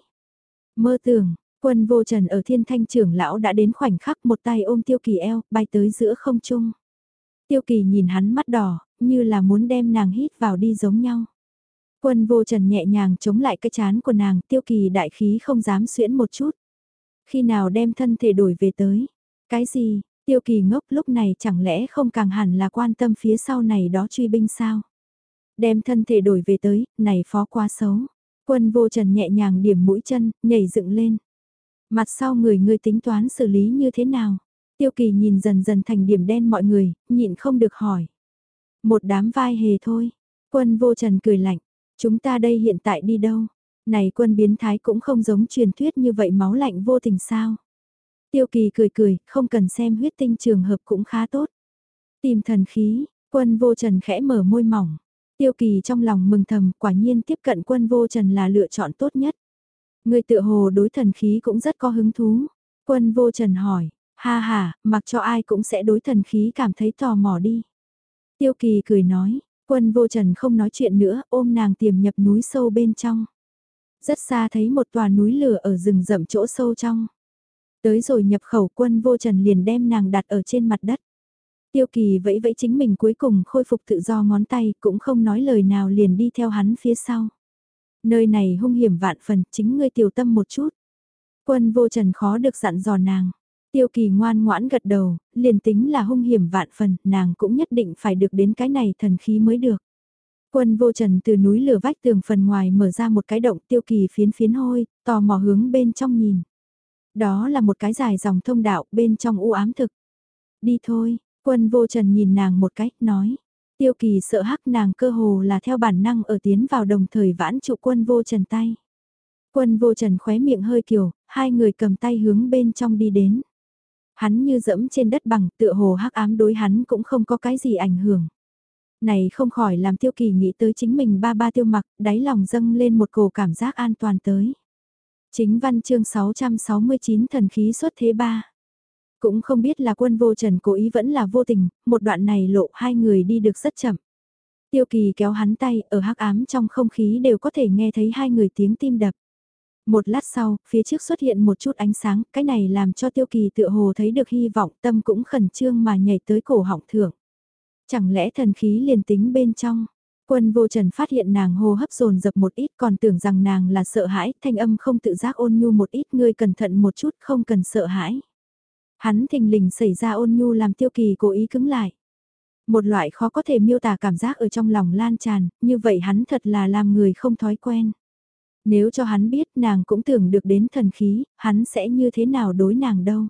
Mơ tưởng, Quân vô trần ở thiên thanh trưởng lão đã đến khoảnh khắc một tay ôm tiêu kỳ eo, bay tới giữa không trung. Tiêu kỳ nhìn hắn mắt đỏ, như là muốn đem nàng hít vào đi giống nhau. Quân vô trần nhẹ nhàng chống lại cái chán của nàng, tiêu kỳ đại khí không dám xuyễn một chút. Khi nào đem thân thể đổi về tới? Cái gì? Tiêu kỳ ngốc lúc này chẳng lẽ không càng hẳn là quan tâm phía sau này đó truy binh sao? Đem thân thể đổi về tới, này phó quá xấu. Quân vô trần nhẹ nhàng điểm mũi chân, nhảy dựng lên. Mặt sau người ngươi tính toán xử lý như thế nào? Tiêu kỳ nhìn dần dần thành điểm đen mọi người, nhịn không được hỏi. Một đám vai hề thôi. Quân vô trần cười lạnh. Chúng ta đây hiện tại đi đâu? Này quân biến thái cũng không giống truyền thuyết như vậy máu lạnh vô tình sao? Tiêu kỳ cười cười, không cần xem huyết tinh trường hợp cũng khá tốt. Tìm thần khí, quân vô trần khẽ mở môi mỏng. Tiêu kỳ trong lòng mừng thầm, quả nhiên tiếp cận quân vô trần là lựa chọn tốt nhất. Người tự hồ đối thần khí cũng rất có hứng thú. Quân vô trần hỏi, ha ha, mặc cho ai cũng sẽ đối thần khí cảm thấy tò mò đi. Tiêu kỳ cười nói, quân vô trần không nói chuyện nữa, ôm nàng tiềm nhập núi sâu bên trong. Rất xa thấy một tòa núi lửa ở rừng rậm chỗ sâu trong. Tới rồi nhập khẩu quân vô trần liền đem nàng đặt ở trên mặt đất. Tiêu kỳ vẫy vẫy chính mình cuối cùng khôi phục tự do ngón tay cũng không nói lời nào liền đi theo hắn phía sau. Nơi này hung hiểm vạn phần, chính ngươi tiểu tâm một chút. Quân vô trần khó được dặn dò nàng. Tiêu kỳ ngoan ngoãn gật đầu, liền tính là hung hiểm vạn phần, nàng cũng nhất định phải được đến cái này thần khí mới được. Quân vô trần từ núi lửa vách tường phần ngoài mở ra một cái động tiêu kỳ phiến phiến hôi, tò mò hướng bên trong nhìn. Đó là một cái dài dòng thông đạo bên trong u ám thực. Đi thôi, quân vô trần nhìn nàng một cách, nói. Tiêu kỳ sợ hắc nàng cơ hồ là theo bản năng ở tiến vào đồng thời vãn trụ quân vô trần tay. Quân vô trần khóe miệng hơi kiều, hai người cầm tay hướng bên trong đi đến. Hắn như dẫm trên đất bằng tựa hồ hắc ám đối hắn cũng không có cái gì ảnh hưởng. Này không khỏi làm tiêu kỳ nghĩ tới chính mình ba ba tiêu mặc, đáy lòng dâng lên một cổ cảm giác an toàn tới. Chính văn chương 669 thần khí xuất thế ba. Cũng không biết là quân vô trần cố ý vẫn là vô tình, một đoạn này lộ hai người đi được rất chậm. Tiêu kỳ kéo hắn tay, ở hắc ám trong không khí đều có thể nghe thấy hai người tiếng tim đập. Một lát sau, phía trước xuất hiện một chút ánh sáng, cái này làm cho tiêu kỳ tựa hồ thấy được hy vọng tâm cũng khẩn trương mà nhảy tới cổ họng thưởng. Chẳng lẽ thần khí liền tính bên trong? Quân vô trần phát hiện nàng hô hấp dồn dập một ít còn tưởng rằng nàng là sợ hãi, thanh âm không tự giác ôn nhu một ít ngươi cẩn thận một chút không cần sợ hãi. Hắn thình lình xảy ra ôn nhu làm tiêu kỳ cố ý cứng lại. Một loại khó có thể miêu tả cảm giác ở trong lòng lan tràn, như vậy hắn thật là làm người không thói quen. Nếu cho hắn biết nàng cũng tưởng được đến thần khí, hắn sẽ như thế nào đối nàng đâu.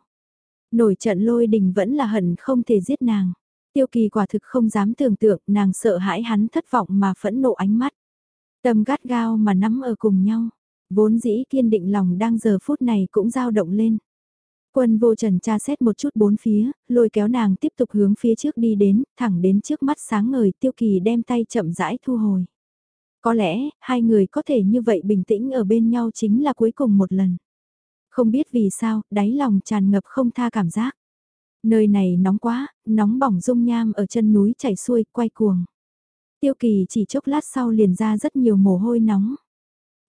Nổi trận lôi đình vẫn là hận không thể giết nàng. Tiêu kỳ quả thực không dám tưởng tượng nàng sợ hãi hắn thất vọng mà phẫn nộ ánh mắt. Tâm gắt gao mà nắm ở cùng nhau. Vốn dĩ kiên định lòng đang giờ phút này cũng dao động lên. Quân vô trần tra xét một chút bốn phía, lôi kéo nàng tiếp tục hướng phía trước đi đến, thẳng đến trước mắt sáng ngời tiêu kỳ đem tay chậm rãi thu hồi. Có lẽ, hai người có thể như vậy bình tĩnh ở bên nhau chính là cuối cùng một lần. Không biết vì sao, đáy lòng tràn ngập không tha cảm giác. Nơi này nóng quá, nóng bỏng dung nham ở chân núi chảy xuôi, quay cuồng. Tiêu kỳ chỉ chốc lát sau liền ra rất nhiều mồ hôi nóng.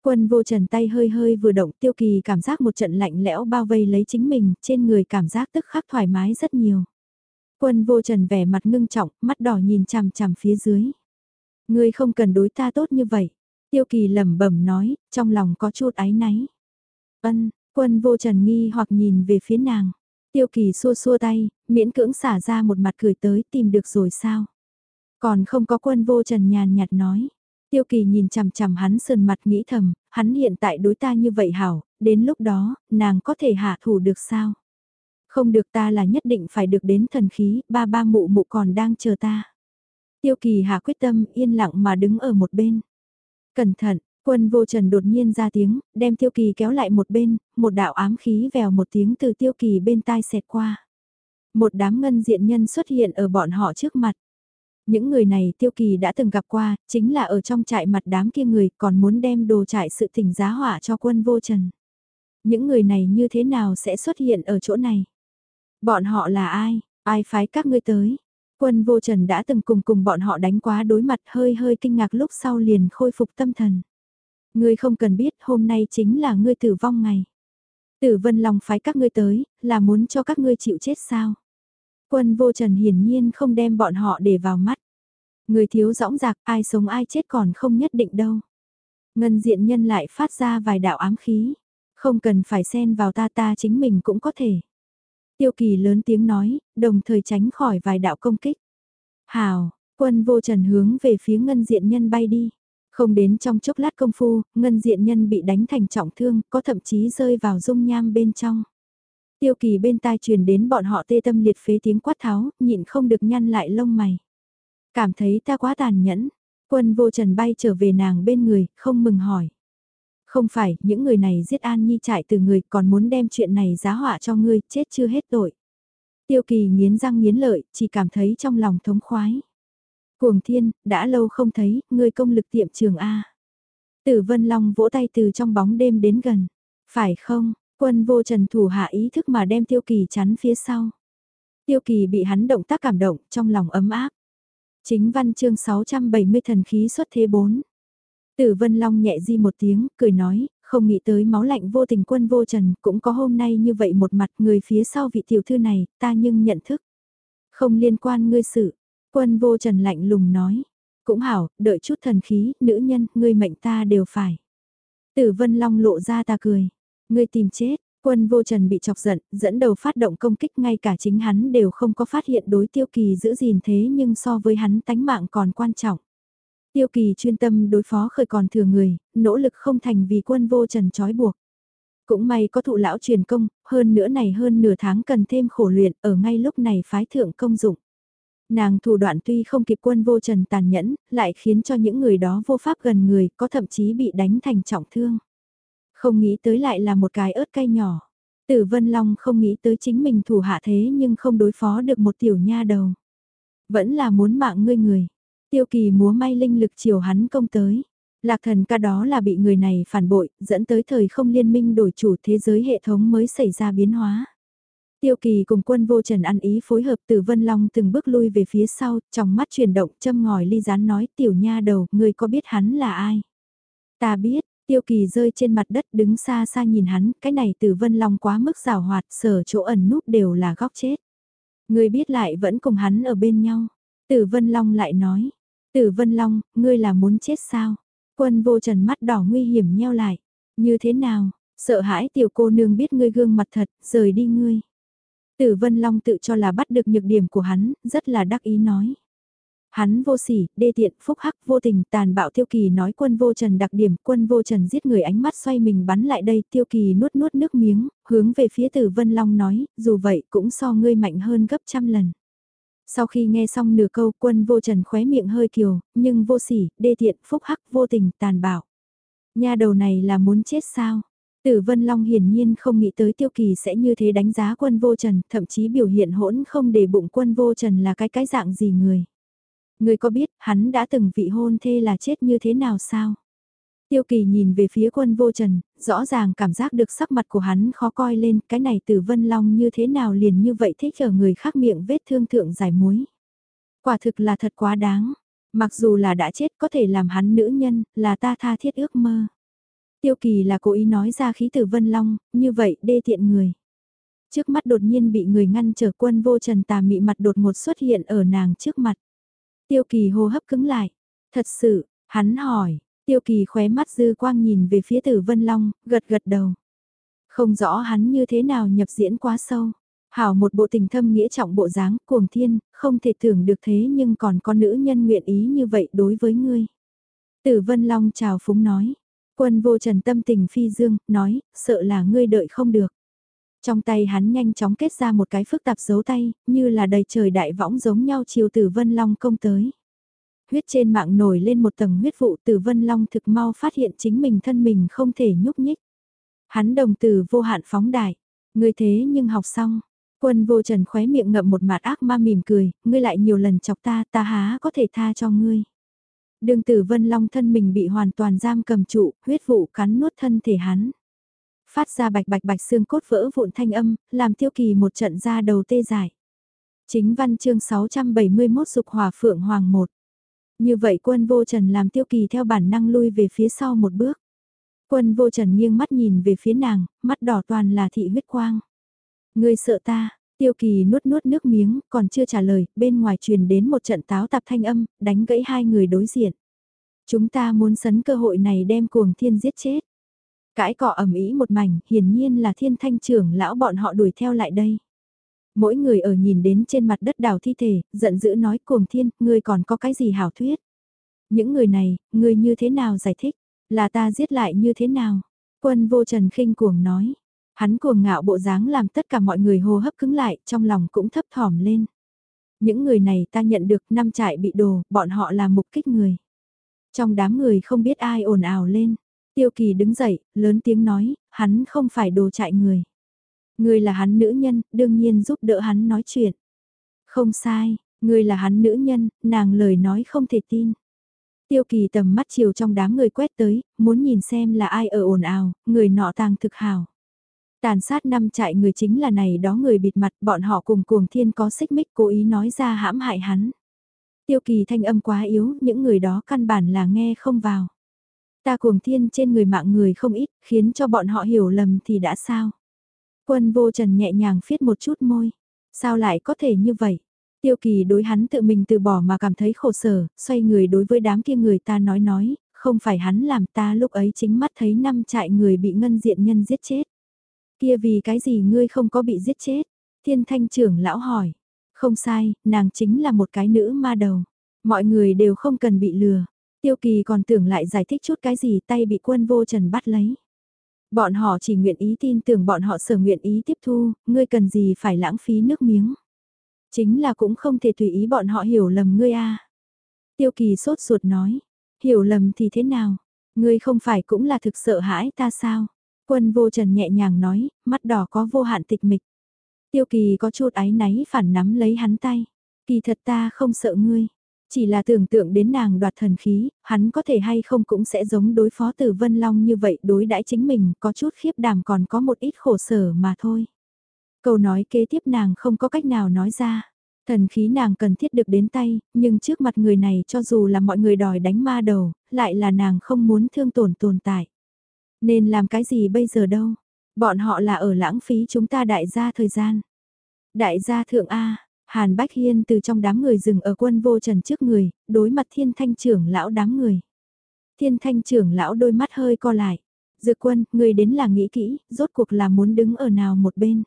Quân vô trần tay hơi hơi vừa động tiêu kỳ cảm giác một trận lạnh lẽo bao vây lấy chính mình, trên người cảm giác tức khắc thoải mái rất nhiều. Quân vô trần vẻ mặt ngưng trọng, mắt đỏ nhìn chằm chằm phía dưới. Ngươi không cần đối ta tốt như vậy. Tiêu kỳ lẩm bẩm nói, trong lòng có chút áy náy. Ân, quân vô trần nghi hoặc nhìn về phía nàng. Tiêu kỳ xua xua tay, miễn cưỡng xả ra một mặt cười tới tìm được rồi sao. Còn không có quân vô trần nhàn nhạt nói. Tiêu kỳ nhìn chằm chằm hắn sườn mặt nghĩ thầm, hắn hiện tại đối ta như vậy hảo, đến lúc đó, nàng có thể hạ thủ được sao? Không được ta là nhất định phải được đến thần khí, ba ba mụ mụ còn đang chờ ta. Tiêu kỳ hạ quyết tâm yên lặng mà đứng ở một bên. Cẩn thận, quân vô trần đột nhiên ra tiếng, đem tiêu kỳ kéo lại một bên, một đạo ám khí vèo một tiếng từ tiêu kỳ bên tai xẹt qua. Một đám ngân diện nhân xuất hiện ở bọn họ trước mặt. Những người này tiêu kỳ đã từng gặp qua, chính là ở trong trại mặt đám kia người còn muốn đem đồ trại sự tình giá hỏa cho quân vô trần. Những người này như thế nào sẽ xuất hiện ở chỗ này? Bọn họ là ai? Ai phái các ngươi tới? Quân vô trần đã từng cùng cùng bọn họ đánh quá đối mặt hơi hơi kinh ngạc lúc sau liền khôi phục tâm thần. Ngươi không cần biết hôm nay chính là ngươi tử vong ngày. Tử vân lòng phái các ngươi tới, là muốn cho các ngươi chịu chết sao? Quân vô trần hiển nhiên không đem bọn họ để vào mắt. Người thiếu rõng rạc ai sống ai chết còn không nhất định đâu. Ngân diện nhân lại phát ra vài đạo ám khí. Không cần phải xen vào ta ta chính mình cũng có thể. Tiêu kỳ lớn tiếng nói, đồng thời tránh khỏi vài đạo công kích. Hào, quân vô trần hướng về phía ngân diện nhân bay đi. Không đến trong chốc lát công phu, ngân diện nhân bị đánh thành trọng thương, có thậm chí rơi vào dung nham bên trong. Tiêu kỳ bên tai truyền đến bọn họ tê tâm liệt phế tiếng quát tháo, nhịn không được nhăn lại lông mày. Cảm thấy ta quá tàn nhẫn, quân vô trần bay trở về nàng bên người, không mừng hỏi. Không phải, những người này giết An Nhi chạy từ người còn muốn đem chuyện này giá họa cho ngươi, chết chưa hết tội. Tiêu kỳ nghiến răng nghiến lợi, chỉ cảm thấy trong lòng thống khoái. Cuồng thiên, đã lâu không thấy, ngươi công lực tiệm trường A. Tử Vân Long vỗ tay từ trong bóng đêm đến gần. Phải không, quân vô trần thủ hạ ý thức mà đem tiêu kỳ chắn phía sau. Tiêu kỳ bị hắn động tác cảm động, trong lòng ấm áp. Chính văn chương 670 thần khí xuất thế 4. Tử Vân Long nhẹ di một tiếng, cười nói, không nghĩ tới máu lạnh vô tình quân vô trần, cũng có hôm nay như vậy một mặt người phía sau vị tiểu thư này, ta nhưng nhận thức. Không liên quan ngươi sự, quân vô trần lạnh lùng nói, cũng hảo, đợi chút thần khí, nữ nhân, ngươi mệnh ta đều phải. Tử Vân Long lộ ra ta cười, ngươi tìm chết, Quân vô trần bị chọc giận, dẫn đầu phát động công kích ngay cả chính hắn đều không có phát hiện đối tiêu kỳ giữ gìn thế nhưng so với hắn tánh mạng còn quan trọng. Tiêu kỳ chuyên tâm đối phó khởi còn thừa người, nỗ lực không thành vì quân vô trần trói buộc. Cũng may có thụ lão truyền công, hơn nữa này hơn nửa tháng cần thêm khổ luyện, ở ngay lúc này phái thượng công dụng. Nàng thủ đoạn tuy không kịp quân vô trần tàn nhẫn, lại khiến cho những người đó vô pháp gần người, có thậm chí bị đánh thành trọng thương. Không nghĩ tới lại là một cái ớt cay nhỏ. Tử Vân Long không nghĩ tới chính mình thủ hạ thế nhưng không đối phó được một tiểu nha đầu. Vẫn là muốn mạng ngươi người. Tiêu kỳ múa may linh lực chiều hắn công tới. Lạc thần ca đó là bị người này phản bội, dẫn tới thời không liên minh đổi chủ thế giới hệ thống mới xảy ra biến hóa. Tiêu kỳ cùng quân vô trần ăn ý phối hợp từ Vân Long từng bước lui về phía sau, trong mắt chuyển động châm ngòi ly rán nói tiểu nha đầu, người có biết hắn là ai? Ta biết, tiêu kỳ rơi trên mặt đất đứng xa xa nhìn hắn, cái này từ Vân Long quá mức rào hoạt, sở chỗ ẩn núp đều là góc chết. Người biết lại vẫn cùng hắn ở bên nhau. Tử Vân Long lại nói, Tử Vân Long, ngươi là muốn chết sao? Quân vô trần mắt đỏ nguy hiểm nheo lại. Như thế nào? Sợ hãi tiểu cô nương biết ngươi gương mặt thật, rời đi ngươi. Tử Vân Long tự cho là bắt được nhược điểm của hắn, rất là đắc ý nói. Hắn vô sỉ, đê tiện, phúc hắc, vô tình, tàn bạo tiêu kỳ nói quân vô trần đặc điểm, quân vô trần giết người ánh mắt xoay mình bắn lại đây, tiêu kỳ nuốt nuốt nước miếng, hướng về phía tử Vân Long nói, dù vậy cũng so ngươi mạnh hơn gấp trăm lần. Sau khi nghe xong nửa câu quân vô trần khóe miệng hơi kiều, nhưng vô sỉ, đê tiện, phúc hắc, vô tình, tàn bạo. Nhà đầu này là muốn chết sao? Tử Vân Long hiển nhiên không nghĩ tới tiêu kỳ sẽ như thế đánh giá quân vô trần, thậm chí biểu hiện hỗn không để bụng quân vô trần là cái cái dạng gì người. Người có biết hắn đã từng vị hôn thê là chết như thế nào sao? Tiêu kỳ nhìn về phía quân vô trần, rõ ràng cảm giác được sắc mặt của hắn khó coi lên, cái này từ vân long như thế nào liền như vậy thích ở người khác miệng vết thương thượng giải muối. Quả thực là thật quá đáng, mặc dù là đã chết có thể làm hắn nữ nhân, là ta tha thiết ước mơ. Tiêu kỳ là cố ý nói ra khí tử vân long, như vậy đê tiện người. Trước mắt đột nhiên bị người ngăn trở quân vô trần tà mị mặt đột ngột xuất hiện ở nàng trước mặt. Tiêu kỳ hô hấp cứng lại. Thật sự, hắn hỏi, Tiêu kỳ khóe mắt dư quang nhìn về phía tử Vân Long, gật gật đầu. Không rõ hắn như thế nào nhập diễn quá sâu. Hảo một bộ tình thâm nghĩa trọng bộ dáng, cuồng thiên, không thể tưởng được thế nhưng còn có nữ nhân nguyện ý như vậy đối với ngươi. Tử Vân Long chào phúng nói. Quân vô trần tâm tình phi dương, nói, sợ là ngươi đợi không được. Trong tay hắn nhanh chóng kết ra một cái phức tạp dấu tay, như là đầy trời đại võng giống nhau chiều tử Vân Long công tới huyết trên mạng nổi lên một tầng huyết vụ từ Vân Long thực mau phát hiện chính mình thân mình không thể nhúc nhích. Hắn đồng từ vô hạn phóng đại, ngươi thế nhưng học xong. Quân vô trần khóe miệng ngậm một mặt ác ma mỉm cười, ngươi lại nhiều lần chọc ta, ta há có thể tha cho ngươi. Đường tử vân long thân mình bị hoàn toàn giam cầm trụ, huyết vụ cắn nuốt thân thể hắn. Phát ra bạch bạch bạch xương cốt vỡ vụn thanh âm, làm tiêu kỳ một trận ra đầu tê giải. Chính văn chương 671 dục hòa phượng hoàng 1 như vậy quân vô trần làm tiêu kỳ theo bản năng lui về phía sau một bước. Quân vô trần nghiêng mắt nhìn về phía nàng, mắt đỏ toàn là thị huyết quang. Ngươi sợ ta, tiêu kỳ nuốt nuốt nước miếng, còn chưa trả lời, bên ngoài truyền đến một trận táo tạp thanh âm, đánh gãy hai người đối diện. Chúng ta muốn sấn cơ hội này đem cuồng thiên giết chết. Cãi cọ ẩm ý một mảnh, hiển nhiên là thiên thanh trưởng lão bọn họ đuổi theo lại đây. Mỗi người ở nhìn đến trên mặt đất đào thi thể, giận dữ nói cuồng thiên, ngươi còn có cái gì hảo thuyết. Những người này, ngươi như thế nào giải thích, là ta giết lại như thế nào. Quân vô trần khinh cuồng nói, hắn cuồng ngạo bộ dáng làm tất cả mọi người hô hấp cứng lại, trong lòng cũng thấp thỏm lên. Những người này ta nhận được năm trại bị đồ, bọn họ là mục kích người. Trong đám người không biết ai ồn ào lên. Tiêu kỳ đứng dậy, lớn tiếng nói, hắn không phải đồ chạy người. Người là hắn nữ nhân, đương nhiên giúp đỡ hắn nói chuyện. Không sai, người là hắn nữ nhân, nàng lời nói không thể tin. Tiêu kỳ tầm mắt chiều trong đám người quét tới, muốn nhìn xem là ai ở ồn ào, người nọ tàng thực hào. Tàn sát năm trại người chính là này đó người bịt mặt, bọn họ cùng cuồng thiên có xích mích cố ý nói ra hãm hại hắn. Tiêu kỳ thanh âm quá yếu, những người đó căn bản là nghe không vào. Ta cuồng thiên trên người mạng người không ít, khiến cho bọn họ hiểu lầm thì đã sao. Quân vô trần nhẹ nhàng phiết một chút môi. Sao lại có thể như vậy? Tiêu kỳ đối hắn tự mình từ bỏ mà cảm thấy khổ sở, xoay người đối với đám kia người ta nói nói, không phải hắn làm ta lúc ấy chính mắt thấy năm trại người bị ngân diện nhân giết chết. Kia vì cái gì ngươi không có bị giết chết? Thiên thanh trưởng lão hỏi. Không sai, nàng chính là một cái nữ ma đầu. Mọi người đều không cần bị lừa. Tiêu kỳ còn tưởng lại giải thích chút cái gì tay bị quân vô trần bắt lấy. Bọn họ chỉ nguyện ý tin tưởng bọn họ sở nguyện ý tiếp thu, ngươi cần gì phải lãng phí nước miếng. Chính là cũng không thể tùy ý bọn họ hiểu lầm ngươi a. Tiêu kỳ sốt ruột nói, hiểu lầm thì thế nào, ngươi không phải cũng là thực sợ hãi ta sao? Quân vô trần nhẹ nhàng nói, mắt đỏ có vô hạn tịch mịch. Tiêu kỳ có chút áy náy phản nắm lấy hắn tay. Kỳ thật ta không sợ ngươi. Chỉ là tưởng tượng đến nàng đoạt thần khí, hắn có thể hay không cũng sẽ giống đối phó từ Vân Long như vậy đối đãi chính mình, có chút khiếp đảm còn có một ít khổ sở mà thôi. Câu nói kế tiếp nàng không có cách nào nói ra. Thần khí nàng cần thiết được đến tay, nhưng trước mặt người này cho dù là mọi người đòi đánh ma đầu, lại là nàng không muốn thương tổn tồn tại. Nên làm cái gì bây giờ đâu? Bọn họ là ở lãng phí chúng ta đại gia thời gian. Đại gia thượng A, Hàn Bách Hiên từ trong đám người dừng ở quân vô trần trước người, đối mặt thiên thanh trưởng lão đám người. Thiên thanh trưởng lão đôi mắt hơi co lại. Dược quân, người đến là nghĩ kỹ, rốt cuộc là muốn đứng ở nào một bên.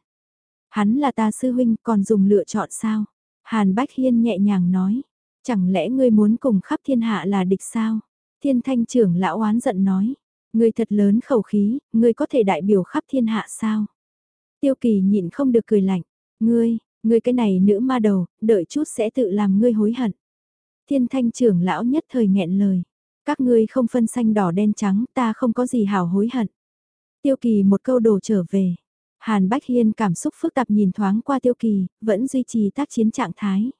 Hắn là ta sư huynh, còn dùng lựa chọn sao? Hàn Bách Hiên nhẹ nhàng nói. Chẳng lẽ ngươi muốn cùng khắp thiên hạ là địch sao? Thiên thanh trưởng lão oán giận nói. Ngươi thật lớn khẩu khí, ngươi có thể đại biểu khắp thiên hạ sao? Tiêu kỳ nhịn không được cười lạnh. Ngươi, ngươi cái này nữ ma đầu, đợi chút sẽ tự làm ngươi hối hận. Thiên thanh trưởng lão nhất thời nghẹn lời. Các ngươi không phân xanh đỏ đen trắng, ta không có gì hảo hối hận. Tiêu kỳ một câu đồ trở về. Hàn Bách Hiên cảm xúc phức tạp nhìn thoáng qua tiêu kỳ, vẫn duy trì tác chiến trạng thái.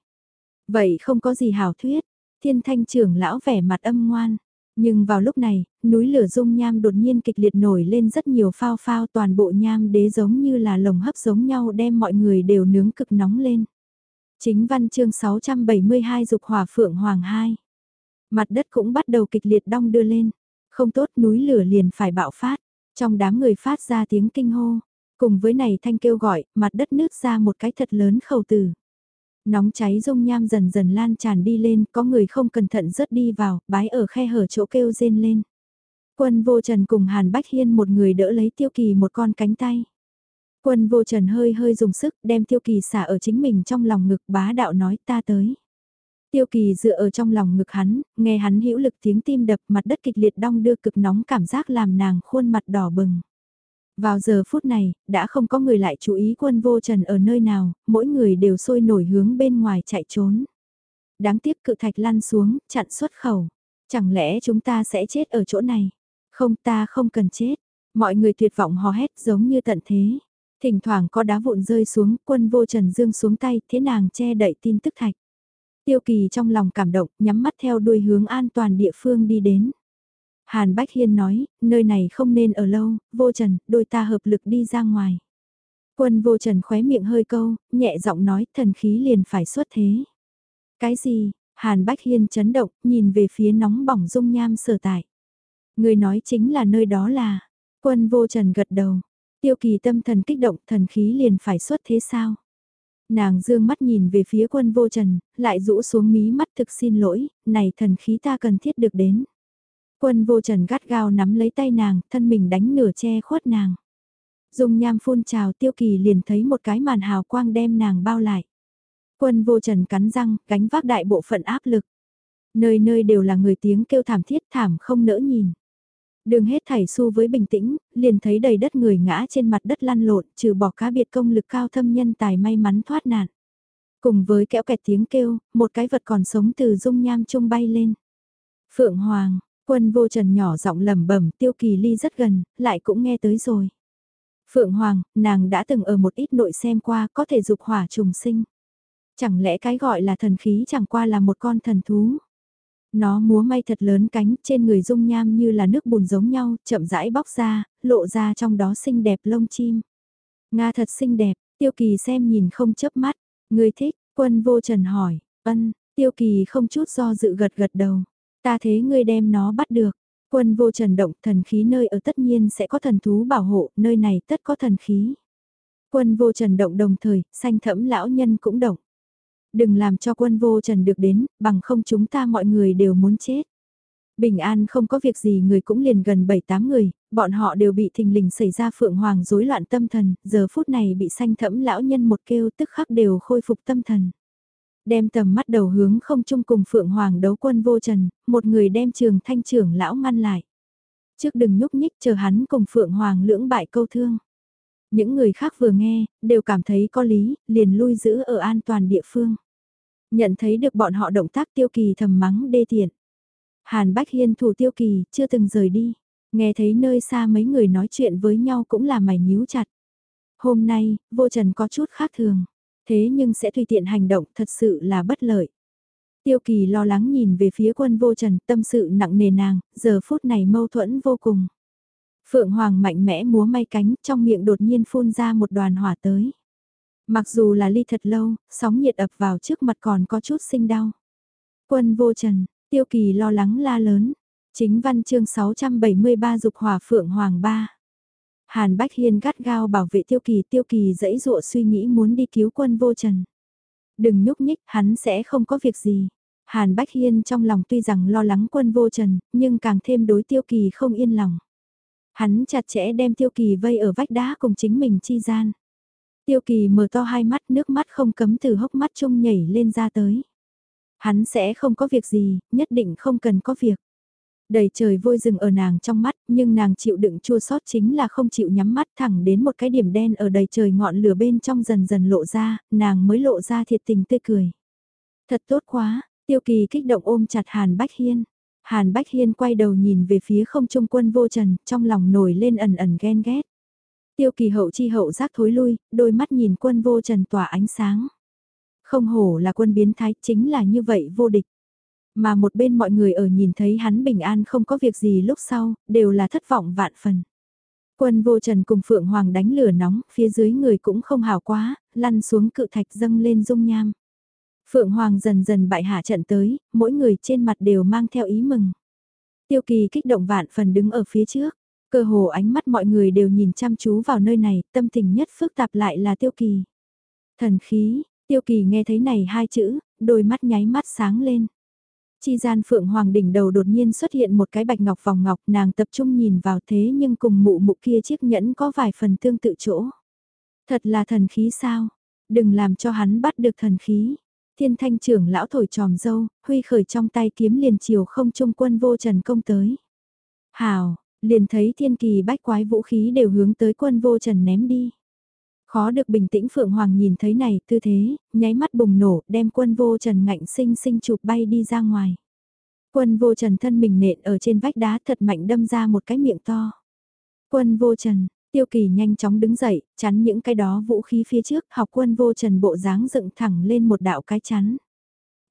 Vậy không có gì hảo thuyết, thiên thanh trưởng lão vẻ mặt âm ngoan. Nhưng vào lúc này, núi lửa dung nham đột nhiên kịch liệt nổi lên rất nhiều phao phao toàn bộ nham đế giống như là lồng hấp giống nhau đem mọi người đều nướng cực nóng lên. Chính văn chương 672 dục hỏa phượng hoàng 2. Mặt đất cũng bắt đầu kịch liệt đong đưa lên. Không tốt núi lửa liền phải bạo phát. Trong đám người phát ra tiếng kinh hô. Cùng với này thanh kêu gọi, mặt đất nứt ra một cái thật lớn khẩu tử. Nóng cháy dung nham dần dần lan tràn đi lên, có người không cẩn thận rớt đi vào, bái ở khe hở chỗ kêu rên lên. Quân vô trần cùng Hàn Bách Hiên một người đỡ lấy tiêu kỳ một con cánh tay. Quân vô trần hơi hơi dùng sức đem tiêu kỳ xả ở chính mình trong lòng ngực bá đạo nói ta tới. Tiêu kỳ dựa ở trong lòng ngực hắn, nghe hắn hữu lực tiếng tim đập mặt đất kịch liệt đong đưa cực nóng cảm giác làm nàng khuôn mặt đỏ bừng. Vào giờ phút này, đã không có người lại chú ý quân vô trần ở nơi nào, mỗi người đều sôi nổi hướng bên ngoài chạy trốn. Đáng tiếc cự thạch lăn xuống, chặn xuất khẩu. Chẳng lẽ chúng ta sẽ chết ở chỗ này? Không ta không cần chết. Mọi người tuyệt vọng hò hét giống như tận thế. Thỉnh thoảng có đá vụn rơi xuống, quân vô trần dương xuống tay, thế nàng che đậy tin tức thạch. Tiêu kỳ trong lòng cảm động, nhắm mắt theo đuôi hướng an toàn địa phương đi đến. Hàn Bách Hiên nói, nơi này không nên ở lâu, vô trần, đôi ta hợp lực đi ra ngoài. Quân vô trần khóe miệng hơi câu, nhẹ giọng nói thần khí liền phải xuất thế. Cái gì? Hàn Bách Hiên chấn động, nhìn về phía nóng bỏng dung nham sở tại. Người nói chính là nơi đó là, quân vô trần gật đầu. Tiêu kỳ tâm thần kích động thần khí liền phải xuất thế sao? Nàng dương mắt nhìn về phía quân vô trần, lại rũ xuống mí mắt thực xin lỗi, này thần khí ta cần thiết được đến. Quân vô trần gắt gao nắm lấy tay nàng, thân mình đánh nửa che khuất nàng. dung nham phun trào tiêu kỳ liền thấy một cái màn hào quang đem nàng bao lại. Quân vô trần cắn răng, gánh vác đại bộ phận áp lực. Nơi nơi đều là người tiếng kêu thảm thiết thảm không nỡ nhìn. Đường hết thảy su với bình tĩnh, liền thấy đầy đất người ngã trên mặt đất lăn lộn, trừ bỏ cá biệt công lực cao thâm nhân tài may mắn thoát nạn. Cùng với kẽo kẹt tiếng kêu, một cái vật còn sống từ dung nham trung bay lên. Phượng Hoàng, Quân vô trần nhỏ giọng lẩm bẩm tiêu kỳ ly rất gần, lại cũng nghe tới rồi. Phượng Hoàng, nàng đã từng ở một ít nội xem qua có thể dục hỏa trùng sinh. Chẳng lẽ cái gọi là thần khí chẳng qua là một con thần thú. Nó múa may thật lớn cánh trên người dung nham như là nước bùn giống nhau, chậm rãi bóc ra, lộ ra trong đó xinh đẹp lông chim. Nga thật xinh đẹp, tiêu kỳ xem nhìn không chớp mắt, người thích, quân vô trần hỏi, ân, tiêu kỳ không chút do dự gật gật đầu. Ta thế ngươi đem nó bắt được. Quân vô trần động thần khí nơi ở tất nhiên sẽ có thần thú bảo hộ, nơi này tất có thần khí. Quân vô trần động đồng thời, xanh thẫm lão nhân cũng động. Đừng làm cho quân vô trần được đến, bằng không chúng ta mọi người đều muốn chết. Bình an không có việc gì người cũng liền gần 7-8 người, bọn họ đều bị thình lình xảy ra phượng hoàng rối loạn tâm thần, giờ phút này bị xanh thẫm lão nhân một kêu tức khắc đều khôi phục tâm thần đem tầm mắt đầu hướng không chung cùng Phượng Hoàng đấu quân vô trần, một người đem trường thanh trưởng lão ngăn lại. Trước đừng nhúc nhích chờ hắn cùng Phượng Hoàng lưỡng bại câu thương. Những người khác vừa nghe, đều cảm thấy có lý, liền lui giữ ở an toàn địa phương. Nhận thấy được bọn họ động tác tiêu kỳ thầm mắng đê tiện. Hàn Bách Hiên thủ tiêu kỳ, chưa từng rời đi. Nghe thấy nơi xa mấy người nói chuyện với nhau cũng là mày nhíu chặt. Hôm nay, vô trần có chút khác thường. Thế nhưng sẽ tùy tiện hành động thật sự là bất lợi. Tiêu kỳ lo lắng nhìn về phía quân vô trần, tâm sự nặng nề nàng, giờ phút này mâu thuẫn vô cùng. Phượng Hoàng mạnh mẽ múa may cánh, trong miệng đột nhiên phun ra một đoàn hỏa tới. Mặc dù là ly thật lâu, sóng nhiệt ập vào trước mặt còn có chút sinh đau. Quân vô trần, tiêu kỳ lo lắng la lớn. Chính văn chương 673 dục hỏa Phượng Hoàng 3. Hàn Bách Hiên gắt gao bảo vệ tiêu kỳ, tiêu kỳ dẫy dụa suy nghĩ muốn đi cứu quân vô trần. Đừng nhúc nhích, hắn sẽ không có việc gì. Hàn Bách Hiên trong lòng tuy rằng lo lắng quân vô trần, nhưng càng thêm đối tiêu kỳ không yên lòng. Hắn chặt chẽ đem tiêu kỳ vây ở vách đá cùng chính mình chi gian. Tiêu kỳ mở to hai mắt nước mắt không cấm từ hốc mắt trung nhảy lên ra tới. Hắn sẽ không có việc gì, nhất định không cần có việc. Đầy trời vôi rừng ở nàng trong mắt, nhưng nàng chịu đựng chua sót chính là không chịu nhắm mắt thẳng đến một cái điểm đen ở đầy trời ngọn lửa bên trong dần dần lộ ra, nàng mới lộ ra thiệt tình tươi cười. Thật tốt quá, tiêu kỳ kích động ôm chặt Hàn Bách Hiên. Hàn Bách Hiên quay đầu nhìn về phía không trung quân vô trần, trong lòng nổi lên ẩn ẩn ghen ghét. Tiêu kỳ hậu chi hậu giác thối lui, đôi mắt nhìn quân vô trần tỏa ánh sáng. Không hổ là quân biến thái, chính là như vậy vô địch. Mà một bên mọi người ở nhìn thấy hắn bình an không có việc gì lúc sau, đều là thất vọng vạn phần. Quân vô trần cùng Phượng Hoàng đánh lửa nóng, phía dưới người cũng không hào quá, lăn xuống cự thạch dâng lên dung nham. Phượng Hoàng dần dần bại hạ trận tới, mỗi người trên mặt đều mang theo ý mừng. Tiêu kỳ kích động vạn phần đứng ở phía trước, cơ hồ ánh mắt mọi người đều nhìn chăm chú vào nơi này, tâm tình nhất phức tạp lại là tiêu kỳ. Thần khí, tiêu kỳ nghe thấy này hai chữ, đôi mắt nháy mắt sáng lên. Chi gian Phượng Hoàng đỉnh đầu đột nhiên xuất hiện một cái bạch ngọc vòng ngọc nàng tập trung nhìn vào thế nhưng cùng mụ mụ kia chiếc nhẫn có vài phần tương tự chỗ. Thật là thần khí sao? Đừng làm cho hắn bắt được thần khí. Thiên thanh trưởng lão thổi tròm dâu, huy khởi trong tay kiếm liền chiều không trung quân vô trần công tới. Hào, liền thấy thiên kỳ bách quái vũ khí đều hướng tới quân vô trần ném đi. Khó được bình tĩnh Phượng Hoàng nhìn thấy này tư thế, nháy mắt bùng nổ đem quân vô trần ngạnh sinh sinh chụp bay đi ra ngoài. Quân vô trần thân mình nện ở trên vách đá thật mạnh đâm ra một cái miệng to. Quân vô trần, tiêu kỳ nhanh chóng đứng dậy, chắn những cái đó vũ khí phía trước, học quân vô trần bộ dáng dựng thẳng lên một đạo cái chắn.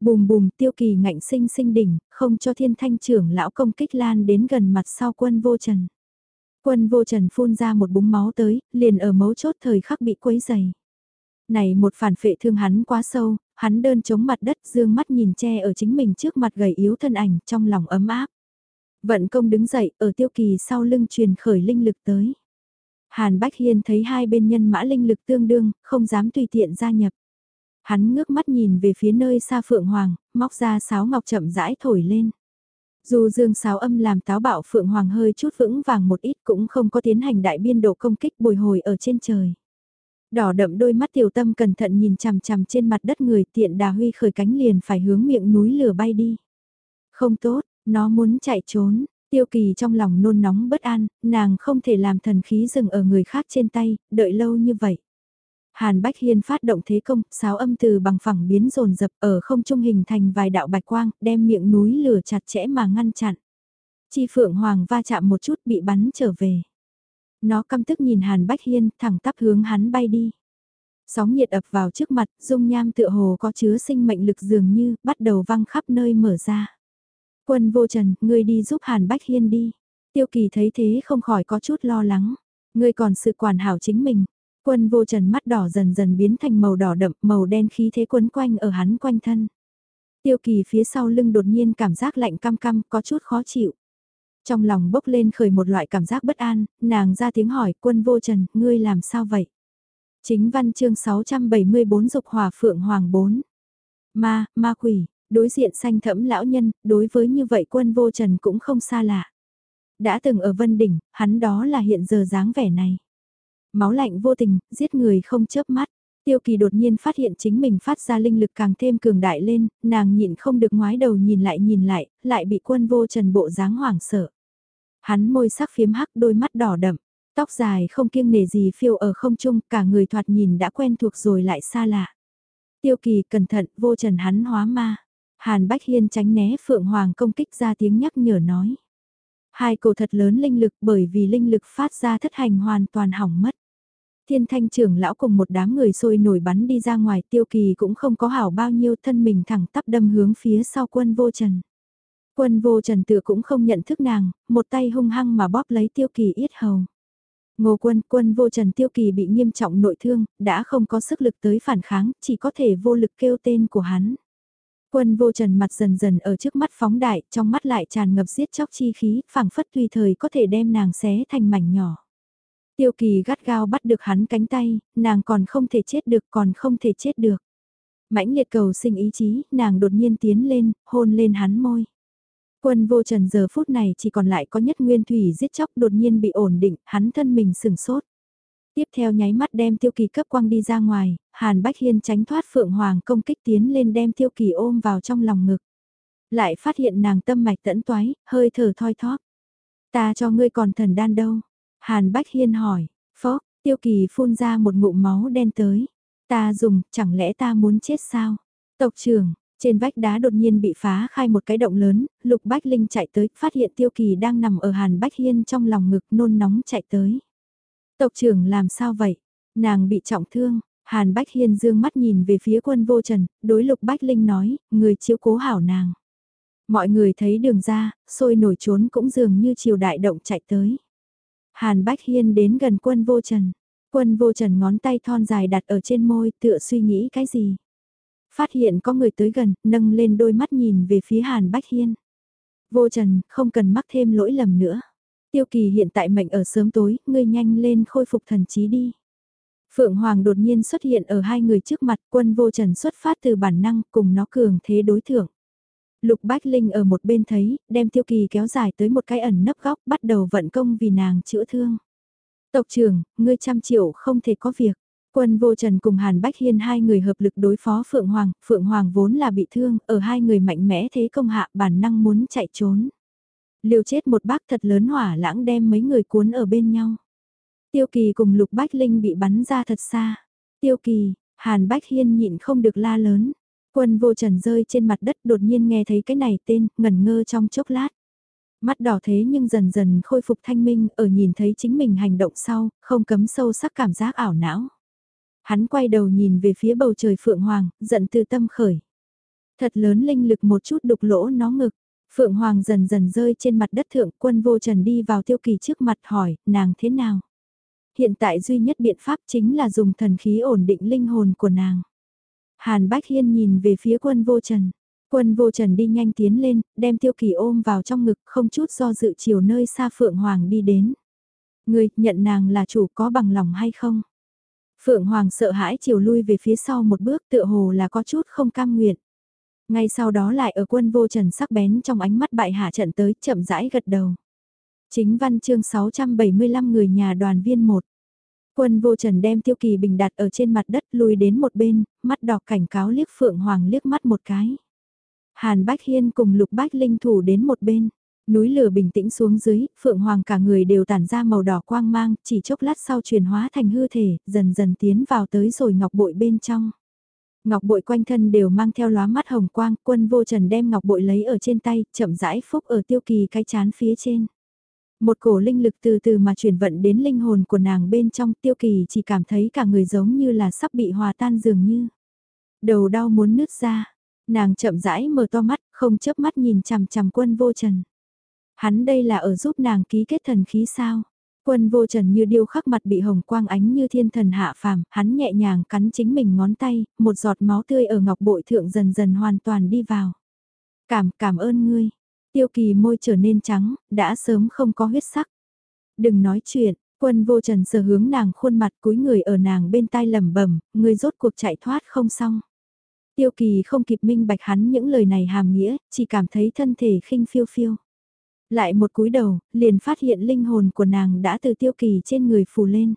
Bùm bùm tiêu kỳ ngạnh sinh sinh đỉnh, không cho thiên thanh trưởng lão công kích lan đến gần mặt sau quân vô trần. Quân vô trần phun ra một búng máu tới, liền ở mấu chốt thời khắc bị quấy dày. Này một phản phệ thương hắn quá sâu, hắn đơn chống mặt đất dương mắt nhìn che ở chính mình trước mặt gầy yếu thân ảnh trong lòng ấm áp. Vận công đứng dậy ở tiêu kỳ sau lưng truyền khởi linh lực tới. Hàn Bách Hiên thấy hai bên nhân mã linh lực tương đương, không dám tùy tiện gia nhập. Hắn ngước mắt nhìn về phía nơi xa Phượng Hoàng, móc ra sáo ngọc chậm rãi thổi lên. Dù dương sáo âm làm táo bạo Phượng Hoàng hơi chút vững vàng một ít cũng không có tiến hành đại biên độ công kích bồi hồi ở trên trời. Đỏ đậm đôi mắt tiểu tâm cẩn thận nhìn chằm chằm trên mặt đất người tiện đà huy khởi cánh liền phải hướng miệng núi lửa bay đi. Không tốt, nó muốn chạy trốn, tiêu kỳ trong lòng nôn nóng bất an, nàng không thể làm thần khí dừng ở người khác trên tay, đợi lâu như vậy. Hàn Bách Hiên phát động thế công, sáo âm từ bằng phẳng biến rồn dập ở không trung hình thành vài đạo bạch quang, đem miệng núi lửa chặt chẽ mà ngăn chặn. Chi Phượng Hoàng va chạm một chút bị bắn trở về. Nó căm tức nhìn Hàn Bách Hiên thẳng tắp hướng hắn bay đi. Sóng nhiệt ập vào trước mặt, dung nham tựa hồ có chứa sinh mệnh lực dường như, bắt đầu văng khắp nơi mở ra. Quân vô trần, ngươi đi giúp Hàn Bách Hiên đi. Tiêu kỳ thấy thế không khỏi có chút lo lắng. Ngươi còn sự quản hảo chính mình. Quân vô trần mắt đỏ dần dần biến thành màu đỏ đậm, màu đen khí thế quấn quanh ở hắn quanh thân. Tiêu kỳ phía sau lưng đột nhiên cảm giác lạnh cam cam, có chút khó chịu. Trong lòng bốc lên khởi một loại cảm giác bất an, nàng ra tiếng hỏi quân vô trần, ngươi làm sao vậy? Chính văn chương 674 dục hòa phượng hoàng 4. Ma, ma quỷ, đối diện xanh thẫm lão nhân, đối với như vậy quân vô trần cũng không xa lạ. Đã từng ở Vân Đỉnh, hắn đó là hiện giờ dáng vẻ này. Máu lạnh vô tình, giết người không chớp mắt. Tiêu kỳ đột nhiên phát hiện chính mình phát ra linh lực càng thêm cường đại lên, nàng nhịn không được ngoái đầu nhìn lại nhìn lại, lại bị quân vô trần bộ dáng hoảng sợ. Hắn môi sắc phiếm hắc đôi mắt đỏ đậm, tóc dài không kiêng nề gì phiêu ở không trung, cả người thoạt nhìn đã quen thuộc rồi lại xa lạ. Tiêu kỳ cẩn thận, vô trần hắn hóa ma. Hàn Bách Hiên tránh né Phượng Hoàng công kích ra tiếng nhắc nhở nói. Hai cổ thật lớn linh lực bởi vì linh lực phát ra thất hành hoàn toàn hỏng mất. Thiên thanh trưởng lão cùng một đám người sôi nổi bắn đi ra ngoài tiêu kỳ cũng không có hảo bao nhiêu thân mình thẳng tắp đâm hướng phía sau quân vô trần. Quân vô trần tự cũng không nhận thức nàng, một tay hung hăng mà bóp lấy tiêu kỳ yết hầu. Ngô quân, quân vô trần tiêu kỳ bị nghiêm trọng nội thương, đã không có sức lực tới phản kháng, chỉ có thể vô lực kêu tên của hắn. Quân vô trần mặt dần dần ở trước mắt phóng đại, trong mắt lại tràn ngập giết chóc chi khí, phảng phất tùy thời có thể đem nàng xé thành mảnh nhỏ. Tiêu kỳ gắt gao bắt được hắn cánh tay, nàng còn không thể chết được còn không thể chết được. Mãnh liệt cầu sinh ý chí, nàng đột nhiên tiến lên, hôn lên hắn môi. Quân vô trần giờ phút này chỉ còn lại có nhất nguyên thủy giết chóc đột nhiên bị ổn định, hắn thân mình sừng sốt. Tiếp theo nháy mắt đem tiêu kỳ cấp quang đi ra ngoài, Hàn Bách Hiên tránh thoát Phượng Hoàng công kích tiến lên đem tiêu kỳ ôm vào trong lòng ngực. Lại phát hiện nàng tâm mạch tẫn toái, hơi thở thoi thóp. Ta cho ngươi còn thần đan đâu? Hàn Bách Hiên hỏi, phó, tiêu kỳ phun ra một ngụm máu đen tới. Ta dùng, chẳng lẽ ta muốn chết sao? Tộc trưởng, trên vách đá đột nhiên bị phá khai một cái động lớn, Lục Bách Linh chạy tới, phát hiện Tiêu Kỳ đang nằm ở Hàn Bách Hiên trong lòng ngực nôn nóng chạy tới. Tộc trưởng làm sao vậy? Nàng bị trọng thương, Hàn Bách Hiên dương mắt nhìn về phía quân vô trần, đối Lục Bách Linh nói, người chiếu cố hảo nàng. Mọi người thấy đường ra, sôi nổi trốn cũng dường như chiều đại động chạy tới. Hàn Bách Hiên đến gần quân vô trần. Quân vô trần ngón tay thon dài đặt ở trên môi tựa suy nghĩ cái gì. Phát hiện có người tới gần, nâng lên đôi mắt nhìn về phía Hàn Bách Hiên. Vô trần, không cần mắc thêm lỗi lầm nữa. Tiêu kỳ hiện tại mệnh ở sớm tối, ngươi nhanh lên khôi phục thần trí đi. Phượng Hoàng đột nhiên xuất hiện ở hai người trước mặt quân vô trần xuất phát từ bản năng cùng nó cường thế đối thượng. Lục Bách Linh ở một bên thấy, đem tiêu kỳ kéo dài tới một cái ẩn nấp góc bắt đầu vận công vì nàng chữa thương. Tộc trưởng, ngươi trăm triệu không thể có việc. Quân vô trần cùng Hàn Bách Hiên hai người hợp lực đối phó Phượng Hoàng, Phượng Hoàng vốn là bị thương, ở hai người mạnh mẽ thế công hạ bản năng muốn chạy trốn. Liều chết một bác thật lớn hỏa lãng đem mấy người cuốn ở bên nhau. Tiêu kỳ cùng Lục Bách Linh bị bắn ra thật xa. Tiêu kỳ, Hàn Bách Hiên nhịn không được la lớn. Quân vô trần rơi trên mặt đất đột nhiên nghe thấy cái này tên, ngẩn ngơ trong chốc lát. Mắt đỏ thế nhưng dần dần khôi phục thanh minh ở nhìn thấy chính mình hành động sau, không cấm sâu sắc cảm giác ảo não. Hắn quay đầu nhìn về phía bầu trời Phượng Hoàng, giận từ tâm khởi. Thật lớn linh lực một chút đục lỗ nó ngực. Phượng Hoàng dần dần rơi trên mặt đất thượng quân vô trần đi vào tiêu kỳ trước mặt hỏi, nàng thế nào? Hiện tại duy nhất biện pháp chính là dùng thần khí ổn định linh hồn của nàng. Hàn Bách Hiên nhìn về phía quân vô trần. Quân vô trần đi nhanh tiến lên, đem tiêu kỳ ôm vào trong ngực không chút do dự chiều nơi xa Phượng Hoàng đi đến. Người nhận nàng là chủ có bằng lòng hay không? Phượng Hoàng sợ hãi chiều lui về phía sau một bước tựa hồ là có chút không cam nguyện. Ngay sau đó lại ở quân vô trần sắc bén trong ánh mắt bại hạ trận tới chậm rãi gật đầu. Chính văn chương 675 người nhà đoàn viên 1. Quân vô trần đem tiêu kỳ bình đặt ở trên mặt đất lùi đến một bên, mắt đỏ cảnh cáo liếc Phượng Hoàng liếc mắt một cái. Hàn Bách Hiên cùng Lục Bách Linh thủ đến một bên. Núi lửa bình tĩnh xuống dưới, Phượng Hoàng cả người đều tản ra màu đỏ quang mang, chỉ chốc lát sau chuyển hóa thành hư thể, dần dần tiến vào tới rồi ngọc bội bên trong. Ngọc bội quanh thân đều mang theo lóa mắt hồng quang, quân vô trần đem ngọc bội lấy ở trên tay, chậm rãi phúc ở tiêu kỳ cái chán phía trên. Một cổ linh lực từ từ mà chuyển vận đến linh hồn của nàng bên trong tiêu kỳ chỉ cảm thấy cả người giống như là sắp bị hòa tan dường như. Đầu đau muốn nứt ra, nàng chậm rãi mở to mắt, không chớp mắt nhìn chằm chằm quân vô trần. Hắn đây là ở giúp nàng ký kết thần khí sao? Quân vô trần như điêu khắc mặt bị hồng quang ánh như thiên thần hạ phàm, hắn nhẹ nhàng cắn chính mình ngón tay, một giọt máu tươi ở ngọc bội thượng dần dần hoàn toàn đi vào. Cảm, cảm ơn ngươi. Tiêu kỳ môi trở nên trắng, đã sớm không có huyết sắc. Đừng nói chuyện, quân vô trần sờ hướng nàng khuôn mặt cúi người ở nàng bên tai lẩm bẩm, người rốt cuộc chạy thoát không xong. Tiêu kỳ không kịp minh bạch hắn những lời này hàm nghĩa, chỉ cảm thấy thân thể khinh phiêu phiêu. Lại một cúi đầu, liền phát hiện linh hồn của nàng đã từ tiêu kỳ trên người phù lên.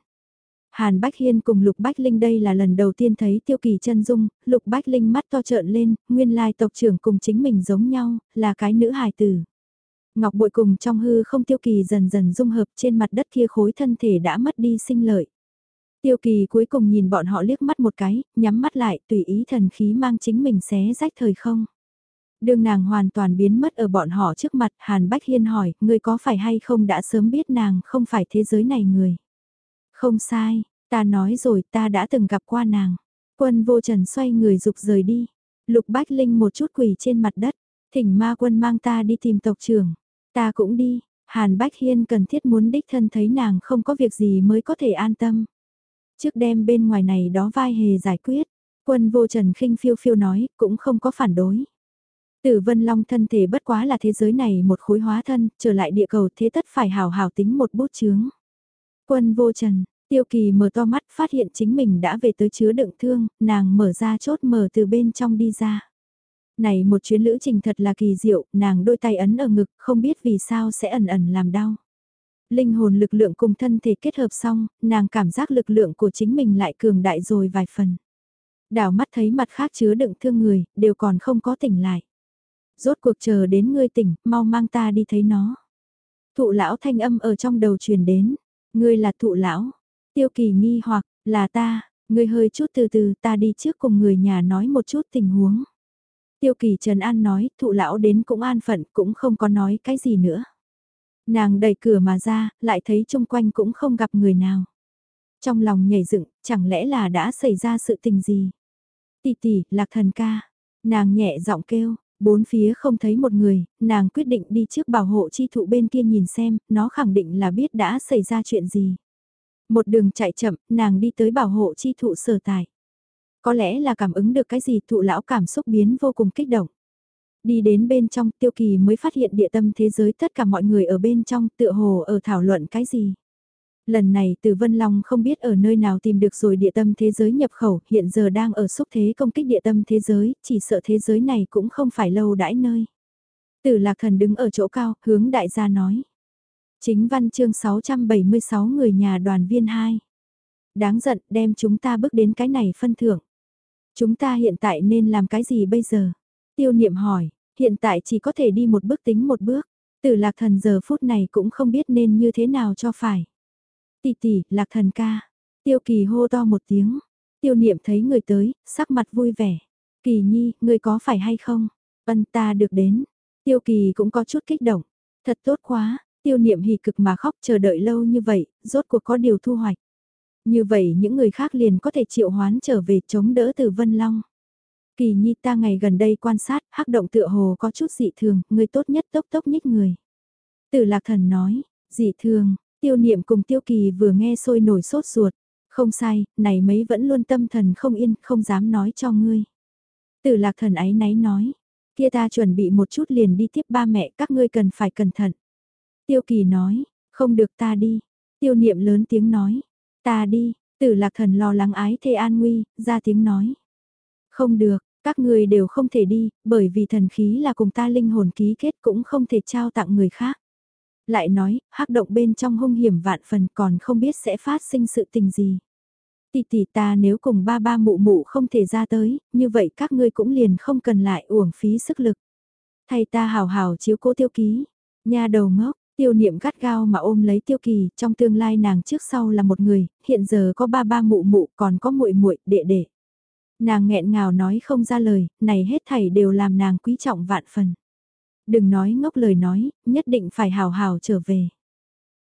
Hàn Bách Hiên cùng Lục Bách Linh đây là lần đầu tiên thấy tiêu kỳ chân dung, Lục Bách Linh mắt to trợn lên, nguyên lai tộc trưởng cùng chính mình giống nhau, là cái nữ hài tử. Ngọc bội cùng trong hư không tiêu kỳ dần dần dung hợp trên mặt đất kia khối thân thể đã mất đi sinh lợi. Tiêu kỳ cuối cùng nhìn bọn họ liếc mắt một cái, nhắm mắt lại tùy ý thần khí mang chính mình xé rách thời không. Đường nàng hoàn toàn biến mất ở bọn họ trước mặt, Hàn Bách Hiên hỏi, người có phải hay không đã sớm biết nàng không phải thế giới này người. Không sai, ta nói rồi ta đã từng gặp qua nàng. Quân vô trần xoay người dục rời đi. Lục Bách Linh một chút quỳ trên mặt đất, thỉnh ma quân mang ta đi tìm tộc trưởng. Ta cũng đi, Hàn Bách Hiên cần thiết muốn đích thân thấy nàng không có việc gì mới có thể an tâm. Trước đêm bên ngoài này đó vai hề giải quyết, quân vô trần khinh phiêu phiêu nói, cũng không có phản đối. Tử Vân Long thân thể bất quá là thế giới này một khối hóa thân, trở lại địa cầu thế tất phải hào hào tính một bút chướng. Quân vô trần, tiêu kỳ mở to mắt phát hiện chính mình đã về tới chứa đựng thương, nàng mở ra chốt mở từ bên trong đi ra. Này một chuyến lữ trình thật là kỳ diệu, nàng đôi tay ấn ở ngực, không biết vì sao sẽ ẩn ẩn làm đau. Linh hồn lực lượng cùng thân thể kết hợp xong, nàng cảm giác lực lượng của chính mình lại cường đại rồi vài phần. Đảo mắt thấy mặt khác chứa đựng thương người, đều còn không có tỉnh lại. Rốt cuộc chờ đến ngươi tỉnh, mau mang ta đi thấy nó. Thụ lão thanh âm ở trong đầu truyền đến. Ngươi là thụ lão. Tiêu kỳ nghi hoặc, là ta, ngươi hơi chút từ từ ta đi trước cùng người nhà nói một chút tình huống. Tiêu kỳ Trần An nói, thụ lão đến cũng an phận, cũng không có nói cái gì nữa. Nàng đẩy cửa mà ra, lại thấy chung quanh cũng không gặp người nào. Trong lòng nhảy dựng, chẳng lẽ là đã xảy ra sự tình gì? tì tì lạc thần ca. Nàng nhẹ giọng kêu, bốn phía không thấy một người, nàng quyết định đi trước bảo hộ chi thụ bên kia nhìn xem, nó khẳng định là biết đã xảy ra chuyện gì. Một đường chạy chậm, nàng đi tới bảo hộ chi thụ sở tại. Có lẽ là cảm ứng được cái gì thụ lão cảm xúc biến vô cùng kích động. Đi đến bên trong tiêu kỳ mới phát hiện địa tâm thế giới tất cả mọi người ở bên trong tựa hồ ở thảo luận cái gì. Lần này từ Vân Long không biết ở nơi nào tìm được rồi địa tâm thế giới nhập khẩu, hiện giờ đang ở xúc thế công kích địa tâm thế giới, chỉ sợ thế giới này cũng không phải lâu đãi nơi. Tử Lạc Thần đứng ở chỗ cao, hướng đại gia nói. Chính văn chương 676 người nhà đoàn viên 2. Đáng giận đem chúng ta bước đến cái này phân thưởng. Chúng ta hiện tại nên làm cái gì bây giờ? Tiêu niệm hỏi, hiện tại chỉ có thể đi một bước tính một bước. Tử lạc thần giờ phút này cũng không biết nên như thế nào cho phải. Tỷ tỷ, lạc thần ca. Tiêu kỳ hô to một tiếng. Tiêu niệm thấy người tới, sắc mặt vui vẻ. Kỳ nhi, người có phải hay không? Vân ta được đến. Tiêu kỳ cũng có chút kích động. Thật tốt quá, tiêu niệm hỉ cực mà khóc chờ đợi lâu như vậy, rốt cuộc có điều thu hoạch. Như vậy những người khác liền có thể triệu hoán trở về chống đỡ từ Vân Long. Kỳ nhi ta ngày gần đây quan sát, hắc động tựa hồ có chút dị thường, người tốt nhất tốc tốc nhích người. Tử lạc thần nói, dị thường, tiêu niệm cùng tiêu kỳ vừa nghe sôi nổi sốt ruột. Không sai, này mấy vẫn luôn tâm thần không yên, không dám nói cho ngươi. Tử lạc thần ấy náy nói, kia ta chuẩn bị một chút liền đi tiếp ba mẹ các ngươi cần phải cẩn thận. Tiêu kỳ nói, không được ta đi. Tiêu niệm lớn tiếng nói, ta đi, tử lạc thần lo lắng ái thê an nguy, ra tiếng nói. Không được, các người đều không thể đi, bởi vì thần khí là cùng ta linh hồn ký kết cũng không thể trao tặng người khác. Lại nói, hắc động bên trong hung hiểm vạn phần còn không biết sẽ phát sinh sự tình gì. Tỷ tỷ ta nếu cùng ba ba mụ mụ không thể ra tới, như vậy các ngươi cũng liền không cần lại uổng phí sức lực. Thầy ta hào hào chiếu cố tiêu ký, nha đầu ngốc, tiêu niệm gắt gao mà ôm lấy tiêu kỳ, trong tương lai nàng trước sau là một người, hiện giờ có ba ba mụ mụ còn có muội muội đệ đệ. Nàng nghẹn ngào nói không ra lời, này hết thảy đều làm nàng quý trọng vạn phần. Đừng nói ngốc lời nói, nhất định phải hào hào trở về.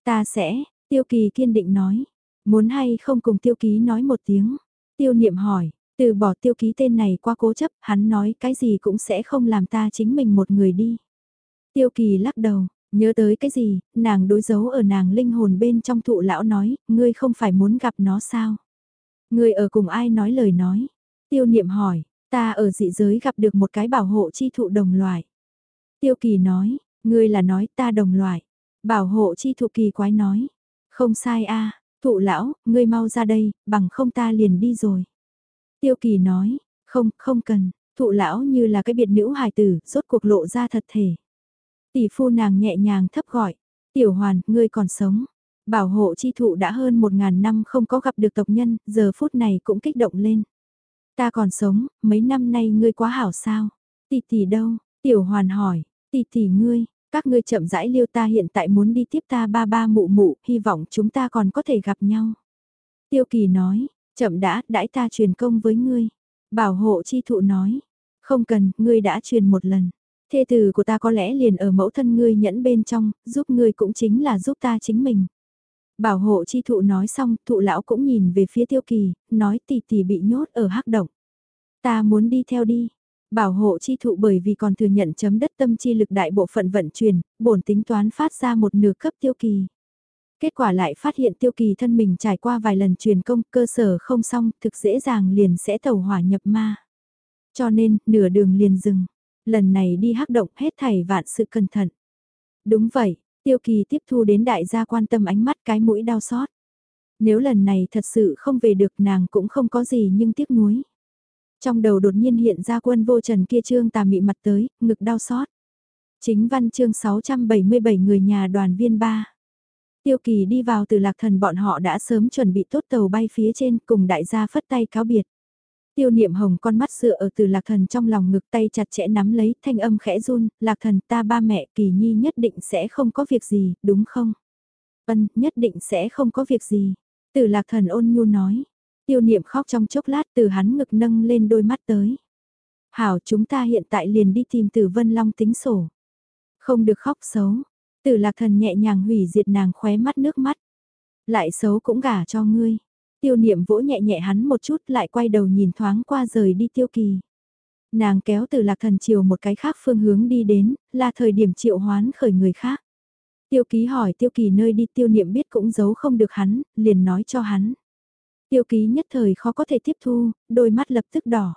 Ta sẽ, tiêu kỳ kiên định nói. Muốn hay không cùng tiêu ký nói một tiếng. Tiêu niệm hỏi, từ bỏ tiêu ký tên này qua cố chấp, hắn nói cái gì cũng sẽ không làm ta chính mình một người đi. Tiêu kỳ lắc đầu, nhớ tới cái gì, nàng đối dấu ở nàng linh hồn bên trong thụ lão nói, ngươi không phải muốn gặp nó sao? Ngươi ở cùng ai nói lời nói? Tiêu niệm hỏi, ta ở dị giới gặp được một cái bảo hộ chi thụ đồng loại. Tiêu kỳ nói, ngươi là nói ta đồng loại. Bảo hộ chi thụ kỳ quái nói, không sai a thụ lão, ngươi mau ra đây, bằng không ta liền đi rồi. Tiêu kỳ nói, không, không cần, thụ lão như là cái biệt nữ hài tử, rốt cuộc lộ ra thật thể. Tỷ phu nàng nhẹ nhàng thấp gọi, tiểu hoàn, ngươi còn sống. Bảo hộ chi thụ đã hơn một ngàn năm không có gặp được tộc nhân, giờ phút này cũng kích động lên. Ta còn sống, mấy năm nay ngươi quá hảo sao? Tỷ tỷ đâu? Tiểu hoàn hỏi, tỷ tỷ ngươi, Các ngươi chậm rãi liêu ta hiện tại muốn đi tiếp ta ba ba mụ mụ, hy vọng chúng ta còn có thể gặp nhau. Tiêu kỳ nói, chậm đã, đãi ta truyền công với ngươi. Bảo hộ chi thụ nói, không cần, ngươi đã truyền một lần. Thê tử của ta có lẽ liền ở mẫu thân ngươi nhẫn bên trong, giúp ngươi cũng chính là giúp ta chính mình. Bảo hộ chi thụ nói xong, thụ lão cũng nhìn về phía tiêu kỳ, nói tỷ tỷ bị nhốt ở hắc động. Ta muốn đi theo đi. Bảo hộ chi thụ bởi vì còn thừa nhận chấm đất tâm chi lực đại bộ phận vận chuyển, bổn tính toán phát ra một nửa cấp tiêu kỳ. Kết quả lại phát hiện tiêu kỳ thân mình trải qua vài lần truyền công cơ sở không xong thực dễ dàng liền sẽ tẩu hỏa nhập ma. Cho nên, nửa đường liền dừng. Lần này đi hắc động hết thảy vạn sự cẩn thận. Đúng vậy, tiêu kỳ tiếp thu đến đại gia quan tâm ánh mắt cái mũi đau xót. Nếu lần này thật sự không về được nàng cũng không có gì nhưng tiếc nuối. Trong đầu đột nhiên hiện ra quân vô trần kia trương tà mị mặt tới, ngực đau xót. Chính văn chương 677 người nhà đoàn viên 3. Tiêu kỳ đi vào từ lạc thần bọn họ đã sớm chuẩn bị tốt tàu bay phía trên cùng đại gia phất tay cáo biệt. Tiêu niệm hồng con mắt dựa ở từ lạc thần trong lòng ngực tay chặt chẽ nắm lấy thanh âm khẽ run, lạc thần ta ba mẹ kỳ nhi nhất định sẽ không có việc gì, đúng không? vân nhất định sẽ không có việc gì. Từ lạc thần ôn nhu nói. Tiêu niệm khóc trong chốc lát từ hắn ngực nâng lên đôi mắt tới. Hảo chúng ta hiện tại liền đi tìm tử vân long tính sổ. Không được khóc xấu. Tử lạc thần nhẹ nhàng hủy diệt nàng khóe mắt nước mắt. Lại xấu cũng gả cho ngươi. Tiêu niệm vỗ nhẹ nhẹ hắn một chút lại quay đầu nhìn thoáng qua rời đi tiêu kỳ. Nàng kéo từ lạc thần chiều một cái khác phương hướng đi đến, là thời điểm triệu hoán khởi người khác. Tiêu ký hỏi tiêu kỳ nơi đi tiêu niệm biết cũng giấu không được hắn, liền nói cho hắn. Tiêu ký nhất thời khó có thể tiếp thu, đôi mắt lập tức đỏ.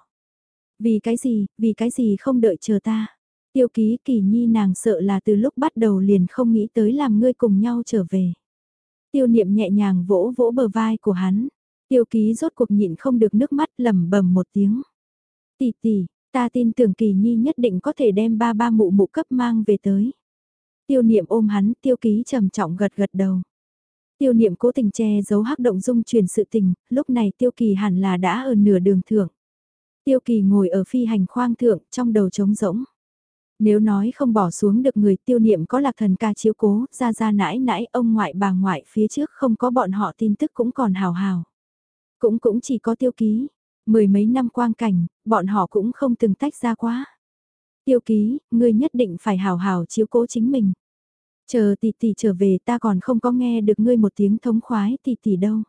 Vì cái gì, vì cái gì không đợi chờ ta. Tiêu ký kỳ nhi nàng sợ là từ lúc bắt đầu liền không nghĩ tới làm ngươi cùng nhau trở về. Tiêu niệm nhẹ nhàng vỗ vỗ bờ vai của hắn. Tiêu ký rốt cuộc nhịn không được nước mắt lầm bầm một tiếng. Tỷ tỷ, ta tin tưởng kỳ nhi nhất định có thể đem ba ba mụ mụ cấp mang về tới. Tiêu niệm ôm hắn, tiêu ký trầm trọng gật gật đầu. Tiêu niệm cố tình che giấu hắc động dung truyền sự tình, lúc này tiêu kỳ hẳn là đã ở nửa đường thượng. Tiêu kỳ ngồi ở phi hành khoang thượng trong đầu trống rỗng. Nếu nói không bỏ xuống được người tiêu niệm có lạc thần ca chiếu cố, ra ra nãi nãi ông ngoại bà ngoại phía trước không có bọn họ tin tức cũng còn hào hào. Cũng cũng chỉ có tiêu ký, mười mấy năm quang cảnh, bọn họ cũng không từng tách ra quá. Tiêu ký, ngươi nhất định phải hào hào chiếu cố chính mình. Chờ tỷ tỷ trở về ta còn không có nghe được ngươi một tiếng thống khoái tỷ tỷ đâu.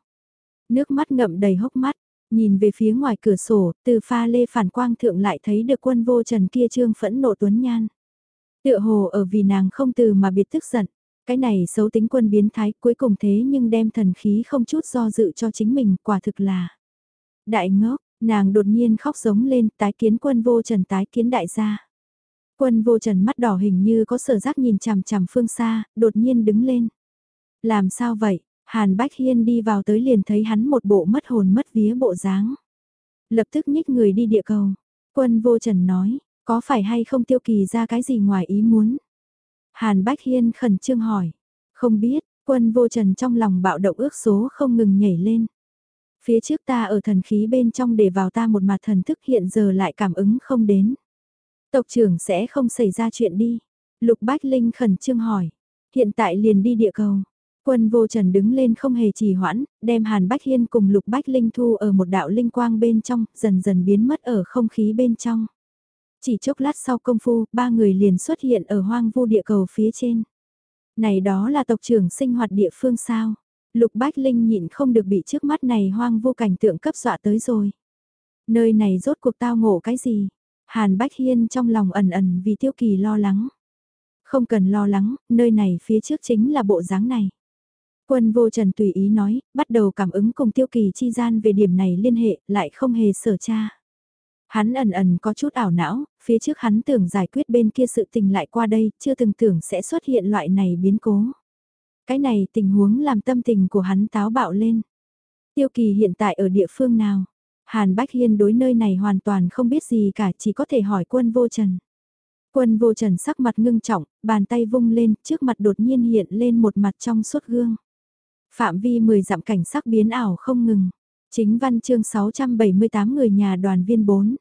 Nước mắt ngậm đầy hốc mắt, nhìn về phía ngoài cửa sổ, từ pha lê phản quang thượng lại thấy được quân vô trần kia trương phẫn nộ tuấn nhan. Tựa hồ ở vì nàng không từ mà biệt tức giận. Cái này xấu tính quân biến thái cuối cùng thế nhưng đem thần khí không chút do dự cho chính mình quả thực là. Đại ngốc, nàng đột nhiên khóc giống lên tái kiến quân vô trần tái kiến đại gia. Quân vô trần mắt đỏ hình như có sở giác nhìn chằm chằm phương xa, đột nhiên đứng lên. Làm sao vậy? Hàn Bách Hiên đi vào tới liền thấy hắn một bộ mất hồn mất vía bộ dáng. Lập tức nhích người đi địa cầu. Quân vô trần nói, có phải hay không tiêu kỳ ra cái gì ngoài ý muốn? Hàn Bách Hiên khẩn trương hỏi. Không biết, quân vô trần trong lòng bạo động ước số không ngừng nhảy lên. Phía trước ta ở thần khí bên trong để vào ta một mặt thần thức hiện giờ lại cảm ứng không đến. Tộc trưởng sẽ không xảy ra chuyện đi. Lục Bách Linh khẩn trương hỏi. Hiện tại liền đi địa cầu. Quân vô trần đứng lên không hề trì hoãn, đem Hàn Bách Hiên cùng Lục Bách Linh thu ở một đạo linh quang bên trong, dần dần biến mất ở không khí bên trong. Chỉ chốc lát sau công phu, ba người liền xuất hiện ở hoang vu địa cầu phía trên. Này đó là tộc trưởng sinh hoạt địa phương sao? Lục Bách Linh nhịn không được bị trước mắt này hoang vu cảnh tượng cấp dọa tới rồi. Nơi này rốt cuộc tao ngộ cái gì? Hàn Bách Hiên trong lòng ẩn ẩn vì tiêu kỳ lo lắng. Không cần lo lắng, nơi này phía trước chính là bộ dáng này. Quân vô trần tùy ý nói, bắt đầu cảm ứng cùng tiêu kỳ chi gian về điểm này liên hệ, lại không hề sở tra. Hắn ẩn ẩn có chút ảo não, phía trước hắn tưởng giải quyết bên kia sự tình lại qua đây, chưa từng tưởng sẽ xuất hiện loại này biến cố. Cái này tình huống làm tâm tình của hắn táo bạo lên. Tiêu kỳ hiện tại ở địa phương nào? Hàn Bách Hiên đối nơi này hoàn toàn không biết gì cả chỉ có thể hỏi quân vô trần. Quân vô trần sắc mặt ngưng trọng, bàn tay vung lên, trước mặt đột nhiên hiện lên một mặt trong suốt gương. Phạm vi 10 dặm cảnh sắc biến ảo không ngừng. Chính văn chương 678 người nhà đoàn viên 4.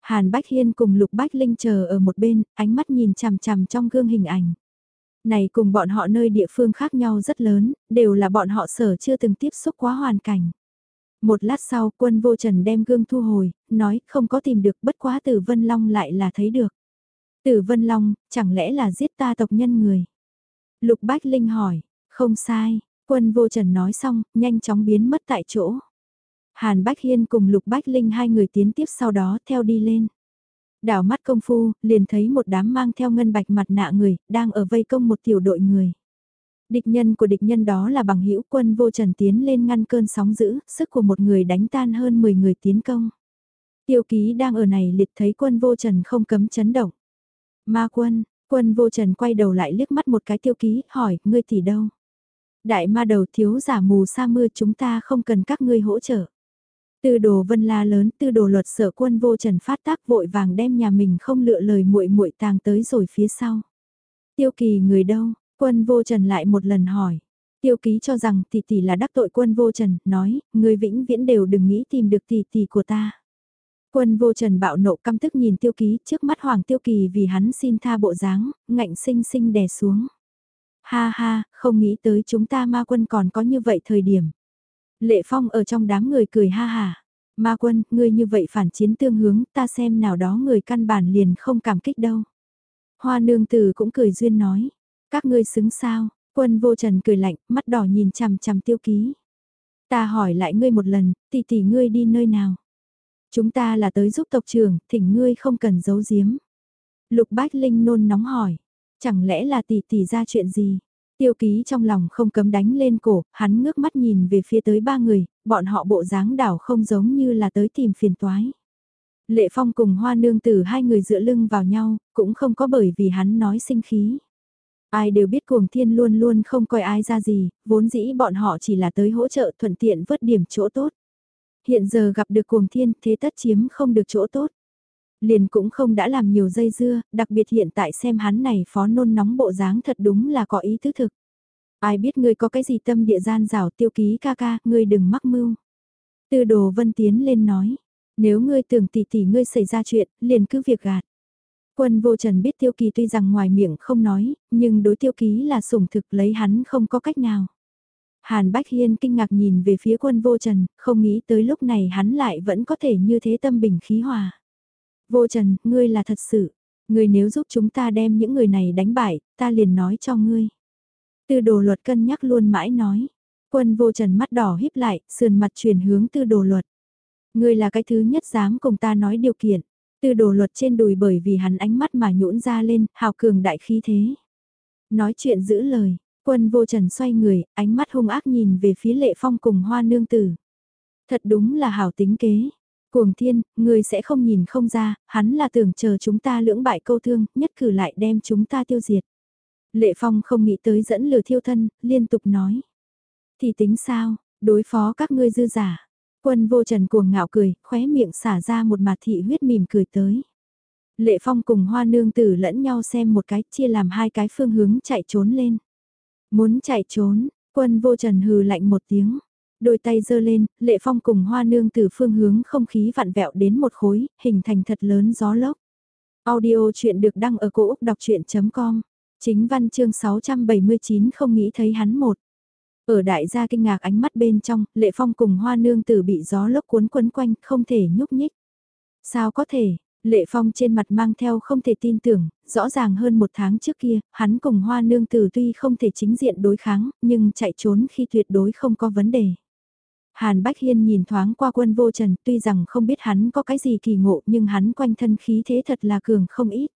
Hàn Bách Hiên cùng Lục Bách Linh chờ ở một bên, ánh mắt nhìn chằm chằm trong gương hình ảnh. Này cùng bọn họ nơi địa phương khác nhau rất lớn, đều là bọn họ sở chưa từng tiếp xúc quá hoàn cảnh. Một lát sau quân vô trần đem gương thu hồi, nói không có tìm được bất quá tử Vân Long lại là thấy được. Tử Vân Long, chẳng lẽ là giết ta tộc nhân người? Lục Bách Linh hỏi, không sai, quân vô trần nói xong, nhanh chóng biến mất tại chỗ. Hàn Bách Hiên cùng Lục Bách Linh hai người tiến tiếp sau đó theo đi lên. Đảo mắt công phu, liền thấy một đám mang theo ngân bạch mặt nạ người, đang ở vây công một tiểu đội người. Địch nhân của địch nhân đó là bằng hữu quân vô trần tiến lên ngăn cơn sóng dữ, sức của một người đánh tan hơn 10 người tiến công. Tiêu ký đang ở này liệt thấy quân vô trần không cấm chấn động. Ma quân, quân vô trần quay đầu lại liếc mắt một cái tiêu ký, hỏi, ngươi tỷ đâu? Đại ma đầu thiếu giả mù sa mưa chúng ta không cần các ngươi hỗ trợ. Tư đồ vân la lớn, tư đồ luật sở quân vô trần phát tác vội vàng đem nhà mình không lựa lời muội muội tàng tới rồi phía sau. Tiêu kỳ người đâu, quân vô trần lại một lần hỏi. Tiêu ký cho rằng tỷ tỷ là đắc tội quân vô trần, nói, người vĩnh viễn đều đừng nghĩ tìm được tỷ tỷ của ta. Quân vô trần bạo nộ căm tức nhìn tiêu ký trước mắt hoàng tiêu kỳ vì hắn xin tha bộ dáng, ngạnh sinh sinh đè xuống. Ha ha, không nghĩ tới chúng ta ma quân còn có như vậy thời điểm. Lệ Phong ở trong đám người cười ha hà. Ma quân, ngươi như vậy phản chiến tương hướng, ta xem nào đó người căn bản liền không cảm kích đâu. Hoa nương tử cũng cười duyên nói. Các ngươi xứng sao, quân vô trần cười lạnh, mắt đỏ nhìn chằm chằm tiêu ký. Ta hỏi lại ngươi một lần, tỷ tỷ ngươi đi nơi nào? Chúng ta là tới giúp tộc trưởng, thỉnh ngươi không cần giấu giếm. Lục Bách Linh nôn nóng hỏi, chẳng lẽ là tỷ tỷ ra chuyện gì? Tiêu ký trong lòng không cấm đánh lên cổ, hắn ngước mắt nhìn về phía tới ba người, bọn họ bộ dáng đảo không giống như là tới tìm phiền toái. Lệ Phong cùng Hoa Nương Tử hai người dựa lưng vào nhau, cũng không có bởi vì hắn nói sinh khí. Ai đều biết cuồng thiên luôn luôn không coi ai ra gì, vốn dĩ bọn họ chỉ là tới hỗ trợ thuận tiện vớt điểm chỗ tốt. Hiện giờ gặp được cuồng thiên thế tất chiếm không được chỗ tốt. Liền cũng không đã làm nhiều dây dưa, đặc biệt hiện tại xem hắn này phó nôn nóng bộ dáng thật đúng là có ý tứ thực. Ai biết ngươi có cái gì tâm địa gian rào tiêu ký ca ca, ngươi đừng mắc mưu. Tư đồ vân tiến lên nói, nếu ngươi tưởng tỷ tỷ ngươi xảy ra chuyện, liền cứ việc gạt. Quân vô trần biết tiêu kỳ tuy rằng ngoài miệng không nói, nhưng đối tiêu ký là sủng thực lấy hắn không có cách nào. Hàn Bách Hiên kinh ngạc nhìn về phía quân vô trần, không nghĩ tới lúc này hắn lại vẫn có thể như thế tâm bình khí hòa. Vô trần, ngươi là thật sự, ngươi nếu giúp chúng ta đem những người này đánh bại, ta liền nói cho ngươi. Tư đồ luật cân nhắc luôn mãi nói. Quân vô trần mắt đỏ híp lại, sườn mặt chuyển hướng tư đồ luật. Ngươi là cái thứ nhất dám cùng ta nói điều kiện. Tư đồ luật trên đùi bởi vì hắn ánh mắt mà nhũn ra lên, hào cường đại khí thế. Nói chuyện giữ lời, quân vô trần xoay người, ánh mắt hung ác nhìn về phía lệ phong cùng hoa nương tử. Thật đúng là hảo tính kế. Cuồng thiên, người sẽ không nhìn không ra, hắn là tưởng chờ chúng ta lưỡng bại câu thương, nhất cử lại đem chúng ta tiêu diệt. Lệ phong không nghĩ tới dẫn lừa thiêu thân, liên tục nói. Thì tính sao, đối phó các ngươi dư giả. Quân vô trần cuồng ngạo cười, khóe miệng xả ra một mặt thị huyết mỉm cười tới. Lệ Phong cùng hoa nương tử lẫn nhau xem một cái, chia làm hai cái phương hướng chạy trốn lên. Muốn chạy trốn, quân vô trần hừ lạnh một tiếng. Đôi tay giơ lên, Lệ Phong cùng hoa nương tử phương hướng không khí vặn vẹo đến một khối, hình thành thật lớn gió lốc. Audio chuyện được đăng ở cổ Úc đọc chuyện.com, chính văn chương 679 không nghĩ thấy hắn một. Ở đại gia kinh ngạc ánh mắt bên trong, Lệ Phong cùng hoa nương tử bị gió lốc cuốn quấn quanh, không thể nhúc nhích. Sao có thể, Lệ Phong trên mặt mang theo không thể tin tưởng, rõ ràng hơn một tháng trước kia, hắn cùng hoa nương tử tuy không thể chính diện đối kháng, nhưng chạy trốn khi tuyệt đối không có vấn đề. Hàn Bách Hiên nhìn thoáng qua quân vô trần, tuy rằng không biết hắn có cái gì kỳ ngộ nhưng hắn quanh thân khí thế thật là cường không ít.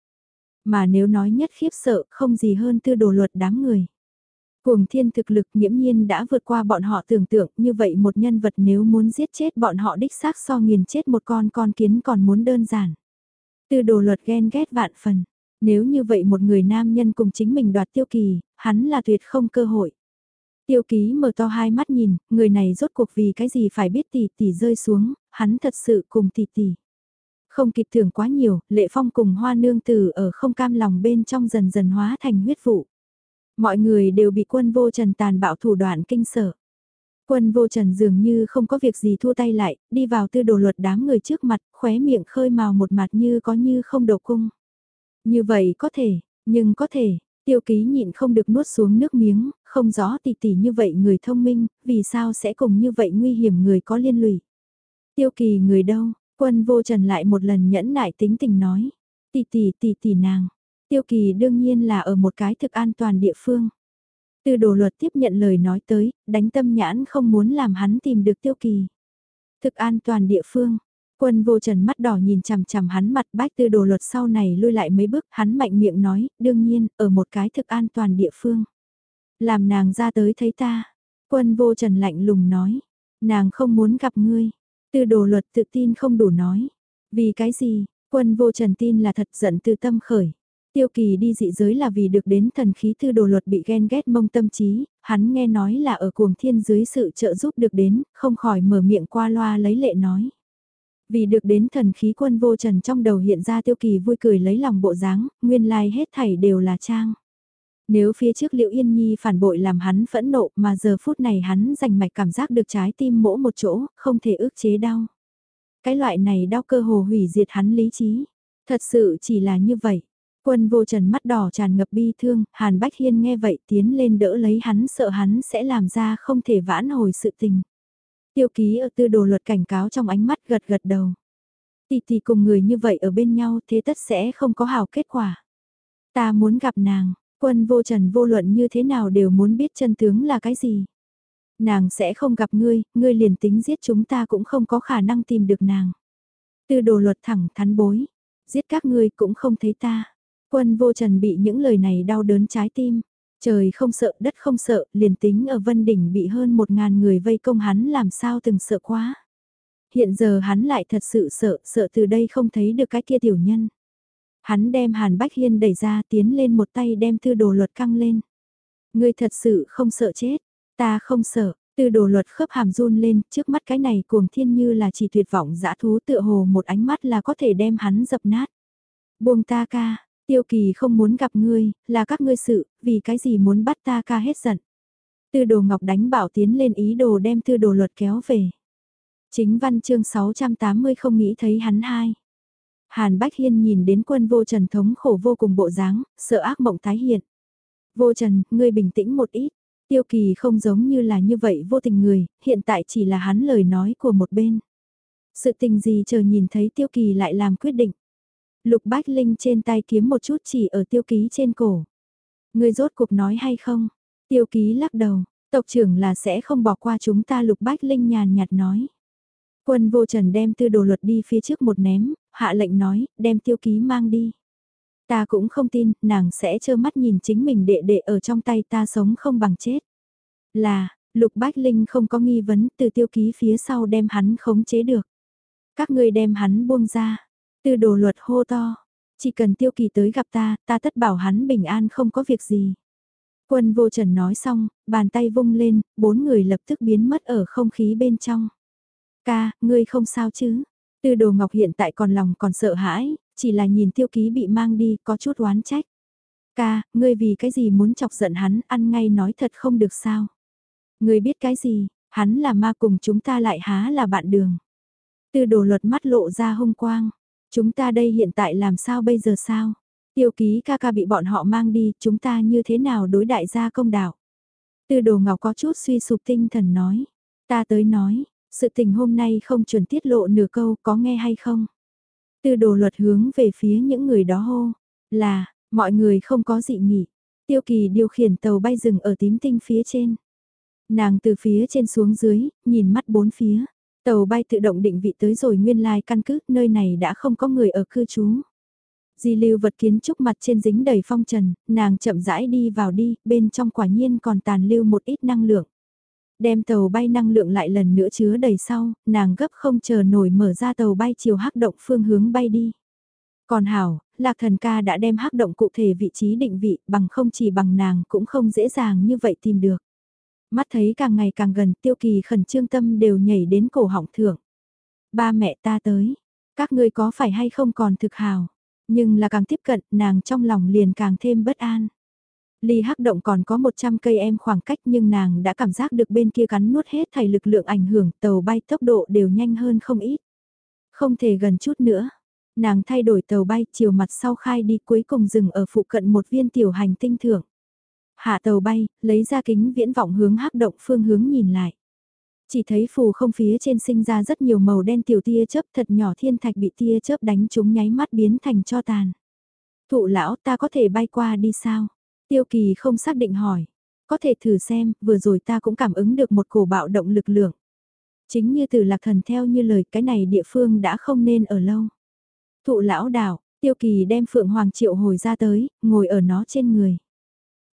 Mà nếu nói nhất khiếp sợ, không gì hơn tư đồ luật đám người. Cuồng thiên thực lực nghiễm nhiên đã vượt qua bọn họ tưởng tượng như vậy một nhân vật nếu muốn giết chết bọn họ đích xác so nghiền chết một con con kiến còn muốn đơn giản. Từ đồ luật ghen ghét vạn phần, nếu như vậy một người nam nhân cùng chính mình đoạt tiêu kỳ, hắn là tuyệt không cơ hội. Tiêu ký mở to hai mắt nhìn, người này rốt cuộc vì cái gì phải biết tỷ tỷ rơi xuống, hắn thật sự cùng tỷ tỷ. Không kịp thưởng quá nhiều, lệ phong cùng hoa nương tử ở không cam lòng bên trong dần dần hóa thành huyết vụ. Mọi người đều bị quân vô trần tàn bạo thủ đoạn kinh sợ. Quân vô trần dường như không có việc gì thua tay lại, đi vào tư đồ luật đám người trước mặt, khóe miệng khơi màu một mặt như có như không đầu cung. Như vậy có thể, nhưng có thể, Tiêu ký nhịn không được nuốt xuống nước miếng, không rõ tỷ tỷ như vậy người thông minh, vì sao sẽ cùng như vậy nguy hiểm người có liên lụy. Tiêu kỳ người đâu, quân vô trần lại một lần nhẫn nại tính tình nói. Tỷ tỷ tỷ tỷ nàng, tiêu kỳ đương nhiên là ở một cái thực an toàn địa phương. Từ đồ luật tiếp nhận lời nói tới, đánh tâm nhãn không muốn làm hắn tìm được tiêu kỳ. Thực an toàn địa phương, quân vô trần mắt đỏ nhìn chằm chằm hắn mặt bách tư đồ luật sau này lui lại mấy bước, hắn mạnh miệng nói, đương nhiên, ở một cái thực an toàn địa phương. Làm nàng ra tới thấy ta, quân vô trần lạnh lùng nói, nàng không muốn gặp ngươi, tư đồ luật tự tin không đủ nói, vì cái gì, quân vô trần tin là thật giận từ tâm khởi. Tiêu kỳ đi dị giới là vì được đến thần khí thư đồ luật bị ghen ghét mông tâm trí, hắn nghe nói là ở cuồng thiên dưới sự trợ giúp được đến, không khỏi mở miệng qua loa lấy lệ nói. Vì được đến thần khí quân vô trần trong đầu hiện ra tiêu kỳ vui cười lấy lòng bộ dáng, nguyên lai hết thảy đều là trang. Nếu phía trước Liễu Yên Nhi phản bội làm hắn phẫn nộ mà giờ phút này hắn dành mạch cảm giác được trái tim mỗ một chỗ, không thể ước chế đau. Cái loại này đau cơ hồ hủy diệt hắn lý trí. Thật sự chỉ là như vậy. Quân vô trần mắt đỏ tràn ngập bi thương, Hàn Bách Hiên nghe vậy tiến lên đỡ lấy hắn sợ hắn sẽ làm ra không thể vãn hồi sự tình. Tiêu ký ở tư đồ luật cảnh cáo trong ánh mắt gật gật đầu. Tì tì cùng người như vậy ở bên nhau thế tất sẽ không có hào kết quả. Ta muốn gặp nàng, quân vô trần vô luận như thế nào đều muốn biết chân tướng là cái gì. Nàng sẽ không gặp ngươi, ngươi liền tính giết chúng ta cũng không có khả năng tìm được nàng. Tư đồ luật thẳng thắn bối, giết các ngươi cũng không thấy ta. Quân vô trần bị những lời này đau đớn trái tim. Trời không sợ, đất không sợ, liền tính ở Vân Đỉnh bị hơn một ngàn người vây công hắn làm sao từng sợ quá. Hiện giờ hắn lại thật sự sợ, sợ từ đây không thấy được cái kia tiểu nhân. Hắn đem Hàn Bách Hiên đẩy ra tiến lên một tay đem thư đồ luật căng lên. Ngươi thật sự không sợ chết, ta không sợ, Tư đồ luật khớp hàm run lên, trước mắt cái này cuồng thiên như là chỉ tuyệt vọng dã thú tựa hồ một ánh mắt là có thể đem hắn dập nát. Buông ta ca, tiêu kỳ không muốn gặp ngươi, là các ngươi sự, vì cái gì muốn bắt ta ca hết giận. Tư đồ ngọc đánh bảo tiến lên ý đồ đem tư đồ luật kéo về. Chính văn chương 680 không nghĩ thấy hắn hai. Hàn Bách Hiên nhìn đến quân vô trần thống khổ vô cùng bộ dáng, sợ ác mộng tái hiện. Vô trần, ngươi bình tĩnh một ít. Tiêu kỳ không giống như là như vậy vô tình người, hiện tại chỉ là hắn lời nói của một bên. Sự tình gì chờ nhìn thấy tiêu kỳ lại làm quyết định. Lục Bách Linh trên tay kiếm một chút chỉ ở tiêu ký trên cổ. Người rốt cuộc nói hay không? Tiêu ký lắc đầu, tộc trưởng là sẽ không bỏ qua chúng ta Lục Bách Linh nhàn nhạt nói. Quân vô trần đem tư đồ luật đi phía trước một ném, hạ lệnh nói, đem tiêu ký mang đi. Ta cũng không tin, nàng sẽ trơ mắt nhìn chính mình đệ đệ ở trong tay ta sống không bằng chết. Là, Lục Bách Linh không có nghi vấn từ tiêu ký phía sau đem hắn khống chế được. Các ngươi đem hắn buông ra, Tư đồ luật hô to, chỉ cần tiêu kỳ tới gặp ta, ta tất bảo hắn bình an không có việc gì. Quân vô trần nói xong, bàn tay vung lên, bốn người lập tức biến mất ở không khí bên trong. Ca, ngươi không sao chứ? Tư đồ ngọc hiện tại còn lòng còn sợ hãi, chỉ là nhìn tiêu ký bị mang đi có chút oán trách. Ca, ngươi vì cái gì muốn chọc giận hắn ăn ngay nói thật không được sao? Ngươi biết cái gì, hắn là ma cùng chúng ta lại há là bạn đường. Tư đồ luật mắt lộ ra hung quang, chúng ta đây hiện tại làm sao bây giờ sao? Tiêu ký ca ca bị bọn họ mang đi, chúng ta như thế nào đối đại gia công đạo? Tư đồ ngọc có chút suy sụp tinh thần nói, ta tới nói, sự tình hôm nay không chuẩn tiết lộ nửa câu có nghe hay không? Tư đồ luật hướng về phía những người đó hô, là, mọi người không có dị nghị. Tiêu kỳ điều khiển tàu bay rừng ở tím tinh phía trên. Nàng từ phía trên xuống dưới, nhìn mắt bốn phía. Tàu bay tự động định vị tới rồi nguyên lai căn cứ, nơi này đã không có người ở cư trú. Di lưu vật kiến trúc mặt trên dính đầy phong trần, nàng chậm rãi đi vào đi, bên trong quả nhiên còn tàn lưu một ít năng lượng. Đem tàu bay năng lượng lại lần nữa chứa đầy sau, nàng gấp không chờ nổi mở ra tàu bay chiều hắc động phương hướng bay đi. Còn Hảo, Lạc Thần ca đã đem hắc động cụ thể vị trí định vị bằng không chỉ bằng nàng cũng không dễ dàng như vậy tìm được. Mắt thấy càng ngày càng gần tiêu kỳ khẩn trương tâm đều nhảy đến cổ họng thưởng. Ba mẹ ta tới, các ngươi có phải hay không còn thực hào, nhưng là càng tiếp cận nàng trong lòng liền càng thêm bất an. Ly hắc động còn có 100 cây em khoảng cách nhưng nàng đã cảm giác được bên kia cắn nuốt hết thảy lực lượng ảnh hưởng tàu bay tốc độ đều nhanh hơn không ít. Không thể gần chút nữa. Nàng thay đổi tàu bay chiều mặt sau khai đi cuối cùng dừng ở phụ cận một viên tiểu hành tinh thưởng. Hạ tàu bay, lấy ra kính viễn vọng hướng hắc động phương hướng nhìn lại. Chỉ thấy phù không phía trên sinh ra rất nhiều màu đen tiểu tia chớp thật nhỏ thiên thạch bị tia chớp đánh trúng nháy mắt biến thành cho tàn. Thụ lão ta có thể bay qua đi sao? Tiêu kỳ không xác định hỏi. Có thể thử xem, vừa rồi ta cũng cảm ứng được một cổ bạo động lực lượng. Chính như từ lạc thần theo như lời cái này địa phương đã không nên ở lâu. Thụ lão đảo, tiêu kỳ đem phượng hoàng triệu hồi ra tới, ngồi ở nó trên người.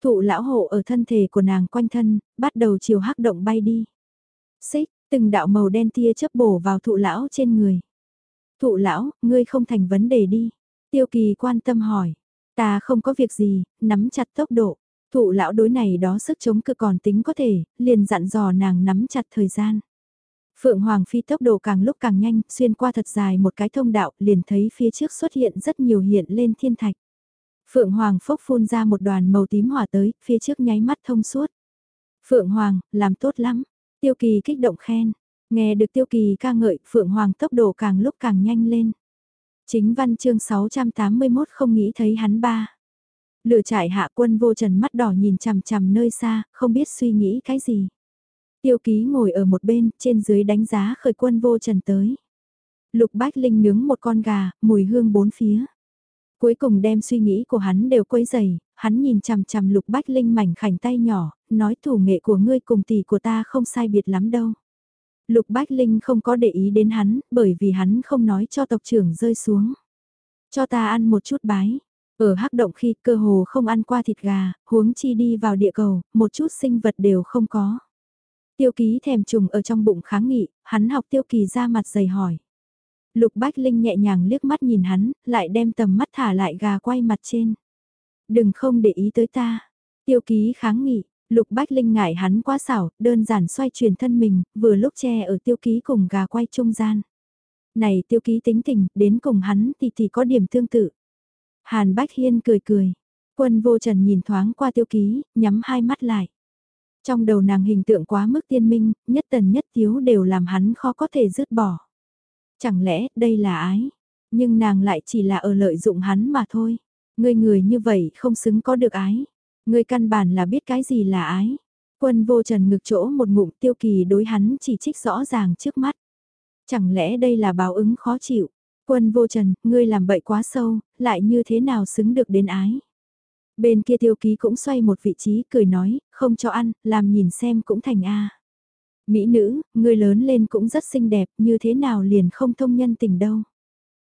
Thụ lão hộ ở thân thể của nàng quanh thân, bắt đầu chiều hắc động bay đi. Xích, từng đạo màu đen tia chớp bổ vào thụ lão trên người. Thụ lão, ngươi không thành vấn đề đi. Tiêu kỳ quan tâm hỏi. Ta không có việc gì, nắm chặt tốc độ. Thụ lão đối này đó sức chống cự còn tính có thể, liền dặn dò nàng nắm chặt thời gian. Phượng Hoàng Phi tốc độ càng lúc càng nhanh, xuyên qua thật dài một cái thông đạo, liền thấy phía trước xuất hiện rất nhiều hiện lên thiên thạch. Phượng Hoàng phốc phun ra một đoàn màu tím hỏa tới, phía trước nháy mắt thông suốt. Phượng Hoàng, làm tốt lắm. Tiêu Kỳ kích động khen. Nghe được Tiêu Kỳ ca ngợi, Phượng Hoàng tốc độ càng lúc càng nhanh lên. Chính văn chương 681 không nghĩ thấy hắn ba. Lửa trại hạ quân vô trần mắt đỏ nhìn chằm chằm nơi xa, không biết suy nghĩ cái gì. Tiêu ký ngồi ở một bên, trên dưới đánh giá khởi quân vô trần tới. Lục Bách Linh nướng một con gà, mùi hương bốn phía. Cuối cùng đem suy nghĩ của hắn đều quấy dày, hắn nhìn chằm chằm Lục Bách Linh mảnh khảnh tay nhỏ, nói thủ nghệ của ngươi cùng tỷ của ta không sai biệt lắm đâu. Lục Bách Linh không có để ý đến hắn, bởi vì hắn không nói cho tộc trưởng rơi xuống. Cho ta ăn một chút bái. Ở hắc động khi cơ hồ không ăn qua thịt gà, huống chi đi vào địa cầu, một chút sinh vật đều không có. Tiêu ký thèm trùng ở trong bụng kháng nghị, hắn học tiêu kỳ ra mặt dày hỏi. Lục Bách Linh nhẹ nhàng liếc mắt nhìn hắn, lại đem tầm mắt thả lại gà quay mặt trên. Đừng không để ý tới ta. Tiêu ký kháng nghị, Lục Bách Linh ngại hắn quá xảo, đơn giản xoay chuyển thân mình, vừa lúc che ở tiêu ký cùng gà quay trung gian. Này tiêu ký tính tình, đến cùng hắn thì thì có điểm tương tự. Hàn Bách Hiên cười cười. Quân vô trần nhìn thoáng qua tiêu ký, nhắm hai mắt lại. Trong đầu nàng hình tượng quá mức tiên minh, nhất tần nhất thiếu đều làm hắn khó có thể dứt bỏ. Chẳng lẽ đây là ái? Nhưng nàng lại chỉ là ở lợi dụng hắn mà thôi. Người người như vậy không xứng có được ái. Người căn bản là biết cái gì là ái. Quân vô trần ngực chỗ một ngụm tiêu kỳ đối hắn chỉ trích rõ ràng trước mắt. Chẳng lẽ đây là báo ứng khó chịu? Quân vô trần, ngươi làm bậy quá sâu, lại như thế nào xứng được đến ái? Bên kia tiêu ký cũng xoay một vị trí, cười nói, không cho ăn, làm nhìn xem cũng thành A. Mỹ nữ, ngươi lớn lên cũng rất xinh đẹp, như thế nào liền không thông nhân tình đâu.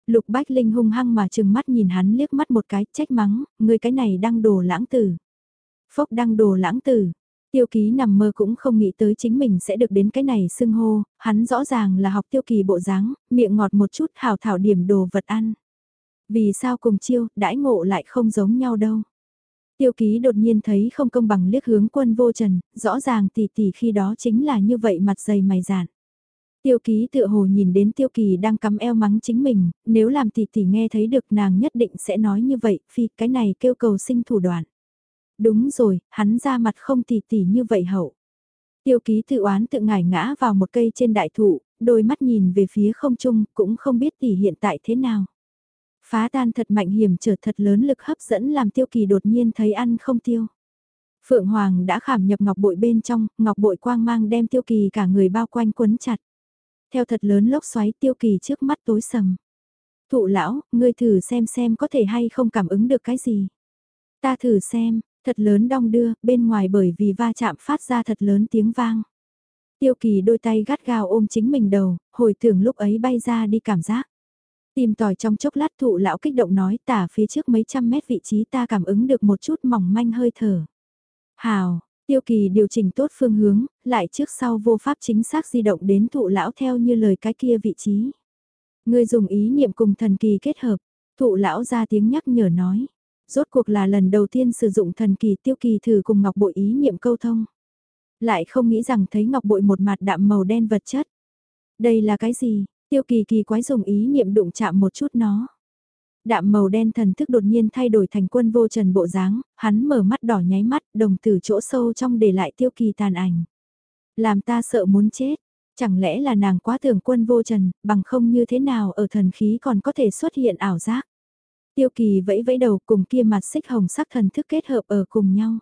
Lục Bách Linh hung hăng mà trừng mắt nhìn hắn liếc mắt một cái, trách mắng, ngươi cái này đang đồ lãng tử. Phốc đang đồ lãng tử. Tiêu ký nằm mơ cũng không nghĩ tới chính mình sẽ được đến cái này xưng hô, hắn rõ ràng là học tiêu kỳ bộ dáng, miệng ngọt một chút hào thảo điểm đồ vật ăn. Vì sao cùng chiêu, đãi ngộ lại không giống nhau đâu. Tiêu ký đột nhiên thấy không công bằng liếc hướng quân vô trần, rõ ràng tỷ tỷ khi đó chính là như vậy mặt dày mày dạn. Tiêu ký tựa hồ nhìn đến tiêu kỳ đang cắm eo mắng chính mình, nếu làm tỷ tỷ nghe thấy được nàng nhất định sẽ nói như vậy, phi cái này kêu cầu sinh thủ đoạn. Đúng rồi, hắn ra mặt không tỷ tỷ như vậy hậu. Tiêu ký tự oán tự ngải ngã vào một cây trên đại thụ, đôi mắt nhìn về phía không trung, cũng không biết tỷ hiện tại thế nào. Phá tan thật mạnh hiểm trở thật lớn lực hấp dẫn làm tiêu kỳ đột nhiên thấy ăn không tiêu. Phượng Hoàng đã khảm nhập ngọc bội bên trong, ngọc bội quang mang đem tiêu kỳ cả người bao quanh quấn chặt. Theo thật lớn lốc xoáy tiêu kỳ trước mắt tối sầm. Thụ lão, ngươi thử xem xem có thể hay không cảm ứng được cái gì. Ta thử xem, thật lớn đong đưa, bên ngoài bởi vì va chạm phát ra thật lớn tiếng vang. Tiêu kỳ đôi tay gắt gao ôm chính mình đầu, hồi tưởng lúc ấy bay ra đi cảm giác. Tìm tòi trong chốc lát thụ lão kích động nói tả phía trước mấy trăm mét vị trí ta cảm ứng được một chút mỏng manh hơi thở. Hào, tiêu kỳ điều chỉnh tốt phương hướng, lại trước sau vô pháp chính xác di động đến thụ lão theo như lời cái kia vị trí. Người dùng ý niệm cùng thần kỳ kết hợp, thụ lão ra tiếng nhắc nhở nói. Rốt cuộc là lần đầu tiên sử dụng thần kỳ tiêu kỳ thử cùng ngọc bội ý niệm câu thông. Lại không nghĩ rằng thấy ngọc bội một mặt đạm màu đen vật chất. Đây là cái gì? Tiêu kỳ kỳ quái dùng ý niệm đụng chạm một chút nó. Đạm màu đen thần thức đột nhiên thay đổi thành quân vô trần bộ dáng, hắn mở mắt đỏ nháy mắt, đồng tử chỗ sâu trong để lại tiêu kỳ tàn ảnh. Làm ta sợ muốn chết, Chẳng lẽ là nàng quá tưởng quân vô trần, bằng không như thế nào ở thần khí còn có thể xuất hiện ảo giác. Tiêu kỳ vẫy vẫy đầu cùng kia mặt xích hồng sắc thần thức kết hợp ở cùng nhau.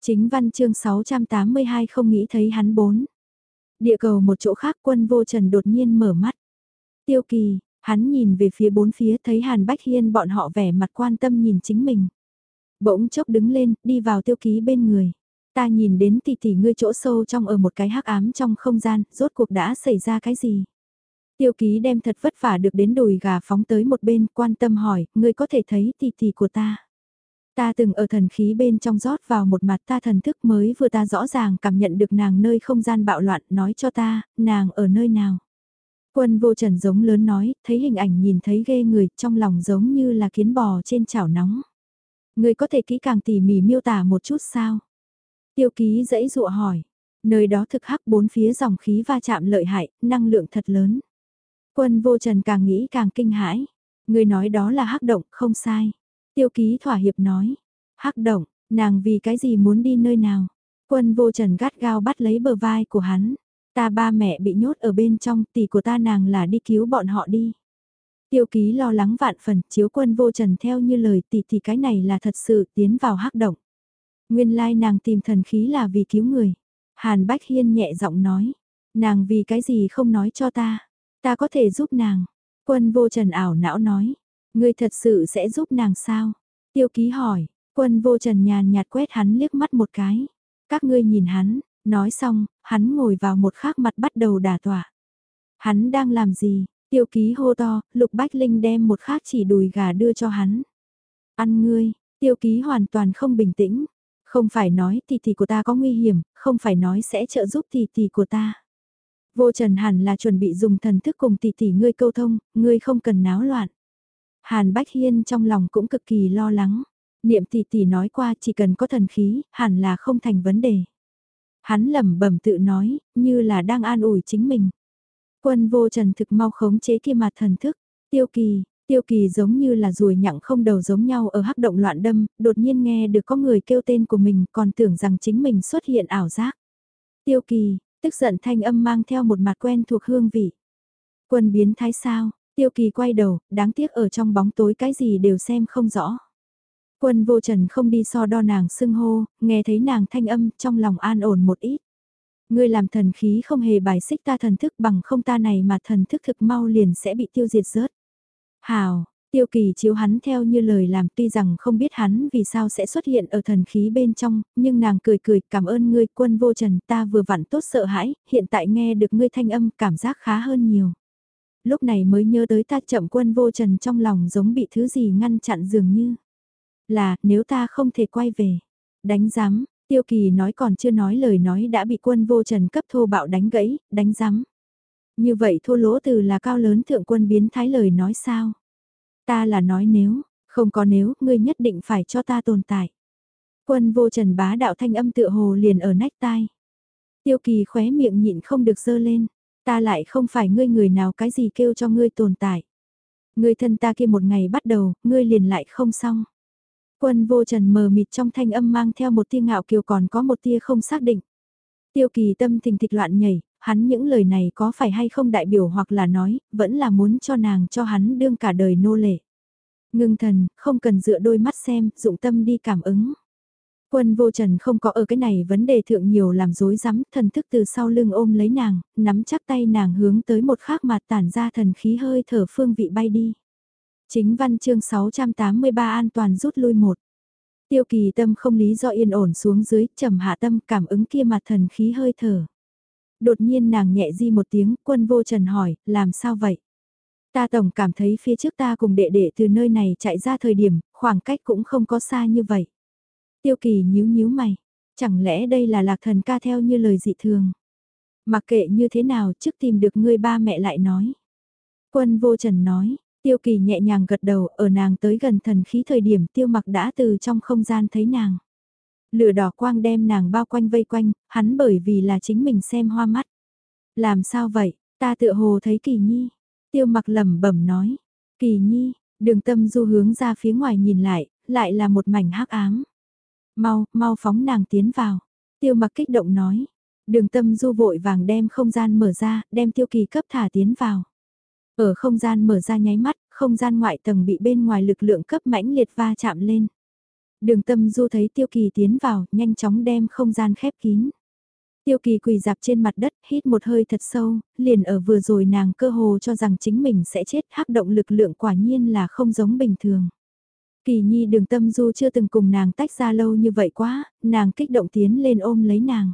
Chính văn chương 682 không nghĩ thấy hắn bốn. Địa cầu một chỗ khác quân vô trần đột nhiên mở mắt. Tiêu kỳ, hắn nhìn về phía bốn phía thấy Hàn Bách Hiên bọn họ vẻ mặt quan tâm nhìn chính mình. Bỗng chốc đứng lên, đi vào tiêu ký bên người. Ta nhìn đến tỷ tỷ ngươi chỗ sâu trong ở một cái hắc ám trong không gian, rốt cuộc đã xảy ra cái gì? Tiêu ký đem thật vất vả được đến đùi gà phóng tới một bên, quan tâm hỏi, ngươi có thể thấy tỷ tỷ của ta. Ta từng ở thần khí bên trong rót vào một mặt ta thần thức mới vừa ta rõ ràng cảm nhận được nàng nơi không gian bạo loạn nói cho ta, nàng ở nơi nào. Quân vô trần giống lớn nói, thấy hình ảnh nhìn thấy ghê người, trong lòng giống như là kiến bò trên chảo nóng. Người có thể kỹ càng tỉ mỉ miêu tả một chút sao? Tiêu ký dãy dụa hỏi. Nơi đó thực hắc bốn phía dòng khí va chạm lợi hại, năng lượng thật lớn. Quân vô trần càng nghĩ càng kinh hãi. Người nói đó là hắc động, không sai. Tiêu ký thỏa hiệp nói. hắc động, nàng vì cái gì muốn đi nơi nào? Quân vô trần gắt gao bắt lấy bờ vai của hắn. Ta ba mẹ bị nhốt ở bên trong, tỷ của ta nàng là đi cứu bọn họ đi. Tiêu ký lo lắng vạn phần, chiếu quân vô trần theo như lời tỷ thì cái này là thật sự tiến vào hắc động. Nguyên lai nàng tìm thần khí là vì cứu người. Hàn Bách Hiên nhẹ giọng nói. Nàng vì cái gì không nói cho ta. Ta có thể giúp nàng. Quân vô trần ảo não nói. Ngươi thật sự sẽ giúp nàng sao? Tiêu ký hỏi. Quân vô trần nhàn nhạt quét hắn liếc mắt một cái. Các ngươi nhìn hắn. Nói xong, hắn ngồi vào một khác mặt bắt đầu đả tỏa. Hắn đang làm gì? Tiêu ký hô to, Lục Bách Linh đem một khác chỉ đùi gà đưa cho hắn. Ăn ngươi, tiêu ký hoàn toàn không bình tĩnh. Không phải nói tỷ tỷ của ta có nguy hiểm, không phải nói sẽ trợ giúp tỷ tỷ của ta. Vô Trần hẳn là chuẩn bị dùng thần thức cùng tỷ tỷ ngươi câu thông, ngươi không cần náo loạn. Hàn Bách Hiên trong lòng cũng cực kỳ lo lắng. Niệm tỷ tỷ nói qua chỉ cần có thần khí, hẳn là không thành vấn đề. Hắn lẩm bẩm tự nói, như là đang an ủi chính mình. Quân vô trần thực mau khống chế kia mặt thần thức, tiêu kỳ, tiêu kỳ giống như là ruồi nhặng không đầu giống nhau ở hắc động loạn đâm, đột nhiên nghe được có người kêu tên của mình còn tưởng rằng chính mình xuất hiện ảo giác. Tiêu kỳ, tức giận thanh âm mang theo một mặt quen thuộc hương vị. Quân biến thái sao, tiêu kỳ quay đầu, đáng tiếc ở trong bóng tối cái gì đều xem không rõ. Quân vô trần không đi so đo nàng sưng hô, nghe thấy nàng thanh âm trong lòng an ổn một ít. Ngươi làm thần khí không hề bài xích ta thần thức bằng không ta này mà thần thức thực mau liền sẽ bị tiêu diệt rớt. Hào, tiêu kỳ chiếu hắn theo như lời làm tuy rằng không biết hắn vì sao sẽ xuất hiện ở thần khí bên trong, nhưng nàng cười cười cảm ơn ngươi quân vô trần ta vừa vặn tốt sợ hãi, hiện tại nghe được ngươi thanh âm cảm giác khá hơn nhiều. Lúc này mới nhớ tới ta chậm quân vô trần trong lòng giống bị thứ gì ngăn chặn dường như. Là, nếu ta không thể quay về, đánh giám, tiêu kỳ nói còn chưa nói lời nói đã bị quân vô trần cấp thô bạo đánh gãy, đánh giám. Như vậy thô lỗ từ là cao lớn thượng quân biến thái lời nói sao? Ta là nói nếu, không có nếu, ngươi nhất định phải cho ta tồn tại. Quân vô trần bá đạo thanh âm tựa hồ liền ở nách tai. Tiêu kỳ khóe miệng nhịn không được dơ lên. Ta lại không phải ngươi người nào cái gì kêu cho ngươi tồn tại. Ngươi thân ta kia một ngày bắt đầu, ngươi liền lại không xong. Quân vô trần mờ mịt trong thanh âm mang theo một tia ngạo kiều còn có một tia không xác định. Tiêu kỳ tâm thình thịch loạn nhảy, hắn những lời này có phải hay không đại biểu hoặc là nói, vẫn là muốn cho nàng cho hắn đương cả đời nô lệ. Ngưng thần, không cần dựa đôi mắt xem, dụng tâm đi cảm ứng. Quân vô trần không có ở cái này vấn đề thượng nhiều làm dối rắm thần thức từ sau lưng ôm lấy nàng, nắm chắc tay nàng hướng tới một khác mặt tản ra thần khí hơi thở phương vị bay đi. Chính văn chương 683 an toàn rút lui một. Tiêu kỳ tâm không lý do yên ổn xuống dưới, trầm hạ tâm cảm ứng kia mặt thần khí hơi thở. Đột nhiên nàng nhẹ di một tiếng, quân vô trần hỏi, làm sao vậy? Ta tổng cảm thấy phía trước ta cùng đệ đệ từ nơi này chạy ra thời điểm, khoảng cách cũng không có xa như vậy. Tiêu kỳ nhíu nhíu mày, chẳng lẽ đây là lạc thần ca theo như lời dị thường? Mặc kệ như thế nào trước tìm được ngươi ba mẹ lại nói. Quân vô trần nói, Tiêu kỳ nhẹ nhàng gật đầu ở nàng tới gần thần khí thời điểm tiêu mặc đã từ trong không gian thấy nàng. Lửa đỏ quang đem nàng bao quanh vây quanh, hắn bởi vì là chính mình xem hoa mắt. Làm sao vậy, ta tựa hồ thấy kỳ nhi. Tiêu mặc lẩm bẩm nói, kỳ nhi, đường tâm du hướng ra phía ngoài nhìn lại, lại là một mảnh hắc ám. Mau, mau phóng nàng tiến vào. Tiêu mặc kích động nói, Đường tâm du vội vàng đem không gian mở ra, đem tiêu kỳ cấp thả tiến vào. Ở không gian mở ra nháy mắt, không gian ngoại tầng bị bên ngoài lực lượng cấp mãnh liệt va chạm lên. Đường tâm du thấy tiêu kỳ tiến vào, nhanh chóng đem không gian khép kín. Tiêu kỳ quỳ dạp trên mặt đất, hít một hơi thật sâu, liền ở vừa rồi nàng cơ hồ cho rằng chính mình sẽ chết, hắc động lực lượng quả nhiên là không giống bình thường. Kỳ nhi đường tâm du chưa từng cùng nàng tách ra lâu như vậy quá, nàng kích động tiến lên ôm lấy nàng.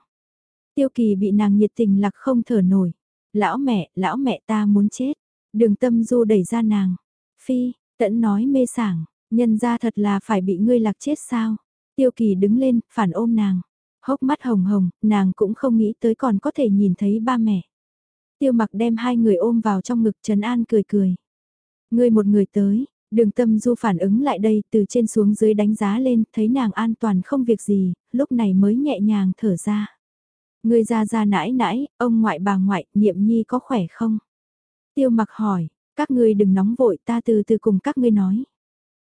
Tiêu kỳ bị nàng nhiệt tình lạc không thở nổi. Lão mẹ, lão mẹ ta muốn chết. Đường tâm du đẩy ra nàng. Phi, tẫn nói mê sảng, nhân ra thật là phải bị ngươi lạc chết sao. Tiêu kỳ đứng lên, phản ôm nàng. Hốc mắt hồng hồng, nàng cũng không nghĩ tới còn có thể nhìn thấy ba mẹ. Tiêu mặc đem hai người ôm vào trong ngực Trấn An cười cười. Ngươi một người tới, đường tâm du phản ứng lại đây từ trên xuống dưới đánh giá lên, thấy nàng an toàn không việc gì, lúc này mới nhẹ nhàng thở ra. Ngươi ra ra nãi nãi, ông ngoại bà ngoại, niệm nhi có khỏe không? Tiêu mặc hỏi, các ngươi đừng nóng vội ta từ từ cùng các ngươi nói.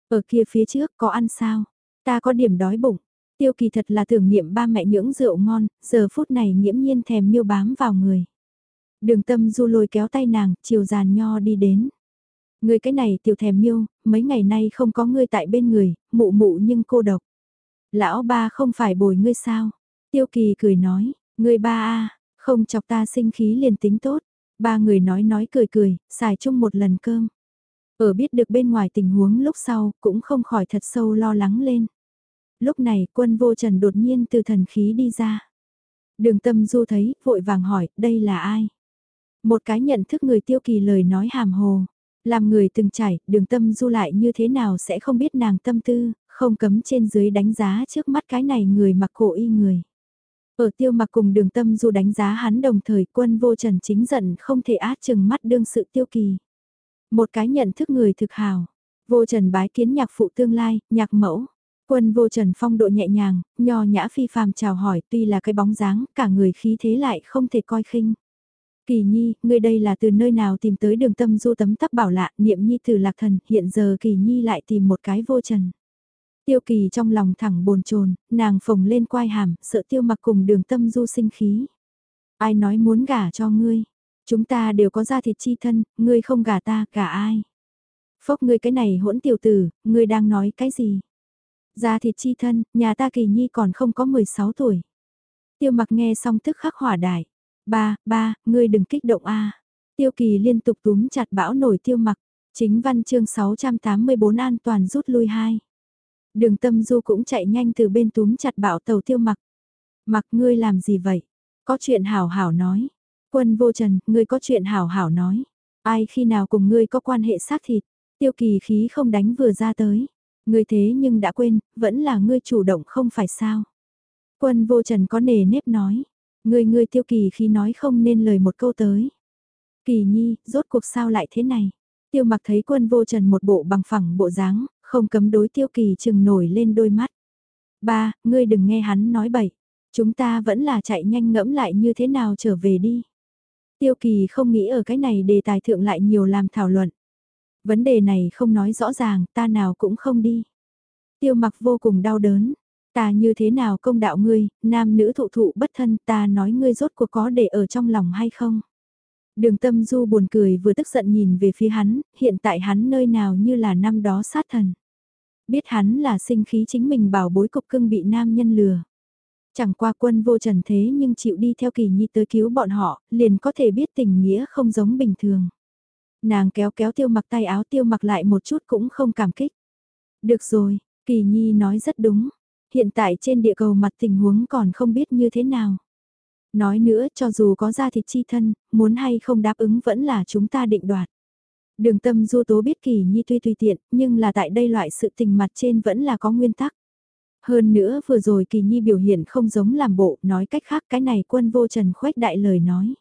Ở kia phía trước có ăn sao? Ta có điểm đói bụng. Tiêu kỳ thật là tưởng niệm ba mẹ nhưỡng rượu ngon, giờ phút này nghiễm nhiên thèm miêu bám vào người. Đường tâm du lôi kéo tay nàng, chiều giàn nho đi đến. Người cái này tiểu thèm miêu, mấy ngày nay không có ngươi tại bên người, mụ mụ nhưng cô độc. Lão ba không phải bồi ngươi sao? Tiêu kỳ cười nói, ngươi ba a không chọc ta sinh khí liền tính tốt. Ba người nói nói cười cười, xài chung một lần cơm. Ở biết được bên ngoài tình huống lúc sau, cũng không khỏi thật sâu lo lắng lên. Lúc này quân vô trần đột nhiên từ thần khí đi ra. Đường tâm du thấy, vội vàng hỏi, đây là ai? Một cái nhận thức người tiêu kỳ lời nói hàm hồ. Làm người từng trải, đường tâm du lại như thế nào sẽ không biết nàng tâm tư, không cấm trên dưới đánh giá trước mắt cái này người mặc cổ y người. Ở tiêu mặc cùng đường tâm du đánh giá hắn đồng thời quân vô trần chính giận không thể át chừng mắt đương sự tiêu kỳ. Một cái nhận thức người thực hào. Vô trần bái kiến nhạc phụ tương lai, nhạc mẫu. Quân vô trần phong độ nhẹ nhàng, nho nhã phi phàm chào hỏi tuy là cái bóng dáng, cả người khí thế lại không thể coi khinh. Kỳ nhi, ngươi đây là từ nơi nào tìm tới đường tâm du tấm tắc bảo lạ, niệm nhi từ lạc thần, hiện giờ kỳ nhi lại tìm một cái vô trần. Tiêu kỳ trong lòng thẳng bồn chồn nàng phồng lên quai hàm, sợ tiêu mặc cùng đường tâm du sinh khí. Ai nói muốn gả cho ngươi? Chúng ta đều có gia thịt chi thân, ngươi không gả ta, gả ai? Phốc ngươi cái này hỗn tiểu tử, ngươi đang nói cái gì? Gia thịt chi thân, nhà ta kỳ nhi còn không có 16 tuổi. Tiêu mặc nghe xong tức khắc hỏa đại. Ba, ba, ngươi đừng kích động a. Tiêu kỳ liên tục túm chặt bão nổi tiêu mặc. Chính văn chương 684 an toàn rút lui hai. Đường tâm du cũng chạy nhanh từ bên túm chặt bảo tàu tiêu mặc. Mặc ngươi làm gì vậy? Có chuyện hảo hảo nói. Quân vô trần, ngươi có chuyện hảo hảo nói. Ai khi nào cùng ngươi có quan hệ xác thịt? Tiêu kỳ khí không đánh vừa ra tới. Ngươi thế nhưng đã quên, vẫn là ngươi chủ động không phải sao. Quân vô trần có nề nếp nói. Ngươi ngươi tiêu kỳ khí nói không nên lời một câu tới. Kỳ nhi, rốt cuộc sao lại thế này? Tiêu mặc thấy quân vô trần một bộ bằng phẳng bộ dáng, không cấm đối tiêu kỳ chừng nổi lên đôi mắt. Ba, ngươi đừng nghe hắn nói bậy. Chúng ta vẫn là chạy nhanh ngẫm lại như thế nào trở về đi. Tiêu kỳ không nghĩ ở cái này đề tài thượng lại nhiều làm thảo luận. Vấn đề này không nói rõ ràng, ta nào cũng không đi. Tiêu mặc vô cùng đau đớn. Ta như thế nào công đạo ngươi, nam nữ thụ thụ bất thân ta nói ngươi rốt cuộc có để ở trong lòng hay không? Đường tâm du buồn cười vừa tức giận nhìn về phía hắn, hiện tại hắn nơi nào như là năm đó sát thần. Biết hắn là sinh khí chính mình bảo bối cục cưng bị nam nhân lừa. Chẳng qua quân vô trần thế nhưng chịu đi theo kỳ nhi tới cứu bọn họ, liền có thể biết tình nghĩa không giống bình thường. Nàng kéo kéo tiêu mặc tay áo tiêu mặc lại một chút cũng không cảm kích. Được rồi, kỳ nhi nói rất đúng. Hiện tại trên địa cầu mặt tình huống còn không biết như thế nào. Nói nữa cho dù có ra thịt chi thân, muốn hay không đáp ứng vẫn là chúng ta định đoạt. Đường tâm du tố biết kỳ nhi tuy tùy tiện, nhưng là tại đây loại sự tình mặt trên vẫn là có nguyên tắc. Hơn nữa vừa rồi kỳ nhi biểu hiện không giống làm bộ, nói cách khác cái này quân vô trần khuếch đại lời nói.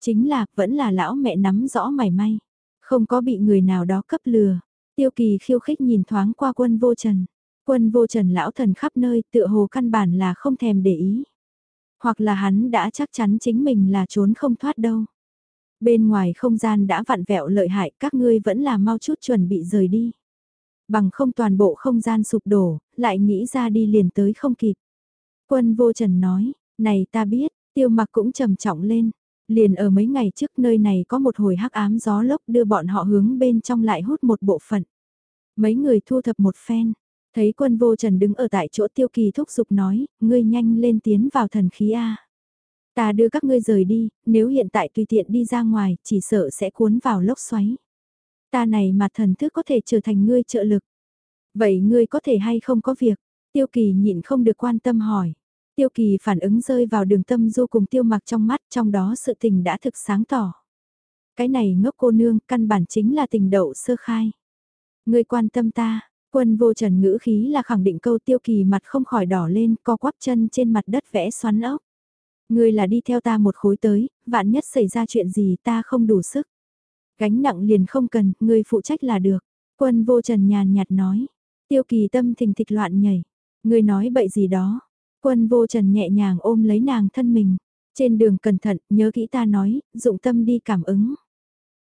Chính là, vẫn là lão mẹ nắm rõ mảy may. Không có bị người nào đó cấp lừa. Tiêu kỳ khiêu khích nhìn thoáng qua quân vô trần. Quân vô trần lão thần khắp nơi tựa hồ căn bản là không thèm để ý. Hoặc là hắn đã chắc chắn chính mình là trốn không thoát đâu. Bên ngoài không gian đã vặn vẹo lợi hại các ngươi vẫn là mau chút chuẩn bị rời đi. Bằng không toàn bộ không gian sụp đổ, lại nghĩ ra đi liền tới không kịp. Quân vô trần nói, này ta biết, Tiêu mặc cũng trầm trọng lên. Liền ở mấy ngày trước nơi này có một hồi hắc ám gió lốc đưa bọn họ hướng bên trong lại hút một bộ phận. Mấy người thu thập một phen, thấy quân vô trần đứng ở tại chỗ tiêu kỳ thúc giục nói, ngươi nhanh lên tiến vào thần khí A. Ta đưa các ngươi rời đi, nếu hiện tại tùy tiện đi ra ngoài, chỉ sợ sẽ cuốn vào lốc xoáy. Ta này mà thần thức có thể trở thành ngươi trợ lực. Vậy ngươi có thể hay không có việc? Tiêu kỳ nhịn không được quan tâm hỏi. Tiêu kỳ phản ứng rơi vào đường tâm du cùng tiêu mặc trong mắt, trong đó sự tình đã thực sáng tỏ. Cái này ngốc cô nương, căn bản chính là tình đậu sơ khai. Ngươi quan tâm ta, quân vô trần ngữ khí là khẳng định câu tiêu kỳ mặt không khỏi đỏ lên, co quắp chân trên mặt đất vẽ xoắn ốc. Ngươi là đi theo ta một khối tới, vạn nhất xảy ra chuyện gì ta không đủ sức. Gánh nặng liền không cần, ngươi phụ trách là được. Quân vô trần nhàn nhạt nói. Tiêu kỳ tâm thình thịch loạn nhảy. Ngươi nói bậy gì đó. Quân vô trần nhẹ nhàng ôm lấy nàng thân mình. Trên đường cẩn thận, nhớ kỹ ta nói, dụng tâm đi cảm ứng.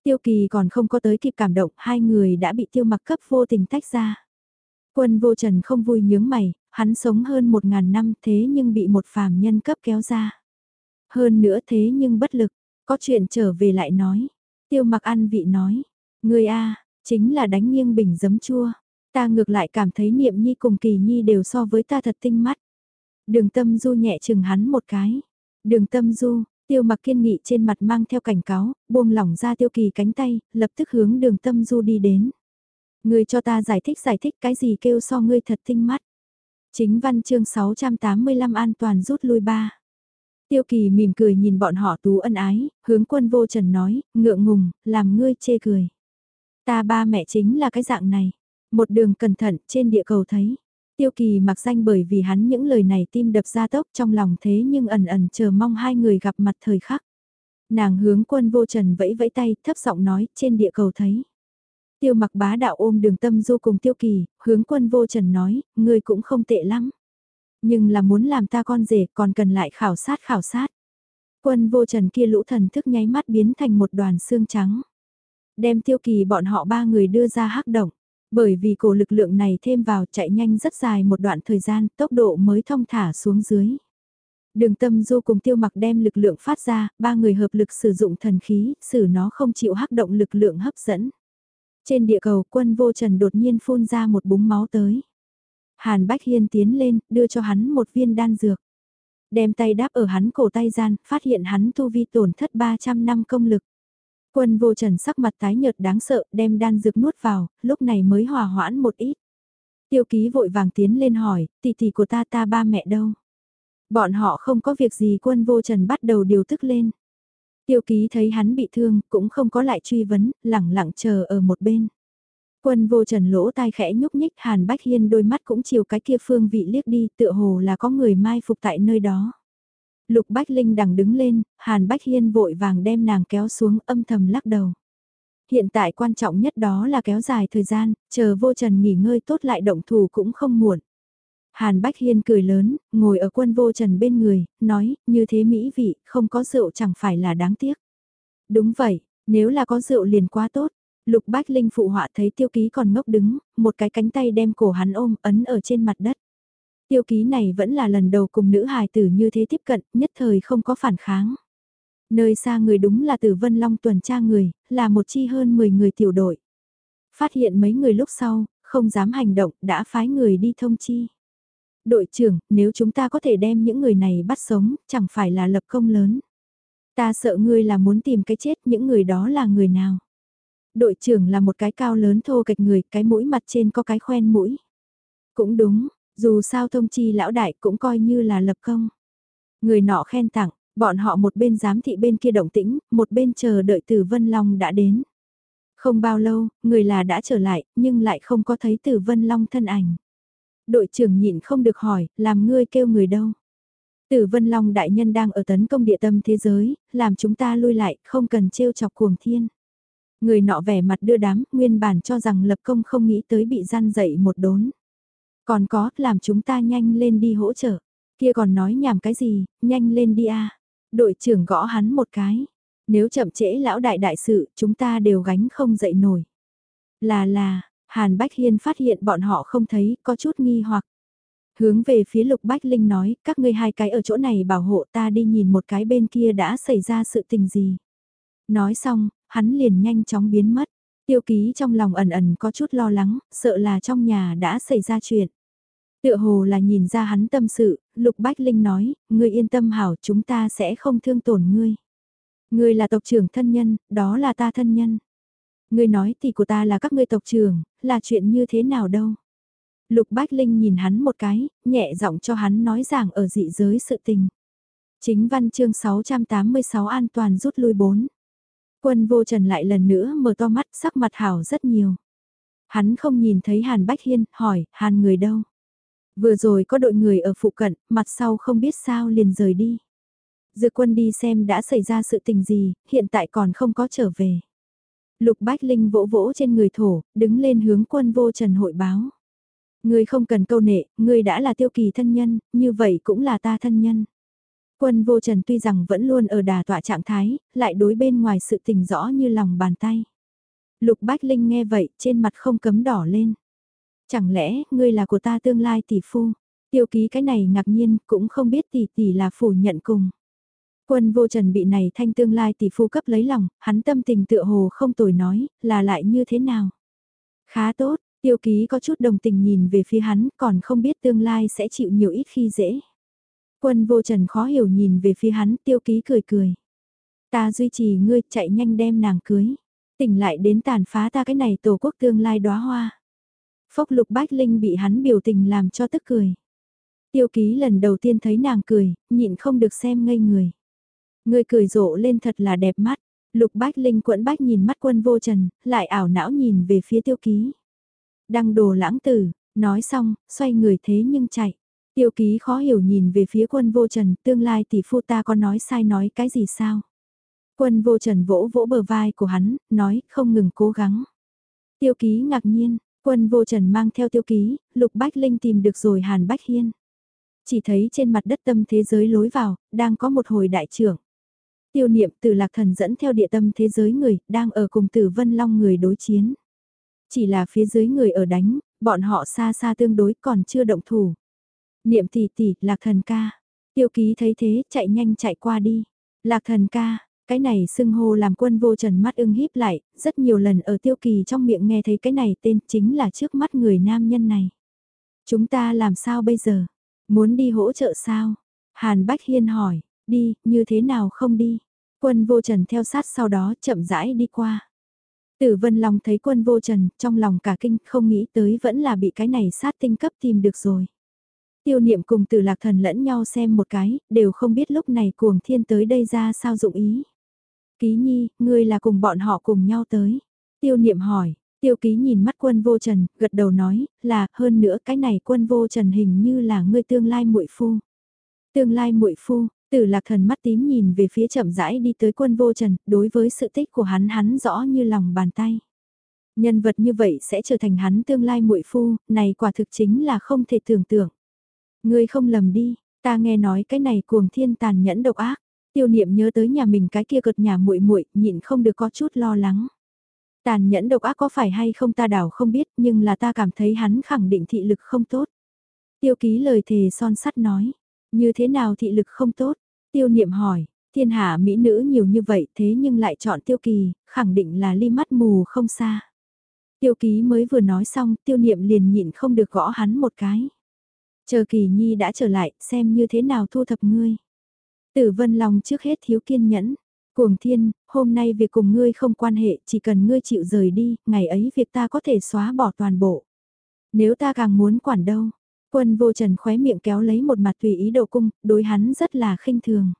Tiêu kỳ còn không có tới kịp cảm động, hai người đã bị tiêu mặc cấp vô tình tách ra. Quân vô trần không vui nhướng mày, hắn sống hơn một ngàn năm thế nhưng bị một phàm nhân cấp kéo ra. Hơn nữa thế nhưng bất lực, có chuyện trở về lại nói. Tiêu mặc ăn vị nói, người A, chính là đánh nghiêng bình giấm chua. Ta ngược lại cảm thấy niệm nhi cùng kỳ nhi đều so với ta thật tinh mắt. Đường tâm du nhẹ chừng hắn một cái. Đường tâm du, tiêu mặc kiên nghị trên mặt mang theo cảnh cáo, buông lỏng ra tiêu kỳ cánh tay, lập tức hướng đường tâm du đi đến. Ngươi cho ta giải thích giải thích cái gì kêu so ngươi thật tinh mắt. Chính văn chương 685 an toàn rút lui ba. Tiêu kỳ mỉm cười nhìn bọn họ tú ân ái, hướng quân vô trần nói, ngượng ngùng, làm ngươi chê cười. Ta ba mẹ chính là cái dạng này. Một đường cẩn thận trên địa cầu thấy. Tiêu kỳ mặc danh bởi vì hắn những lời này tim đập ra tốc trong lòng thế nhưng ẩn ẩn chờ mong hai người gặp mặt thời khắc. Nàng hướng quân vô trần vẫy vẫy tay thấp giọng nói trên địa cầu thấy. Tiêu mặc bá đạo ôm đường tâm du cùng tiêu kỳ, hướng quân vô trần nói, ngươi cũng không tệ lắm. Nhưng là muốn làm ta con rể còn cần lại khảo sát khảo sát. Quân vô trần kia lũ thần thức nháy mắt biến thành một đoàn xương trắng. Đem tiêu kỳ bọn họ ba người đưa ra hắc động. Bởi vì cổ lực lượng này thêm vào chạy nhanh rất dài một đoạn thời gian, tốc độ mới thông thả xuống dưới. Đường tâm du cùng tiêu mặc đem lực lượng phát ra, ba người hợp lực sử dụng thần khí, xử nó không chịu hắc động lực lượng hấp dẫn. Trên địa cầu quân vô trần đột nhiên phun ra một búng máu tới. Hàn Bách Hiên tiến lên, đưa cho hắn một viên đan dược. Đem tay đáp ở hắn cổ tay gian, phát hiện hắn tu vi tổn thất 300 năm công lực. Quân vô trần sắc mặt tái nhợt đáng sợ, đem đan dược nuốt vào, lúc này mới hòa hoãn một ít. Tiêu ký vội vàng tiến lên hỏi, tỷ tỷ của ta ta ba mẹ đâu? Bọn họ không có việc gì quân vô trần bắt đầu điều tức lên. Tiêu ký thấy hắn bị thương, cũng không có lại truy vấn, lẳng lặng chờ ở một bên. Quân vô trần lỗ tai khẽ nhúc nhích Hàn Bách Hiên đôi mắt cũng chiều cái kia phương vị liếc đi tựa hồ là có người mai phục tại nơi đó. Lục Bách Linh đằng đứng lên, Hàn Bách Hiên vội vàng đem nàng kéo xuống âm thầm lắc đầu. Hiện tại quan trọng nhất đó là kéo dài thời gian, chờ vô trần nghỉ ngơi tốt lại động thủ cũng không muộn. Hàn Bách Hiên cười lớn, ngồi ở quân vô trần bên người, nói, như thế mỹ vị, không có rượu chẳng phải là đáng tiếc. Đúng vậy, nếu là có rượu liền quá tốt. Lục Bách Linh phụ họa thấy tiêu ký còn ngốc đứng, một cái cánh tay đem cổ hắn ôm ấn ở trên mặt đất. Tiêu ký này vẫn là lần đầu cùng nữ hài tử như thế tiếp cận, nhất thời không có phản kháng. Nơi xa người đúng là tử Vân Long tuần tra người, là một chi hơn 10 người tiểu đội. Phát hiện mấy người lúc sau, không dám hành động, đã phái người đi thông chi. Đội trưởng, nếu chúng ta có thể đem những người này bắt sống, chẳng phải là lập công lớn. Ta sợ ngươi là muốn tìm cái chết, những người đó là người nào. Đội trưởng là một cái cao lớn thô kịch người, cái mũi mặt trên có cái khoen mũi. Cũng đúng, dù sao thông chi lão đại cũng coi như là lập công. Người nọ khen tặng, bọn họ một bên giám thị bên kia động tĩnh, một bên chờ đợi Tử Vân Long đã đến. Không bao lâu, người là đã trở lại, nhưng lại không có thấy Tử Vân Long thân ảnh. Đội trưởng nhịn không được hỏi, làm ngươi kêu người đâu. Tử Vân Long đại nhân đang ở tấn công địa tâm thế giới, làm chúng ta lui lại, không cần trêu chọc cuồng thiên. Người nọ vẻ mặt đưa đám, nguyên bản cho rằng lập công không nghĩ tới bị gian dậy một đốn. Còn có, làm chúng ta nhanh lên đi hỗ trợ. Kia còn nói nhảm cái gì, nhanh lên đi a Đội trưởng gõ hắn một cái. Nếu chậm trễ lão đại đại sự, chúng ta đều gánh không dậy nổi. Là là, Hàn Bách Hiên phát hiện bọn họ không thấy, có chút nghi hoặc. Hướng về phía Lục Bách Linh nói, các ngươi hai cái ở chỗ này bảo hộ ta đi nhìn một cái bên kia đã xảy ra sự tình gì. Nói xong, hắn liền nhanh chóng biến mất. Tiêu ký trong lòng ẩn ẩn có chút lo lắng, sợ là trong nhà đã xảy ra chuyện. Tựa hồ là nhìn ra hắn tâm sự, Lục Bách Linh nói, ngươi yên tâm hảo chúng ta sẽ không thương tổn ngươi. Ngươi là tộc trưởng thân nhân, đó là ta thân nhân. Ngươi nói thì của ta là các ngươi tộc trưởng, là chuyện như thế nào đâu. Lục Bách Linh nhìn hắn một cái, nhẹ giọng cho hắn nói rằng ở dị giới sự tình. Chính văn chương 686 an toàn rút lui 4. Quân vô trần lại lần nữa mở to mắt sắc mặt hảo rất nhiều. Hắn không nhìn thấy Hàn Bách Hiên, hỏi, Hàn người đâu? Vừa rồi có đội người ở phụ cận, mặt sau không biết sao liền rời đi. Dự quân đi xem đã xảy ra sự tình gì, hiện tại còn không có trở về. Lục Bách Linh vỗ vỗ trên người thổ, đứng lên hướng quân vô trần hội báo. Ngươi không cần câu nệ, ngươi đã là tiêu kỳ thân nhân, như vậy cũng là ta thân nhân. Quân vô trần tuy rằng vẫn luôn ở đà tọa trạng thái, lại đối bên ngoài sự tình rõ như lòng bàn tay. Lục Bách Linh nghe vậy, trên mặt không cấm đỏ lên. Chẳng lẽ, ngươi là của ta tương lai tỷ phu? Tiêu ký cái này ngạc nhiên, cũng không biết tỷ tỷ là phủ nhận cùng. Quân vô trần bị này thanh tương lai tỷ phu cấp lấy lòng, hắn tâm tình tựa hồ không tồi nói, là lại như thế nào? Khá tốt, tiêu ký có chút đồng tình nhìn về phía hắn, còn không biết tương lai sẽ chịu nhiều ít khi dễ. Quân vô trần khó hiểu nhìn về phía hắn, tiêu ký cười cười. Ta duy trì ngươi, chạy nhanh đem nàng cưới. Tỉnh lại đến tàn phá ta cái này tổ quốc tương lai đóa hoa. Phốc lục bách linh bị hắn biểu tình làm cho tức cười. Tiêu ký lần đầu tiên thấy nàng cười, nhịn không được xem ngây người. Người cười rộ lên thật là đẹp mắt. Lục bách linh quẫn bách nhìn mắt quân vô trần, lại ảo não nhìn về phía tiêu ký. Đăng đồ lãng tử, nói xong, xoay người thế nhưng chạy. Tiêu ký khó hiểu nhìn về phía quân vô trần, tương lai tỷ phu ta có nói sai nói cái gì sao? Quân vô trần vỗ vỗ bờ vai của hắn, nói không ngừng cố gắng. Tiêu ký ngạc nhiên, quân vô trần mang theo tiêu ký, lục bách linh tìm được rồi hàn bách hiên. Chỉ thấy trên mặt đất tâm thế giới lối vào, đang có một hồi đại trưởng. Tiêu niệm từ lạc thần dẫn theo địa tâm thế giới người, đang ở cùng tử vân long người đối chiến. Chỉ là phía dưới người ở đánh, bọn họ xa xa tương đối còn chưa động thủ. Niệm tỷ tỷ, lạc thần ca. Tiêu ký thấy thế, chạy nhanh chạy qua đi. Lạc thần ca, cái này xưng hô làm quân vô trần mắt ưng híp lại, rất nhiều lần ở tiêu kỳ trong miệng nghe thấy cái này tên chính là trước mắt người nam nhân này. Chúng ta làm sao bây giờ? Muốn đi hỗ trợ sao? Hàn Bách Hiên hỏi, đi, như thế nào không đi? Quân vô trần theo sát sau đó chậm rãi đi qua. Tử Vân Long thấy quân vô trần, trong lòng cả kinh, không nghĩ tới vẫn là bị cái này sát tinh cấp tìm được rồi. Tiêu niệm cùng tử lạc thần lẫn nhau xem một cái, đều không biết lúc này cuồng thiên tới đây ra sao dụng ý. Ký nhi, ngươi là cùng bọn họ cùng nhau tới. Tiêu niệm hỏi, tiêu ký nhìn mắt quân vô trần, gật đầu nói, là, hơn nữa cái này quân vô trần hình như là ngươi tương lai muội phu. Tương lai muội phu, tử lạc thần mắt tím nhìn về phía chậm rãi đi tới quân vô trần, đối với sự tích của hắn hắn rõ như lòng bàn tay. Nhân vật như vậy sẽ trở thành hắn tương lai muội phu, này quả thực chính là không thể tưởng tượng. Ngươi không lầm đi, ta nghe nói cái này cuồng thiên tàn nhẫn độc ác. Tiêu niệm nhớ tới nhà mình cái kia cực nhà muội muội nhịn không được có chút lo lắng. Tàn nhẫn độc ác có phải hay không ta đảo không biết nhưng là ta cảm thấy hắn khẳng định thị lực không tốt. Tiêu ký lời thề son sắt nói. Như thế nào thị lực không tốt? Tiêu niệm hỏi. Thiên hạ mỹ nữ nhiều như vậy thế nhưng lại chọn tiêu kỳ, khẳng định là ly mắt mù không xa. Tiêu ký mới vừa nói xong tiêu niệm liền nhịn không được gõ hắn một cái. Chờ kỳ nhi đã trở lại, xem như thế nào thu thập ngươi. Tử vân lòng trước hết thiếu kiên nhẫn. Cuồng thiên, hôm nay việc cùng ngươi không quan hệ, chỉ cần ngươi chịu rời đi, ngày ấy việc ta có thể xóa bỏ toàn bộ. Nếu ta càng muốn quản đâu, quân vô trần khóe miệng kéo lấy một mặt tùy ý độ cung, đối hắn rất là khinh thường.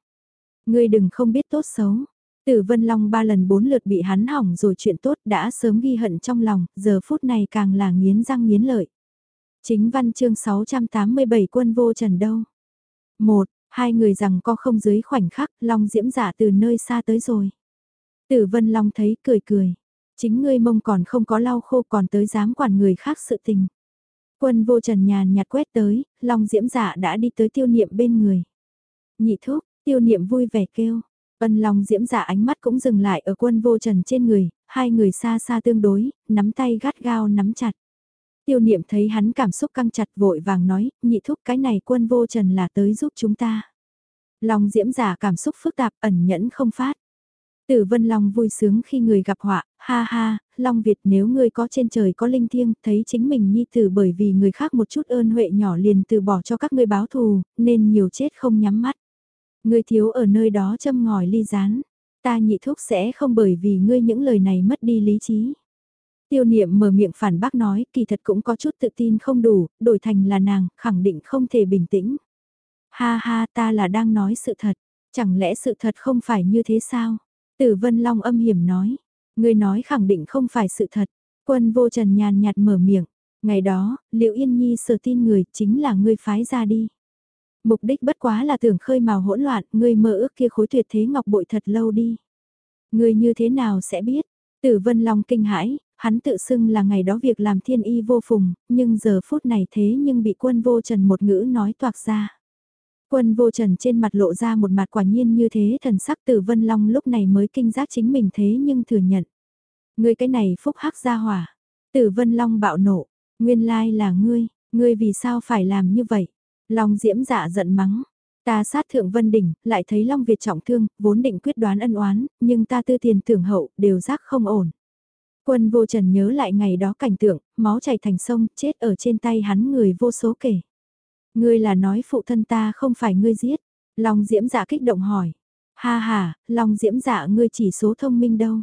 Ngươi đừng không biết tốt xấu. Tử Vân Long ba lần bốn lượt bị hắn hỏng rồi chuyện tốt đã sớm ghi hận trong lòng, giờ phút này càng là nghiến răng nghiến lợi. Chính văn chương 687 quân vô trần đâu. Một, hai người rằng co không dưới khoảnh khắc, Long diễm giả từ nơi xa tới rồi. Tử Vân Long thấy cười cười. Chính ngươi mông còn không có lau khô còn tới dám quản người khác sự tình. Quân vô trần nhàn nhạt quét tới, Long diễm giả đã đi tới tiêu niệm bên người. Nhị thúc, tiêu niệm vui vẻ kêu. Ân Long diễm giả ánh mắt cũng dừng lại ở quân vô trần trên người, hai người xa xa tương đối, nắm tay gắt gao nắm chặt. Tiêu niệm thấy hắn cảm xúc căng chặt vội vàng nói, nhị thúc cái này quân vô trần là tới giúp chúng ta. Long diễm giả cảm xúc phức tạp ẩn nhẫn không phát. Tử Vân Long vui sướng khi người gặp họa, ha ha, Long Việt nếu ngươi có trên trời có linh thiêng, thấy chính mình nhi tử bởi vì người khác một chút ơn huệ nhỏ liền từ bỏ cho các ngươi báo thù, nên nhiều chết không nhắm mắt. Ngươi thiếu ở nơi đó châm ngòi ly rán, ta nhị thúc sẽ không bởi vì ngươi những lời này mất đi lý trí. Tiêu niệm mở miệng phản bác nói, kỳ thật cũng có chút tự tin không đủ, đổi thành là nàng, khẳng định không thể bình tĩnh. Ha ha ta là đang nói sự thật, chẳng lẽ sự thật không phải như thế sao? Tử Vân Long âm hiểm nói, người nói khẳng định không phải sự thật. Quân vô trần nhàn nhạt mở miệng, ngày đó, liệu Yên Nhi sở tin người chính là ngươi phái ra đi. Mục đích bất quá là tưởng khơi màu hỗn loạn, ngươi mơ ước kia khối tuyệt thế ngọc bội thật lâu đi. Ngươi như thế nào sẽ biết? Tử Vân Long kinh hãi, hắn tự xưng là ngày đó việc làm thiên y vô phùng, nhưng giờ phút này thế nhưng bị quân vô trần một ngữ nói toạc ra. Quân vô trần trên mặt lộ ra một mặt quả nhiên như thế thần sắc tử vân long lúc này mới kinh giác chính mình thế nhưng thừa nhận. Ngươi cái này phúc hắc ra hỏa. Tử vân long bạo nộ. Nguyên lai là ngươi, ngươi vì sao phải làm như vậy? Long diễm dạ giận mắng. Ta sát thượng vân đỉnh, lại thấy Long Việt trọng thương, vốn định quyết đoán ân oán, nhưng ta tư tiền tưởng hậu, đều giác không ổn. Quân vô trần nhớ lại ngày đó cảnh tượng, máu chảy thành sông, chết ở trên tay hắn người vô số kể. Ngươi là nói phụ thân ta không phải ngươi giết. Long diễm dạ kích động hỏi. Ha ha, Long diễm dạ ngươi chỉ số thông minh đâu.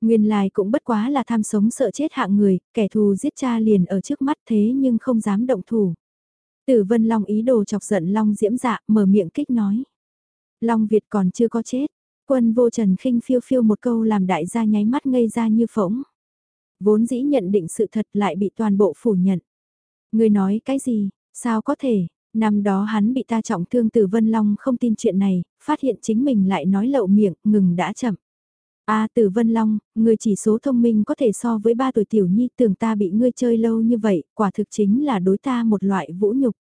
Nguyên lai cũng bất quá là tham sống sợ chết hạng người, kẻ thù giết cha liền ở trước mắt thế nhưng không dám động thủ. Tử Vân Long ý đồ chọc giận Long Diễm Dạ, mở miệng kích nói. Long Việt còn chưa có chết, quân vô trần khinh phiêu phiêu một câu làm đại gia nháy mắt ngây ra như phỗng. Vốn dĩ nhận định sự thật lại bị toàn bộ phủ nhận. Người nói cái gì, Sao có thể, năm đó hắn bị ta trọng thương từ Vân Long không tin chuyện này, phát hiện chính mình lại nói lậu miệng, ngừng đã chậm. A à, Vân Long, người chỉ số thông minh có thể so với ba tuổi tiểu nhi tưởng ta bị ngươi chơi lâu như vậy, quả thực chính là đối ta một loại vũ nhục.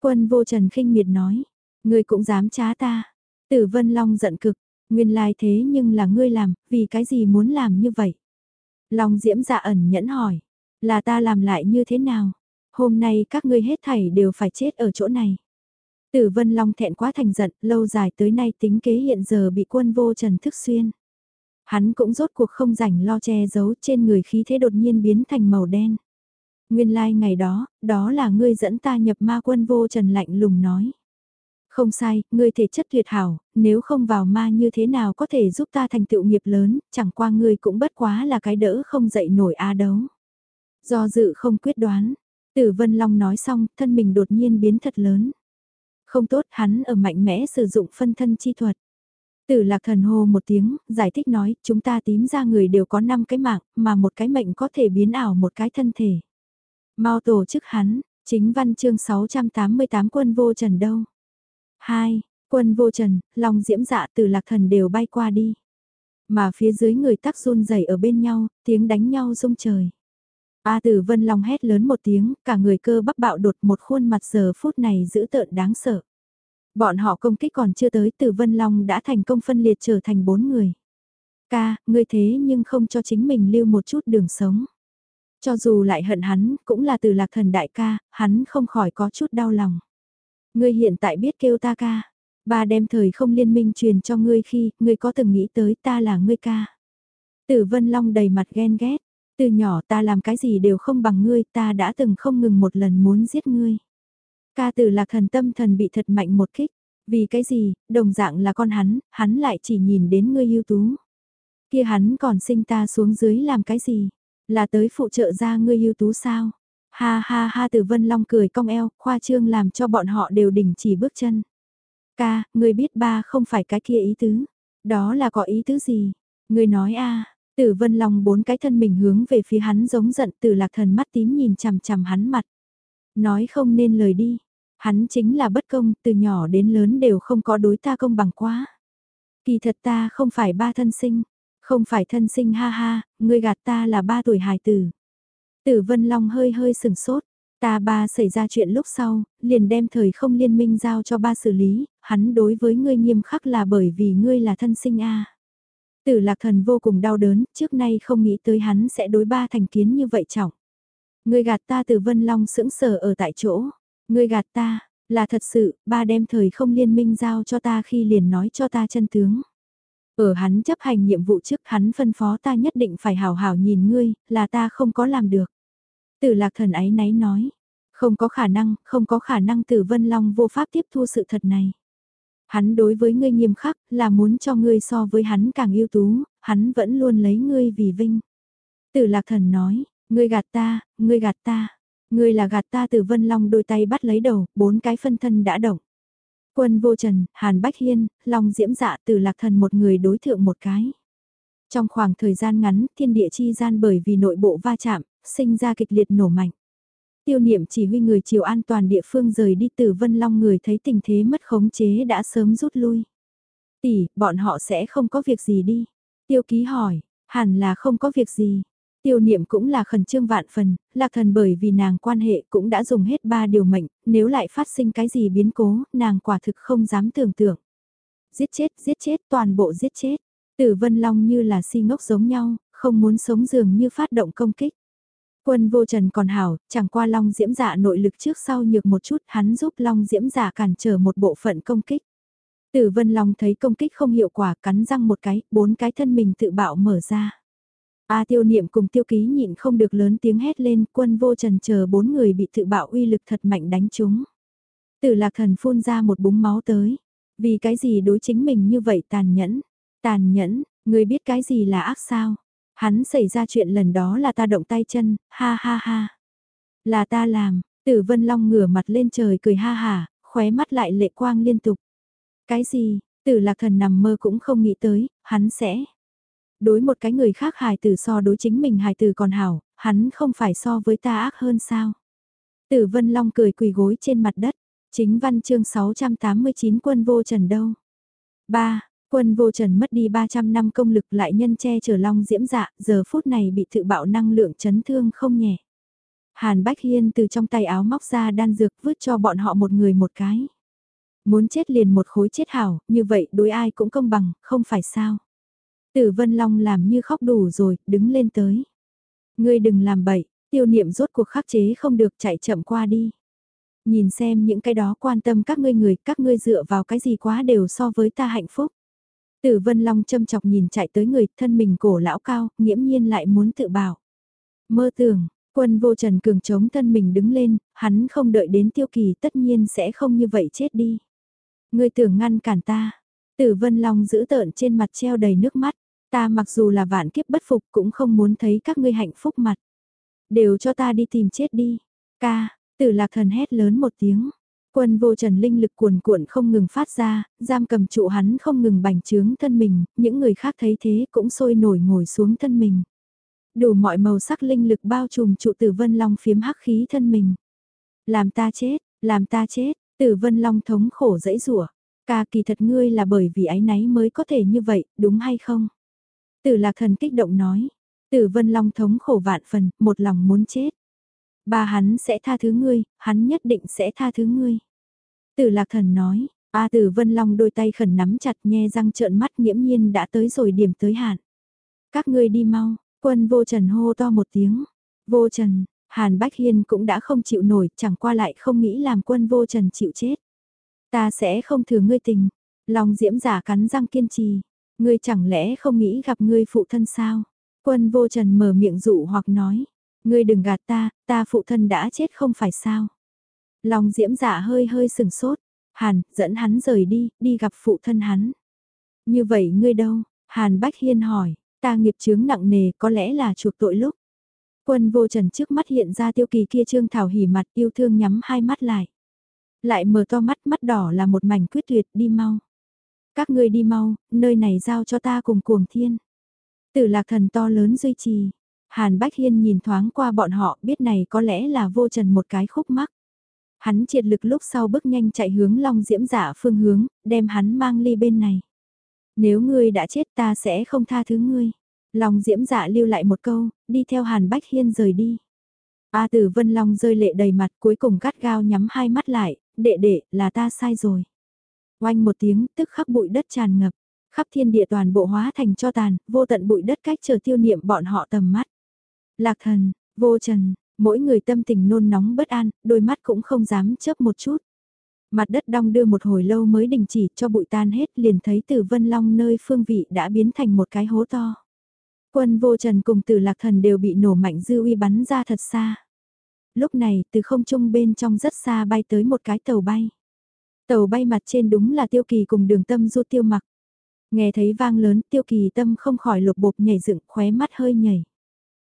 Quân vô trần khinh miệt nói, ngươi cũng dám trá ta. từ Vân Long giận cực, nguyên lai thế nhưng là ngươi làm, vì cái gì muốn làm như vậy? Long Diễm dạ ẩn nhẫn hỏi, là ta làm lại như thế nào? Hôm nay các ngươi hết thảy đều phải chết ở chỗ này. Tử Vân Long thẹn quá thành giận, lâu dài tới nay tính kế hiện giờ bị quân vô trần thức xuyên. Hắn cũng rốt cuộc không rảnh lo che giấu trên người khí thế đột nhiên biến thành màu đen. Nguyên lai like ngày đó, đó là ngươi dẫn ta nhập ma quân vô trần lạnh lùng nói. Không sai, ngươi thể chất tuyệt hảo, nếu không vào ma như thế nào có thể giúp ta thành tựu nghiệp lớn, chẳng qua ngươi cũng bất quá là cái đỡ không dậy nổi a đấu. Do dự không quyết đoán, Tử Vân Long nói xong, thân mình đột nhiên biến thật lớn. Không tốt, hắn ở mạnh mẽ sử dụng phân thân chi thuật. Tử lạc thần hô một tiếng, giải thích nói, chúng ta tím ra người đều có 5 cái mạng, mà một cái mệnh có thể biến ảo một cái thân thể. Mau tổ chức hắn, chính văn chương 688 quân vô trần đâu. 2. Quân vô trần, long diễm dạ tử lạc thần đều bay qua đi. Mà phía dưới người tắc run rẩy ở bên nhau, tiếng đánh nhau rung trời. A Tử Vân Long hét lớn một tiếng, cả người cơ bắp bạo đột một khuôn mặt giờ phút này dữ tợn đáng sợ. Bọn họ công kích còn chưa tới Tử Vân Long đã thành công phân liệt trở thành bốn người. Ca, ngươi thế nhưng không cho chính mình lưu một chút đường sống. Cho dù lại hận hắn, cũng là từ lạc thần đại ca, hắn không khỏi có chút đau lòng. Ngươi hiện tại biết kêu ta ca. Ba đem thời không liên minh truyền cho ngươi khi, ngươi có từng nghĩ tới ta là ngươi ca. Tử Vân Long đầy mặt ghen ghét. Từ nhỏ ta làm cái gì đều không bằng ngươi, ta đã từng không ngừng một lần muốn giết ngươi. Ca từ lạc thần tâm thần bị thật mạnh một kích. Vì cái gì, đồng dạng là con hắn, hắn lại chỉ nhìn đến ngươi ưu tú. Kia hắn còn sinh ta xuống dưới làm cái gì? Là tới phụ trợ ra ngươi ưu tú sao? Ha ha ha từ vân long cười cong eo, khoa trương làm cho bọn họ đều đình chỉ bước chân. Ca, ngươi biết ba không phải cái kia ý tứ. Đó là có ý tứ gì? Ngươi nói a Tử Vân Long bốn cái thân mình hướng về phía hắn giống giận Tử Lạc Thần mắt tím nhìn chằm chằm hắn mặt. Nói không nên lời đi. Hắn chính là bất công, từ nhỏ đến lớn đều không có đối ta công bằng quá. Kỳ thật ta không phải ba thân sinh, không phải thân sinh ha ha, ngươi gạt ta là ba tuổi hài tử. Tử Vân Long hơi hơi sừng sốt, ta ba xảy ra chuyện lúc sau, liền đem thời không liên minh giao cho ba xử lý, hắn đối với ngươi nghiêm khắc là bởi vì ngươi là thân sinh a. Tử lạc thần vô cùng đau đớn, trước nay không nghĩ tới hắn sẽ đối ba thành kiến như vậy trọng. Ngươi gạt ta từ Vân Long sững sờ ở tại chỗ. Ngươi gạt ta, là thật sự, ba đem thời không liên minh giao cho ta khi liền nói cho ta chân tướng. Ở hắn chấp hành nhiệm vụ trước hắn phân phó ta nhất định phải hào hào nhìn ngươi, là ta không có làm được. Tử lạc thần ấy náy nói, không có khả năng, không có khả năng tử Vân Long vô pháp tiếp thu sự thật này. Hắn đối với ngươi nghiêm khắc là muốn cho ngươi so với hắn càng ưu tú, hắn vẫn luôn lấy ngươi vì vinh. Tử lạc thần nói, ngươi gạt ta, ngươi gạt ta, ngươi là gạt ta từ Vân Long đôi tay bắt lấy đầu, bốn cái phân thân đã động. Quân vô trần, Hàn Bách Hiên, Long Diễm Dạ từ lạc thần một người đối thượng một cái. Trong khoảng thời gian ngắn, thiên địa chi gian bởi vì nội bộ va chạm, sinh ra kịch liệt nổ mạnh. Tiêu niệm chỉ huy người chiều an toàn địa phương rời đi từ Vân Long người thấy tình thế mất khống chế đã sớm rút lui. Tỷ, bọn họ sẽ không có việc gì đi. Tiêu ký hỏi, hẳn là không có việc gì. Tiêu niệm cũng là khẩn trương vạn phần, lạc thần bởi vì nàng quan hệ cũng đã dùng hết ba điều mệnh, nếu lại phát sinh cái gì biến cố, nàng quả thực không dám tưởng tượng. Giết chết, giết chết, toàn bộ giết chết. Tử Vân Long như là si ngốc giống nhau, không muốn sống dường như phát động công kích. Quân vô trần còn hảo, chẳng qua Long Diễm Dạ nội lực trước sau nhược một chút hắn giúp Long Diễm Dạ cản trở một bộ phận công kích. Tử Vân Long thấy công kích không hiệu quả cắn răng một cái, bốn cái thân mình tự bạo mở ra. A tiêu niệm cùng tiêu ký nhịn không được lớn tiếng hét lên quân vô trần chờ bốn người bị tự bạo uy lực thật mạnh đánh chúng. Tử lạc thần phun ra một búng máu tới. Vì cái gì đối chính mình như vậy tàn nhẫn? Tàn nhẫn, người biết cái gì là ác sao? Hắn xảy ra chuyện lần đó là ta động tay chân, ha ha ha. Là ta làm, tử vân long ngửa mặt lên trời cười ha ha, khóe mắt lại lệ quang liên tục. Cái gì, tử lạc thần nằm mơ cũng không nghĩ tới, hắn sẽ. Đối một cái người khác hài tử so đối chính mình hài tử còn hảo, hắn không phải so với ta ác hơn sao. Tử vân long cười quỳ gối trên mặt đất, chính văn chương 689 quân vô trần đâu. 3. Quân vô trần mất đi 300 năm công lực lại nhân che chở long diễm dạ, giờ phút này bị tự bạo năng lượng chấn thương không nhẹ. Hàn Bách Hiên từ trong tay áo móc ra đan dược vứt cho bọn họ một người một cái. Muốn chết liền một khối chết hảo, như vậy đối ai cũng công bằng, không phải sao. Tử Vân Long làm như khóc đủ rồi, đứng lên tới. Ngươi đừng làm bậy, tiêu niệm rốt cuộc khắc chế không được chạy chậm qua đi. Nhìn xem những cái đó quan tâm các ngươi người, các ngươi dựa vào cái gì quá đều so với ta hạnh phúc. Tử Vân Long châm chọc nhìn chạy tới người thân mình cổ lão cao, nghiễm nhiên lại muốn tự bảo. Mơ tưởng, quân vô trần cường chống thân mình đứng lên, hắn không đợi đến tiêu kỳ tất nhiên sẽ không như vậy chết đi. Người tưởng ngăn cản ta. Tử Vân Long giữ tợn trên mặt treo đầy nước mắt. Ta mặc dù là vạn kiếp bất phục cũng không muốn thấy các ngươi hạnh phúc mặt. Đều cho ta đi tìm chết đi. Ca, tử lạc thần hét lớn một tiếng. Quân vô trần linh lực cuồn cuộn không ngừng phát ra, giam cầm trụ hắn không ngừng bành trướng thân mình, những người khác thấy thế cũng sôi nổi ngồi xuống thân mình. Đủ mọi màu sắc linh lực bao trùm trụ tử vân long phiếm hắc khí thân mình. Làm ta chết, làm ta chết, tử vân long thống khổ dẫy rủa ca kỳ thật ngươi là bởi vì ái náy mới có thể như vậy, đúng hay không? Tử lạc thần kích động nói, tử vân long thống khổ vạn phần, một lòng muốn chết. Ba hắn sẽ tha thứ ngươi, hắn nhất định sẽ tha thứ ngươi. Tử lạc thần nói, A tử vân long đôi tay khẩn nắm chặt nghe răng trợn mắt nghiễm nhiên đã tới rồi điểm tới hạn. Các ngươi đi mau, quân vô trần hô to một tiếng. Vô trần, Hàn Bách Hiên cũng đã không chịu nổi, chẳng qua lại không nghĩ làm quân vô trần chịu chết. Ta sẽ không thừa ngươi tình. Long diễm giả cắn răng kiên trì. Ngươi chẳng lẽ không nghĩ gặp ngươi phụ thân sao? Quân vô trần mở miệng dụ hoặc nói. Ngươi đừng gạt ta, ta phụ thân đã chết không phải sao? Long diễm giả hơi hơi sừng sốt. Hàn, dẫn hắn rời đi, đi gặp phụ thân hắn. Như vậy ngươi đâu? Hàn Bách Hiên hỏi, ta nghiệp chướng nặng nề có lẽ là chuộc tội lúc. Quân vô trần trước mắt hiện ra tiêu kỳ kia trương thảo hỉ mặt yêu thương nhắm hai mắt lại. Lại mở to mắt mắt đỏ là một mảnh quyết tuyệt đi mau. Các ngươi đi mau, nơi này giao cho ta cùng cuồng thiên. Tử lạc thần to lớn duy trì. Hàn Bách Hiên nhìn thoáng qua bọn họ biết này có lẽ là vô trần một cái khúc mắc. Hắn triệt lực lúc sau bước nhanh chạy hướng long diễm giả phương hướng, đem hắn mang ly bên này. Nếu ngươi đã chết ta sẽ không tha thứ ngươi. Long diễm dạ lưu lại một câu, đi theo Hàn Bách Hiên rời đi. A Tử Vân Long rơi lệ đầy mặt cuối cùng gắt gao nhắm hai mắt lại, đệ đệ, là ta sai rồi. Oanh một tiếng, tức khắc bụi đất tràn ngập, khắp thiên địa toàn bộ hóa thành cho tàn, vô tận bụi đất cách chờ tiêu niệm bọn họ tầm mắt. Lạc thần, vô trần, Mỗi người tâm tình nôn nóng bất an, đôi mắt cũng không dám chớp một chút. Mặt đất đong đưa một hồi lâu mới đình chỉ cho bụi tan hết liền thấy từ Vân Long nơi phương vị đã biến thành một cái hố to. Quân vô trần cùng từ lạc thần đều bị nổ mạnh dư uy bắn ra thật xa. Lúc này từ không trung bên trong rất xa bay tới một cái tàu bay. Tàu bay mặt trên đúng là tiêu kỳ cùng đường tâm du tiêu mặc. Nghe thấy vang lớn tiêu kỳ tâm không khỏi lục bộp nhảy dựng khóe mắt hơi nhảy.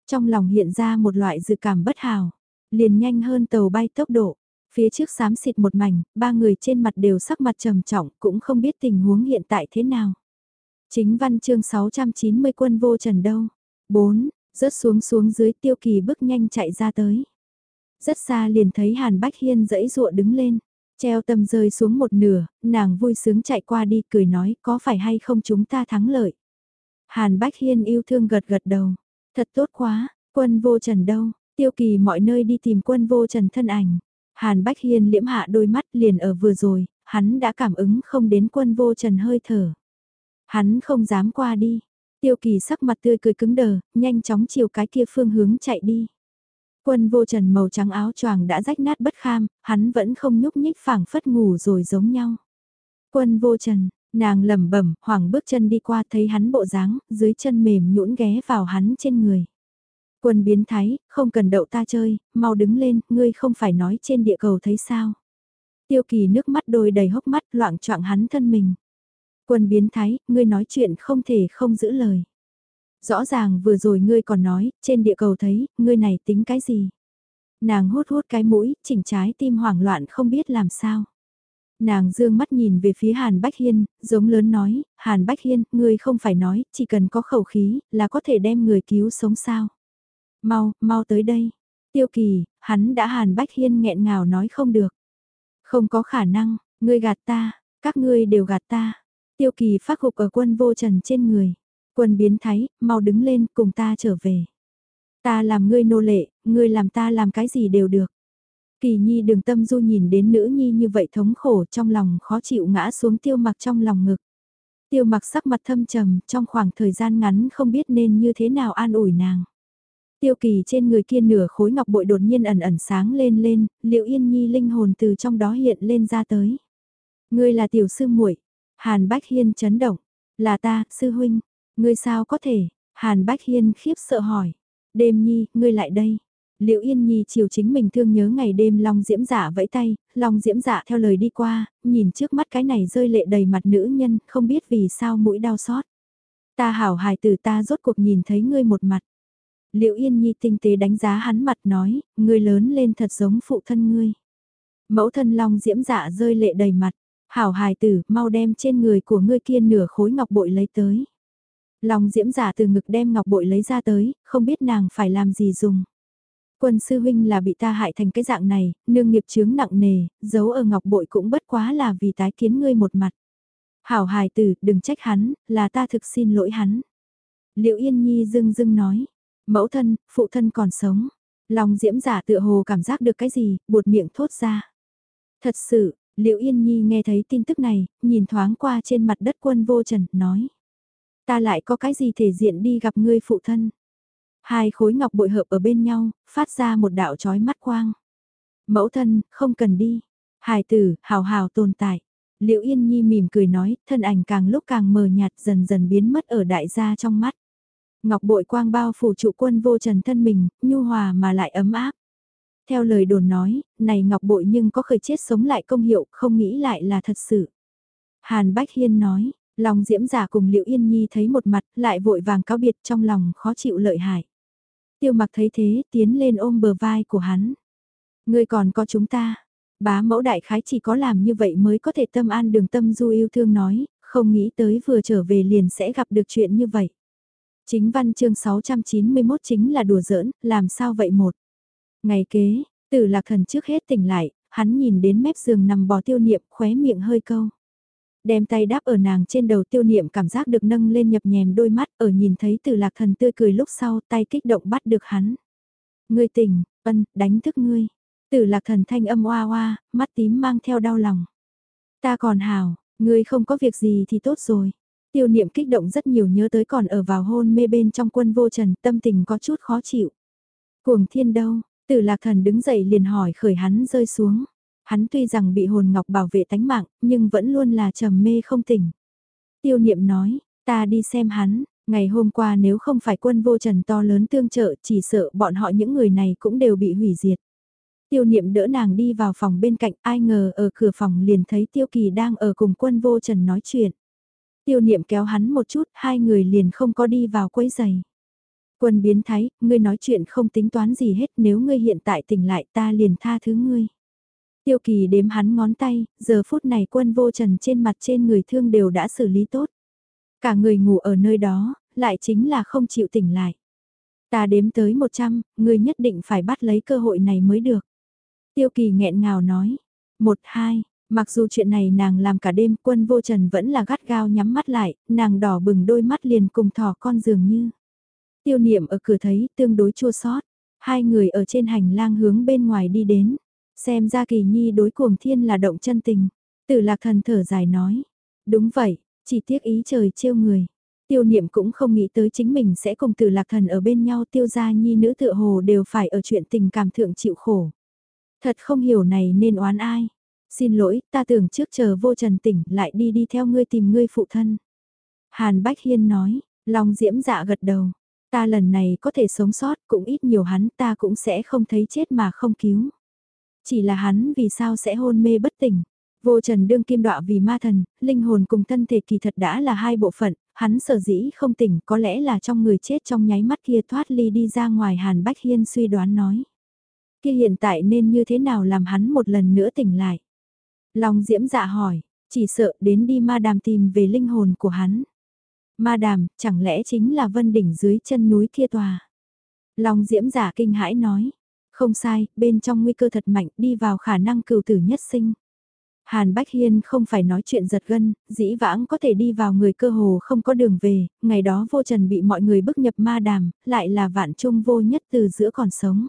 Trong lòng hiện ra một loại dự cảm bất hào, liền nhanh hơn tàu bay tốc độ. Phía trước xám xịt một mảnh, ba người trên mặt đều sắc mặt trầm trọng cũng không biết tình huống hiện tại thế nào. Chính văn chương 690 quân vô trần đâu. 4. Rớt xuống xuống dưới tiêu kỳ bước nhanh chạy ra tới. Rất xa liền thấy Hàn Bách Hiên dẫy dụa đứng lên. Treo tâm rơi xuống một nửa, nàng vui sướng chạy qua đi cười nói có phải hay không chúng ta thắng lợi. Hàn Bách Hiên yêu thương gật gật đầu. Thật tốt quá, quân vô trần đâu, tiêu kỳ mọi nơi đi tìm quân vô trần thân ảnh. Hàn Bách Hiên liễm hạ đôi mắt liền ở vừa rồi, hắn đã cảm ứng không đến quân vô trần hơi thở. Hắn không dám qua đi. Tiêu kỳ sắc mặt tươi cười cứng đờ, nhanh chóng chiều cái kia phương hướng chạy đi. Quân vô trần màu trắng áo choàng đã rách nát bất kham, hắn vẫn không nhúc nhích phảng phất ngủ rồi giống nhau. Quân vô trần, nàng lẩm bẩm, hoảng bước chân đi qua thấy hắn bộ dáng, dưới chân mềm nhũn ghé vào hắn trên người. Quân biến thái, không cần đậu ta chơi, mau đứng lên, ngươi không phải nói trên địa cầu thấy sao. Tiêu kỳ nước mắt đôi đầy hốc mắt loạn trọng hắn thân mình. Quân biến thái, ngươi nói chuyện không thể không giữ lời. Rõ ràng vừa rồi ngươi còn nói, trên địa cầu thấy, ngươi này tính cái gì? Nàng hút hút cái mũi, chỉnh trái tim hoảng loạn không biết làm sao. Nàng dương mắt nhìn về phía Hàn Bách Hiên, giống lớn nói, Hàn Bách Hiên, ngươi không phải nói, chỉ cần có khẩu khí, là có thể đem người cứu sống sao. Mau, mau tới đây. Tiêu kỳ, hắn đã Hàn Bách Hiên nghẹn ngào nói không được. Không có khả năng, ngươi gạt ta, các ngươi đều gạt ta. Tiêu kỳ phát hục ở quân vô trần trên người. Quân biến thái, mau đứng lên cùng ta trở về. Ta làm ngươi nô lệ, ngươi làm ta làm cái gì đều được. Kỳ nhi đường tâm du nhìn đến nữ nhi như vậy thống khổ trong lòng khó chịu ngã xuống tiêu mặc trong lòng ngực. Tiêu mặc sắc mặt thâm trầm trong khoảng thời gian ngắn không biết nên như thế nào an ủi nàng. Tiêu kỳ trên người kia nửa khối ngọc bội đột nhiên ẩn ẩn sáng lên lên, liệu yên nhi linh hồn từ trong đó hiện lên ra tới. Ngươi là tiểu sư muội Hàn Bách Hiên chấn động. Là ta, sư huynh. Ngươi sao có thể? Hàn Bách Hiên khiếp sợ hỏi. Đêm nhi, ngươi lại đây. Liễu Yên Nhi chiều chính mình thương nhớ ngày đêm Long Diễm Dạ vẫy tay, Long Diễm Dạ theo lời đi qua, nhìn trước mắt cái này rơi lệ đầy mặt nữ nhân, không biết vì sao mũi đau xót. Ta hảo hài tử ta rốt cuộc nhìn thấy ngươi một mặt. Liễu Yên Nhi tinh tế đánh giá hắn mặt nói, ngươi lớn lên thật giống phụ thân ngươi. Mẫu thân Long Diễm Dạ rơi lệ đầy mặt, hảo hài tử, mau đem trên người của ngươi kia nửa khối ngọc bội lấy tới. Long Diễm Dạ từ ngực đem ngọc bội lấy ra tới, không biết nàng phải làm gì dùng. Quân sư huynh là bị ta hại thành cái dạng này, nương nghiệp chướng nặng nề, giấu ở ngọc bội cũng bất quá là vì tái kiến ngươi một mặt. Hảo hài tử, đừng trách hắn, là ta thực xin lỗi hắn. Liệu Yên Nhi dưng dưng nói, mẫu thân, phụ thân còn sống. Lòng diễm giả tựa hồ cảm giác được cái gì, buột miệng thốt ra. Thật sự, Liệu Yên Nhi nghe thấy tin tức này, nhìn thoáng qua trên mặt đất quân vô trần, nói. Ta lại có cái gì thể diện đi gặp ngươi phụ thân. Hai khối ngọc bội hợp ở bên nhau, phát ra một đạo trói mắt quang. Mẫu thân, không cần đi. Hài tử, hào hào tồn tại. liễu Yên Nhi mỉm cười nói, thân ảnh càng lúc càng mờ nhạt dần dần biến mất ở đại gia trong mắt. Ngọc bội quang bao phủ trụ quân vô trần thân mình, nhu hòa mà lại ấm áp. Theo lời đồn nói, này ngọc bội nhưng có khởi chết sống lại công hiệu, không nghĩ lại là thật sự. Hàn Bách Hiên nói, lòng diễm giả cùng liễu Yên Nhi thấy một mặt, lại vội vàng cáo biệt trong lòng khó chịu lợi hại. Tiêu mặc thấy thế, tiến lên ôm bờ vai của hắn. Ngươi còn có chúng ta. Bá mẫu đại khái chỉ có làm như vậy mới có thể tâm an đường tâm du yêu thương nói, không nghĩ tới vừa trở về liền sẽ gặp được chuyện như vậy. Chính văn chương 691 chính là đùa giỡn, làm sao vậy một. Ngày kế, tử lạc thần trước hết tỉnh lại, hắn nhìn đến mép giường nằm bò tiêu niệm khóe miệng hơi câu. Đem tay đáp ở nàng trên đầu tiêu niệm cảm giác được nâng lên nhập nhèm đôi mắt ở nhìn thấy tử lạc thần tươi cười lúc sau tay kích động bắt được hắn. Ngươi tỉnh, ân, đánh thức ngươi. Tử lạc thần thanh âm oa oa, mắt tím mang theo đau lòng. Ta còn hào, ngươi không có việc gì thì tốt rồi. Tiêu niệm kích động rất nhiều nhớ tới còn ở vào hôn mê bên trong quân vô trần tâm tình có chút khó chịu. Cuồng thiên đâu, Tử lạc thần đứng dậy liền hỏi khởi hắn rơi xuống. Hắn tuy rằng bị hồn ngọc bảo vệ tánh mạng, nhưng vẫn luôn là trầm mê không tỉnh. Tiêu niệm nói, ta đi xem hắn, ngày hôm qua nếu không phải quân vô trần to lớn tương trợ chỉ sợ bọn họ những người này cũng đều bị hủy diệt. Tiêu niệm đỡ nàng đi vào phòng bên cạnh ai ngờ ở cửa phòng liền thấy tiêu kỳ đang ở cùng quân vô trần nói chuyện. Tiêu niệm kéo hắn một chút, hai người liền không có đi vào quấy giày. Quân biến thái, ngươi nói chuyện không tính toán gì hết nếu ngươi hiện tại tỉnh lại ta liền tha thứ ngươi. Tiêu kỳ đếm hắn ngón tay, giờ phút này quân vô trần trên mặt trên người thương đều đã xử lý tốt. Cả người ngủ ở nơi đó, lại chính là không chịu tỉnh lại. Ta đếm tới 100, người nhất định phải bắt lấy cơ hội này mới được. Tiêu kỳ nghẹn ngào nói. Một hai, mặc dù chuyện này nàng làm cả đêm quân vô trần vẫn là gắt gao nhắm mắt lại, nàng đỏ bừng đôi mắt liền cùng thỏ con dường như. Tiêu niệm ở cửa thấy tương đối chua sót. Hai người ở trên hành lang hướng bên ngoài đi đến. Xem ra kỳ nhi đối cuồng thiên là động chân tình. Tử lạc thần thở dài nói. Đúng vậy, chỉ tiếc ý trời trêu người. Tiêu niệm cũng không nghĩ tới chính mình sẽ cùng tử lạc thần ở bên nhau tiêu gia nhi nữ tựa hồ đều phải ở chuyện tình cảm thượng chịu khổ. Thật không hiểu này nên oán ai. Xin lỗi, ta tưởng trước chờ vô trần tỉnh lại đi đi theo ngươi tìm ngươi phụ thân. Hàn Bách Hiên nói, Long Diễm dạ gật đầu. Ta lần này có thể sống sót cũng ít nhiều hắn ta cũng sẽ không thấy chết mà không cứu. Chỉ là hắn vì sao sẽ hôn mê bất tỉnh. Vô trần đương kim đọa vì ma thần, linh hồn cùng thân thể kỳ thật đã là hai bộ phận, hắn sở dĩ không tỉnh có lẽ là trong người chết trong nháy mắt kia thoát ly đi ra ngoài Hàn Bách Hiên suy đoán nói. Kia hiện tại nên như thế nào làm hắn một lần nữa tỉnh lại? Long Diễm dạ hỏi, chỉ sợ đến đi ma đàm tìm về linh hồn của hắn. Ma đàm, chẳng lẽ chính là vân đỉnh dưới chân núi kia tòa? Long Diễm giả kinh hãi nói, không sai, bên trong nguy cơ thật mạnh đi vào khả năng cừu tử nhất sinh. Hàn Bách Hiên không phải nói chuyện giật gân, dĩ vãng có thể đi vào người cơ hồ không có đường về, ngày đó vô trần bị mọi người bức nhập ma đàm, lại là vạn trung vô nhất từ giữa còn sống.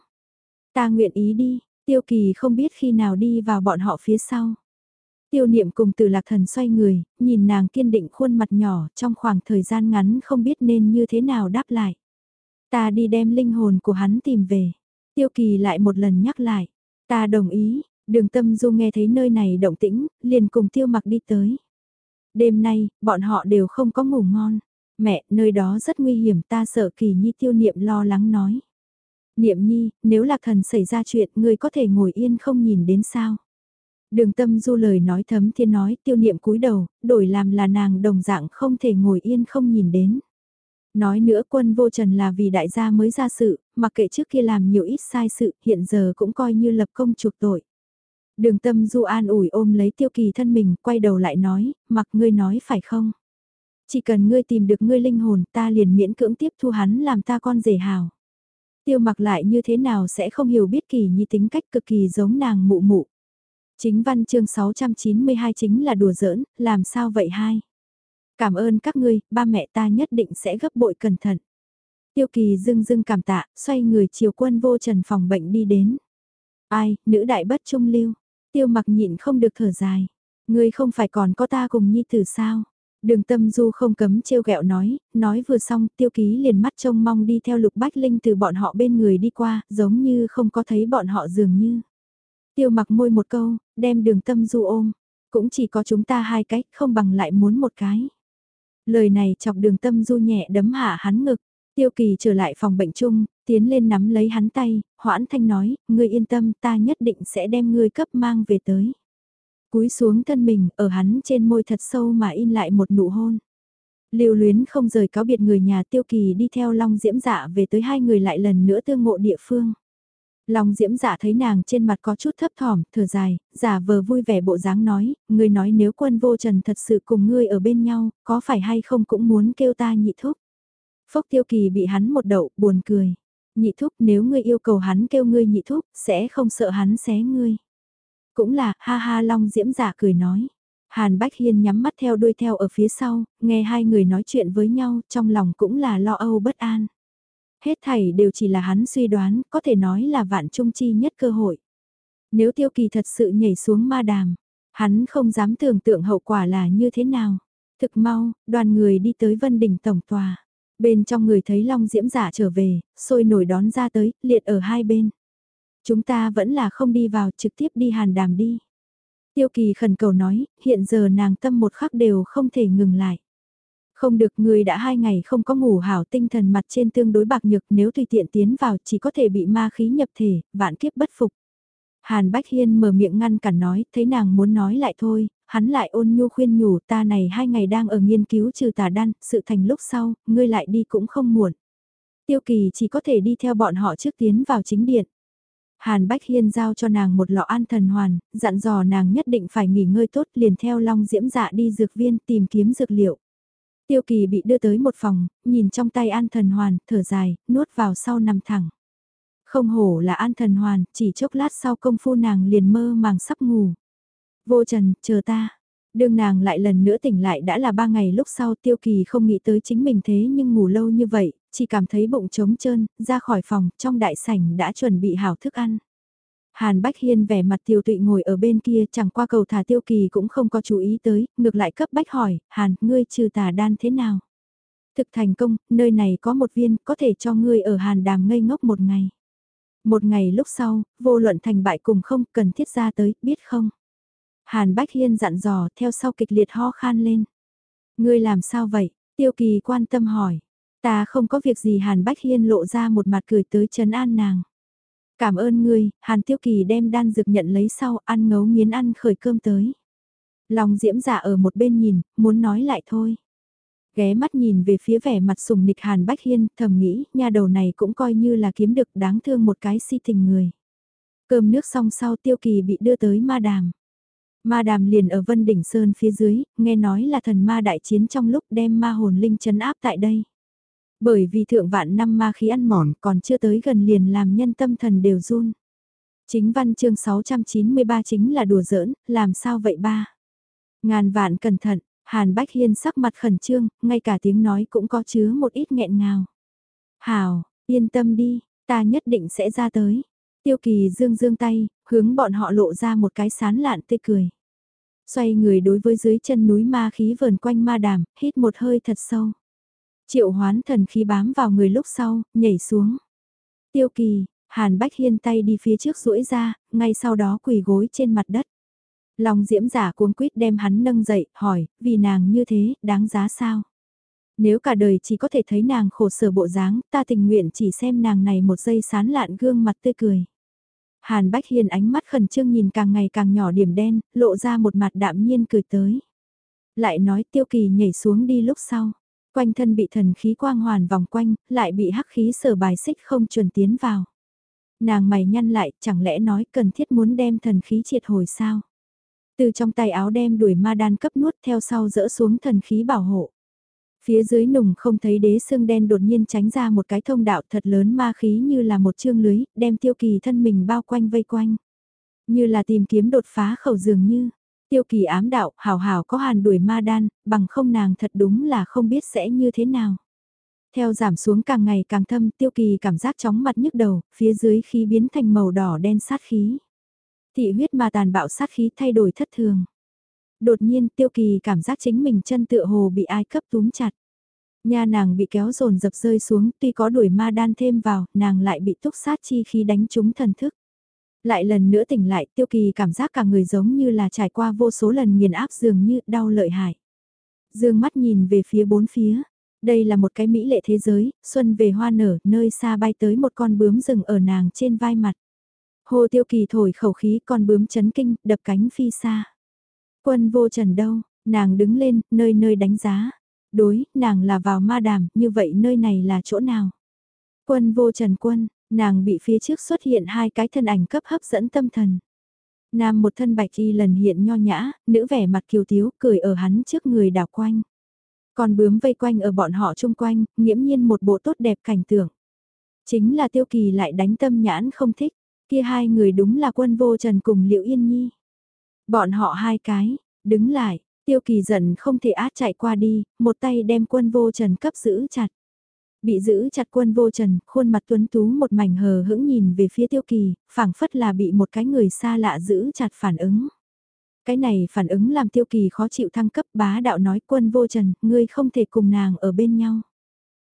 Ta nguyện ý đi, tiêu kỳ không biết khi nào đi vào bọn họ phía sau. Tiêu niệm cùng từ lạc thần xoay người, nhìn nàng kiên định khuôn mặt nhỏ trong khoảng thời gian ngắn không biết nên như thế nào đáp lại. Ta đi đem linh hồn của hắn tìm về. Tiêu kỳ lại một lần nhắc lại. Ta đồng ý, đường tâm du nghe thấy nơi này động tĩnh, liền cùng tiêu mặc đi tới. Đêm nay, bọn họ đều không có ngủ ngon. Mẹ, nơi đó rất nguy hiểm ta sợ kỳ nhi tiêu niệm lo lắng nói. Niệm nhi, nếu lạc thần xảy ra chuyện, người có thể ngồi yên không nhìn đến sao? Đường tâm du lời nói thấm thiên nói tiêu niệm cúi đầu, đổi làm là nàng đồng dạng không thể ngồi yên không nhìn đến. Nói nữa quân vô trần là vì đại gia mới ra sự, mặc kệ trước kia làm nhiều ít sai sự, hiện giờ cũng coi như lập công chuộc tội. Đường tâm du an ủi ôm lấy tiêu kỳ thân mình, quay đầu lại nói, mặc ngươi nói phải không? Chỉ cần ngươi tìm được ngươi linh hồn ta liền miễn cưỡng tiếp thu hắn làm ta con rể hào. Tiêu mặc lại như thế nào sẽ không hiểu biết kỳ nhi tính cách cực kỳ giống nàng mụ mụ. Chính văn chương 692 chính là đùa giỡn, làm sao vậy hai? Cảm ơn các ngươi, ba mẹ ta nhất định sẽ gấp bội cẩn thận. Tiêu kỳ dưng dưng cảm tạ, xoay người chiều quân vô trần phòng bệnh đi đến. Ai, nữ đại bất trung lưu. Tiêu mặc nhịn không được thở dài. Ngươi không phải còn có ta cùng nhi tử sao? Đường tâm du không cấm trêu ghẹo nói, nói vừa xong tiêu ký liền mắt trông mong đi theo lục bách linh từ bọn họ bên người đi qua, giống như không có thấy bọn họ dường như. Tiêu mặc môi một câu, đem đường tâm du ôm, cũng chỉ có chúng ta hai cách, không bằng lại muốn một cái. Lời này chọc đường tâm du nhẹ đấm hạ hắn ngực, tiêu kỳ trở lại phòng bệnh chung, tiến lên nắm lấy hắn tay, hoãn thanh nói, ngươi yên tâm ta nhất định sẽ đem ngươi cấp mang về tới. Cúi xuống thân mình, ở hắn trên môi thật sâu mà in lại một nụ hôn. Lưu luyến không rời cáo biệt người nhà tiêu kỳ đi theo Long Diễm Dạ về tới hai người lại lần nữa tương ngộ địa phương. Long Diễm giả thấy nàng trên mặt có chút thấp thỏm, thở dài, giả vờ vui vẻ bộ dáng nói, ngươi nói nếu quân vô trần thật sự cùng ngươi ở bên nhau, có phải hay không cũng muốn kêu ta nhị thúc. Phốc tiêu kỳ bị hắn một đậu, buồn cười. Nhị thúc nếu ngươi yêu cầu hắn kêu ngươi nhị thúc, sẽ không sợ hắn xé ngươi. Cũng là, ha ha Long Diễm giả cười nói. Hàn Bách Hiên nhắm mắt theo đuôi theo ở phía sau, nghe hai người nói chuyện với nhau, trong lòng cũng là lo âu bất an. Hết thảy đều chỉ là hắn suy đoán, có thể nói là vạn trung chi nhất cơ hội. Nếu tiêu kỳ thật sự nhảy xuống ma đàm, hắn không dám tưởng tượng hậu quả là như thế nào. Thực mau, đoàn người đi tới Vân Đình Tổng Tòa. Bên trong người thấy Long Diễm giả trở về, sôi nổi đón ra tới, liệt ở hai bên. Chúng ta vẫn là không đi vào trực tiếp đi hàn đàm đi. Tiêu kỳ khẩn cầu nói, hiện giờ nàng tâm một khắc đều không thể ngừng lại. Không được người đã hai ngày không có ngủ hảo tinh thần mặt trên tương đối bạc nhược nếu tùy tiện tiến vào chỉ có thể bị ma khí nhập thể, vạn kiếp bất phục. Hàn Bách Hiên mở miệng ngăn cản nói, thấy nàng muốn nói lại thôi, hắn lại ôn nhu khuyên nhủ ta này hai ngày đang ở nghiên cứu trừ tà đan, sự thành lúc sau, ngươi lại đi cũng không muộn. Tiêu kỳ chỉ có thể đi theo bọn họ trước tiến vào chính điện. Hàn Bách Hiên giao cho nàng một lọ an thần hoàn, dặn dò nàng nhất định phải nghỉ ngơi tốt liền theo Long Diễm Dạ đi dược viên tìm kiếm dược liệu. Tiêu kỳ bị đưa tới một phòng, nhìn trong tay an thần hoàn, thở dài, nuốt vào sau nằm thẳng. Không hổ là an thần hoàn, chỉ chốc lát sau công phu nàng liền mơ màng sắp ngủ. Vô trần, chờ ta. Đương nàng lại lần nữa tỉnh lại đã là ba ngày lúc sau tiêu kỳ không nghĩ tới chính mình thế nhưng ngủ lâu như vậy, chỉ cảm thấy bụng trống trơn, ra khỏi phòng, trong đại sảnh đã chuẩn bị hảo thức ăn. Hàn Bách Hiên vẻ mặt tiêu tụy ngồi ở bên kia chẳng qua cầu thả tiêu kỳ cũng không có chú ý tới, ngược lại cấp Bách hỏi, Hàn, ngươi trừ tà đan thế nào? Thực thành công, nơi này có một viên, có thể cho ngươi ở Hàn đàm ngây ngốc một ngày. Một ngày lúc sau, vô luận thành bại cùng không cần thiết ra tới, biết không? Hàn Bách Hiên dặn dò theo sau kịch liệt ho khan lên. Ngươi làm sao vậy? Tiêu kỳ quan tâm hỏi. Ta không có việc gì Hàn Bách Hiên lộ ra một mặt cười tới chấn an nàng. Cảm ơn ngươi, Hàn Tiêu Kỳ đem đan dược nhận lấy sau ăn ngấu nghiến ăn khởi cơm tới. Lòng diễm giả ở một bên nhìn, muốn nói lại thôi. Ghé mắt nhìn về phía vẻ mặt sùng nịch Hàn Bách Hiên, thầm nghĩ, nhà đầu này cũng coi như là kiếm được đáng thương một cái si tình người. Cơm nước xong sau Tiêu Kỳ bị đưa tới ma đàm. Ma đàm liền ở Vân Đỉnh Sơn phía dưới, nghe nói là thần ma đại chiến trong lúc đem ma hồn linh chấn áp tại đây. Bởi vì thượng vạn năm ma khí ăn mòn còn chưa tới gần liền làm nhân tâm thần đều run. Chính văn chương 693 chính là đùa giỡn, làm sao vậy ba? Ngàn vạn cẩn thận, Hàn Bách Hiên sắc mặt khẩn trương, ngay cả tiếng nói cũng có chứa một ít nghẹn ngào. Hào, yên tâm đi, ta nhất định sẽ ra tới. Tiêu kỳ dương dương tay, hướng bọn họ lộ ra một cái sán lạn tươi cười. Xoay người đối với dưới chân núi ma khí vờn quanh ma đàm, hít một hơi thật sâu. Triệu hoán thần khí bám vào người lúc sau, nhảy xuống. Tiêu kỳ, Hàn Bách Hiên tay đi phía trước duỗi ra, ngay sau đó quỳ gối trên mặt đất. Lòng diễm giả cuống quýt đem hắn nâng dậy, hỏi, vì nàng như thế, đáng giá sao? Nếu cả đời chỉ có thể thấy nàng khổ sở bộ dáng, ta tình nguyện chỉ xem nàng này một giây sán lạn gương mặt tươi cười. Hàn Bách Hiên ánh mắt khẩn trương nhìn càng ngày càng nhỏ điểm đen, lộ ra một mặt đạm nhiên cười tới. Lại nói tiêu kỳ nhảy xuống đi lúc sau. Quanh thân bị thần khí quang hoàn vòng quanh, lại bị hắc khí sở bài xích không chuẩn tiến vào. Nàng mày nhăn lại, chẳng lẽ nói cần thiết muốn đem thần khí triệt hồi sao? Từ trong tay áo đem đuổi ma đan cấp nuốt theo sau dỡ xuống thần khí bảo hộ. Phía dưới nùng không thấy đế xương đen đột nhiên tránh ra một cái thông đạo thật lớn ma khí như là một chương lưới, đem tiêu kỳ thân mình bao quanh vây quanh. Như là tìm kiếm đột phá khẩu dường như, Tiêu kỳ ám đạo, hào hào có hàn đuổi ma đan, bằng không nàng thật đúng là không biết sẽ như thế nào. Theo giảm xuống càng ngày càng thâm, tiêu kỳ cảm giác chóng mặt nhức đầu, phía dưới khí biến thành màu đỏ đen sát khí. Thị huyết ma tàn bạo sát khí thay đổi thất thường. Đột nhiên tiêu kỳ cảm giác chính mình chân tựa hồ bị ai cấp túm chặt. Nha nàng bị kéo dồn dập rơi xuống, tuy có đuổi ma đan thêm vào, nàng lại bị túc sát chi khí đánh trúng thần thức. Lại lần nữa tỉnh lại tiêu kỳ cảm giác cả người giống như là trải qua vô số lần nghiền áp dường như đau lợi hại. Dương mắt nhìn về phía bốn phía. Đây là một cái mỹ lệ thế giới, xuân về hoa nở, nơi xa bay tới một con bướm rừng ở nàng trên vai mặt. Hồ tiêu kỳ thổi khẩu khí con bướm chấn kinh, đập cánh phi xa. Quân vô trần đâu, nàng đứng lên, nơi nơi đánh giá. Đối, nàng là vào ma đàm, như vậy nơi này là chỗ nào? Quân vô trần quân, Nàng bị phía trước xuất hiện hai cái thân ảnh cấp hấp dẫn tâm thần. Nam một thân bạch y lần hiện nho nhã, nữ vẻ mặt kiều thiếu cười ở hắn trước người đảo quanh. Còn bướm vây quanh ở bọn họ chung quanh, nghiễm nhiên một bộ tốt đẹp cảnh tượng. Chính là tiêu kỳ lại đánh tâm nhãn không thích, kia hai người đúng là quân vô trần cùng liễu yên nhi. Bọn họ hai cái, đứng lại, tiêu kỳ giận không thể át chạy qua đi, một tay đem quân vô trần cấp giữ chặt. Bị giữ chặt quân vô trần, khuôn mặt tuấn tú một mảnh hờ hững nhìn về phía tiêu kỳ, phảng phất là bị một cái người xa lạ giữ chặt phản ứng. Cái này phản ứng làm tiêu kỳ khó chịu thăng cấp bá đạo nói quân vô trần, ngươi không thể cùng nàng ở bên nhau.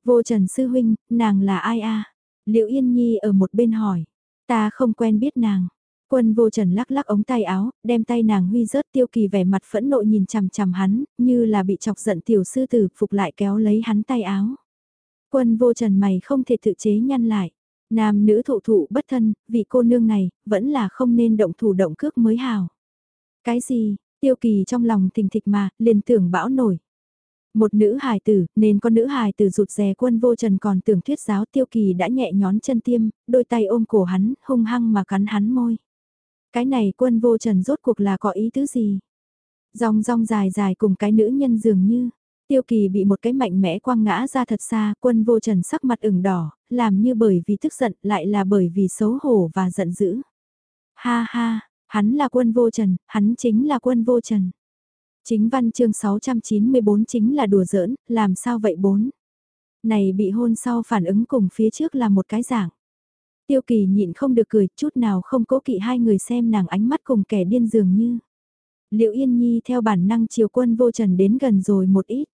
Vô trần sư huynh, nàng là ai a Liệu Yên Nhi ở một bên hỏi. Ta không quen biết nàng. Quân vô trần lắc lắc ống tay áo, đem tay nàng huy rớt tiêu kỳ vẻ mặt phẫn nộ nhìn chằm chằm hắn, như là bị chọc giận tiểu sư tử phục lại kéo lấy hắn tay áo. Quân vô trần mày không thể tự chế nhăn lại. Nam nữ thụ thụ bất thân, vị cô nương này, vẫn là không nên động thủ động cước mới hào. Cái gì, tiêu kỳ trong lòng thình thịch mà, liền tưởng bão nổi. Một nữ hài tử, nên con nữ hài tử rụt rè quân vô trần còn tưởng thuyết giáo tiêu kỳ đã nhẹ nhón chân tiêm, đôi tay ôm cổ hắn, hung hăng mà cắn hắn môi. Cái này quân vô trần rốt cuộc là có ý tứ gì? Rong rong dài dài cùng cái nữ nhân dường như, tiêu kỳ bị một cái mạnh mẽ quăng ngã ra thật xa, quân vô trần sắc mặt ửng đỏ, làm như bởi vì tức giận lại là bởi vì xấu hổ và giận dữ. Ha ha, hắn là quân vô trần, hắn chính là quân vô trần. Chính văn chương 694 chính là đùa giỡn, làm sao vậy bốn? Này bị hôn sau phản ứng cùng phía trước là một cái dạng. Tiêu kỳ nhịn không được cười, chút nào không cố kỵ hai người xem nàng ánh mắt cùng kẻ điên dường như. Liệu Yên Nhi theo bản năng chiều quân vô trần đến gần rồi một ít.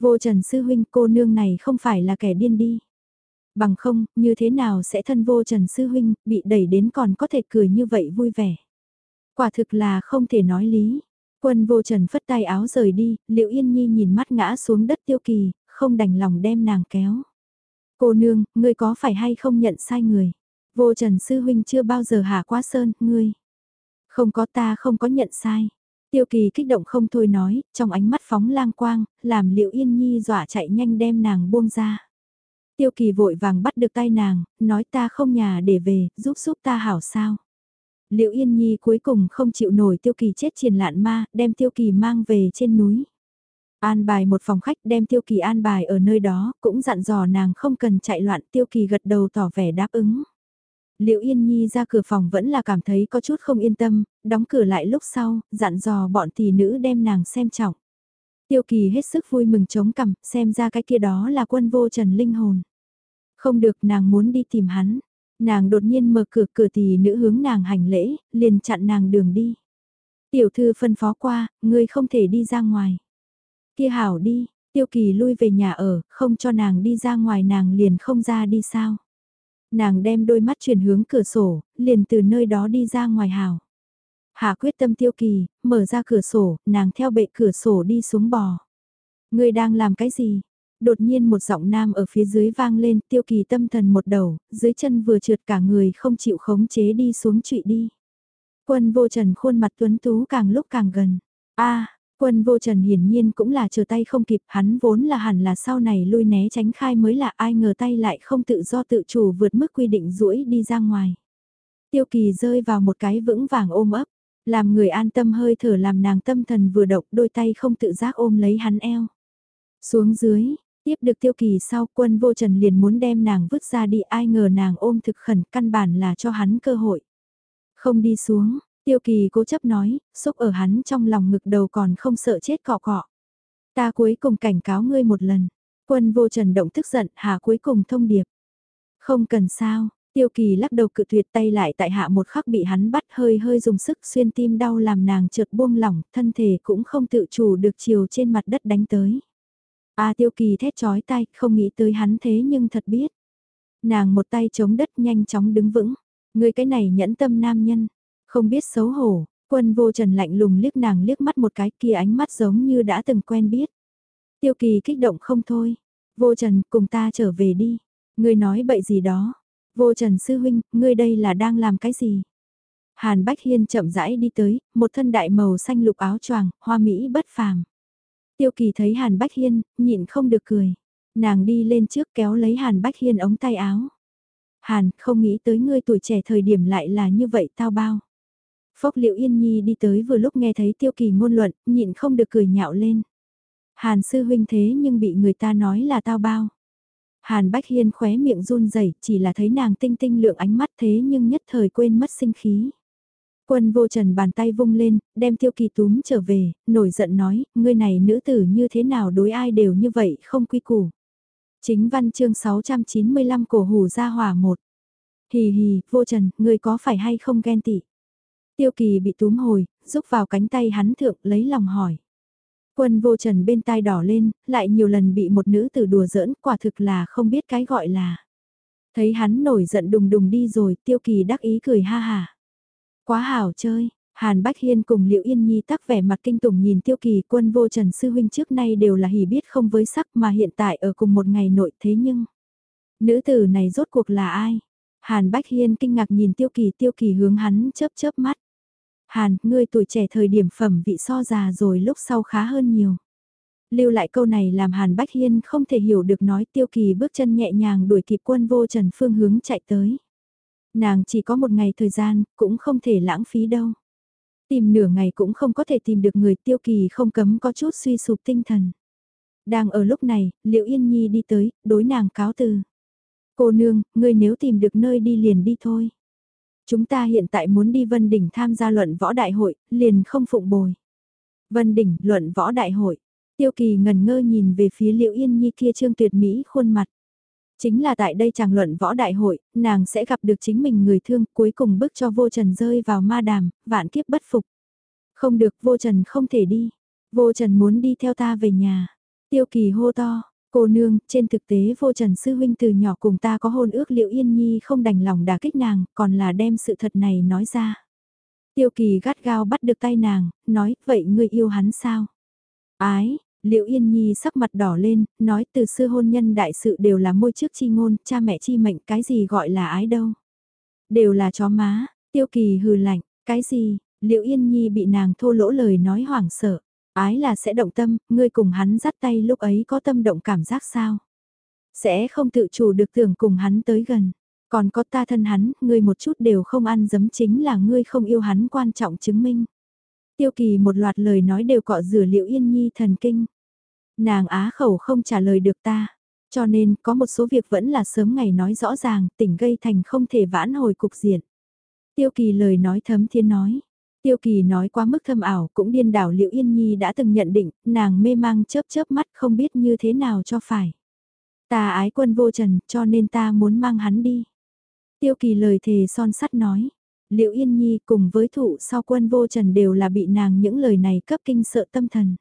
Vô trần sư huynh cô nương này không phải là kẻ điên đi. Bằng không, như thế nào sẽ thân vô trần sư huynh, bị đẩy đến còn có thể cười như vậy vui vẻ. Quả thực là không thể nói lý. Quân vô trần phất tay áo rời đi, liệu yên nhi nhìn mắt ngã xuống đất tiêu kỳ, không đành lòng đem nàng kéo. Cô nương, ngươi có phải hay không nhận sai người? Vô trần sư huynh chưa bao giờ hạ quá sơn, ngươi. Không có ta không có nhận sai. Tiêu kỳ kích động không thôi nói, trong ánh mắt phóng lang quang, làm liệu yên nhi dọa chạy nhanh đem nàng buông ra. Tiêu kỳ vội vàng bắt được tay nàng, nói ta không nhà để về, giúp giúp ta hảo sao. Liệu Yên Nhi cuối cùng không chịu nổi Tiêu Kỳ chết triền lạn ma, đem Tiêu Kỳ mang về trên núi. An bài một phòng khách đem Tiêu Kỳ an bài ở nơi đó, cũng dặn dò nàng không cần chạy loạn Tiêu Kỳ gật đầu tỏ vẻ đáp ứng. Liệu Yên Nhi ra cửa phòng vẫn là cảm thấy có chút không yên tâm, đóng cửa lại lúc sau, dặn dò bọn tỷ nữ đem nàng xem trọng. Tiêu Kỳ hết sức vui mừng chống cằm, xem ra cái kia đó là quân vô trần linh hồn. Không được nàng muốn đi tìm hắn. Nàng đột nhiên mở cửa cửa tỷ nữ hướng nàng hành lễ, liền chặn nàng đường đi. Tiểu thư phân phó qua, ngươi không thể đi ra ngoài. Kia hảo đi, tiêu kỳ lui về nhà ở, không cho nàng đi ra ngoài nàng liền không ra đi sao. Nàng đem đôi mắt chuyển hướng cửa sổ, liền từ nơi đó đi ra ngoài hào. Hạ quyết tâm tiêu kỳ, mở ra cửa sổ, nàng theo bệ cửa sổ đi xuống bò. Ngươi đang làm cái gì? đột nhiên một giọng nam ở phía dưới vang lên tiêu kỳ tâm thần một đầu, dưới chân vừa trượt cả người không chịu khống chế đi xuống trụy đi. Quân vô trần khuôn mặt tuấn tú càng lúc càng gần. a quân vô trần hiển nhiên cũng là chờ tay không kịp hắn vốn là hẳn là sau này lui né tránh khai mới là ai ngờ tay lại không tự do tự chủ vượt mức quy định rũi đi ra ngoài. Tiêu kỳ rơi vào một cái vững vàng ôm ấp, làm người an tâm hơi thở làm nàng tâm thần vừa động đôi tay không tự giác ôm lấy hắn eo. Xuống dưới, Tiếp được tiêu kỳ sau quân vô trần liền muốn đem nàng vứt ra đi ai ngờ nàng ôm thực khẩn căn bản là cho hắn cơ hội. Không đi xuống, tiêu kỳ cố chấp nói, xúc ở hắn trong lòng ngực đầu còn không sợ chết cọ cọ. Ta cuối cùng cảnh cáo ngươi một lần, quân vô trần động tức giận hà cuối cùng thông điệp. Không cần sao, tiêu kỳ lắc đầu cự tuyệt tay lại tại hạ một khắc bị hắn bắt hơi hơi dùng sức xuyên tim đau làm nàng trượt buông lỏng, thân thể cũng không tự chủ được chiều trên mặt đất đánh tới. A tiêu kỳ thét chói tay, không nghĩ tới hắn thế nhưng thật biết. Nàng một tay chống đất nhanh chóng đứng vững. Người cái này nhẫn tâm nam nhân, không biết xấu hổ, quân vô trần lạnh lùng liếc nàng liếc mắt một cái kia ánh mắt giống như đã từng quen biết. Tiêu kỳ kích động không thôi. Vô trần cùng ta trở về đi. Ngươi nói bậy gì đó. Vô trần sư huynh, ngươi đây là đang làm cái gì? Hàn Bách Hiên chậm rãi đi tới, một thân đại màu xanh lục áo choàng, hoa mỹ bất phàm. Tiêu Kỳ thấy Hàn Bách Hiên, nhịn không được cười. Nàng đi lên trước kéo lấy Hàn Bách Hiên ống tay áo. Hàn, không nghĩ tới ngươi tuổi trẻ thời điểm lại là như vậy tao bao. Phốc Liệu Yên Nhi đi tới vừa lúc nghe thấy Tiêu Kỳ ngôn luận, nhịn không được cười nhạo lên. Hàn sư huynh thế nhưng bị người ta nói là tao bao. Hàn Bách Hiên khóe miệng run rẩy, chỉ là thấy nàng tinh tinh lượng ánh mắt thế nhưng nhất thời quên mất sinh khí. Quân vô trần bàn tay vung lên, đem tiêu kỳ túm trở về, nổi giận nói, ngươi này nữ tử như thế nào đối ai đều như vậy không quy củ. Chính văn chương 695 cổ hủ ra hỏa một. Hì hì, vô trần, ngươi có phải hay không ghen tị? Tiêu kỳ bị túm hồi, rúc vào cánh tay hắn thượng lấy lòng hỏi. Quân vô trần bên tai đỏ lên, lại nhiều lần bị một nữ tử đùa giỡn, quả thực là không biết cái gọi là. Thấy hắn nổi giận đùng đùng đi rồi, tiêu kỳ đắc ý cười ha hà. Quá hảo chơi, Hàn Bách Hiên cùng liễu Yên Nhi tắc vẻ mặt kinh tủng nhìn tiêu kỳ quân vô trần sư huynh trước nay đều là hỉ biết không với sắc mà hiện tại ở cùng một ngày nội thế nhưng. Nữ tử này rốt cuộc là ai? Hàn Bách Hiên kinh ngạc nhìn tiêu kỳ tiêu kỳ hướng hắn chớp chớp mắt. Hàn, ngươi tuổi trẻ thời điểm phẩm vị so già rồi lúc sau khá hơn nhiều. Lưu lại câu này làm Hàn Bách Hiên không thể hiểu được nói tiêu kỳ bước chân nhẹ nhàng đuổi kịp quân vô trần phương hướng chạy tới. Nàng chỉ có một ngày thời gian, cũng không thể lãng phí đâu. Tìm nửa ngày cũng không có thể tìm được người tiêu kỳ không cấm có chút suy sụp tinh thần. Đang ở lúc này, Liệu Yên Nhi đi tới, đối nàng cáo từ. Cô nương, ngươi nếu tìm được nơi đi liền đi thôi. Chúng ta hiện tại muốn đi Vân Đỉnh tham gia luận võ đại hội, liền không phụng bồi. Vân Đỉnh, luận võ đại hội. Tiêu kỳ ngần ngơ nhìn về phía liễu Yên Nhi kia trương tuyệt mỹ khuôn mặt. Chính là tại đây chàng luận võ đại hội, nàng sẽ gặp được chính mình người thương cuối cùng bước cho vô trần rơi vào ma đàm, vạn kiếp bất phục. Không được vô trần không thể đi. Vô trần muốn đi theo ta về nhà. Tiêu kỳ hô to, cô nương, trên thực tế vô trần sư huynh từ nhỏ cùng ta có hôn ước liệu yên nhi không đành lòng đả kích nàng, còn là đem sự thật này nói ra. Tiêu kỳ gắt gao bắt được tay nàng, nói, vậy ngươi yêu hắn sao? Ái, Liệu Yên Nhi sắc mặt đỏ lên, nói từ xưa hôn nhân đại sự đều là môi trước chi ngôn, cha mẹ chi mệnh, cái gì gọi là ái đâu. Đều là chó má, tiêu kỳ hừ lạnh, cái gì, Liệu Yên Nhi bị nàng thô lỗ lời nói hoảng sợ. Ái là sẽ động tâm, ngươi cùng hắn dắt tay lúc ấy có tâm động cảm giác sao? Sẽ không tự chủ được tưởng cùng hắn tới gần. Còn có ta thân hắn, ngươi một chút đều không ăn dấm chính là ngươi không yêu hắn quan trọng chứng minh. Tiêu kỳ một loạt lời nói đều cọ rửa liệu yên nhi thần kinh. Nàng á khẩu không trả lời được ta. Cho nên có một số việc vẫn là sớm ngày nói rõ ràng, tỉnh gây thành không thể vãn hồi cục diện. Tiêu kỳ lời nói thấm thiên nói. Tiêu kỳ nói quá mức thâm ảo cũng điên đảo liệu yên nhi đã từng nhận định, nàng mê mang chớp chớp mắt không biết như thế nào cho phải. Ta ái quân vô trần cho nên ta muốn mang hắn đi. Tiêu kỳ lời thề son sắt nói. Liệu Yên Nhi cùng với thụ sau quân vô trần đều là bị nàng những lời này cấp kinh sợ tâm thần.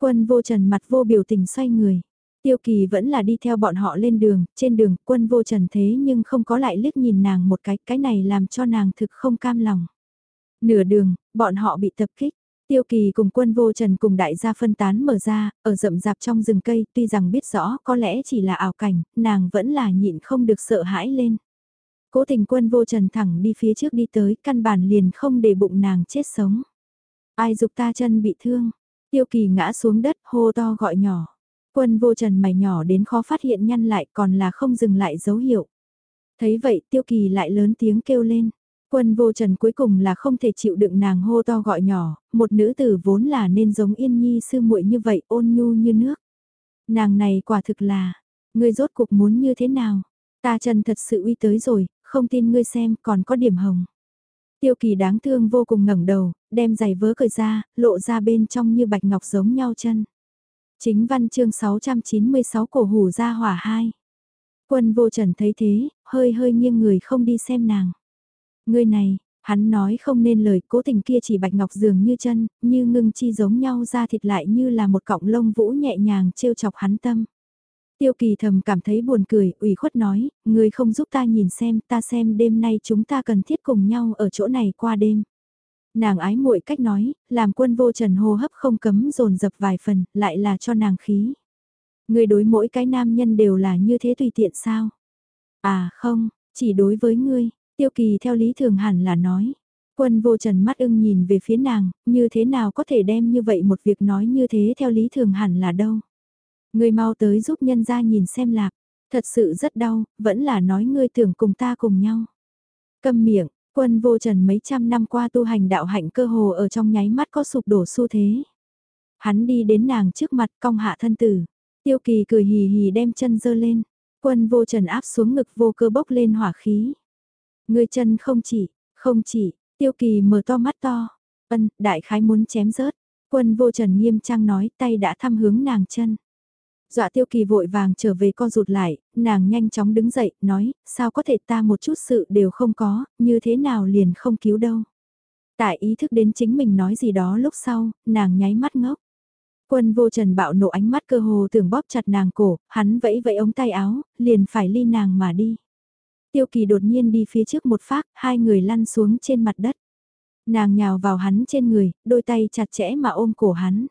Quân vô trần mặt vô biểu tình xoay người. Tiêu kỳ vẫn là đi theo bọn họ lên đường, trên đường quân vô trần thế nhưng không có lại liếc nhìn nàng một cái, cái này làm cho nàng thực không cam lòng. Nửa đường, bọn họ bị tập kích. Tiêu kỳ cùng quân vô trần cùng đại gia phân tán mở ra, ở rậm rạp trong rừng cây, tuy rằng biết rõ có lẽ chỉ là ảo cảnh, nàng vẫn là nhịn không được sợ hãi lên. Cố tình quân vô trần thẳng đi phía trước đi tới, căn bản liền không để bụng nàng chết sống. Ai dục ta chân bị thương, tiêu kỳ ngã xuống đất hô to gọi nhỏ. Quân vô trần mày nhỏ đến khó phát hiện nhăn lại còn là không dừng lại dấu hiệu. Thấy vậy tiêu kỳ lại lớn tiếng kêu lên. Quân vô trần cuối cùng là không thể chịu đựng nàng hô to gọi nhỏ, một nữ tử vốn là nên giống yên nhi sư muội như vậy ôn nhu như nước. Nàng này quả thực là, ngươi rốt cuộc muốn như thế nào? Ta chân thật sự uy tới rồi, không tin ngươi xem còn có điểm hồng. Tiêu kỳ đáng thương vô cùng ngẩng đầu, đem giày vớ cởi ra, lộ ra bên trong như bạch ngọc giống nhau chân. Chính văn chương 696 cổ hủ ra hỏa hai. Quân vô trần thấy thế, hơi hơi nghiêng người không đi xem nàng. Ngươi này, hắn nói không nên lời cố tình kia chỉ bạch ngọc dường như chân, như ngưng chi giống nhau ra thịt lại như là một cọng lông vũ nhẹ nhàng trêu chọc hắn tâm. Tiêu kỳ thầm cảm thấy buồn cười, ủy khuất nói, người không giúp ta nhìn xem, ta xem đêm nay chúng ta cần thiết cùng nhau ở chỗ này qua đêm. Nàng ái muội cách nói, làm quân vô trần hô hấp không cấm dồn dập vài phần, lại là cho nàng khí. Người đối mỗi cái nam nhân đều là như thế tùy tiện sao? À không, chỉ đối với ngươi, tiêu kỳ theo lý thường hẳn là nói. Quân vô trần mắt ưng nhìn về phía nàng, như thế nào có thể đem như vậy một việc nói như thế theo lý thường hẳn là đâu. Ngươi mau tới giúp nhân gia nhìn xem lạc, thật sự rất đau, vẫn là nói ngươi tưởng cùng ta cùng nhau. Câm miệng, quân vô trần mấy trăm năm qua tu hành đạo hạnh cơ hồ ở trong nháy mắt có sụp đổ xu thế. Hắn đi đến nàng trước mặt cong hạ thân tử, tiêu kỳ cười hì hì đem chân dơ lên, quân vô trần áp xuống ngực vô cơ bốc lên hỏa khí. Ngươi chân không chỉ, không chỉ, tiêu kỳ mở to mắt to, ân, đại khái muốn chém rớt, quân vô trần nghiêm trang nói tay đã thăm hướng nàng chân. Dọa tiêu kỳ vội vàng trở về con rụt lại, nàng nhanh chóng đứng dậy, nói, sao có thể ta một chút sự đều không có, như thế nào liền không cứu đâu. Tại ý thức đến chính mình nói gì đó lúc sau, nàng nháy mắt ngốc. Quân vô trần bạo nộ ánh mắt cơ hồ tưởng bóp chặt nàng cổ, hắn vẫy vẫy ống tay áo, liền phải ly nàng mà đi. Tiêu kỳ đột nhiên đi phía trước một phát, hai người lăn xuống trên mặt đất. Nàng nhào vào hắn trên người, đôi tay chặt chẽ mà ôm cổ hắn.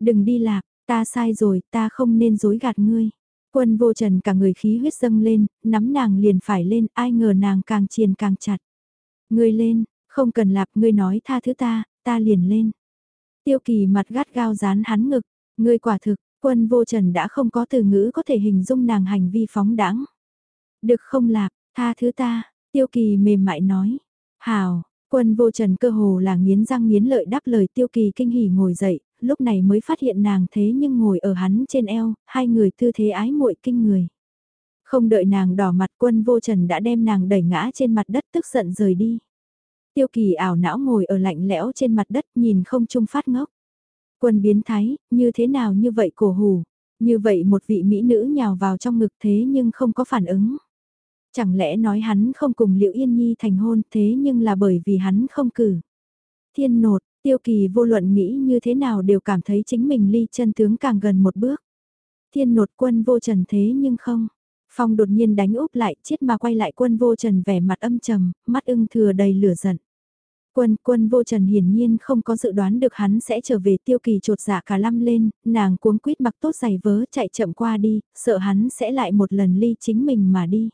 Đừng đi lạc, ta sai rồi, ta không nên dối gạt ngươi. Quân vô trần cả người khí huyết dâng lên, nắm nàng liền phải lên, ai ngờ nàng càng chiền càng chặt. Ngươi lên, không cần lạp, ngươi nói tha thứ ta, ta liền lên. Tiêu kỳ mặt gắt gao dán hắn ngực, ngươi quả thực, quân vô trần đã không có từ ngữ có thể hình dung nàng hành vi phóng đãng. Được không lạp, tha thứ ta, tiêu kỳ mềm mại nói. Hào, quân vô trần cơ hồ là nghiến răng nghiến lợi đáp lời tiêu kỳ kinh hỉ ngồi dậy, lúc này mới phát hiện nàng thế nhưng ngồi ở hắn trên eo, hai người tư thế ái muội kinh người. Không đợi nàng đỏ mặt quân vô trần đã đem nàng đẩy ngã trên mặt đất tức giận rời đi. Tiêu kỳ ảo não ngồi ở lạnh lẽo trên mặt đất nhìn không trung phát ngốc. Quân biến thái, như thế nào như vậy cổ hù. Như vậy một vị mỹ nữ nhào vào trong ngực thế nhưng không có phản ứng. Chẳng lẽ nói hắn không cùng Liễu Yên Nhi thành hôn thế nhưng là bởi vì hắn không cử. Thiên nột, tiêu kỳ vô luận nghĩ như thế nào đều cảm thấy chính mình ly chân tướng càng gần một bước. Thiên nột quân vô trần thế nhưng không. Phong đột nhiên đánh úp lại, chết mà quay lại quân vô trần vẻ mặt âm trầm, mắt ưng thừa đầy lửa giận. Quân, quân vô trần hiển nhiên không có dự đoán được hắn sẽ trở về tiêu kỳ trột dạ cả lăm lên, nàng cuống quýt mặc tốt giày vớ chạy chậm qua đi, sợ hắn sẽ lại một lần ly chính mình mà đi.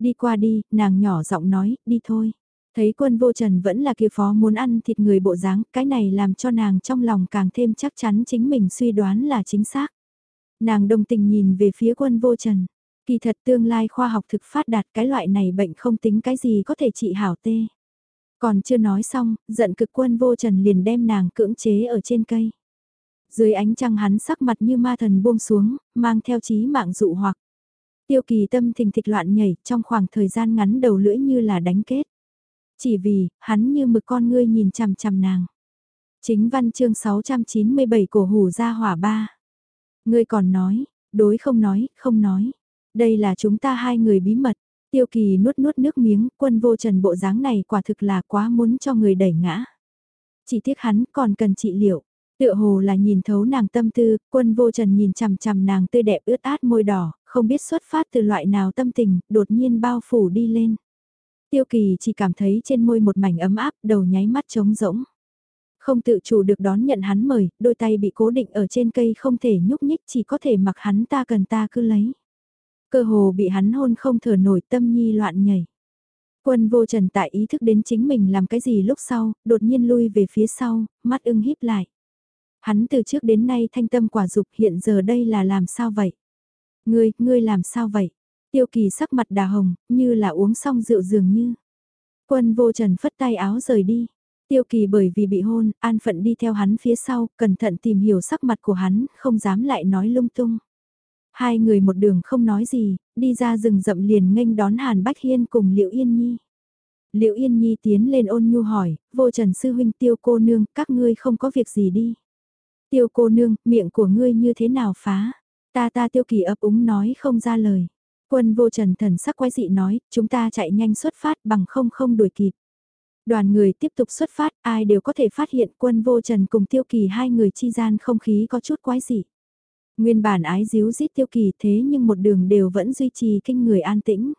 Đi qua đi, nàng nhỏ giọng nói, đi thôi. Thấy quân vô trần vẫn là kia phó muốn ăn thịt người bộ dáng, cái này làm cho nàng trong lòng càng thêm chắc chắn chính mình suy đoán là chính xác. Nàng đồng tình nhìn về phía quân vô trần. Kỳ thật tương lai khoa học thực phát đạt cái loại này bệnh không tính cái gì có thể trị hảo tê. Còn chưa nói xong, giận cực quân vô trần liền đem nàng cưỡng chế ở trên cây. Dưới ánh trăng hắn sắc mặt như ma thần buông xuống, mang theo chí mạng dụ hoặc. Tiêu kỳ tâm thình thịch loạn nhảy trong khoảng thời gian ngắn đầu lưỡi như là đánh kết. Chỉ vì, hắn như mực con ngươi nhìn chằm chằm nàng. Chính văn chương 697 của hủ Gia hỏa ba. Ngươi còn nói, đối không nói, không nói. Đây là chúng ta hai người bí mật. Tiêu kỳ nuốt nuốt nước miếng, quân vô trần bộ dáng này quả thực là quá muốn cho người đẩy ngã. Chỉ tiếc hắn còn cần trị liệu. Tựa hồ là nhìn thấu nàng tâm tư, quân vô trần nhìn chằm chằm nàng tươi đẹp ướt át môi đỏ, không biết xuất phát từ loại nào tâm tình, đột nhiên bao phủ đi lên. Tiêu kỳ chỉ cảm thấy trên môi một mảnh ấm áp, đầu nháy mắt trống rỗng. Không tự chủ được đón nhận hắn mời, đôi tay bị cố định ở trên cây không thể nhúc nhích chỉ có thể mặc hắn ta cần ta cứ lấy. Cơ hồ bị hắn hôn không thở nổi tâm nhi loạn nhảy. Quân vô trần tại ý thức đến chính mình làm cái gì lúc sau, đột nhiên lui về phía sau, mắt ưng híp lại. Hắn từ trước đến nay thanh tâm quả dục hiện giờ đây là làm sao vậy? Ngươi, ngươi làm sao vậy? Tiêu kỳ sắc mặt đà hồng, như là uống xong rượu dường như. Quân vô trần phất tay áo rời đi. Tiêu kỳ bởi vì bị hôn, an phận đi theo hắn phía sau, cẩn thận tìm hiểu sắc mặt của hắn, không dám lại nói lung tung. Hai người một đường không nói gì, đi ra rừng rậm liền nghênh đón Hàn Bách Hiên cùng Liệu Yên Nhi. Liệu Yên Nhi tiến lên ôn nhu hỏi, vô trần sư huynh tiêu cô nương, các ngươi không có việc gì đi. Tiêu cô nương, miệng của ngươi như thế nào phá? Ta ta tiêu kỳ ấp úng nói không ra lời. Quân vô trần thần sắc quái dị nói, chúng ta chạy nhanh xuất phát bằng không không đuổi kịp. Đoàn người tiếp tục xuất phát, ai đều có thể phát hiện quân vô trần cùng tiêu kỳ hai người chi gian không khí có chút quái dị. Nguyên bản ái díu dít tiêu kỳ thế nhưng một đường đều vẫn duy trì kinh người an tĩnh.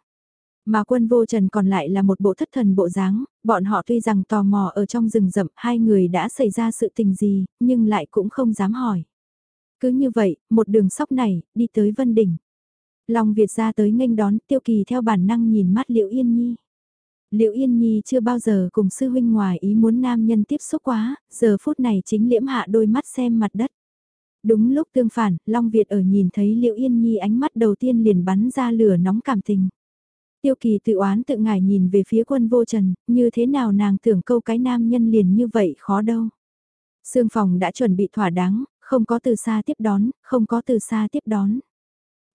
Mà quân vô trần còn lại là một bộ thất thần bộ dáng, bọn họ tuy rằng tò mò ở trong rừng rậm hai người đã xảy ra sự tình gì, nhưng lại cũng không dám hỏi. Cứ như vậy, một đường sóc này, đi tới Vân Đỉnh. Long Việt ra tới nghênh đón tiêu kỳ theo bản năng nhìn mắt liễu Yên Nhi. liễu Yên Nhi chưa bao giờ cùng sư huynh ngoài ý muốn nam nhân tiếp xúc quá, giờ phút này chính liễm hạ đôi mắt xem mặt đất. Đúng lúc tương phản, Long Việt ở nhìn thấy liễu Yên Nhi ánh mắt đầu tiên liền bắn ra lửa nóng cảm tình. Tiêu kỳ tự oán tự ngải nhìn về phía quân vô trần, như thế nào nàng tưởng câu cái nam nhân liền như vậy khó đâu. Sương phòng đã chuẩn bị thỏa đáng, không có từ xa tiếp đón, không có từ xa tiếp đón.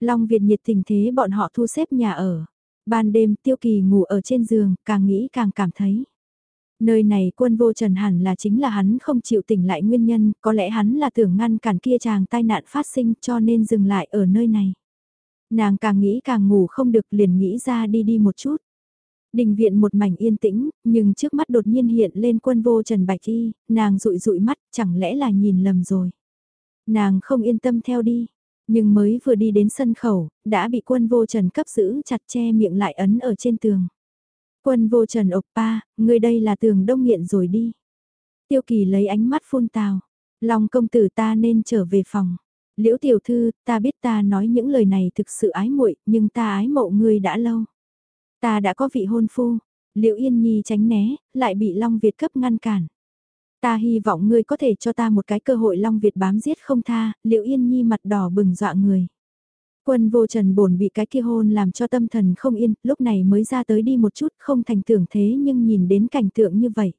Long Việt nhiệt tình thế bọn họ thu xếp nhà ở. Ban đêm tiêu kỳ ngủ ở trên giường, càng nghĩ càng cảm thấy. Nơi này quân vô trần hẳn là chính là hắn không chịu tỉnh lại nguyên nhân, có lẽ hắn là tưởng ngăn cản kia chàng tai nạn phát sinh cho nên dừng lại ở nơi này. Nàng càng nghĩ càng ngủ không được liền nghĩ ra đi đi một chút. Đình viện một mảnh yên tĩnh, nhưng trước mắt đột nhiên hiện lên quân vô trần bạch y, nàng rụi rụi mắt, chẳng lẽ là nhìn lầm rồi. Nàng không yên tâm theo đi. Nhưng mới vừa đi đến sân khẩu, đã bị quân vô trần cấp giữ chặt che miệng lại ấn ở trên tường. Quân vô trần ộc pa, người đây là tường đông nghiện rồi đi. Tiêu kỳ lấy ánh mắt phun tào. Long công tử ta nên trở về phòng. Liễu tiểu thư, ta biết ta nói những lời này thực sự ái muội, nhưng ta ái mộ ngươi đã lâu. Ta đã có vị hôn phu. Liễu Yên Nhi tránh né, lại bị Long Việt cấp ngăn cản. Ta hy vọng ngươi có thể cho ta một cái cơ hội Long Việt bám giết không tha, Liễu Yên Nhi mặt đỏ bừng dọa người. Quân vô trần bổn bị cái kia hôn làm cho tâm thần không yên, lúc này mới ra tới đi một chút không thành tưởng thế nhưng nhìn đến cảnh tượng như vậy.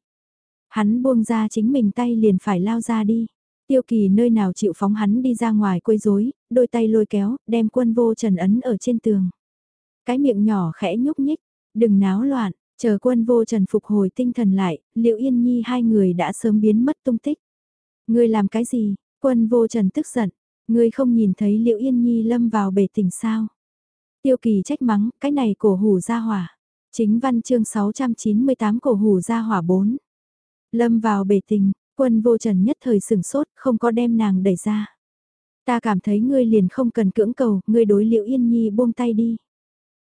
Hắn buông ra chính mình tay liền phải lao ra đi. Tiêu kỳ nơi nào chịu phóng hắn đi ra ngoài quấy rối, đôi tay lôi kéo, đem quân vô trần ấn ở trên tường. Cái miệng nhỏ khẽ nhúc nhích, đừng náo loạn, chờ quân vô trần phục hồi tinh thần lại, liệu yên nhi hai người đã sớm biến mất tung tích. Ngươi làm cái gì? Quân vô trần tức giận, ngươi không nhìn thấy liệu yên nhi lâm vào bể tình sao? Tiêu kỳ trách mắng, cái này cổ hủ ra hỏa. Chính văn chương 698 cổ hủ ra hỏa 4. Lâm vào bể tình, quân vô trần nhất thời sừng sốt, không có đem nàng đẩy ra. Ta cảm thấy ngươi liền không cần cưỡng cầu, ngươi đối liệu yên nhi buông tay đi.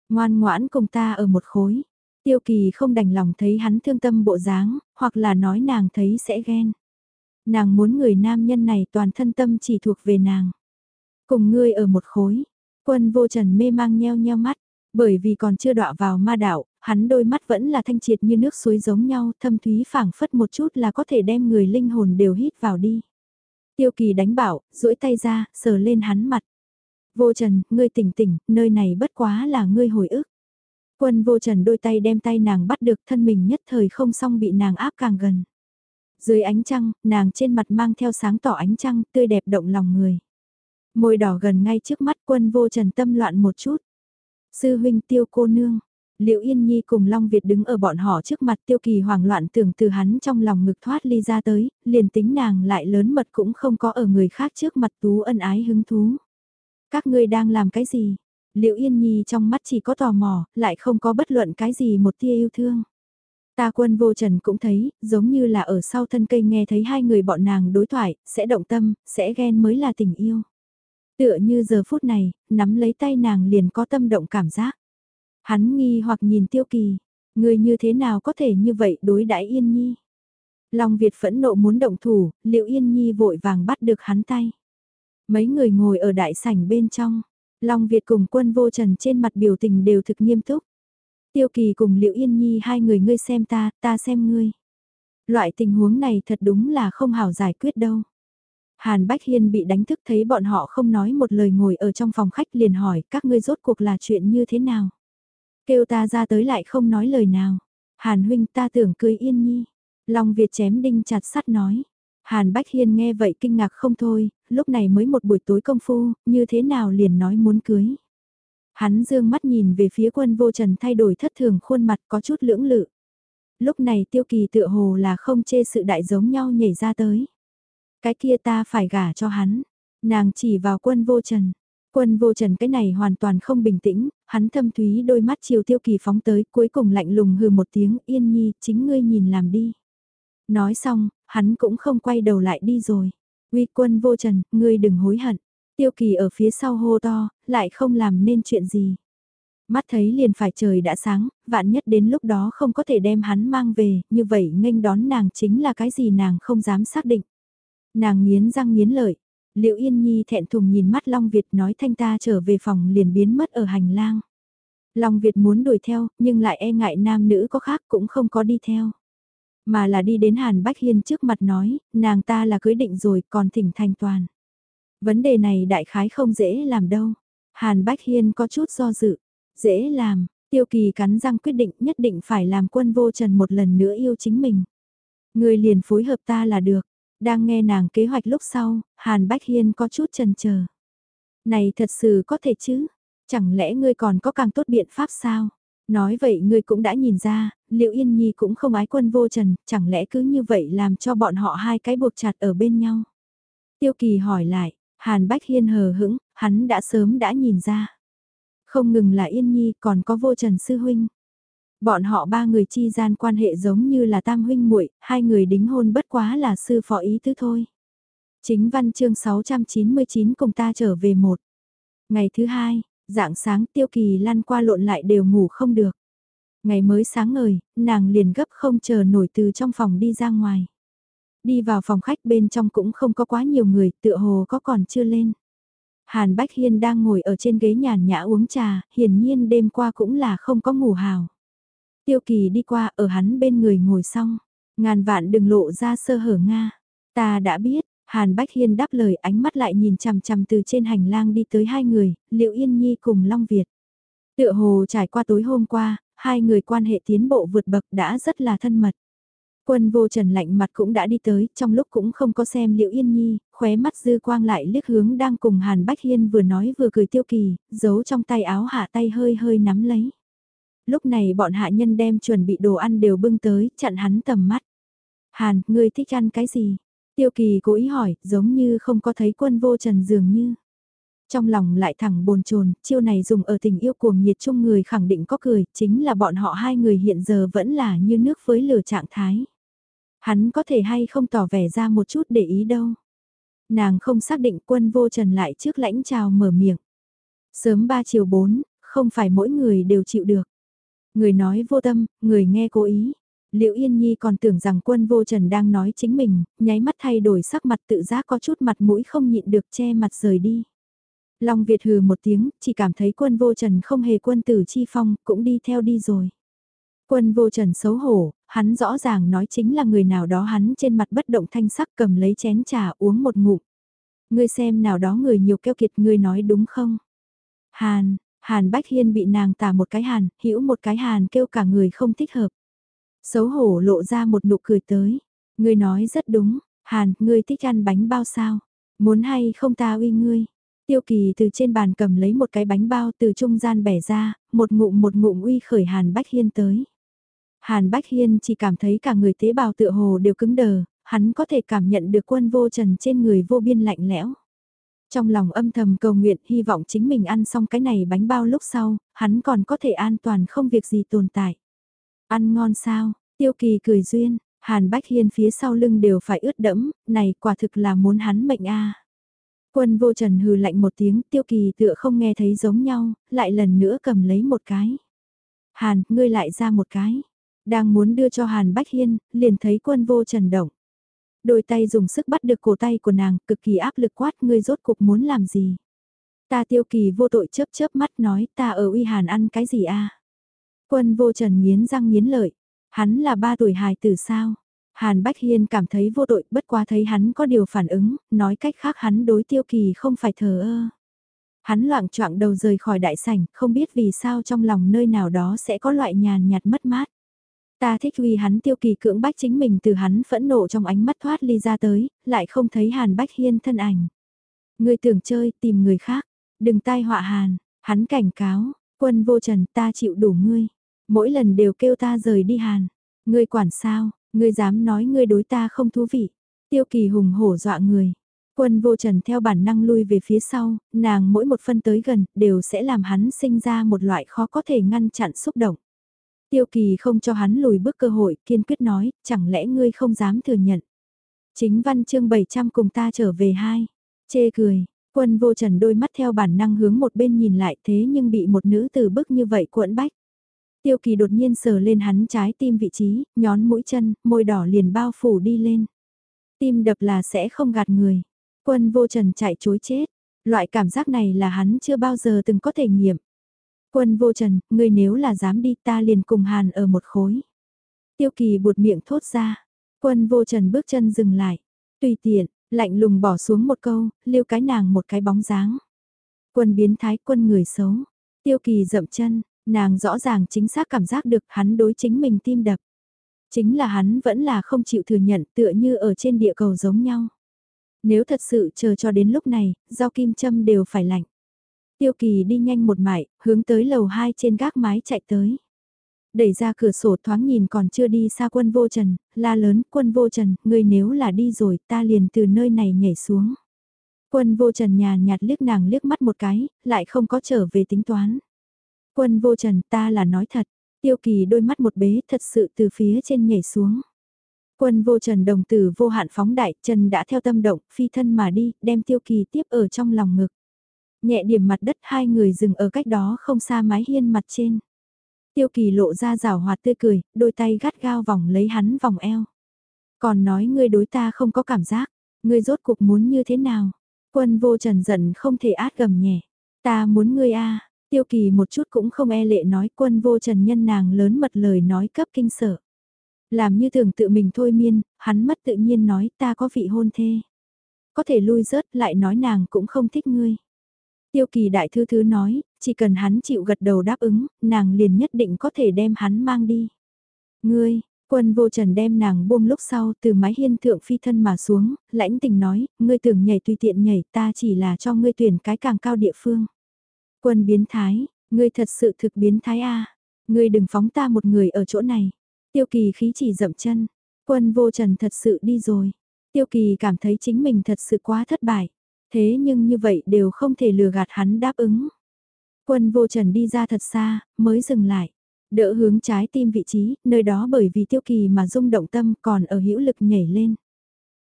Ngoan ngoãn cùng ta ở một khối. Tiêu kỳ không đành lòng thấy hắn thương tâm bộ dáng, hoặc là nói nàng thấy sẽ ghen. Nàng muốn người nam nhân này toàn thân tâm chỉ thuộc về nàng. Cùng ngươi ở một khối, quân vô trần mê mang nheo nheo mắt, bởi vì còn chưa đọa vào ma đạo, hắn đôi mắt vẫn là thanh triệt như nước suối giống nhau, thâm thúy phảng phất một chút là có thể đem người linh hồn đều hít vào đi. Tiêu kỳ đánh bảo, duỗi tay ra, sờ lên hắn mặt. Vô trần, ngươi tỉnh tỉnh, nơi này bất quá là ngươi hồi ức. Quân vô trần đôi tay đem tay nàng bắt được thân mình nhất thời không xong bị nàng áp càng gần. Dưới ánh trăng, nàng trên mặt mang theo sáng tỏ ánh trăng tươi đẹp động lòng người. Môi đỏ gần ngay trước mắt quân vô trần tâm loạn một chút. Sư huynh tiêu cô nương, Liệu Yên Nhi cùng Long Việt đứng ở bọn họ trước mặt tiêu kỳ hoảng loạn tưởng từ hắn trong lòng ngực thoát ly ra tới, liền tính nàng lại lớn mật cũng không có ở người khác trước mặt tú ân ái hứng thú. Các ngươi đang làm cái gì? Liễu Yên Nhi trong mắt chỉ có tò mò, lại không có bất luận cái gì một tia yêu thương. Ta quân vô trần cũng thấy, giống như là ở sau thân cây nghe thấy hai người bọn nàng đối thoại, sẽ động tâm, sẽ ghen mới là tình yêu. Tựa như giờ phút này, nắm lấy tay nàng liền có tâm động cảm giác. Hắn nghi hoặc nhìn tiêu kỳ, người như thế nào có thể như vậy đối đãi Yên Nhi. Long Việt phẫn nộ muốn động thủ, liệu Yên Nhi vội vàng bắt được hắn tay. Mấy người ngồi ở đại sảnh bên trong, Long Việt cùng quân vô trần trên mặt biểu tình đều thực nghiêm túc. Tiêu kỳ cùng Liễu Yên Nhi hai người ngươi xem ta, ta xem ngươi. Loại tình huống này thật đúng là không hảo giải quyết đâu. Hàn Bách Hiên bị đánh thức thấy bọn họ không nói một lời ngồi ở trong phòng khách liền hỏi các ngươi rốt cuộc là chuyện như thế nào. Kêu ta ra tới lại không nói lời nào. Hàn huynh ta tưởng cưới Yên Nhi. Long Việt chém đinh chặt sắt nói. Hàn Bách Hiên nghe vậy kinh ngạc không thôi, lúc này mới một buổi tối công phu, như thế nào liền nói muốn cưới. Hắn dương mắt nhìn về phía quân vô trần thay đổi thất thường khuôn mặt có chút lưỡng lự. Lúc này tiêu kỳ tựa hồ là không chê sự đại giống nhau nhảy ra tới. Cái kia ta phải gả cho hắn. Nàng chỉ vào quân vô trần. Quân vô trần cái này hoàn toàn không bình tĩnh, hắn thâm thúy đôi mắt chiều tiêu kỳ phóng tới cuối cùng lạnh lùng hừ một tiếng yên nhi chính ngươi nhìn làm đi. Nói xong, hắn cũng không quay đầu lại đi rồi. Uy quân vô trần, ngươi đừng hối hận. Tiêu kỳ ở phía sau hô to, lại không làm nên chuyện gì. Mắt thấy liền phải trời đã sáng, vạn nhất đến lúc đó không có thể đem hắn mang về, như vậy nghênh đón nàng chính là cái gì nàng không dám xác định. Nàng nghiến răng nghiến lợi, liệu yên nhi thẹn thùng nhìn mắt Long Việt nói thanh ta trở về phòng liền biến mất ở hành lang. Long Việt muốn đuổi theo, nhưng lại e ngại nam nữ có khác cũng không có đi theo. Mà là đi đến Hàn Bách Hiên trước mặt nói, nàng ta là cưới định rồi còn thỉnh thành toàn. Vấn đề này đại khái không dễ làm đâu. Hàn Bách Hiên có chút do dự. Dễ làm, tiêu kỳ cắn răng quyết định nhất định phải làm quân vô trần một lần nữa yêu chính mình. Người liền phối hợp ta là được. Đang nghe nàng kế hoạch lúc sau, Hàn Bách Hiên có chút chần chờ. Này thật sự có thể chứ? Chẳng lẽ ngươi còn có càng tốt biện pháp sao? Nói vậy ngươi cũng đã nhìn ra, liệu Yên Nhi cũng không ái quân vô trần, chẳng lẽ cứ như vậy làm cho bọn họ hai cái buộc chặt ở bên nhau? Tiêu Kỳ hỏi lại, Hàn Bách Hiên hờ hững, hắn đã sớm đã nhìn ra. Không ngừng là Yên Nhi còn có vô trần sư huynh. Bọn họ ba người chi gian quan hệ giống như là tam huynh muội, hai người đính hôn bất quá là sư phó ý tứ thôi. Chính văn chương 699 cùng ta trở về một. Ngày thứ hai, dạng sáng tiêu kỳ lăn qua lộn lại đều ngủ không được. Ngày mới sáng ngời, nàng liền gấp không chờ nổi từ trong phòng đi ra ngoài. Đi vào phòng khách bên trong cũng không có quá nhiều người, tựa hồ có còn chưa lên. Hàn Bách Hiên đang ngồi ở trên ghế nhàn nhã uống trà, hiển nhiên đêm qua cũng là không có ngủ hào. Tiêu kỳ đi qua ở hắn bên người ngồi xong, ngàn vạn đừng lộ ra sơ hở Nga. Ta đã biết, Hàn Bách Hiên đáp lời ánh mắt lại nhìn chằm chằm từ trên hành lang đi tới hai người, Liệu Yên Nhi cùng Long Việt. Tựa hồ trải qua tối hôm qua, hai người quan hệ tiến bộ vượt bậc đã rất là thân mật. Quân vô trần lạnh mặt cũng đã đi tới, trong lúc cũng không có xem Liệu Yên Nhi, khóe mắt dư quang lại liếc hướng đang cùng Hàn Bách Hiên vừa nói vừa cười tiêu kỳ, giấu trong tay áo hạ tay hơi hơi nắm lấy. Lúc này bọn hạ nhân đem chuẩn bị đồ ăn đều bưng tới, chặn hắn tầm mắt. Hàn, ngươi thích ăn cái gì? Tiêu kỳ cố ý hỏi, giống như không có thấy quân vô trần dường như. Trong lòng lại thẳng bồn chồn chiêu này dùng ở tình yêu cuồng nhiệt chung người khẳng định có cười, chính là bọn họ hai người hiện giờ vẫn là như nước với lửa trạng thái. Hắn có thể hay không tỏ vẻ ra một chút để ý đâu. Nàng không xác định quân vô trần lại trước lãnh chào mở miệng. Sớm 3 chiều 4, không phải mỗi người đều chịu được. Người nói vô tâm, người nghe cố ý. Liễu Yên Nhi còn tưởng rằng quân vô trần đang nói chính mình, nháy mắt thay đổi sắc mặt tự giác có chút mặt mũi không nhịn được che mặt rời đi. Long Việt hừ một tiếng, chỉ cảm thấy quân vô trần không hề quân tử chi phong, cũng đi theo đi rồi. Quân vô trần xấu hổ, hắn rõ ràng nói chính là người nào đó hắn trên mặt bất động thanh sắc cầm lấy chén trà uống một ngụm. Ngươi xem nào đó người nhiều keo kiệt ngươi nói đúng không? Hàn, Hàn Bách Hiên bị nàng tả một cái hàn, hữu một cái hàn kêu cả người không thích hợp. Xấu hổ lộ ra một nụ cười tới. Ngươi nói rất đúng, Hàn, ngươi thích ăn bánh bao sao? Muốn hay không ta uy ngươi? Tiêu kỳ từ trên bàn cầm lấy một cái bánh bao từ trung gian bẻ ra, một ngụm một ngụm uy khởi Hàn Bách Hiên tới. Hàn Bách Hiên chỉ cảm thấy cả người tế bào tựa hồ đều cứng đờ, hắn có thể cảm nhận được quân vô trần trên người vô biên lạnh lẽo. Trong lòng âm thầm cầu nguyện hy vọng chính mình ăn xong cái này bánh bao lúc sau, hắn còn có thể an toàn không việc gì tồn tại. Ăn ngon sao, tiêu kỳ cười duyên, Hàn Bách Hiên phía sau lưng đều phải ướt đẫm, này quả thực là muốn hắn mệnh a. Quân vô trần hừ lạnh một tiếng tiêu kỳ tựa không nghe thấy giống nhau, lại lần nữa cầm lấy một cái. Hàn, ngươi lại ra một cái. Đang muốn đưa cho Hàn Bách Hiên, liền thấy quân vô trần động. Đôi tay dùng sức bắt được cổ tay của nàng, cực kỳ áp lực quát ngươi rốt cuộc muốn làm gì. Ta tiêu kỳ vô tội chớp chớp mắt nói ta ở uy Hàn ăn cái gì a Quân vô trần nghiến răng nghiến lợi. Hắn là ba tuổi hài tử sao? Hàn Bách Hiên cảm thấy vô tội, bất quá thấy hắn có điều phản ứng, nói cách khác hắn đối tiêu kỳ không phải thờ ơ. Hắn loạn choạng đầu rời khỏi đại sảnh, không biết vì sao trong lòng nơi nào đó sẽ có loại nhàn nhạt mất mát. Ta thích vì hắn tiêu kỳ cưỡng bách chính mình từ hắn phẫn nộ trong ánh mắt thoát ly ra tới, lại không thấy Hàn Bách Hiên thân ảnh. Người tưởng chơi, tìm người khác, đừng tai họa Hàn, hắn cảnh cáo, quân vô trần ta chịu đủ ngươi, mỗi lần đều kêu ta rời đi Hàn, ngươi quản sao, ngươi dám nói ngươi đối ta không thú vị, tiêu kỳ hùng hổ dọa người. Quân vô trần theo bản năng lui về phía sau, nàng mỗi một phân tới gần đều sẽ làm hắn sinh ra một loại khó có thể ngăn chặn xúc động. Tiêu kỳ không cho hắn lùi bước cơ hội, kiên quyết nói, chẳng lẽ ngươi không dám thừa nhận. Chính văn chương 700 cùng ta trở về hai. Chê cười, quân vô trần đôi mắt theo bản năng hướng một bên nhìn lại thế nhưng bị một nữ từ bức như vậy cuộn bách. Tiêu kỳ đột nhiên sờ lên hắn trái tim vị trí, nhón mũi chân, môi đỏ liền bao phủ đi lên. Tim đập là sẽ không gạt người. Quân vô trần chạy chối chết. Loại cảm giác này là hắn chưa bao giờ từng có thể nghiệm. Quân vô trần, ngươi nếu là dám đi ta liền cùng hàn ở một khối. Tiêu kỳ buột miệng thốt ra. Quân vô trần bước chân dừng lại. Tùy tiện, lạnh lùng bỏ xuống một câu, liêu cái nàng một cái bóng dáng. Quân biến thái quân người xấu. Tiêu kỳ dậm chân, nàng rõ ràng chính xác cảm giác được hắn đối chính mình tim đập. Chính là hắn vẫn là không chịu thừa nhận tựa như ở trên địa cầu giống nhau. Nếu thật sự chờ cho đến lúc này, do kim châm đều phải lạnh. Tiêu kỳ đi nhanh một mải, hướng tới lầu 2 trên gác mái chạy tới. Đẩy ra cửa sổ thoáng nhìn còn chưa đi xa quân vô trần, la lớn quân vô trần, ngươi nếu là đi rồi ta liền từ nơi này nhảy xuống. Quân vô trần nhàn nhạt liếc nàng liếc mắt một cái, lại không có trở về tính toán. Quân vô trần ta là nói thật, tiêu kỳ đôi mắt một bế thật sự từ phía trên nhảy xuống. Quân vô trần đồng tử vô hạn phóng đại, trần đã theo tâm động, phi thân mà đi, đem tiêu kỳ tiếp ở trong lòng ngực. Nhẹ điểm mặt đất hai người dừng ở cách đó không xa mái hiên mặt trên. Tiêu kỳ lộ ra rào hoạt tươi cười, đôi tay gắt gao vòng lấy hắn vòng eo. Còn nói ngươi đối ta không có cảm giác, ngươi rốt cuộc muốn như thế nào? Quân vô trần giận không thể át gầm nhẹ. Ta muốn ngươi a Tiêu kỳ một chút cũng không e lệ nói quân vô trần nhân nàng lớn mật lời nói cấp kinh sợ. Làm như tưởng tự mình thôi miên, hắn mất tự nhiên nói ta có vị hôn thê. Có thể lui rớt lại nói nàng cũng không thích ngươi. Tiêu kỳ đại thư thứ nói, chỉ cần hắn chịu gật đầu đáp ứng, nàng liền nhất định có thể đem hắn mang đi. Ngươi, quân vô trần đem nàng buông lúc sau từ mái hiên thượng phi thân mà xuống, lãnh tình nói, ngươi tưởng nhảy tùy tiện nhảy ta chỉ là cho ngươi tuyển cái càng cao địa phương. Quân biến thái, ngươi thật sự thực biến thái a Ngươi đừng phóng ta một người ở chỗ này. Tiêu kỳ khí chỉ dậm chân. Quân vô trần thật sự đi rồi. Tiêu kỳ cảm thấy chính mình thật sự quá thất bại. Thế nhưng như vậy đều không thể lừa gạt hắn đáp ứng. Quân vô trần đi ra thật xa, mới dừng lại. Đỡ hướng trái tim vị trí, nơi đó bởi vì tiêu kỳ mà rung động tâm còn ở hữu lực nhảy lên.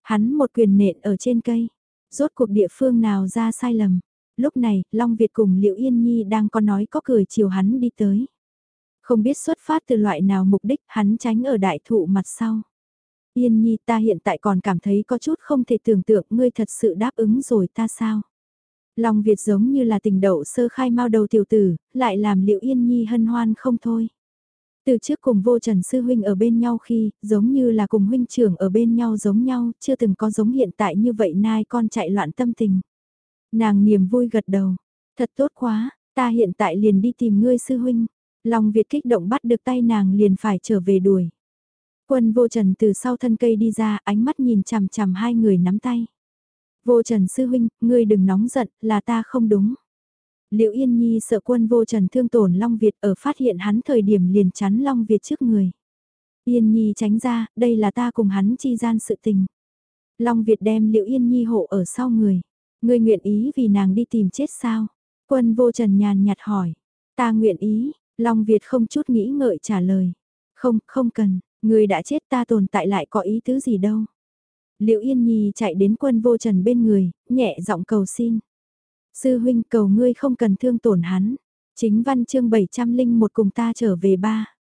Hắn một quyền nện ở trên cây. Rốt cuộc địa phương nào ra sai lầm. Lúc này, Long Việt cùng Liệu Yên Nhi đang có nói có cười chiều hắn đi tới. Không biết xuất phát từ loại nào mục đích hắn tránh ở đại thụ mặt sau. Yên Nhi ta hiện tại còn cảm thấy có chút không thể tưởng tượng ngươi thật sự đáp ứng rồi ta sao. Long Việt giống như là tình đậu sơ khai mau đầu tiểu tử, lại làm liệu Yên Nhi hân hoan không thôi. Từ trước cùng vô trần sư huynh ở bên nhau khi, giống như là cùng huynh trưởng ở bên nhau giống nhau, chưa từng có giống hiện tại như vậy nai con chạy loạn tâm tình. Nàng niềm vui gật đầu, thật tốt quá, ta hiện tại liền đi tìm ngươi sư huynh. Long Việt kích động bắt được tay nàng liền phải trở về đuổi. Quân vô trần từ sau thân cây đi ra ánh mắt nhìn chằm chằm hai người nắm tay. Vô trần sư huynh, ngươi đừng nóng giận, là ta không đúng. liễu Yên Nhi sợ quân vô trần thương tổn Long Việt ở phát hiện hắn thời điểm liền chắn Long Việt trước người. Yên Nhi tránh ra, đây là ta cùng hắn chi gian sự tình. Long Việt đem liễu Yên Nhi hộ ở sau người. Ngươi nguyện ý vì nàng đi tìm chết sao? Quân vô trần nhàn nhạt hỏi. Ta nguyện ý, Long Việt không chút nghĩ ngợi trả lời. Không, không cần, người đã chết ta tồn tại lại có ý tứ gì đâu. Liệu Yên Nhi chạy đến quân vô trần bên người, nhẹ giọng cầu xin. Sư huynh cầu ngươi không cần thương tổn hắn. Chính văn chương 701 cùng ta trở về ba.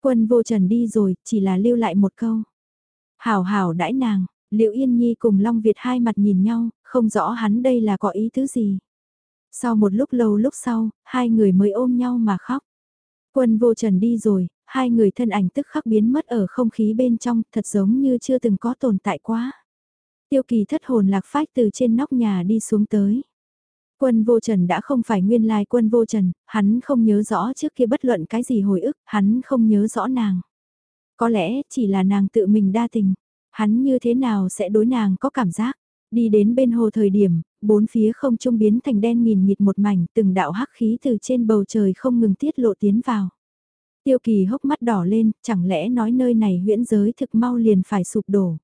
Quân vô trần đi rồi, chỉ là lưu lại một câu. Hảo hảo đãi nàng, Liệu Yên Nhi cùng Long Việt hai mặt nhìn nhau, không rõ hắn đây là có ý tứ gì. Sau một lúc lâu lúc sau, hai người mới ôm nhau mà khóc. Quân vô trần đi rồi, hai người thân ảnh tức khắc biến mất ở không khí bên trong, thật giống như chưa từng có tồn tại quá. Tiêu kỳ thất hồn lạc phách từ trên nóc nhà đi xuống tới. Quân vô trần đã không phải nguyên lai quân vô trần, hắn không nhớ rõ trước kia bất luận cái gì hồi ức, hắn không nhớ rõ nàng. Có lẽ chỉ là nàng tự mình đa tình, hắn như thế nào sẽ đối nàng có cảm giác. Đi đến bên hồ thời điểm, bốn phía không trung biến thành đen nghìn nghịt một mảnh, từng đạo hắc khí từ trên bầu trời không ngừng tiết lộ tiến vào. Tiêu kỳ hốc mắt đỏ lên, chẳng lẽ nói nơi này huyễn giới thực mau liền phải sụp đổ.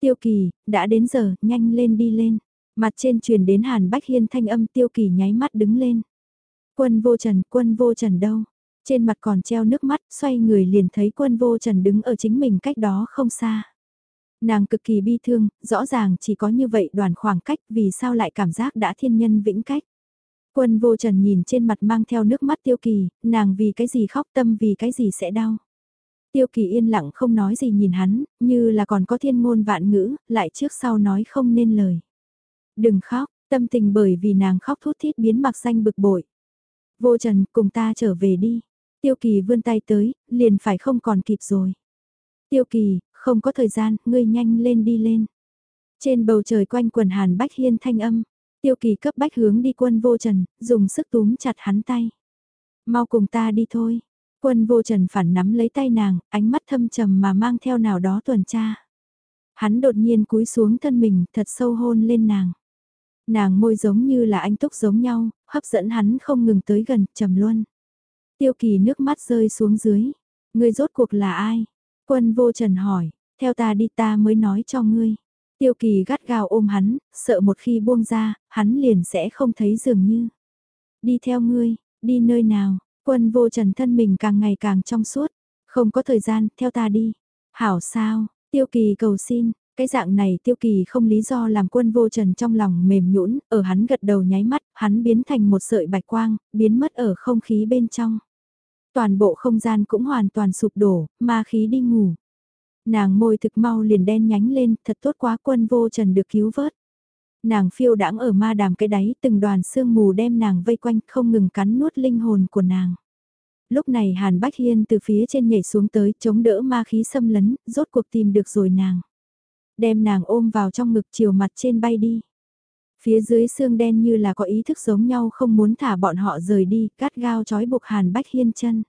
Tiêu kỳ, đã đến giờ, nhanh lên đi lên. Mặt trên truyền đến Hàn Bách Hiên thanh âm tiêu kỳ nháy mắt đứng lên. Quân vô trần, quân vô trần đâu? Trên mặt còn treo nước mắt, xoay người liền thấy quân vô trần đứng ở chính mình cách đó không xa. Nàng cực kỳ bi thương, rõ ràng chỉ có như vậy đoàn khoảng cách vì sao lại cảm giác đã thiên nhân vĩnh cách. Quân vô trần nhìn trên mặt mang theo nước mắt tiêu kỳ, nàng vì cái gì khóc tâm vì cái gì sẽ đau. Tiêu kỳ yên lặng không nói gì nhìn hắn, như là còn có thiên ngôn vạn ngữ, lại trước sau nói không nên lời. Đừng khóc, tâm tình bởi vì nàng khóc thút thít biến mặc xanh bực bội. Vô trần, cùng ta trở về đi. Tiêu kỳ vươn tay tới, liền phải không còn kịp rồi. Tiêu kỳ, không có thời gian, ngươi nhanh lên đi lên. Trên bầu trời quanh quần hàn bách hiên thanh âm, tiêu kỳ cấp bách hướng đi quân vô trần, dùng sức túm chặt hắn tay. Mau cùng ta đi thôi. Quân vô trần phản nắm lấy tay nàng, ánh mắt thâm trầm mà mang theo nào đó tuần tra. Hắn đột nhiên cúi xuống thân mình, thật sâu hôn lên nàng. Nàng môi giống như là anh túc giống nhau, hấp dẫn hắn không ngừng tới gần, trầm luôn. Tiêu kỳ nước mắt rơi xuống dưới. Người rốt cuộc là ai? Quân vô trần hỏi, theo ta đi ta mới nói cho ngươi. Tiêu kỳ gắt gao ôm hắn, sợ một khi buông ra, hắn liền sẽ không thấy dường như. Đi theo ngươi, đi nơi nào, quân vô trần thân mình càng ngày càng trong suốt. Không có thời gian, theo ta đi. Hảo sao, tiêu kỳ cầu xin, Cái dạng này tiêu kỳ không lý do làm quân vô trần trong lòng mềm nhũn ở hắn gật đầu nháy mắt, hắn biến thành một sợi bạch quang, biến mất ở không khí bên trong. Toàn bộ không gian cũng hoàn toàn sụp đổ, ma khí đi ngủ. Nàng môi thực mau liền đen nhánh lên, thật tốt quá quân vô trần được cứu vớt. Nàng phiêu đãng ở ma đàm cái đáy từng đoàn sương mù đem nàng vây quanh không ngừng cắn nuốt linh hồn của nàng. Lúc này Hàn Bách Hiên từ phía trên nhảy xuống tới chống đỡ ma khí xâm lấn, rốt cuộc tìm được rồi nàng. Đem nàng ôm vào trong ngực chiều mặt trên bay đi. Phía dưới xương đen như là có ý thức giống nhau không muốn thả bọn họ rời đi, cắt gao chói buộc Hàn Bách Hiên chân.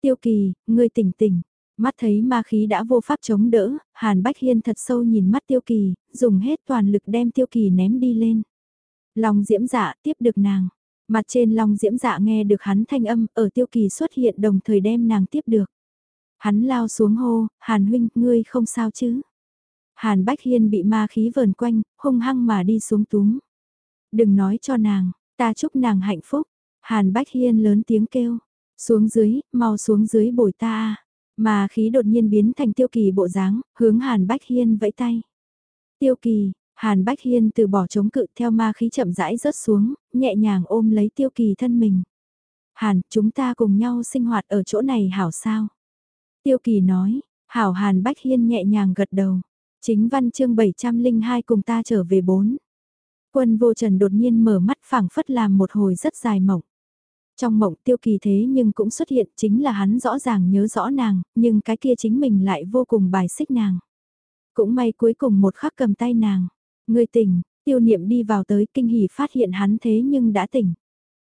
Tiêu kỳ, ngươi tỉnh tỉnh, Mắt thấy ma khí đã vô pháp chống đỡ, Hàn Bách Hiên thật sâu nhìn mắt Tiêu Kỳ, dùng hết toàn lực đem Tiêu Kỳ ném đi lên. Long diễm dạ tiếp được nàng. Mặt trên Long diễm dạ nghe được hắn thanh âm ở Tiêu Kỳ xuất hiện đồng thời đem nàng tiếp được. Hắn lao xuống hô, Hàn huynh, ngươi không sao chứ? Hàn Bách Hiên bị ma khí vờn quanh, hung hăng mà đi xuống túm. Đừng nói cho nàng, ta chúc nàng hạnh phúc. Hàn Bách Hiên lớn tiếng kêu, xuống dưới, mau xuống dưới bồi ta mà khí đột nhiên biến thành tiêu kỳ bộ dáng, hướng Hàn Bách Hiên vẫy tay. Tiêu kỳ, Hàn Bách Hiên từ bỏ chống cự theo ma khí chậm rãi rớt xuống, nhẹ nhàng ôm lấy tiêu kỳ thân mình. Hàn, chúng ta cùng nhau sinh hoạt ở chỗ này hảo sao? Tiêu kỳ nói, hảo Hàn Bách Hiên nhẹ nhàng gật đầu. Chính văn chương 702 cùng ta trở về bốn. Quân vô trần đột nhiên mở mắt phảng phất làm một hồi rất dài mộng. Trong mộng tiêu kỳ thế nhưng cũng xuất hiện chính là hắn rõ ràng nhớ rõ nàng, nhưng cái kia chính mình lại vô cùng bài xích nàng. Cũng may cuối cùng một khắc cầm tay nàng. Người tỉnh, tiêu niệm đi vào tới kinh hỉ phát hiện hắn thế nhưng đã tỉnh.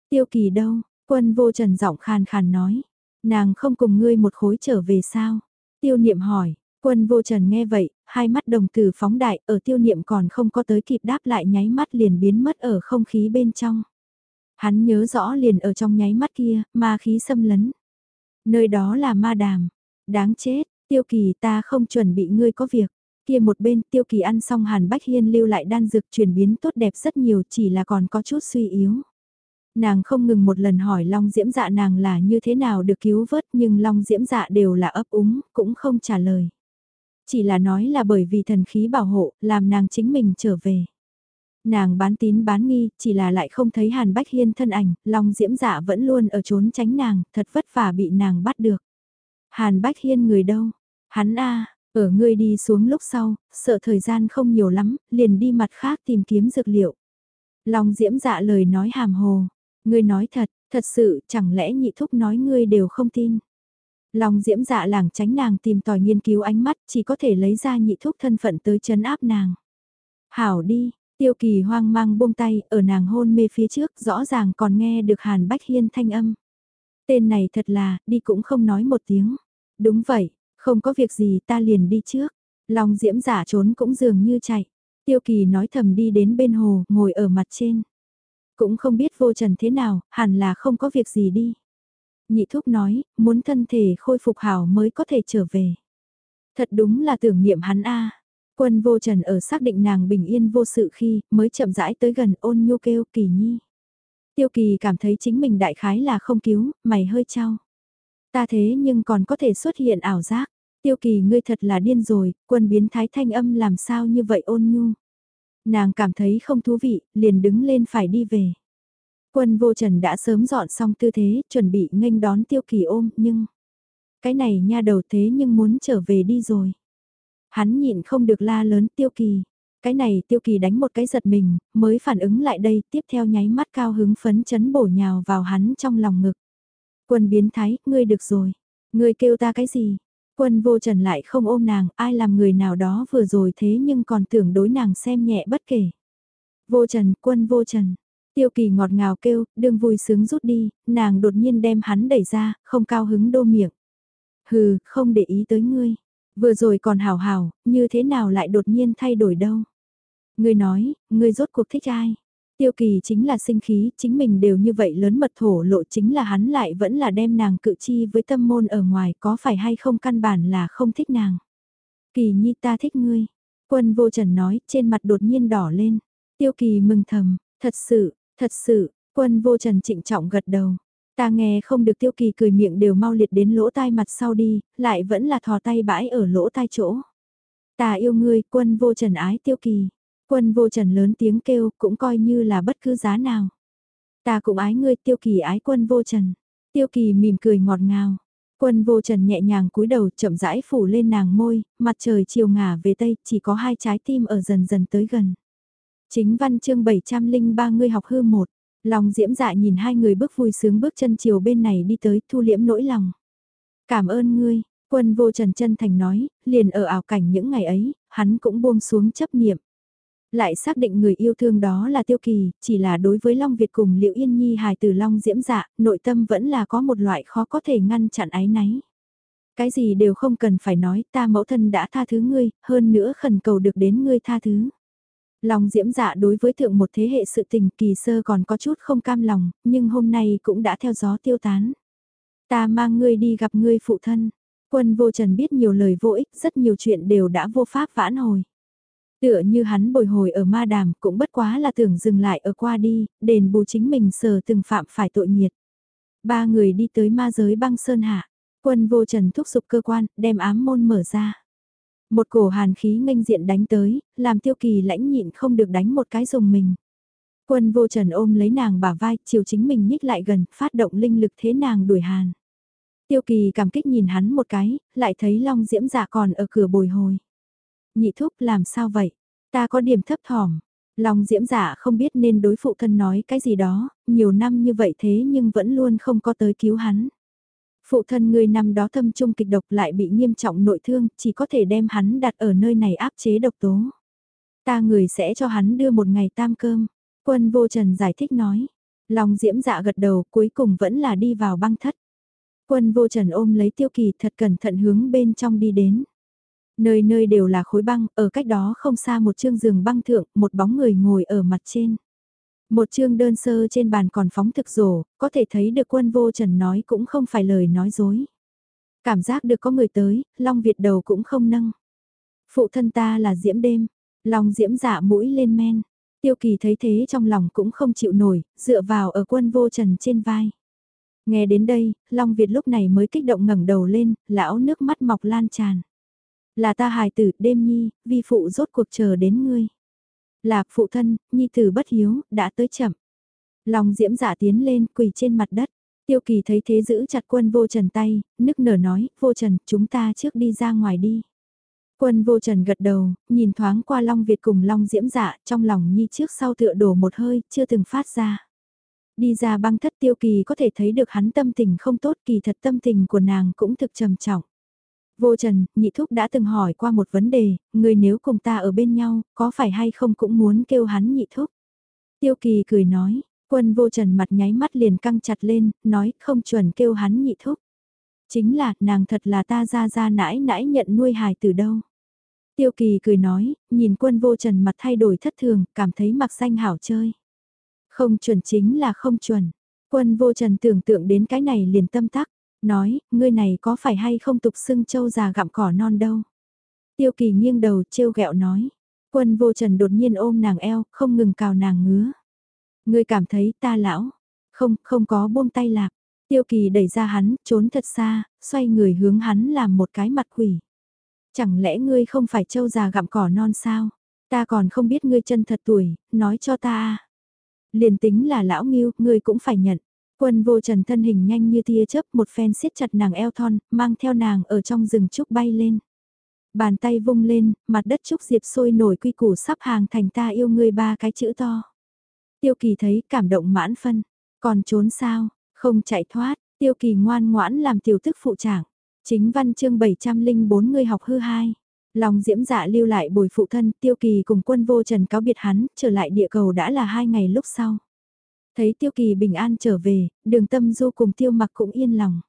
Tiêu kỳ đâu, quân vô trần giọng khàn khàn nói. Nàng không cùng ngươi một khối trở về sao? Tiêu niệm hỏi, quân vô trần nghe vậy, hai mắt đồng tử phóng đại ở tiêu niệm còn không có tới kịp đáp lại nháy mắt liền biến mất ở không khí bên trong. Hắn nhớ rõ liền ở trong nháy mắt kia, ma khí xâm lấn. Nơi đó là ma đàm. Đáng chết, tiêu kỳ ta không chuẩn bị ngươi có việc. Kia một bên tiêu kỳ ăn xong hàn bách hiên lưu lại đan dược chuyển biến tốt đẹp rất nhiều chỉ là còn có chút suy yếu. Nàng không ngừng một lần hỏi Long Diễm Dạ nàng là như thế nào được cứu vớt nhưng Long Diễm Dạ đều là ấp úng, cũng không trả lời. Chỉ là nói là bởi vì thần khí bảo hộ, làm nàng chính mình trở về. Nàng bán tín bán nghi, chỉ là lại không thấy Hàn Bách Hiên thân ảnh, Long Diễm Dạ vẫn luôn ở trốn tránh nàng, thật vất vả bị nàng bắt được. Hàn Bách Hiên người đâu? Hắn a, ở ngươi đi xuống lúc sau, sợ thời gian không nhiều lắm, liền đi mặt khác tìm kiếm dược liệu. Long Diễm Dạ lời nói hàm hồ, ngươi nói thật, thật sự chẳng lẽ nhị thúc nói ngươi đều không tin. Long Diễm Dạ lảng tránh nàng tìm tòi nghiên cứu ánh mắt, chỉ có thể lấy ra nhị thúc thân phận tới chấn áp nàng. Hảo đi, Tiêu kỳ hoang mang buông tay, ở nàng hôn mê phía trước, rõ ràng còn nghe được Hàn Bách Hiên thanh âm. Tên này thật là, đi cũng không nói một tiếng. Đúng vậy, không có việc gì ta liền đi trước. Long diễm giả trốn cũng dường như chạy. Tiêu kỳ nói thầm đi đến bên hồ, ngồi ở mặt trên. Cũng không biết vô trần thế nào, hẳn là không có việc gì đi. Nhị thúc nói, muốn thân thể khôi phục hảo mới có thể trở về. Thật đúng là tưởng niệm hắn a Quân vô trần ở xác định nàng bình yên vô sự khi mới chậm rãi tới gần ôn nhu kêu kỳ nhi. Tiêu kỳ cảm thấy chính mình đại khái là không cứu, mày hơi trao. Ta thế nhưng còn có thể xuất hiện ảo giác. Tiêu kỳ ngươi thật là điên rồi, quân biến thái thanh âm làm sao như vậy ôn nhu. Nàng cảm thấy không thú vị, liền đứng lên phải đi về. Quân vô trần đã sớm dọn xong tư thế, chuẩn bị nghênh đón tiêu kỳ ôm, nhưng... Cái này nha đầu thế nhưng muốn trở về đi rồi. Hắn nhịn không được la lớn tiêu kỳ. Cái này tiêu kỳ đánh một cái giật mình, mới phản ứng lại đây, tiếp theo nháy mắt cao hứng phấn chấn bổ nhào vào hắn trong lòng ngực. Quân biến thái, ngươi được rồi. Ngươi kêu ta cái gì? Quân vô trần lại không ôm nàng, ai làm người nào đó vừa rồi thế nhưng còn tưởng đối nàng xem nhẹ bất kể. Vô trần, quân vô trần. Tiêu kỳ ngọt ngào kêu, đương vui sướng rút đi, nàng đột nhiên đem hắn đẩy ra, không cao hứng đô miệng. Hừ, không để ý tới ngươi. Vừa rồi còn hào hào, như thế nào lại đột nhiên thay đổi đâu? Ngươi nói, ngươi rốt cuộc thích ai? Tiêu kỳ chính là sinh khí, chính mình đều như vậy lớn mật thổ lộ chính là hắn lại vẫn là đem nàng cự chi với tâm môn ở ngoài có phải hay không căn bản là không thích nàng. Kỳ nhi ta thích ngươi. Quân vô trần nói, trên mặt đột nhiên đỏ lên. Tiêu kỳ mừng thầm, thật sự, thật sự, quân vô trần trịnh trọng gật đầu. Ta nghe không được tiêu kỳ cười miệng đều mau liệt đến lỗ tai mặt sau đi, lại vẫn là thò tay bãi ở lỗ tai chỗ. Ta yêu ngươi, quân vô trần ái tiêu kỳ. Quân vô trần lớn tiếng kêu, cũng coi như là bất cứ giá nào. Ta cũng ái ngươi, tiêu kỳ ái quân vô trần. Tiêu kỳ mỉm cười ngọt ngào. Quân vô trần nhẹ nhàng cúi đầu chậm rãi phủ lên nàng môi, mặt trời chiều ngả về tây, chỉ có hai trái tim ở dần dần tới gần. Chính văn chương 703 ngươi học hư một, Long diễm dạ nhìn hai người bước vui sướng bước chân chiều bên này đi tới thu liễm nỗi lòng. Cảm ơn ngươi, quân vô trần chân thành nói, liền ở ảo cảnh những ngày ấy, hắn cũng buông xuống chấp niệm. Lại xác định người yêu thương đó là tiêu kỳ, chỉ là đối với Long Việt cùng Liệu Yên Nhi hài từ Long diễm dạ, nội tâm vẫn là có một loại khó có thể ngăn chặn ái náy. Cái gì đều không cần phải nói, ta mẫu thân đã tha thứ ngươi, hơn nữa khẩn cầu được đến ngươi tha thứ. Long diễm dạ đối với thượng một thế hệ sự tình kỳ sơ còn có chút không cam lòng, nhưng hôm nay cũng đã theo gió tiêu tán. Ta mang ngươi đi gặp ngươi phụ thân. Quân vô trần biết nhiều lời vô ích, rất nhiều chuyện đều đã vô pháp vãn hồi. Tựa như hắn bồi hồi ở ma đàm cũng bất quá là tưởng dừng lại ở qua đi, đền bù chính mình sờ từng phạm phải tội nghiệt. Ba người đi tới ma giới băng sơn hạ, quân vô trần thúc giục cơ quan, đem ám môn mở ra. Một cổ hàn khí nghênh diện đánh tới, làm tiêu kỳ lãnh nhịn không được đánh một cái dùng mình. Quân vô trần ôm lấy nàng bả vai, chiều chính mình nhích lại gần, phát động linh lực thế nàng đuổi hàn. Tiêu kỳ cảm kích nhìn hắn một cái, lại thấy long diễm dạ còn ở cửa bồi hồi. Nhị thúc làm sao vậy? Ta có điểm thấp thỏm. Long diễm dạ không biết nên đối phụ thân nói cái gì đó, nhiều năm như vậy thế nhưng vẫn luôn không có tới cứu hắn. Phụ thân người năm đó thâm trung kịch độc lại bị nghiêm trọng nội thương, chỉ có thể đem hắn đặt ở nơi này áp chế độc tố. Ta người sẽ cho hắn đưa một ngày tam cơm. Quân vô trần giải thích nói. Long diễm dạ gật đầu cuối cùng vẫn là đi vào băng thất. Quân vô trần ôm lấy tiêu kỳ thật cẩn thận hướng bên trong đi đến. Nơi nơi đều là khối băng, ở cách đó không xa một chương giường băng thượng, một bóng người ngồi ở mặt trên. Một chương đơn sơ trên bàn còn phóng thực rổ, có thể thấy được quân vô trần nói cũng không phải lời nói dối. Cảm giác được có người tới, Long Việt đầu cũng không nâng. Phụ thân ta là diễm đêm, Long diễm dạ mũi lên men. Tiêu kỳ thấy thế trong lòng cũng không chịu nổi, dựa vào ở quân vô trần trên vai. Nghe đến đây, Long Việt lúc này mới kích động ngẩng đầu lên, lão nước mắt mọc lan tràn. Là ta hài tử, đêm nhi, vi phụ rốt cuộc chờ đến ngươi. Là phụ thân, nhi tử bất hiếu, đã tới chậm. Lòng diễm giả dạ tiến lên, quỳ trên mặt đất. Tiêu kỳ thấy thế giữ chặt quân vô trần tay, nức nở nói, vô trần, chúng ta trước đi ra ngoài đi. Quân vô trần gật đầu, nhìn thoáng qua Long Việt cùng Long Diễm Dạ, trong lòng nhi trước sau tựa đổ một hơi, chưa từng phát ra. Đi ra băng thất tiêu kỳ có thể thấy được hắn tâm tình không tốt kỳ thật tâm tình của nàng cũng thực trầm trọng. Vô Trần, nhị thúc đã từng hỏi qua một vấn đề, người nếu cùng ta ở bên nhau, có phải hay không cũng muốn kêu hắn nhị thúc. Tiêu kỳ cười nói, quân vô Trần mặt nháy mắt liền căng chặt lên, nói không chuẩn kêu hắn nhị thúc. Chính là, nàng thật là ta ra ra nãi nãi nhận nuôi hài từ đâu. Tiêu kỳ cười nói, nhìn quân vô Trần mặt thay đổi thất thường, cảm thấy mặc xanh hảo chơi. Không chuẩn chính là không chuẩn. Quân vô Trần tưởng tượng đến cái này liền tâm tắc nói, ngươi này có phải hay không tục xưng châu già gặm cỏ non đâu. Tiêu kỳ nghiêng đầu trêu ghẹo nói, quân vô trần đột nhiên ôm nàng eo, không ngừng cào nàng ngứa. Ngươi cảm thấy ta lão, không, không có buông tay lạc. Tiêu kỳ đẩy ra hắn, trốn thật xa, xoay người hướng hắn làm một cái mặt quỷ. Chẳng lẽ ngươi không phải châu già gặm cỏ non sao? Ta còn không biết ngươi chân thật tuổi, nói cho ta. Liền tính là lão nghiêu, ngươi cũng phải nhận. Quân vô trần thân hình nhanh như tia chớp một phen siết chặt nàng eo thon, mang theo nàng ở trong rừng trúc bay lên. Bàn tay vung lên, mặt đất trúc diệp sôi nổi quy củ sắp hàng thành ta yêu ngươi ba cái chữ to. Tiêu kỳ thấy cảm động mãn phân, còn trốn sao, không chạy thoát, tiêu kỳ ngoan ngoãn làm tiểu thức phụ trạng. Chính văn chương 704 người học hư hai. Lòng diễm dạ lưu lại bồi phụ thân tiêu kỳ cùng quân vô trần cáo biệt hắn, trở lại địa cầu đã là hai ngày lúc sau. Thấy tiêu kỳ bình an trở về, đường tâm du cùng tiêu mặc cũng yên lòng.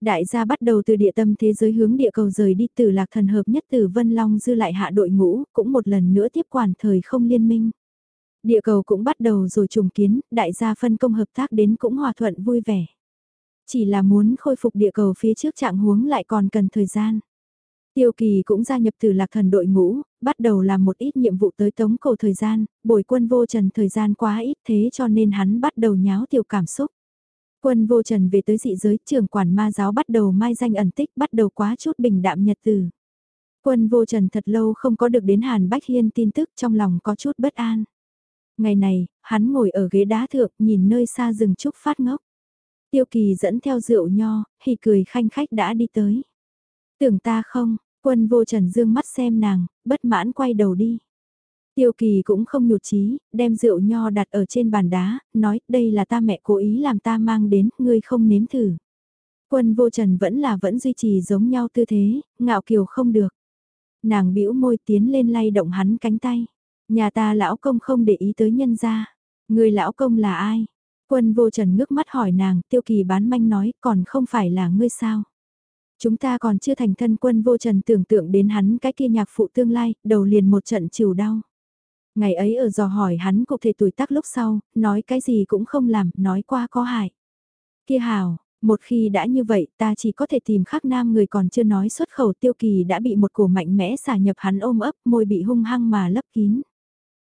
Đại gia bắt đầu từ địa tâm thế giới hướng địa cầu rời đi từ lạc thần hợp nhất từ Vân Long dư lại hạ đội ngũ, cũng một lần nữa tiếp quản thời không liên minh. Địa cầu cũng bắt đầu rồi trùng kiến, đại gia phân công hợp tác đến cũng hòa thuận vui vẻ. Chỉ là muốn khôi phục địa cầu phía trước trạng huống lại còn cần thời gian. Tiêu kỳ cũng gia nhập từ lạc thần đội ngũ, bắt đầu làm một ít nhiệm vụ tới tống cầu thời gian, bồi quân vô trần thời gian quá ít thế cho nên hắn bắt đầu nháo tiểu cảm xúc. Quân vô trần về tới dị giới trưởng quản ma giáo bắt đầu mai danh ẩn tích bắt đầu quá chút bình đạm nhật từ. Quân vô trần thật lâu không có được đến Hàn Bách Hiên tin tức trong lòng có chút bất an. Ngày này, hắn ngồi ở ghế đá thượng nhìn nơi xa rừng trúc phát ngốc. Tiêu kỳ dẫn theo rượu nho, thì cười khanh khách đã đi tới. Tưởng ta không, quân vô trần dương mắt xem nàng, bất mãn quay đầu đi. Tiêu kỳ cũng không nhụt chí, đem rượu nho đặt ở trên bàn đá, nói đây là ta mẹ cố ý làm ta mang đến, ngươi không nếm thử. Quân vô trần vẫn là vẫn duy trì giống nhau tư thế, ngạo kiều không được. Nàng bĩu môi tiến lên lay động hắn cánh tay. Nhà ta lão công không để ý tới nhân gia. Người lão công là ai? Quân vô trần ngước mắt hỏi nàng, tiêu kỳ bán manh nói, còn không phải là ngươi sao? Chúng ta còn chưa thành thân quân vô trần tưởng tượng đến hắn cái kia nhạc phụ tương lai, đầu liền một trận chiều đau. Ngày ấy ở dò hỏi hắn cụ thể tuổi tác lúc sau, nói cái gì cũng không làm, nói qua có hại. Kia hào, một khi đã như vậy ta chỉ có thể tìm khắc nam người còn chưa nói xuất khẩu tiêu kỳ đã bị một cổ mạnh mẽ xả nhập hắn ôm ấp môi bị hung hăng mà lấp kín.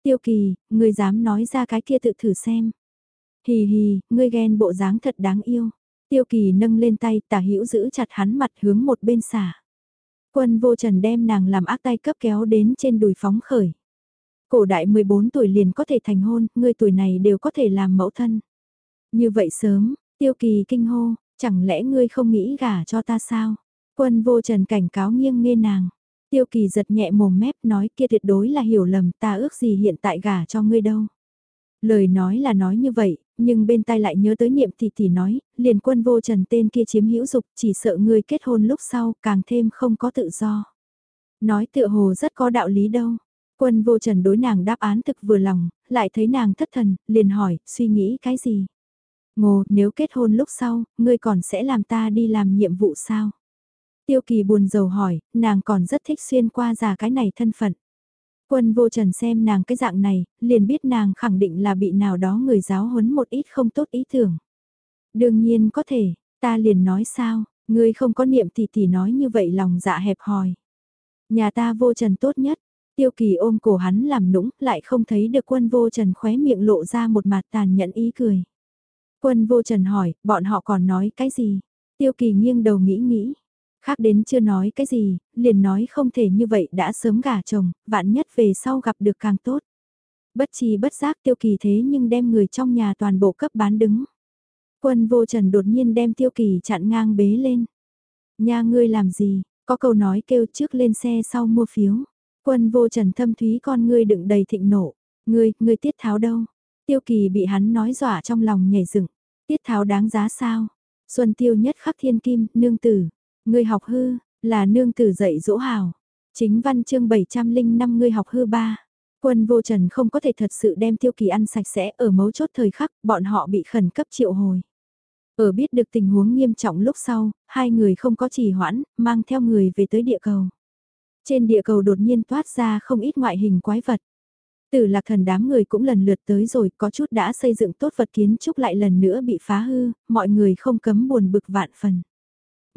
Tiêu kỳ, ngươi dám nói ra cái kia tự thử xem. Hì hì, ngươi ghen bộ dáng thật đáng yêu. Tiêu kỳ nâng lên tay tả hữu giữ chặt hắn mặt hướng một bên xả. Quân vô trần đem nàng làm ác tay cấp kéo đến trên đùi phóng khởi. Cổ đại 14 tuổi liền có thể thành hôn, người tuổi này đều có thể làm mẫu thân. Như vậy sớm, tiêu kỳ kinh hô, chẳng lẽ ngươi không nghĩ gả cho ta sao? Quân vô trần cảnh cáo nghiêng nghe nàng. Tiêu kỳ giật nhẹ mồm mép nói kia tuyệt đối là hiểu lầm ta ước gì hiện tại gả cho ngươi đâu. Lời nói là nói như vậy, nhưng bên tai lại nhớ tới niệm thị tỷ nói, liền quân vô trần tên kia chiếm hữu dục chỉ sợ ngươi kết hôn lúc sau càng thêm không có tự do. Nói tựa hồ rất có đạo lý đâu. Quân vô trần đối nàng đáp án thực vừa lòng, lại thấy nàng thất thần, liền hỏi, suy nghĩ cái gì? Ngô, nếu kết hôn lúc sau, ngươi còn sẽ làm ta đi làm nhiệm vụ sao? Tiêu kỳ buồn rầu hỏi, nàng còn rất thích xuyên qua già cái này thân phận. Quân vô trần xem nàng cái dạng này, liền biết nàng khẳng định là bị nào đó người giáo huấn một ít không tốt ý tưởng. Đương nhiên có thể, ta liền nói sao, ngươi không có niệm thì thì nói như vậy lòng dạ hẹp hòi. Nhà ta vô trần tốt nhất, tiêu kỳ ôm cổ hắn làm nũng, lại không thấy được quân vô trần khóe miệng lộ ra một mặt tàn nhẫn ý cười. Quân vô trần hỏi, bọn họ còn nói cái gì? Tiêu kỳ nghiêng đầu nghĩ nghĩ, Khác đến chưa nói cái gì, liền nói không thể như vậy đã sớm gả chồng, vạn nhất về sau gặp được càng tốt. Bất chi bất giác tiêu kỳ thế nhưng đem người trong nhà toàn bộ cấp bán đứng. Quân vô trần đột nhiên đem tiêu kỳ chặn ngang bế lên. Nhà ngươi làm gì, có câu nói kêu trước lên xe sau mua phiếu. Quân vô trần thâm thúy con ngươi đựng đầy thịnh nộ. Ngươi, ngươi tiết tháo đâu? Tiêu kỳ bị hắn nói dọa trong lòng nhảy dựng. Tiết tháo đáng giá sao? Xuân tiêu nhất khắc thiên kim, nương tử ngươi học hư, là nương tử dạy dỗ hào. Chính văn chương 705 ngươi học hư ba. Quân vô trần không có thể thật sự đem tiêu kỳ ăn sạch sẽ ở mấu chốt thời khắc, bọn họ bị khẩn cấp triệu hồi. Ở biết được tình huống nghiêm trọng lúc sau, hai người không có trì hoãn, mang theo người về tới địa cầu. Trên địa cầu đột nhiên toát ra không ít ngoại hình quái vật. tử lạc thần đám người cũng lần lượt tới rồi, có chút đã xây dựng tốt vật kiến trúc lại lần nữa bị phá hư, mọi người không cấm buồn bực vạn phần.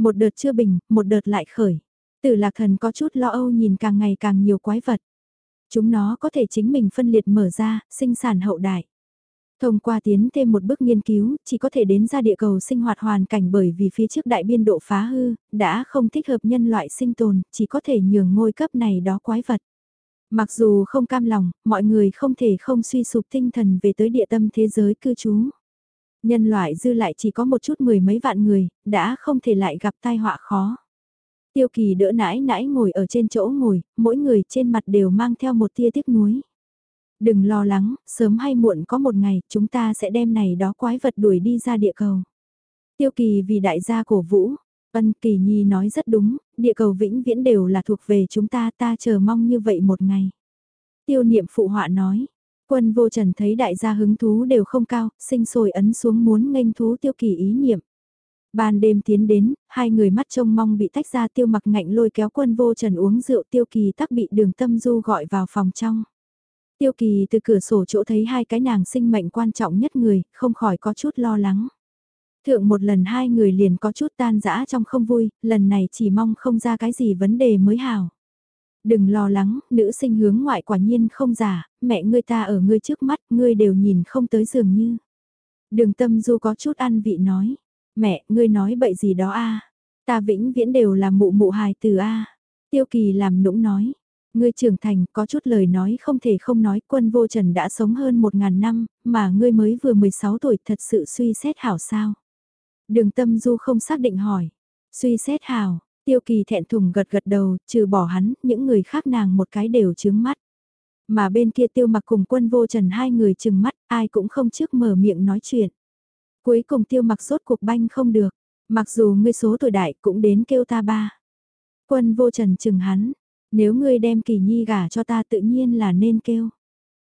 Một đợt chưa bình, một đợt lại khởi. Tử lạc thần có chút lo âu nhìn càng ngày càng nhiều quái vật. Chúng nó có thể chính mình phân liệt mở ra, sinh sản hậu đại. Thông qua tiến thêm một bước nghiên cứu, chỉ có thể đến ra địa cầu sinh hoạt hoàn cảnh bởi vì phía trước đại biên độ phá hư, đã không thích hợp nhân loại sinh tồn, chỉ có thể nhường ngôi cấp này đó quái vật. Mặc dù không cam lòng, mọi người không thể không suy sụp tinh thần về tới địa tâm thế giới cư trú. Nhân loại dư lại chỉ có một chút mười mấy vạn người, đã không thể lại gặp tai họa khó. Tiêu kỳ đỡ nãi nãi ngồi ở trên chỗ ngồi, mỗi người trên mặt đều mang theo một tia tiếc nuối. Đừng lo lắng, sớm hay muộn có một ngày chúng ta sẽ đem này đó quái vật đuổi đi ra địa cầu. Tiêu kỳ vì đại gia cổ vũ, ân kỳ nhi nói rất đúng, địa cầu vĩnh viễn đều là thuộc về chúng ta ta chờ mong như vậy một ngày. Tiêu niệm phụ họa nói, Quân vô trần thấy đại gia hứng thú đều không cao, sinh sôi ấn xuống muốn nghênh thú tiêu kỳ ý niệm. Ban đêm tiến đến, hai người mắt trông mong bị tách ra tiêu mặc ngạnh lôi kéo quân vô trần uống rượu tiêu kỳ tắc bị đường tâm du gọi vào phòng trong. Tiêu kỳ từ cửa sổ chỗ thấy hai cái nàng sinh mệnh quan trọng nhất người, không khỏi có chút lo lắng. Thượng một lần hai người liền có chút tan dã trong không vui, lần này chỉ mong không ra cái gì vấn đề mới hào. Đừng lo lắng, nữ sinh hướng ngoại quả nhiên không giả, mẹ ngươi ta ở ngươi trước mắt, ngươi đều nhìn không tới dường như. Đường tâm du có chút ăn vị nói, mẹ, ngươi nói bậy gì đó a Ta vĩnh viễn đều là mụ mụ hài từ a Tiêu kỳ làm nũng nói, ngươi trưởng thành có chút lời nói không thể không nói quân vô trần đã sống hơn một ngàn năm, mà ngươi mới vừa 16 tuổi thật sự suy xét hảo sao. Đường tâm du không xác định hỏi, suy xét hảo, tiêu kỳ thẹn thùng gật gật đầu, trừ bỏ hắn, những người khác nàng một cái đều chướng mắt. Mà bên kia tiêu mặc cùng quân vô trần hai người chừng mắt, ai cũng không trước mở miệng nói chuyện. Cuối cùng tiêu mặc sốt cuộc banh không được, mặc dù ngươi số tuổi đại cũng đến kêu ta ba. Quân vô trần chừng hắn, nếu ngươi đem kỳ nhi gả cho ta tự nhiên là nên kêu.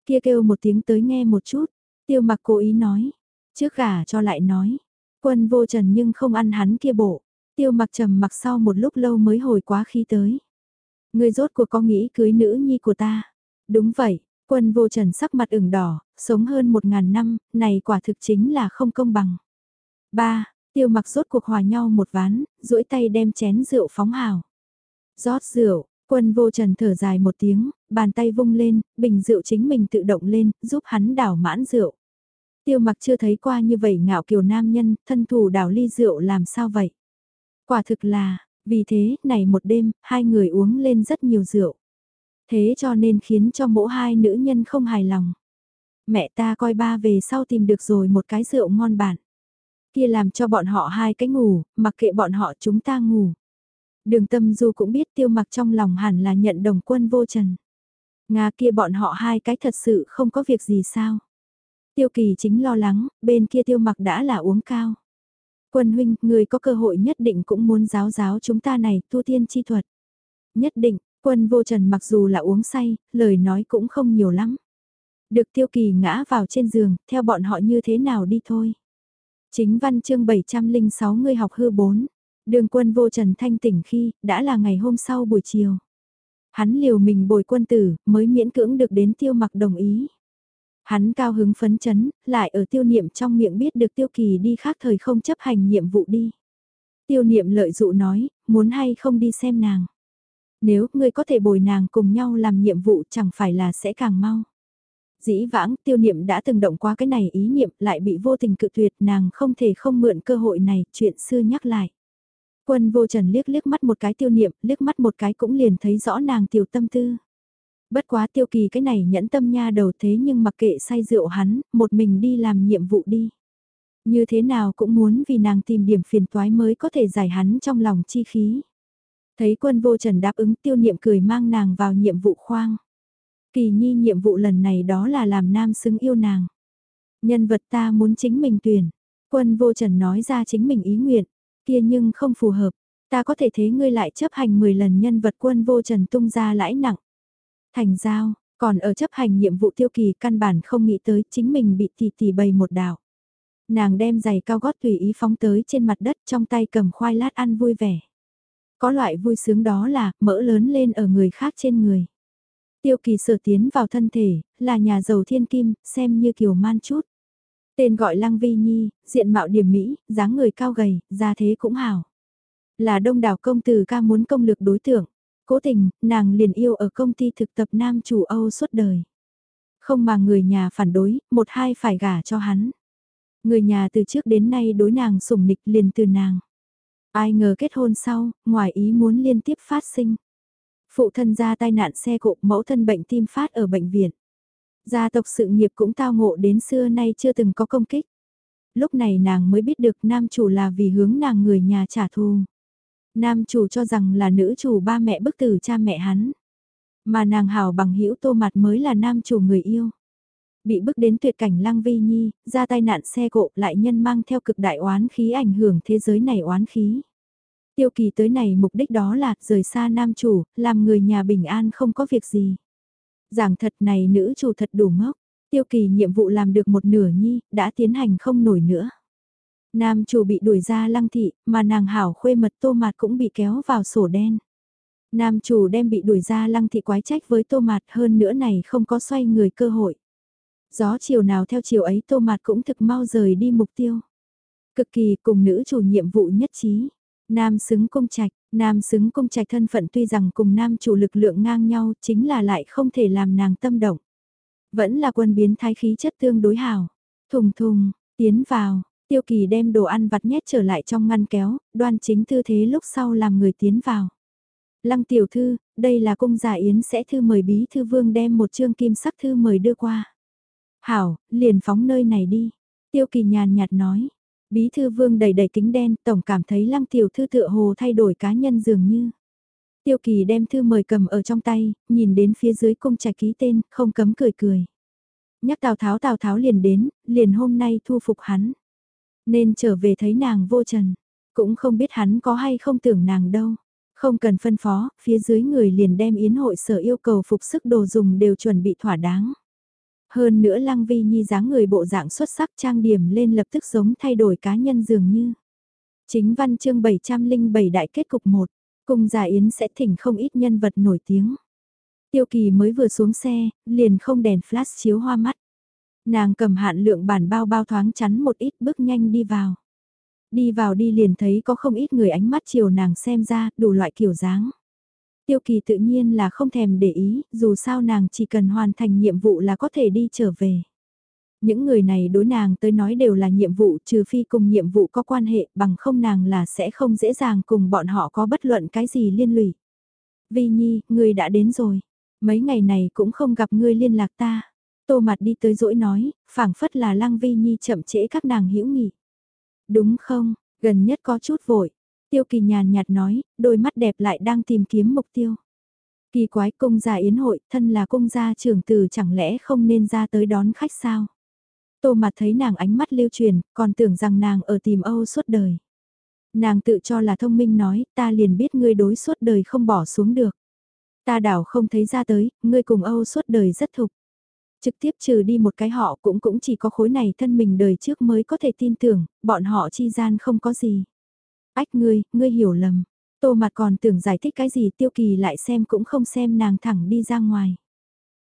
Kia kêu một tiếng tới nghe một chút, tiêu mặc cố ý nói, trước gả cho lại nói. Quân vô trần nhưng không ăn hắn kia bộ, tiêu mặc trầm mặc sau một lúc lâu mới hồi quá khí tới. Người rốt cuộc có nghĩ cưới nữ nhi của ta. Đúng vậy, quân vô trần sắc mặt ửng đỏ, sống hơn một ngàn năm, này quả thực chính là không công bằng. Ba, tiêu mặc rốt cuộc hòa nhau một ván, duỗi tay đem chén rượu phóng hào. rót rượu, quân vô trần thở dài một tiếng, bàn tay vung lên, bình rượu chính mình tự động lên, giúp hắn đảo mãn rượu. Tiêu mặc chưa thấy qua như vậy ngạo kiều nam nhân, thân thủ đảo ly rượu làm sao vậy? Quả thực là, vì thế, này một đêm, hai người uống lên rất nhiều rượu. Thế cho nên khiến cho mỗi hai nữ nhân không hài lòng. Mẹ ta coi ba về sau tìm được rồi một cái rượu ngon bản. Kia làm cho bọn họ hai cái ngủ, mặc kệ bọn họ chúng ta ngủ. Đường tâm du cũng biết tiêu mặc trong lòng hẳn là nhận đồng quân vô trần. Nga kia bọn họ hai cái thật sự không có việc gì sao. Tiêu kỳ chính lo lắng, bên kia tiêu mặc đã là uống cao. Quân huynh, người có cơ hội nhất định cũng muốn giáo giáo chúng ta này tu tiên chi thuật. Nhất định, Quân vô trần mặc dù là uống say, lời nói cũng không nhiều lắm. Được tiêu kỳ ngã vào trên giường, theo bọn họ như thế nào đi thôi. Chính văn chương 706 người học hư 4. Đường quân vô trần thanh tỉnh khi, đã là ngày hôm sau buổi chiều. Hắn liều mình bồi quân tử, mới miễn cưỡng được đến tiêu mặc đồng ý. Hắn cao hứng phấn chấn, lại ở tiêu niệm trong miệng biết được tiêu kỳ đi khác thời không chấp hành nhiệm vụ đi. Tiêu niệm lợi dụ nói, muốn hay không đi xem nàng. Nếu ngươi có thể bồi nàng cùng nhau làm nhiệm vụ chẳng phải là sẽ càng mau. Dĩ vãng tiêu niệm đã từng động qua cái này ý niệm lại bị vô tình cự tuyệt nàng không thể không mượn cơ hội này chuyện xưa nhắc lại. Quân vô trần liếc liếc mắt một cái tiêu niệm, liếc mắt một cái cũng liền thấy rõ nàng tiểu tâm tư. Bất quá tiêu kỳ cái này nhẫn tâm nha đầu thế nhưng mặc kệ say rượu hắn, một mình đi làm nhiệm vụ đi. Như thế nào cũng muốn vì nàng tìm điểm phiền toái mới có thể giải hắn trong lòng chi khí. Thấy quân vô trần đáp ứng tiêu niệm cười mang nàng vào nhiệm vụ khoang. Kỳ nhi nhiệm vụ lần này đó là làm nam xứng yêu nàng. Nhân vật ta muốn chính mình tuyển. Quân vô trần nói ra chính mình ý nguyện. Kia nhưng không phù hợp. Ta có thể thế ngươi lại chấp hành 10 lần nhân vật quân vô trần tung ra lãi nặng. Thành giao, còn ở chấp hành nhiệm vụ tiêu kỳ căn bản không nghĩ tới chính mình bị tỷ tỷ bày một đảo. Nàng đem giày cao gót tùy ý phóng tới trên mặt đất trong tay cầm khoai lát ăn vui vẻ. Có loại vui sướng đó là mỡ lớn lên ở người khác trên người. Tiêu kỳ sở tiến vào thân thể, là nhà giàu thiên kim, xem như kiều man chút. Tên gọi Lăng Vi Nhi, diện mạo điểm mỹ, dáng người cao gầy, gia thế cũng hảo. Là đông đảo công tử ca muốn công lực đối tượng. Cố tình, nàng liền yêu ở công ty thực tập nam chủ Âu suốt đời. Không mà người nhà phản đối, một hai phải gả cho hắn. Người nhà từ trước đến nay đối nàng sủng nịch liền từ nàng. Ai ngờ kết hôn sau, ngoài ý muốn liên tiếp phát sinh. Phụ thân ra tai nạn xe cộ, mẫu thân bệnh tim phát ở bệnh viện. Gia tộc sự nghiệp cũng tao ngộ đến xưa nay chưa từng có công kích. Lúc này nàng mới biết được nam chủ là vì hướng nàng người nhà trả thù. Nam chủ cho rằng là nữ chủ ba mẹ bức tử cha mẹ hắn. Mà nàng hảo bằng hữu tô mặt mới là nam chủ người yêu. Bị bức đến tuyệt cảnh lăng vi nhi, ra tai nạn xe cộ lại nhân mang theo cực đại oán khí ảnh hưởng thế giới này oán khí. Tiêu kỳ tới này mục đích đó là rời xa nam chủ, làm người nhà bình an không có việc gì. Giảng thật này nữ chủ thật đủ ngốc, tiêu kỳ nhiệm vụ làm được một nửa nhi, đã tiến hành không nổi nữa. Nam chủ bị đuổi ra lăng thị, mà nàng hảo khuê mật tô mạt cũng bị kéo vào sổ đen. Nam chủ đem bị đuổi ra lăng thị quái trách với tô mạt hơn nữa này không có xoay người cơ hội. Gió chiều nào theo chiều ấy tô mạt cũng thực mau rời đi mục tiêu. Cực kỳ cùng nữ chủ nhiệm vụ nhất trí. Nam xứng cung trạch, nam xứng cung trạch thân phận tuy rằng cùng nam chủ lực lượng ngang nhau chính là lại không thể làm nàng tâm động. Vẫn là quân biến thái khí chất tương đối hào. Thùng thùng, tiến vào, tiêu kỳ đem đồ ăn vặt nhét trở lại trong ngăn kéo, đoan chính tư thế lúc sau làm người tiến vào. Lăng tiểu thư, đây là cung giả yến sẽ thư mời bí thư vương đem một chương kim sắc thư mời đưa qua. Hảo, liền phóng nơi này đi. Tiêu kỳ nhàn nhạt nói. Bí thư vương đầy đầy kính đen, tổng cảm thấy lăng tiểu thư tựa hồ thay đổi cá nhân dường như. Tiêu kỳ đem thư mời cầm ở trong tay, nhìn đến phía dưới cung trạch ký tên, không cấm cười cười. Nhắc Tào Tháo Tào Tháo liền đến, liền hôm nay thu phục hắn. Nên trở về thấy nàng vô trần, cũng không biết hắn có hay không tưởng nàng đâu. Không cần phân phó, phía dưới người liền đem yến hội sở yêu cầu phục sức đồ dùng đều chuẩn bị thỏa đáng. Hơn nữa Lăng Vi Nhi dáng người bộ dạng xuất sắc trang điểm lên lập tức giống thay đổi cá nhân dường như. Chính văn chương 707 đại kết cục 1, cùng giả yến sẽ thỉnh không ít nhân vật nổi tiếng. Tiêu kỳ mới vừa xuống xe, liền không đèn flash chiếu hoa mắt. Nàng cầm hạn lượng bản bao bao thoáng chắn một ít bước nhanh đi vào. Đi vào đi liền thấy có không ít người ánh mắt chiều nàng xem ra, đủ loại kiểu dáng. Tiêu kỳ tự nhiên là không thèm để ý, dù sao nàng chỉ cần hoàn thành nhiệm vụ là có thể đi trở về. Những người này đối nàng tới nói đều là nhiệm vụ trừ phi cùng nhiệm vụ có quan hệ bằng không nàng là sẽ không dễ dàng cùng bọn họ có bất luận cái gì liên lụy. Vi Nhi, ngươi đã đến rồi. Mấy ngày này cũng không gặp ngươi liên lạc ta. Tô mặt đi tới dỗi nói, phảng phất là Lăng Vi Nhi chậm trễ các nàng hữu nghị. Đúng không, gần nhất có chút vội. Tiêu kỳ nhàn nhạt nói, đôi mắt đẹp lại đang tìm kiếm mục tiêu. Kỳ quái công gia yến hội, thân là công gia trưởng từ chẳng lẽ không nên ra tới đón khách sao? Tô mặt thấy nàng ánh mắt lưu truyền, còn tưởng rằng nàng ở tìm Âu suốt đời. Nàng tự cho là thông minh nói, ta liền biết ngươi đối suốt đời không bỏ xuống được. Ta đảo không thấy ra tới, ngươi cùng Âu suốt đời rất thục. Trực tiếp trừ đi một cái họ cũng cũng chỉ có khối này thân mình đời trước mới có thể tin tưởng, bọn họ chi gian không có gì. Ách ngươi, ngươi hiểu lầm. Tô mặt còn tưởng giải thích cái gì tiêu kỳ lại xem cũng không xem nàng thẳng đi ra ngoài.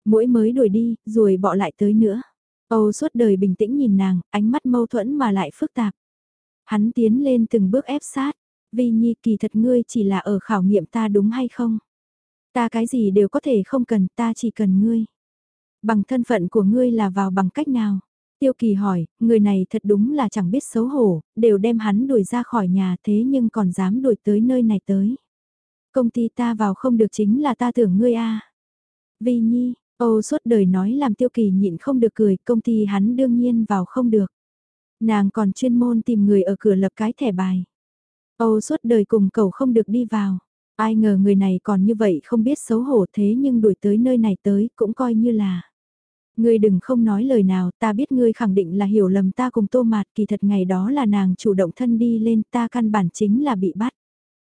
Mũi mới đuổi đi, rồi bỏ lại tới nữa. Âu suốt đời bình tĩnh nhìn nàng, ánh mắt mâu thuẫn mà lại phức tạp. Hắn tiến lên từng bước ép sát. Vi Nhi kỳ thật ngươi chỉ là ở khảo nghiệm ta đúng hay không? Ta cái gì đều có thể không cần, ta chỉ cần ngươi. Bằng thân phận của ngươi là vào bằng cách nào? Tiêu kỳ hỏi, người này thật đúng là chẳng biết xấu hổ, đều đem hắn đuổi ra khỏi nhà thế nhưng còn dám đuổi tới nơi này tới. Công ty ta vào không được chính là ta tưởng ngươi a Vi Nhi, Âu suốt đời nói làm tiêu kỳ nhịn không được cười, công ty hắn đương nhiên vào không được. Nàng còn chuyên môn tìm người ở cửa lập cái thẻ bài. Âu suốt đời cùng cầu không được đi vào. Ai ngờ người này còn như vậy không biết xấu hổ thế nhưng đuổi tới nơi này tới cũng coi như là. Ngươi đừng không nói lời nào, ta biết ngươi khẳng định là hiểu lầm ta cùng tô mạt kỳ thật ngày đó là nàng chủ động thân đi lên ta căn bản chính là bị bắt.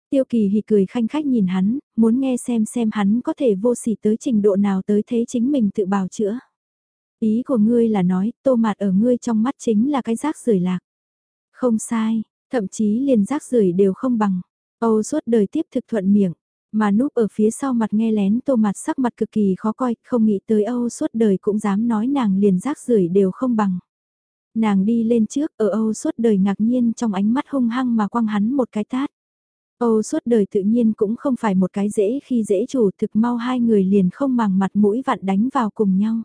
Tiêu kỳ hì cười khanh khách nhìn hắn, muốn nghe xem xem hắn có thể vô sỉ tới trình độ nào tới thế chính mình tự bào chữa. Ý của ngươi là nói, tô mạt ở ngươi trong mắt chính là cái rác rưởi lạc. Không sai, thậm chí liền rác rưởi đều không bằng. Âu suốt đời tiếp thực thuận miệng, mà núp ở phía sau mặt nghe lén tô mặt sắc mặt cực kỳ khó coi, không nghĩ tới Âu suốt đời cũng dám nói nàng liền rác rưởi đều không bằng. Nàng đi lên trước, ở Âu suốt đời ngạc nhiên trong ánh mắt hung hăng mà quăng hắn một cái tát. Âu suốt đời tự nhiên cũng không phải một cái dễ khi dễ chủ thực mau hai người liền không màng mặt mũi vặn đánh vào cùng nhau.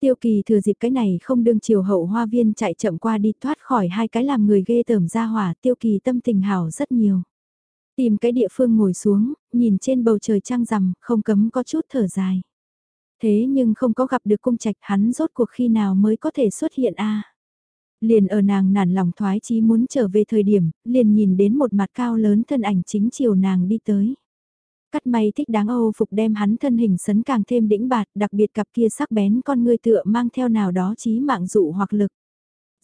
Tiêu kỳ thừa dịp cái này không đương chiều hậu hoa viên chạy chậm qua đi thoát khỏi hai cái làm người ghê tởm ra hỏa tiêu kỳ tâm tình hảo rất nhiều. Tìm cái địa phương ngồi xuống, nhìn trên bầu trời trăng rằm, không cấm có chút thở dài. Thế nhưng không có gặp được cung trạch hắn rốt cuộc khi nào mới có thể xuất hiện a Liền ở nàng nản lòng thoái chí muốn trở về thời điểm, liền nhìn đến một mặt cao lớn thân ảnh chính chiều nàng đi tới. Cắt may thích đáng âu phục đem hắn thân hình sấn càng thêm đĩnh bạt, đặc biệt cặp kia sắc bén con người tựa mang theo nào đó chí mạng dụ hoặc lực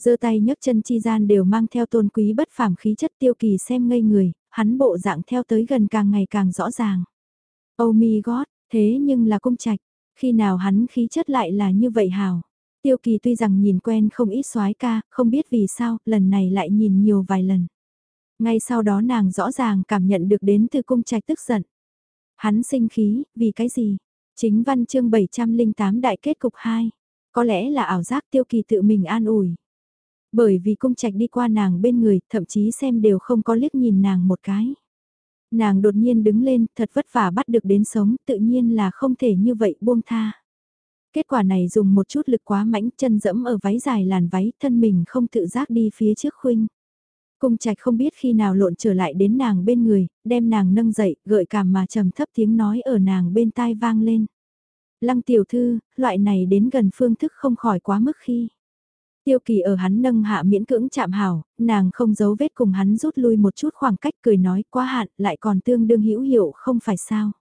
giơ tay nhấc chân chi gian đều mang theo tôn quý bất phàm khí chất tiêu kỳ xem ngây người, hắn bộ dạng theo tới gần càng ngày càng rõ ràng. Oh my god, thế nhưng là cung trạch, khi nào hắn khí chất lại là như vậy hào. Tiêu kỳ tuy rằng nhìn quen không ít soái ca, không biết vì sao, lần này lại nhìn nhiều vài lần. Ngay sau đó nàng rõ ràng cảm nhận được đến từ cung trạch tức giận. Hắn sinh khí, vì cái gì? Chính văn chương 708 đại kết cục 2. Có lẽ là ảo giác tiêu kỳ tự mình an ủi. Bởi vì cung trạch đi qua nàng bên người, thậm chí xem đều không có liếc nhìn nàng một cái. Nàng đột nhiên đứng lên, thật vất vả bắt được đến sống, tự nhiên là không thể như vậy buông tha. Kết quả này dùng một chút lực quá mãnh chân dẫm ở váy dài làn váy, thân mình không tự giác đi phía trước khuynh. Cung trạch không biết khi nào lộn trở lại đến nàng bên người, đem nàng nâng dậy, gợi cảm mà trầm thấp tiếng nói ở nàng bên tai vang lên. Lăng tiểu thư, loại này đến gần phương thức không khỏi quá mức khi. Tiêu kỳ ở hắn nâng hạ miễn cưỡng chạm hảo, nàng không giấu vết cùng hắn rút lui một chút khoảng cách cười nói quá hạn lại còn tương đương hữu hiệu không phải sao.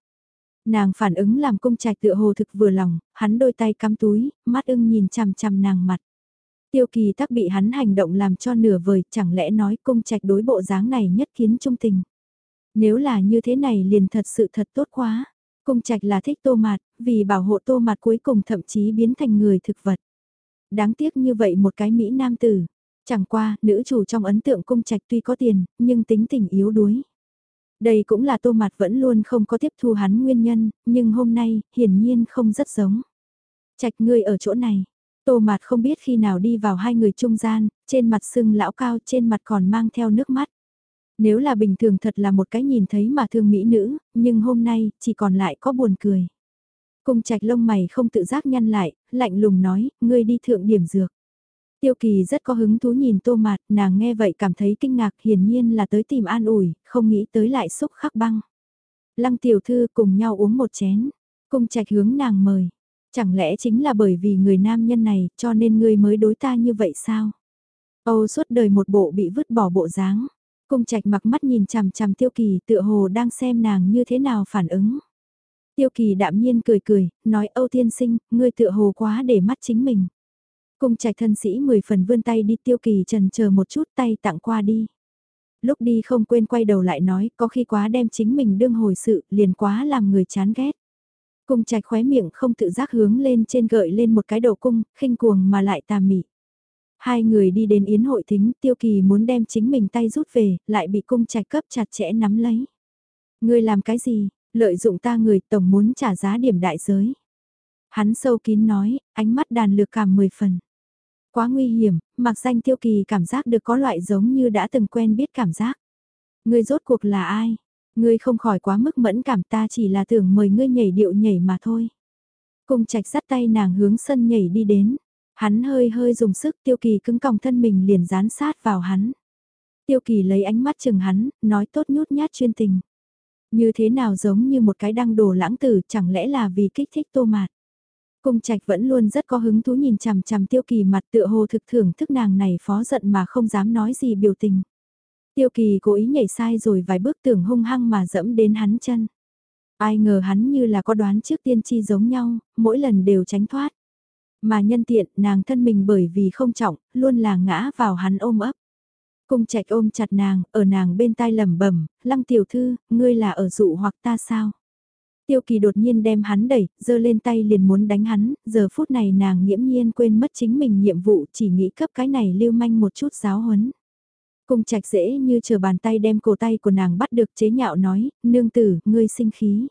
Nàng phản ứng làm cung trạch tựa hồ thực vừa lòng, hắn đôi tay cắm túi, mắt ưng nhìn chằm chằm nàng mặt. Tiêu kỳ tắc bị hắn hành động làm cho nửa vời, chẳng lẽ nói cung trạch đối bộ dáng này nhất kiến trung tình. Nếu là như thế này liền thật sự thật tốt quá. Cung trạch là thích tô mạt, vì bảo hộ tô mạt cuối cùng thậm chí biến thành người thực vật. Đáng tiếc như vậy một cái Mỹ nam tử. Chẳng qua, nữ chủ trong ấn tượng cung trạch tuy có tiền, nhưng tính tình yếu đuối. Đây cũng là tô mặt vẫn luôn không có tiếp thu hắn nguyên nhân, nhưng hôm nay, hiển nhiên không rất giống. Trạch ngươi ở chỗ này. Tô mặt không biết khi nào đi vào hai người trung gian, trên mặt sưng lão cao trên mặt còn mang theo nước mắt. Nếu là bình thường thật là một cái nhìn thấy mà thương mỹ nữ, nhưng hôm nay chỉ còn lại có buồn cười. Cung trạch lông mày không tự giác nhăn lại, lạnh lùng nói, ngươi đi thượng điểm dược. Tiêu kỳ rất có hứng thú nhìn tô mạt, nàng nghe vậy cảm thấy kinh ngạc hiển nhiên là tới tìm an ủi, không nghĩ tới lại xúc khắc băng. Lăng tiểu thư cùng nhau uống một chén, cung trạch hướng nàng mời. Chẳng lẽ chính là bởi vì người nam nhân này cho nên ngươi mới đối ta như vậy sao? Âu suốt đời một bộ bị vứt bỏ bộ dáng. Cung trạch mặc mắt nhìn chằm chằm tiêu kỳ tựa hồ đang xem nàng như thế nào phản ứng. Tiêu kỳ đạm nhiên cười cười, nói Âu tiên sinh, ngươi tựa hồ quá để mắt chính mình. Cung trạch thân sĩ mười phần vươn tay đi tiêu kỳ trần chờ một chút tay tặng qua đi. Lúc đi không quên quay đầu lại nói có khi quá đem chính mình đương hồi sự liền quá làm người chán ghét. Cung trạch khóe miệng không tự giác hướng lên trên gợi lên một cái đầu cung, khinh cuồng mà lại tà mị. Hai người đi đến yến hội thính, tiêu kỳ muốn đem chính mình tay rút về, lại bị cung trạch cấp chặt chẽ nắm lấy. Ngươi làm cái gì, lợi dụng ta người tổng muốn trả giá điểm đại giới. Hắn sâu kín nói, ánh mắt đàn lược cảm mười phần. Quá nguy hiểm, mặc danh tiêu kỳ cảm giác được có loại giống như đã từng quen biết cảm giác. Ngươi rốt cuộc là ai? Ngươi không khỏi quá mức mẫn cảm ta chỉ là tưởng mời ngươi nhảy điệu nhảy mà thôi. cùng trạch sắt tay nàng hướng sân nhảy đi đến. Hắn hơi hơi dùng sức tiêu kỳ cứng còng thân mình liền dán sát vào hắn. Tiêu kỳ lấy ánh mắt chừng hắn, nói tốt nhút nhát chuyên tình. Như thế nào giống như một cái đăng đồ lãng tử chẳng lẽ là vì kích thích tô mạt. Cung trạch vẫn luôn rất có hứng thú nhìn chằm chằm tiêu kỳ mặt tựa hồ thực thưởng thức nàng này phó giận mà không dám nói gì biểu tình. Tiêu kỳ cố ý nhảy sai rồi vài bước tưởng hung hăng mà dẫm đến hắn chân. Ai ngờ hắn như là có đoán trước tiên tri giống nhau, mỗi lần đều tránh thoát. Mà nhân tiện nàng thân mình bởi vì không trọng, luôn là ngã vào hắn ôm ấp. Cung trạch ôm chặt nàng, ở nàng bên tai lẩm bẩm, lăng tiểu thư, ngươi là ở dụ hoặc ta sao? Tiêu kỳ đột nhiên đem hắn đẩy, giơ lên tay liền muốn đánh hắn, giờ phút này nàng nghiễm nhiên quên mất chính mình nhiệm vụ chỉ nghĩ cấp cái này lưu manh một chút giáo huấn. Cung trạch dễ như chờ bàn tay đem cổ tay của nàng bắt được chế nhạo nói, nương tử, ngươi sinh khí.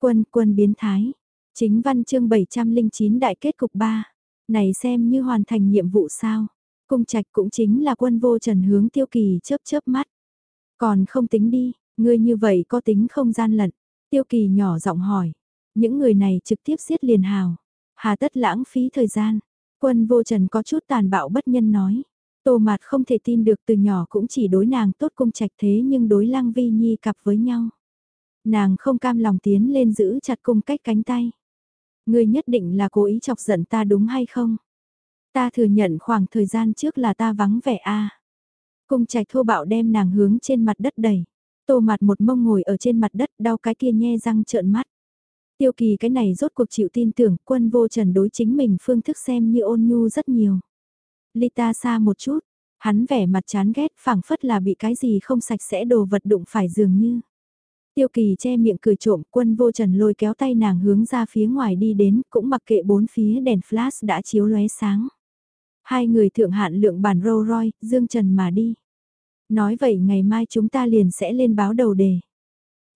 Quân, quân biến thái. Chính văn chương 709 đại kết cục 3. Này xem như hoàn thành nhiệm vụ sao. Cung trạch cũng chính là quân vô trần hướng tiêu kỳ chớp chớp mắt. Còn không tính đi, ngươi như vậy có tính không gian lận. Tiêu kỳ nhỏ giọng hỏi. Những người này trực tiếp giết liền hào. Hà tất lãng phí thời gian. Quân vô trần có chút tàn bạo bất nhân nói. Tô Mạt không thể tin được từ nhỏ cũng chỉ đối nàng tốt cung trạch thế nhưng đối Lăng Vi Nhi cặp với nhau. Nàng không cam lòng tiến lên giữ chặt cung cách cánh tay. Ngươi nhất định là cố ý chọc giận ta đúng hay không? Ta thừa nhận khoảng thời gian trước là ta vắng vẻ a. Cung trạch thô bạo đem nàng hướng trên mặt đất đẩy. Tô mặt một mông ngồi ở trên mặt đất đau cái kia nhe răng trợn mắt. Tiêu kỳ cái này rốt cuộc chịu tin tưởng quân vô trần đối chính mình phương thức xem như ôn nhu rất nhiều. ly ta xa một chút, hắn vẻ mặt chán ghét phảng phất là bị cái gì không sạch sẽ đồ vật đụng phải dường như. Tiêu kỳ che miệng cười trộm quân vô trần lôi kéo tay nàng hướng ra phía ngoài đi đến cũng mặc kệ bốn phía đèn flash đã chiếu lóe sáng. Hai người thượng hạn lượng bản Rolls Royce, dương trần mà đi. Nói vậy ngày mai chúng ta liền sẽ lên báo đầu đề.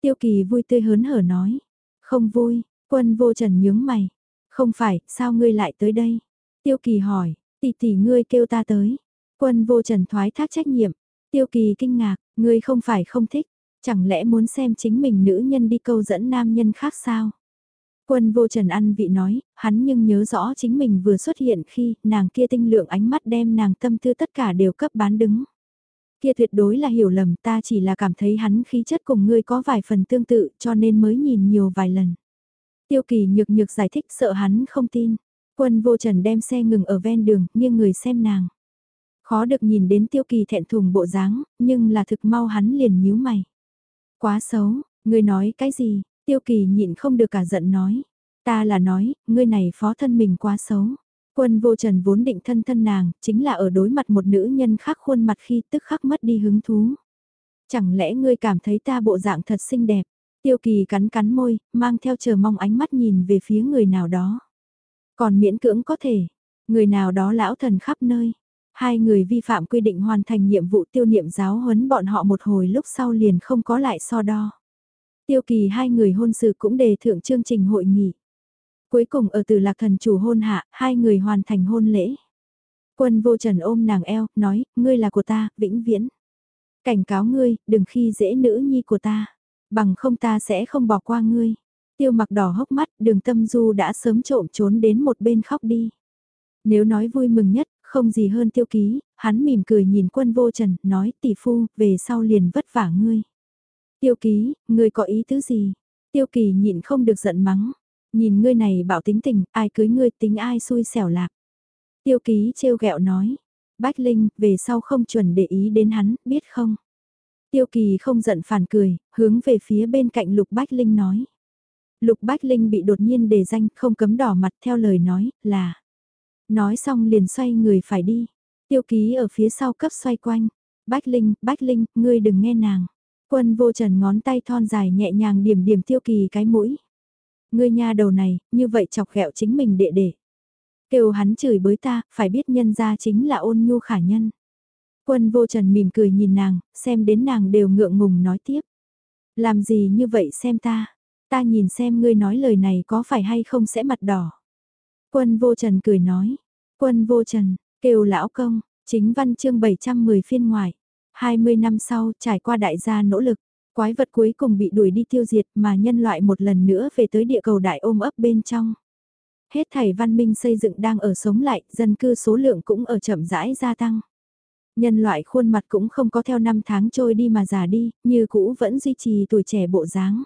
Tiêu kỳ vui tươi hớn hở nói. Không vui, quân vô trần nhướng mày. Không phải, sao ngươi lại tới đây? Tiêu kỳ hỏi, tỷ tỷ ngươi kêu ta tới. Quân vô trần thoái thác trách nhiệm. Tiêu kỳ kinh ngạc, ngươi không phải không thích. Chẳng lẽ muốn xem chính mình nữ nhân đi câu dẫn nam nhân khác sao? Quân vô trần ăn vị nói, hắn nhưng nhớ rõ chính mình vừa xuất hiện khi nàng kia tinh lượng ánh mắt đem nàng tâm tư tất cả đều cấp bán đứng. Kia tuyệt đối là hiểu lầm ta chỉ là cảm thấy hắn khí chất cùng ngươi có vài phần tương tự cho nên mới nhìn nhiều vài lần. Tiêu kỳ nhược nhược giải thích sợ hắn không tin. Quân vô trần đem xe ngừng ở ven đường, nghiêng người xem nàng. Khó được nhìn đến tiêu kỳ thẹn thùng bộ dáng, nhưng là thực mau hắn liền nhíu mày. Quá xấu, ngươi nói cái gì, tiêu kỳ nhịn không được cả giận nói. Ta là nói, ngươi này phó thân mình quá xấu. Quân vô trần vốn định thân thân nàng, chính là ở đối mặt một nữ nhân khác khuôn mặt khi tức khắc mất đi hứng thú. Chẳng lẽ ngươi cảm thấy ta bộ dạng thật xinh đẹp? Tiêu kỳ cắn cắn môi, mang theo chờ mong ánh mắt nhìn về phía người nào đó. Còn miễn cưỡng có thể, người nào đó lão thần khắp nơi. Hai người vi phạm quy định hoàn thành nhiệm vụ tiêu niệm giáo huấn bọn họ một hồi lúc sau liền không có lại so đo. Tiêu kỳ hai người hôn sự cũng đề thượng chương trình hội nghị. Cuối cùng ở từ lạc thần chủ hôn hạ, hai người hoàn thành hôn lễ. Quân vô trần ôm nàng eo, nói, ngươi là của ta, vĩnh viễn. Cảnh cáo ngươi, đừng khi dễ nữ nhi của ta. Bằng không ta sẽ không bỏ qua ngươi. Tiêu mặc đỏ hốc mắt, đường tâm du đã sớm trộm trốn đến một bên khóc đi. Nếu nói vui mừng nhất, không gì hơn tiêu ký, hắn mỉm cười nhìn quân vô trần, nói tỷ phu, về sau liền vất vả ngươi. Tiêu ký, ngươi có ý tứ gì? Tiêu kỳ nhịn không được giận mắng. Nhìn ngươi này bảo tính tình, ai cưới ngươi tính ai xui xẻo lạc. Tiêu ký trêu ghẹo nói. Bách Linh, về sau không chuẩn để ý đến hắn, biết không? Tiêu kỳ không giận phản cười, hướng về phía bên cạnh Lục Bách Linh nói. Lục Bách Linh bị đột nhiên đề danh, không cấm đỏ mặt theo lời nói, là. Nói xong liền xoay người phải đi. Tiêu ký ở phía sau cấp xoay quanh. Bách Linh, Bách Linh, ngươi đừng nghe nàng. Quân vô trần ngón tay thon dài nhẹ nhàng điểm điểm tiêu kỳ cái mũi. Ngươi nha đầu này, như vậy chọc ghẹo chính mình đệ đệ. Kêu hắn chửi bới ta, phải biết nhân ra chính là ôn nhu khả nhân. Quân vô trần mỉm cười nhìn nàng, xem đến nàng đều ngượng ngùng nói tiếp. Làm gì như vậy xem ta, ta nhìn xem ngươi nói lời này có phải hay không sẽ mặt đỏ. Quân vô trần cười nói, quân vô trần, kêu lão công, chính văn chương 710 phiên ngoài. 20 năm sau trải qua đại gia nỗ lực, quái vật cuối cùng bị đuổi đi tiêu diệt mà nhân loại một lần nữa về tới địa cầu đại ôm ấp bên trong. Hết thảy văn minh xây dựng đang ở sống lại, dân cư số lượng cũng ở chậm rãi gia tăng. Nhân loại khuôn mặt cũng không có theo năm tháng trôi đi mà già đi, như cũ vẫn duy trì tuổi trẻ bộ dáng.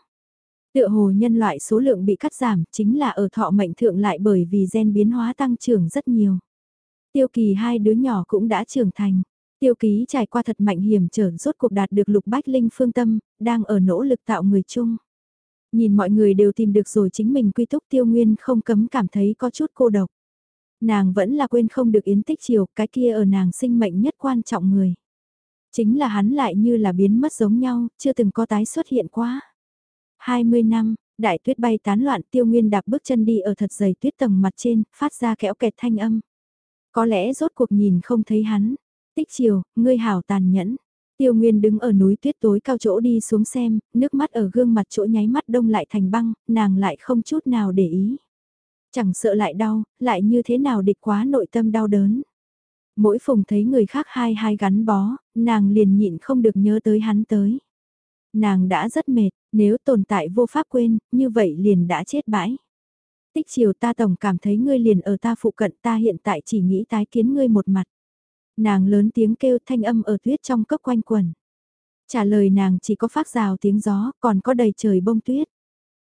Tựa hồ nhân loại số lượng bị cắt giảm chính là ở thọ mệnh thượng lại bởi vì gen biến hóa tăng trưởng rất nhiều. Tiêu kỳ hai đứa nhỏ cũng đã trưởng thành. Tiêu ký trải qua thật mạnh hiểm trở rốt cuộc đạt được lục bách linh phương tâm, đang ở nỗ lực tạo người chung. Nhìn mọi người đều tìm được rồi chính mình quy túc tiêu nguyên không cấm cảm thấy có chút cô độc. Nàng vẫn là quên không được yến tích chiều, cái kia ở nàng sinh mệnh nhất quan trọng người. Chính là hắn lại như là biến mất giống nhau, chưa từng có tái xuất hiện quá. 20 năm, đại tuyết bay tán loạn tiêu nguyên đạp bước chân đi ở thật dày tuyết tầng mặt trên, phát ra kẽo kẹt thanh âm. Có lẽ rốt cuộc nhìn không thấy hắn. Tích chiều, ngươi hảo tàn nhẫn. Tiêu Nguyên đứng ở núi tuyết tối cao chỗ đi xuống xem, nước mắt ở gương mặt chỗ nháy mắt đông lại thành băng, nàng lại không chút nào để ý. Chẳng sợ lại đau, lại như thế nào địch quá nội tâm đau đớn. Mỗi phùng thấy người khác hai hai gắn bó, nàng liền nhịn không được nhớ tới hắn tới. Nàng đã rất mệt, nếu tồn tại vô pháp quên, như vậy liền đã chết bãi. Tích chiều ta tổng cảm thấy ngươi liền ở ta phụ cận ta hiện tại chỉ nghĩ tái kiến ngươi một mặt. Nàng lớn tiếng kêu thanh âm ở tuyết trong cốc quanh quần. Trả lời nàng chỉ có phát rào tiếng gió, còn có đầy trời bông tuyết.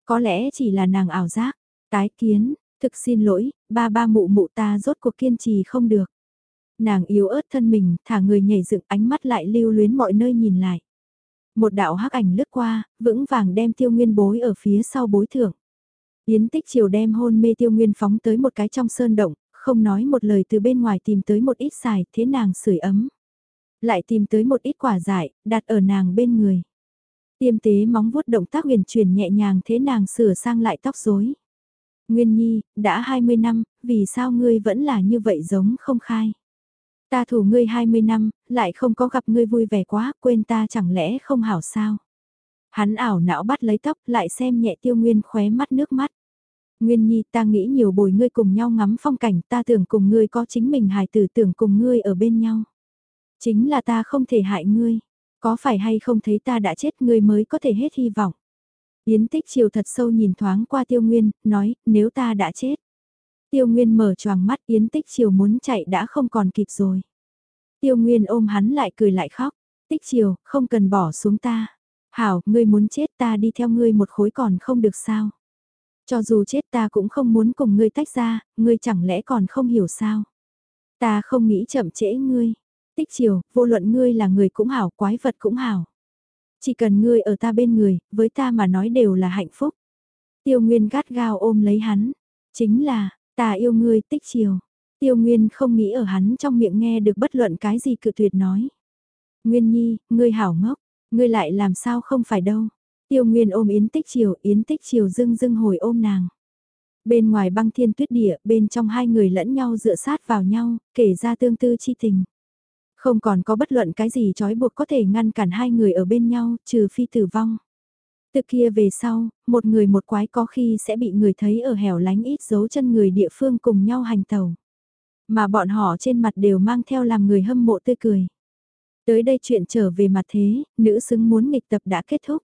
Có lẽ chỉ là nàng ảo giác, tái kiến, thực xin lỗi, ba ba mụ mụ ta rốt cuộc kiên trì không được. Nàng yếu ớt thân mình, thả người nhảy dựng ánh mắt lại lưu luyến mọi nơi nhìn lại. Một đạo hắc ảnh lướt qua, vững vàng đem tiêu nguyên bối ở phía sau bối thưởng. Yến tích chiều đem hôn mê tiêu nguyên phóng tới một cái trong sơn động, không nói một lời từ bên ngoài tìm tới một ít xài, thế nàng sưởi ấm. Lại tìm tới một ít quả dại, đặt ở nàng bên người. Tiêm tế móng vuốt động tác huyền chuyển nhẹ nhàng thế nàng sửa sang lại tóc rối. Nguyên Nhi, đã 20 năm, vì sao ngươi vẫn là như vậy giống không khai? Ta thủ ngươi 20 năm, lại không có gặp ngươi vui vẻ quá, quên ta chẳng lẽ không hảo sao? Hắn ảo não bắt lấy tóc lại xem nhẹ tiêu nguyên khóe mắt nước mắt. Nguyên Nhi ta nghĩ nhiều bồi ngươi cùng nhau ngắm phong cảnh ta tưởng cùng ngươi có chính mình hài tử tưởng cùng ngươi ở bên nhau. Chính là ta không thể hại ngươi. Có phải hay không thấy ta đã chết ngươi mới có thể hết hy vọng. Yến tích chiều thật sâu nhìn thoáng qua tiêu nguyên, nói, nếu ta đã chết. Tiêu nguyên mở choàng mắt Yến tích chiều muốn chạy đã không còn kịp rồi. Tiêu nguyên ôm hắn lại cười lại khóc. Tích chiều, không cần bỏ xuống ta. Hảo, ngươi muốn chết ta đi theo ngươi một khối còn không được sao. Cho dù chết ta cũng không muốn cùng ngươi tách ra, ngươi chẳng lẽ còn không hiểu sao. Ta không nghĩ chậm trễ ngươi. Tích chiều, vô luận ngươi là người cũng hảo, quái vật cũng hảo. Chỉ cần ngươi ở ta bên người, với ta mà nói đều là hạnh phúc. Tiêu Nguyên gắt gao ôm lấy hắn. Chính là, ta yêu ngươi tích chiều. Tiêu Nguyên không nghĩ ở hắn trong miệng nghe được bất luận cái gì cự tuyệt nói. Nguyên Nhi, ngươi hảo ngốc, ngươi lại làm sao không phải đâu. Tiêu Nguyên ôm Yến Tích Chiều, Yến Tích Chiều dưng dưng hồi ôm nàng. Bên ngoài băng thiên tuyết địa, bên trong hai người lẫn nhau dựa sát vào nhau, kể ra tương tư chi tình. Không còn có bất luận cái gì trói buộc có thể ngăn cản hai người ở bên nhau, trừ phi tử vong. Từ kia về sau, một người một quái có khi sẽ bị người thấy ở hẻo lánh ít dấu chân người địa phương cùng nhau hành tàu. Mà bọn họ trên mặt đều mang theo làm người hâm mộ tươi cười. Tới đây chuyện trở về mặt thế, nữ xứng muốn nghịch tập đã kết thúc.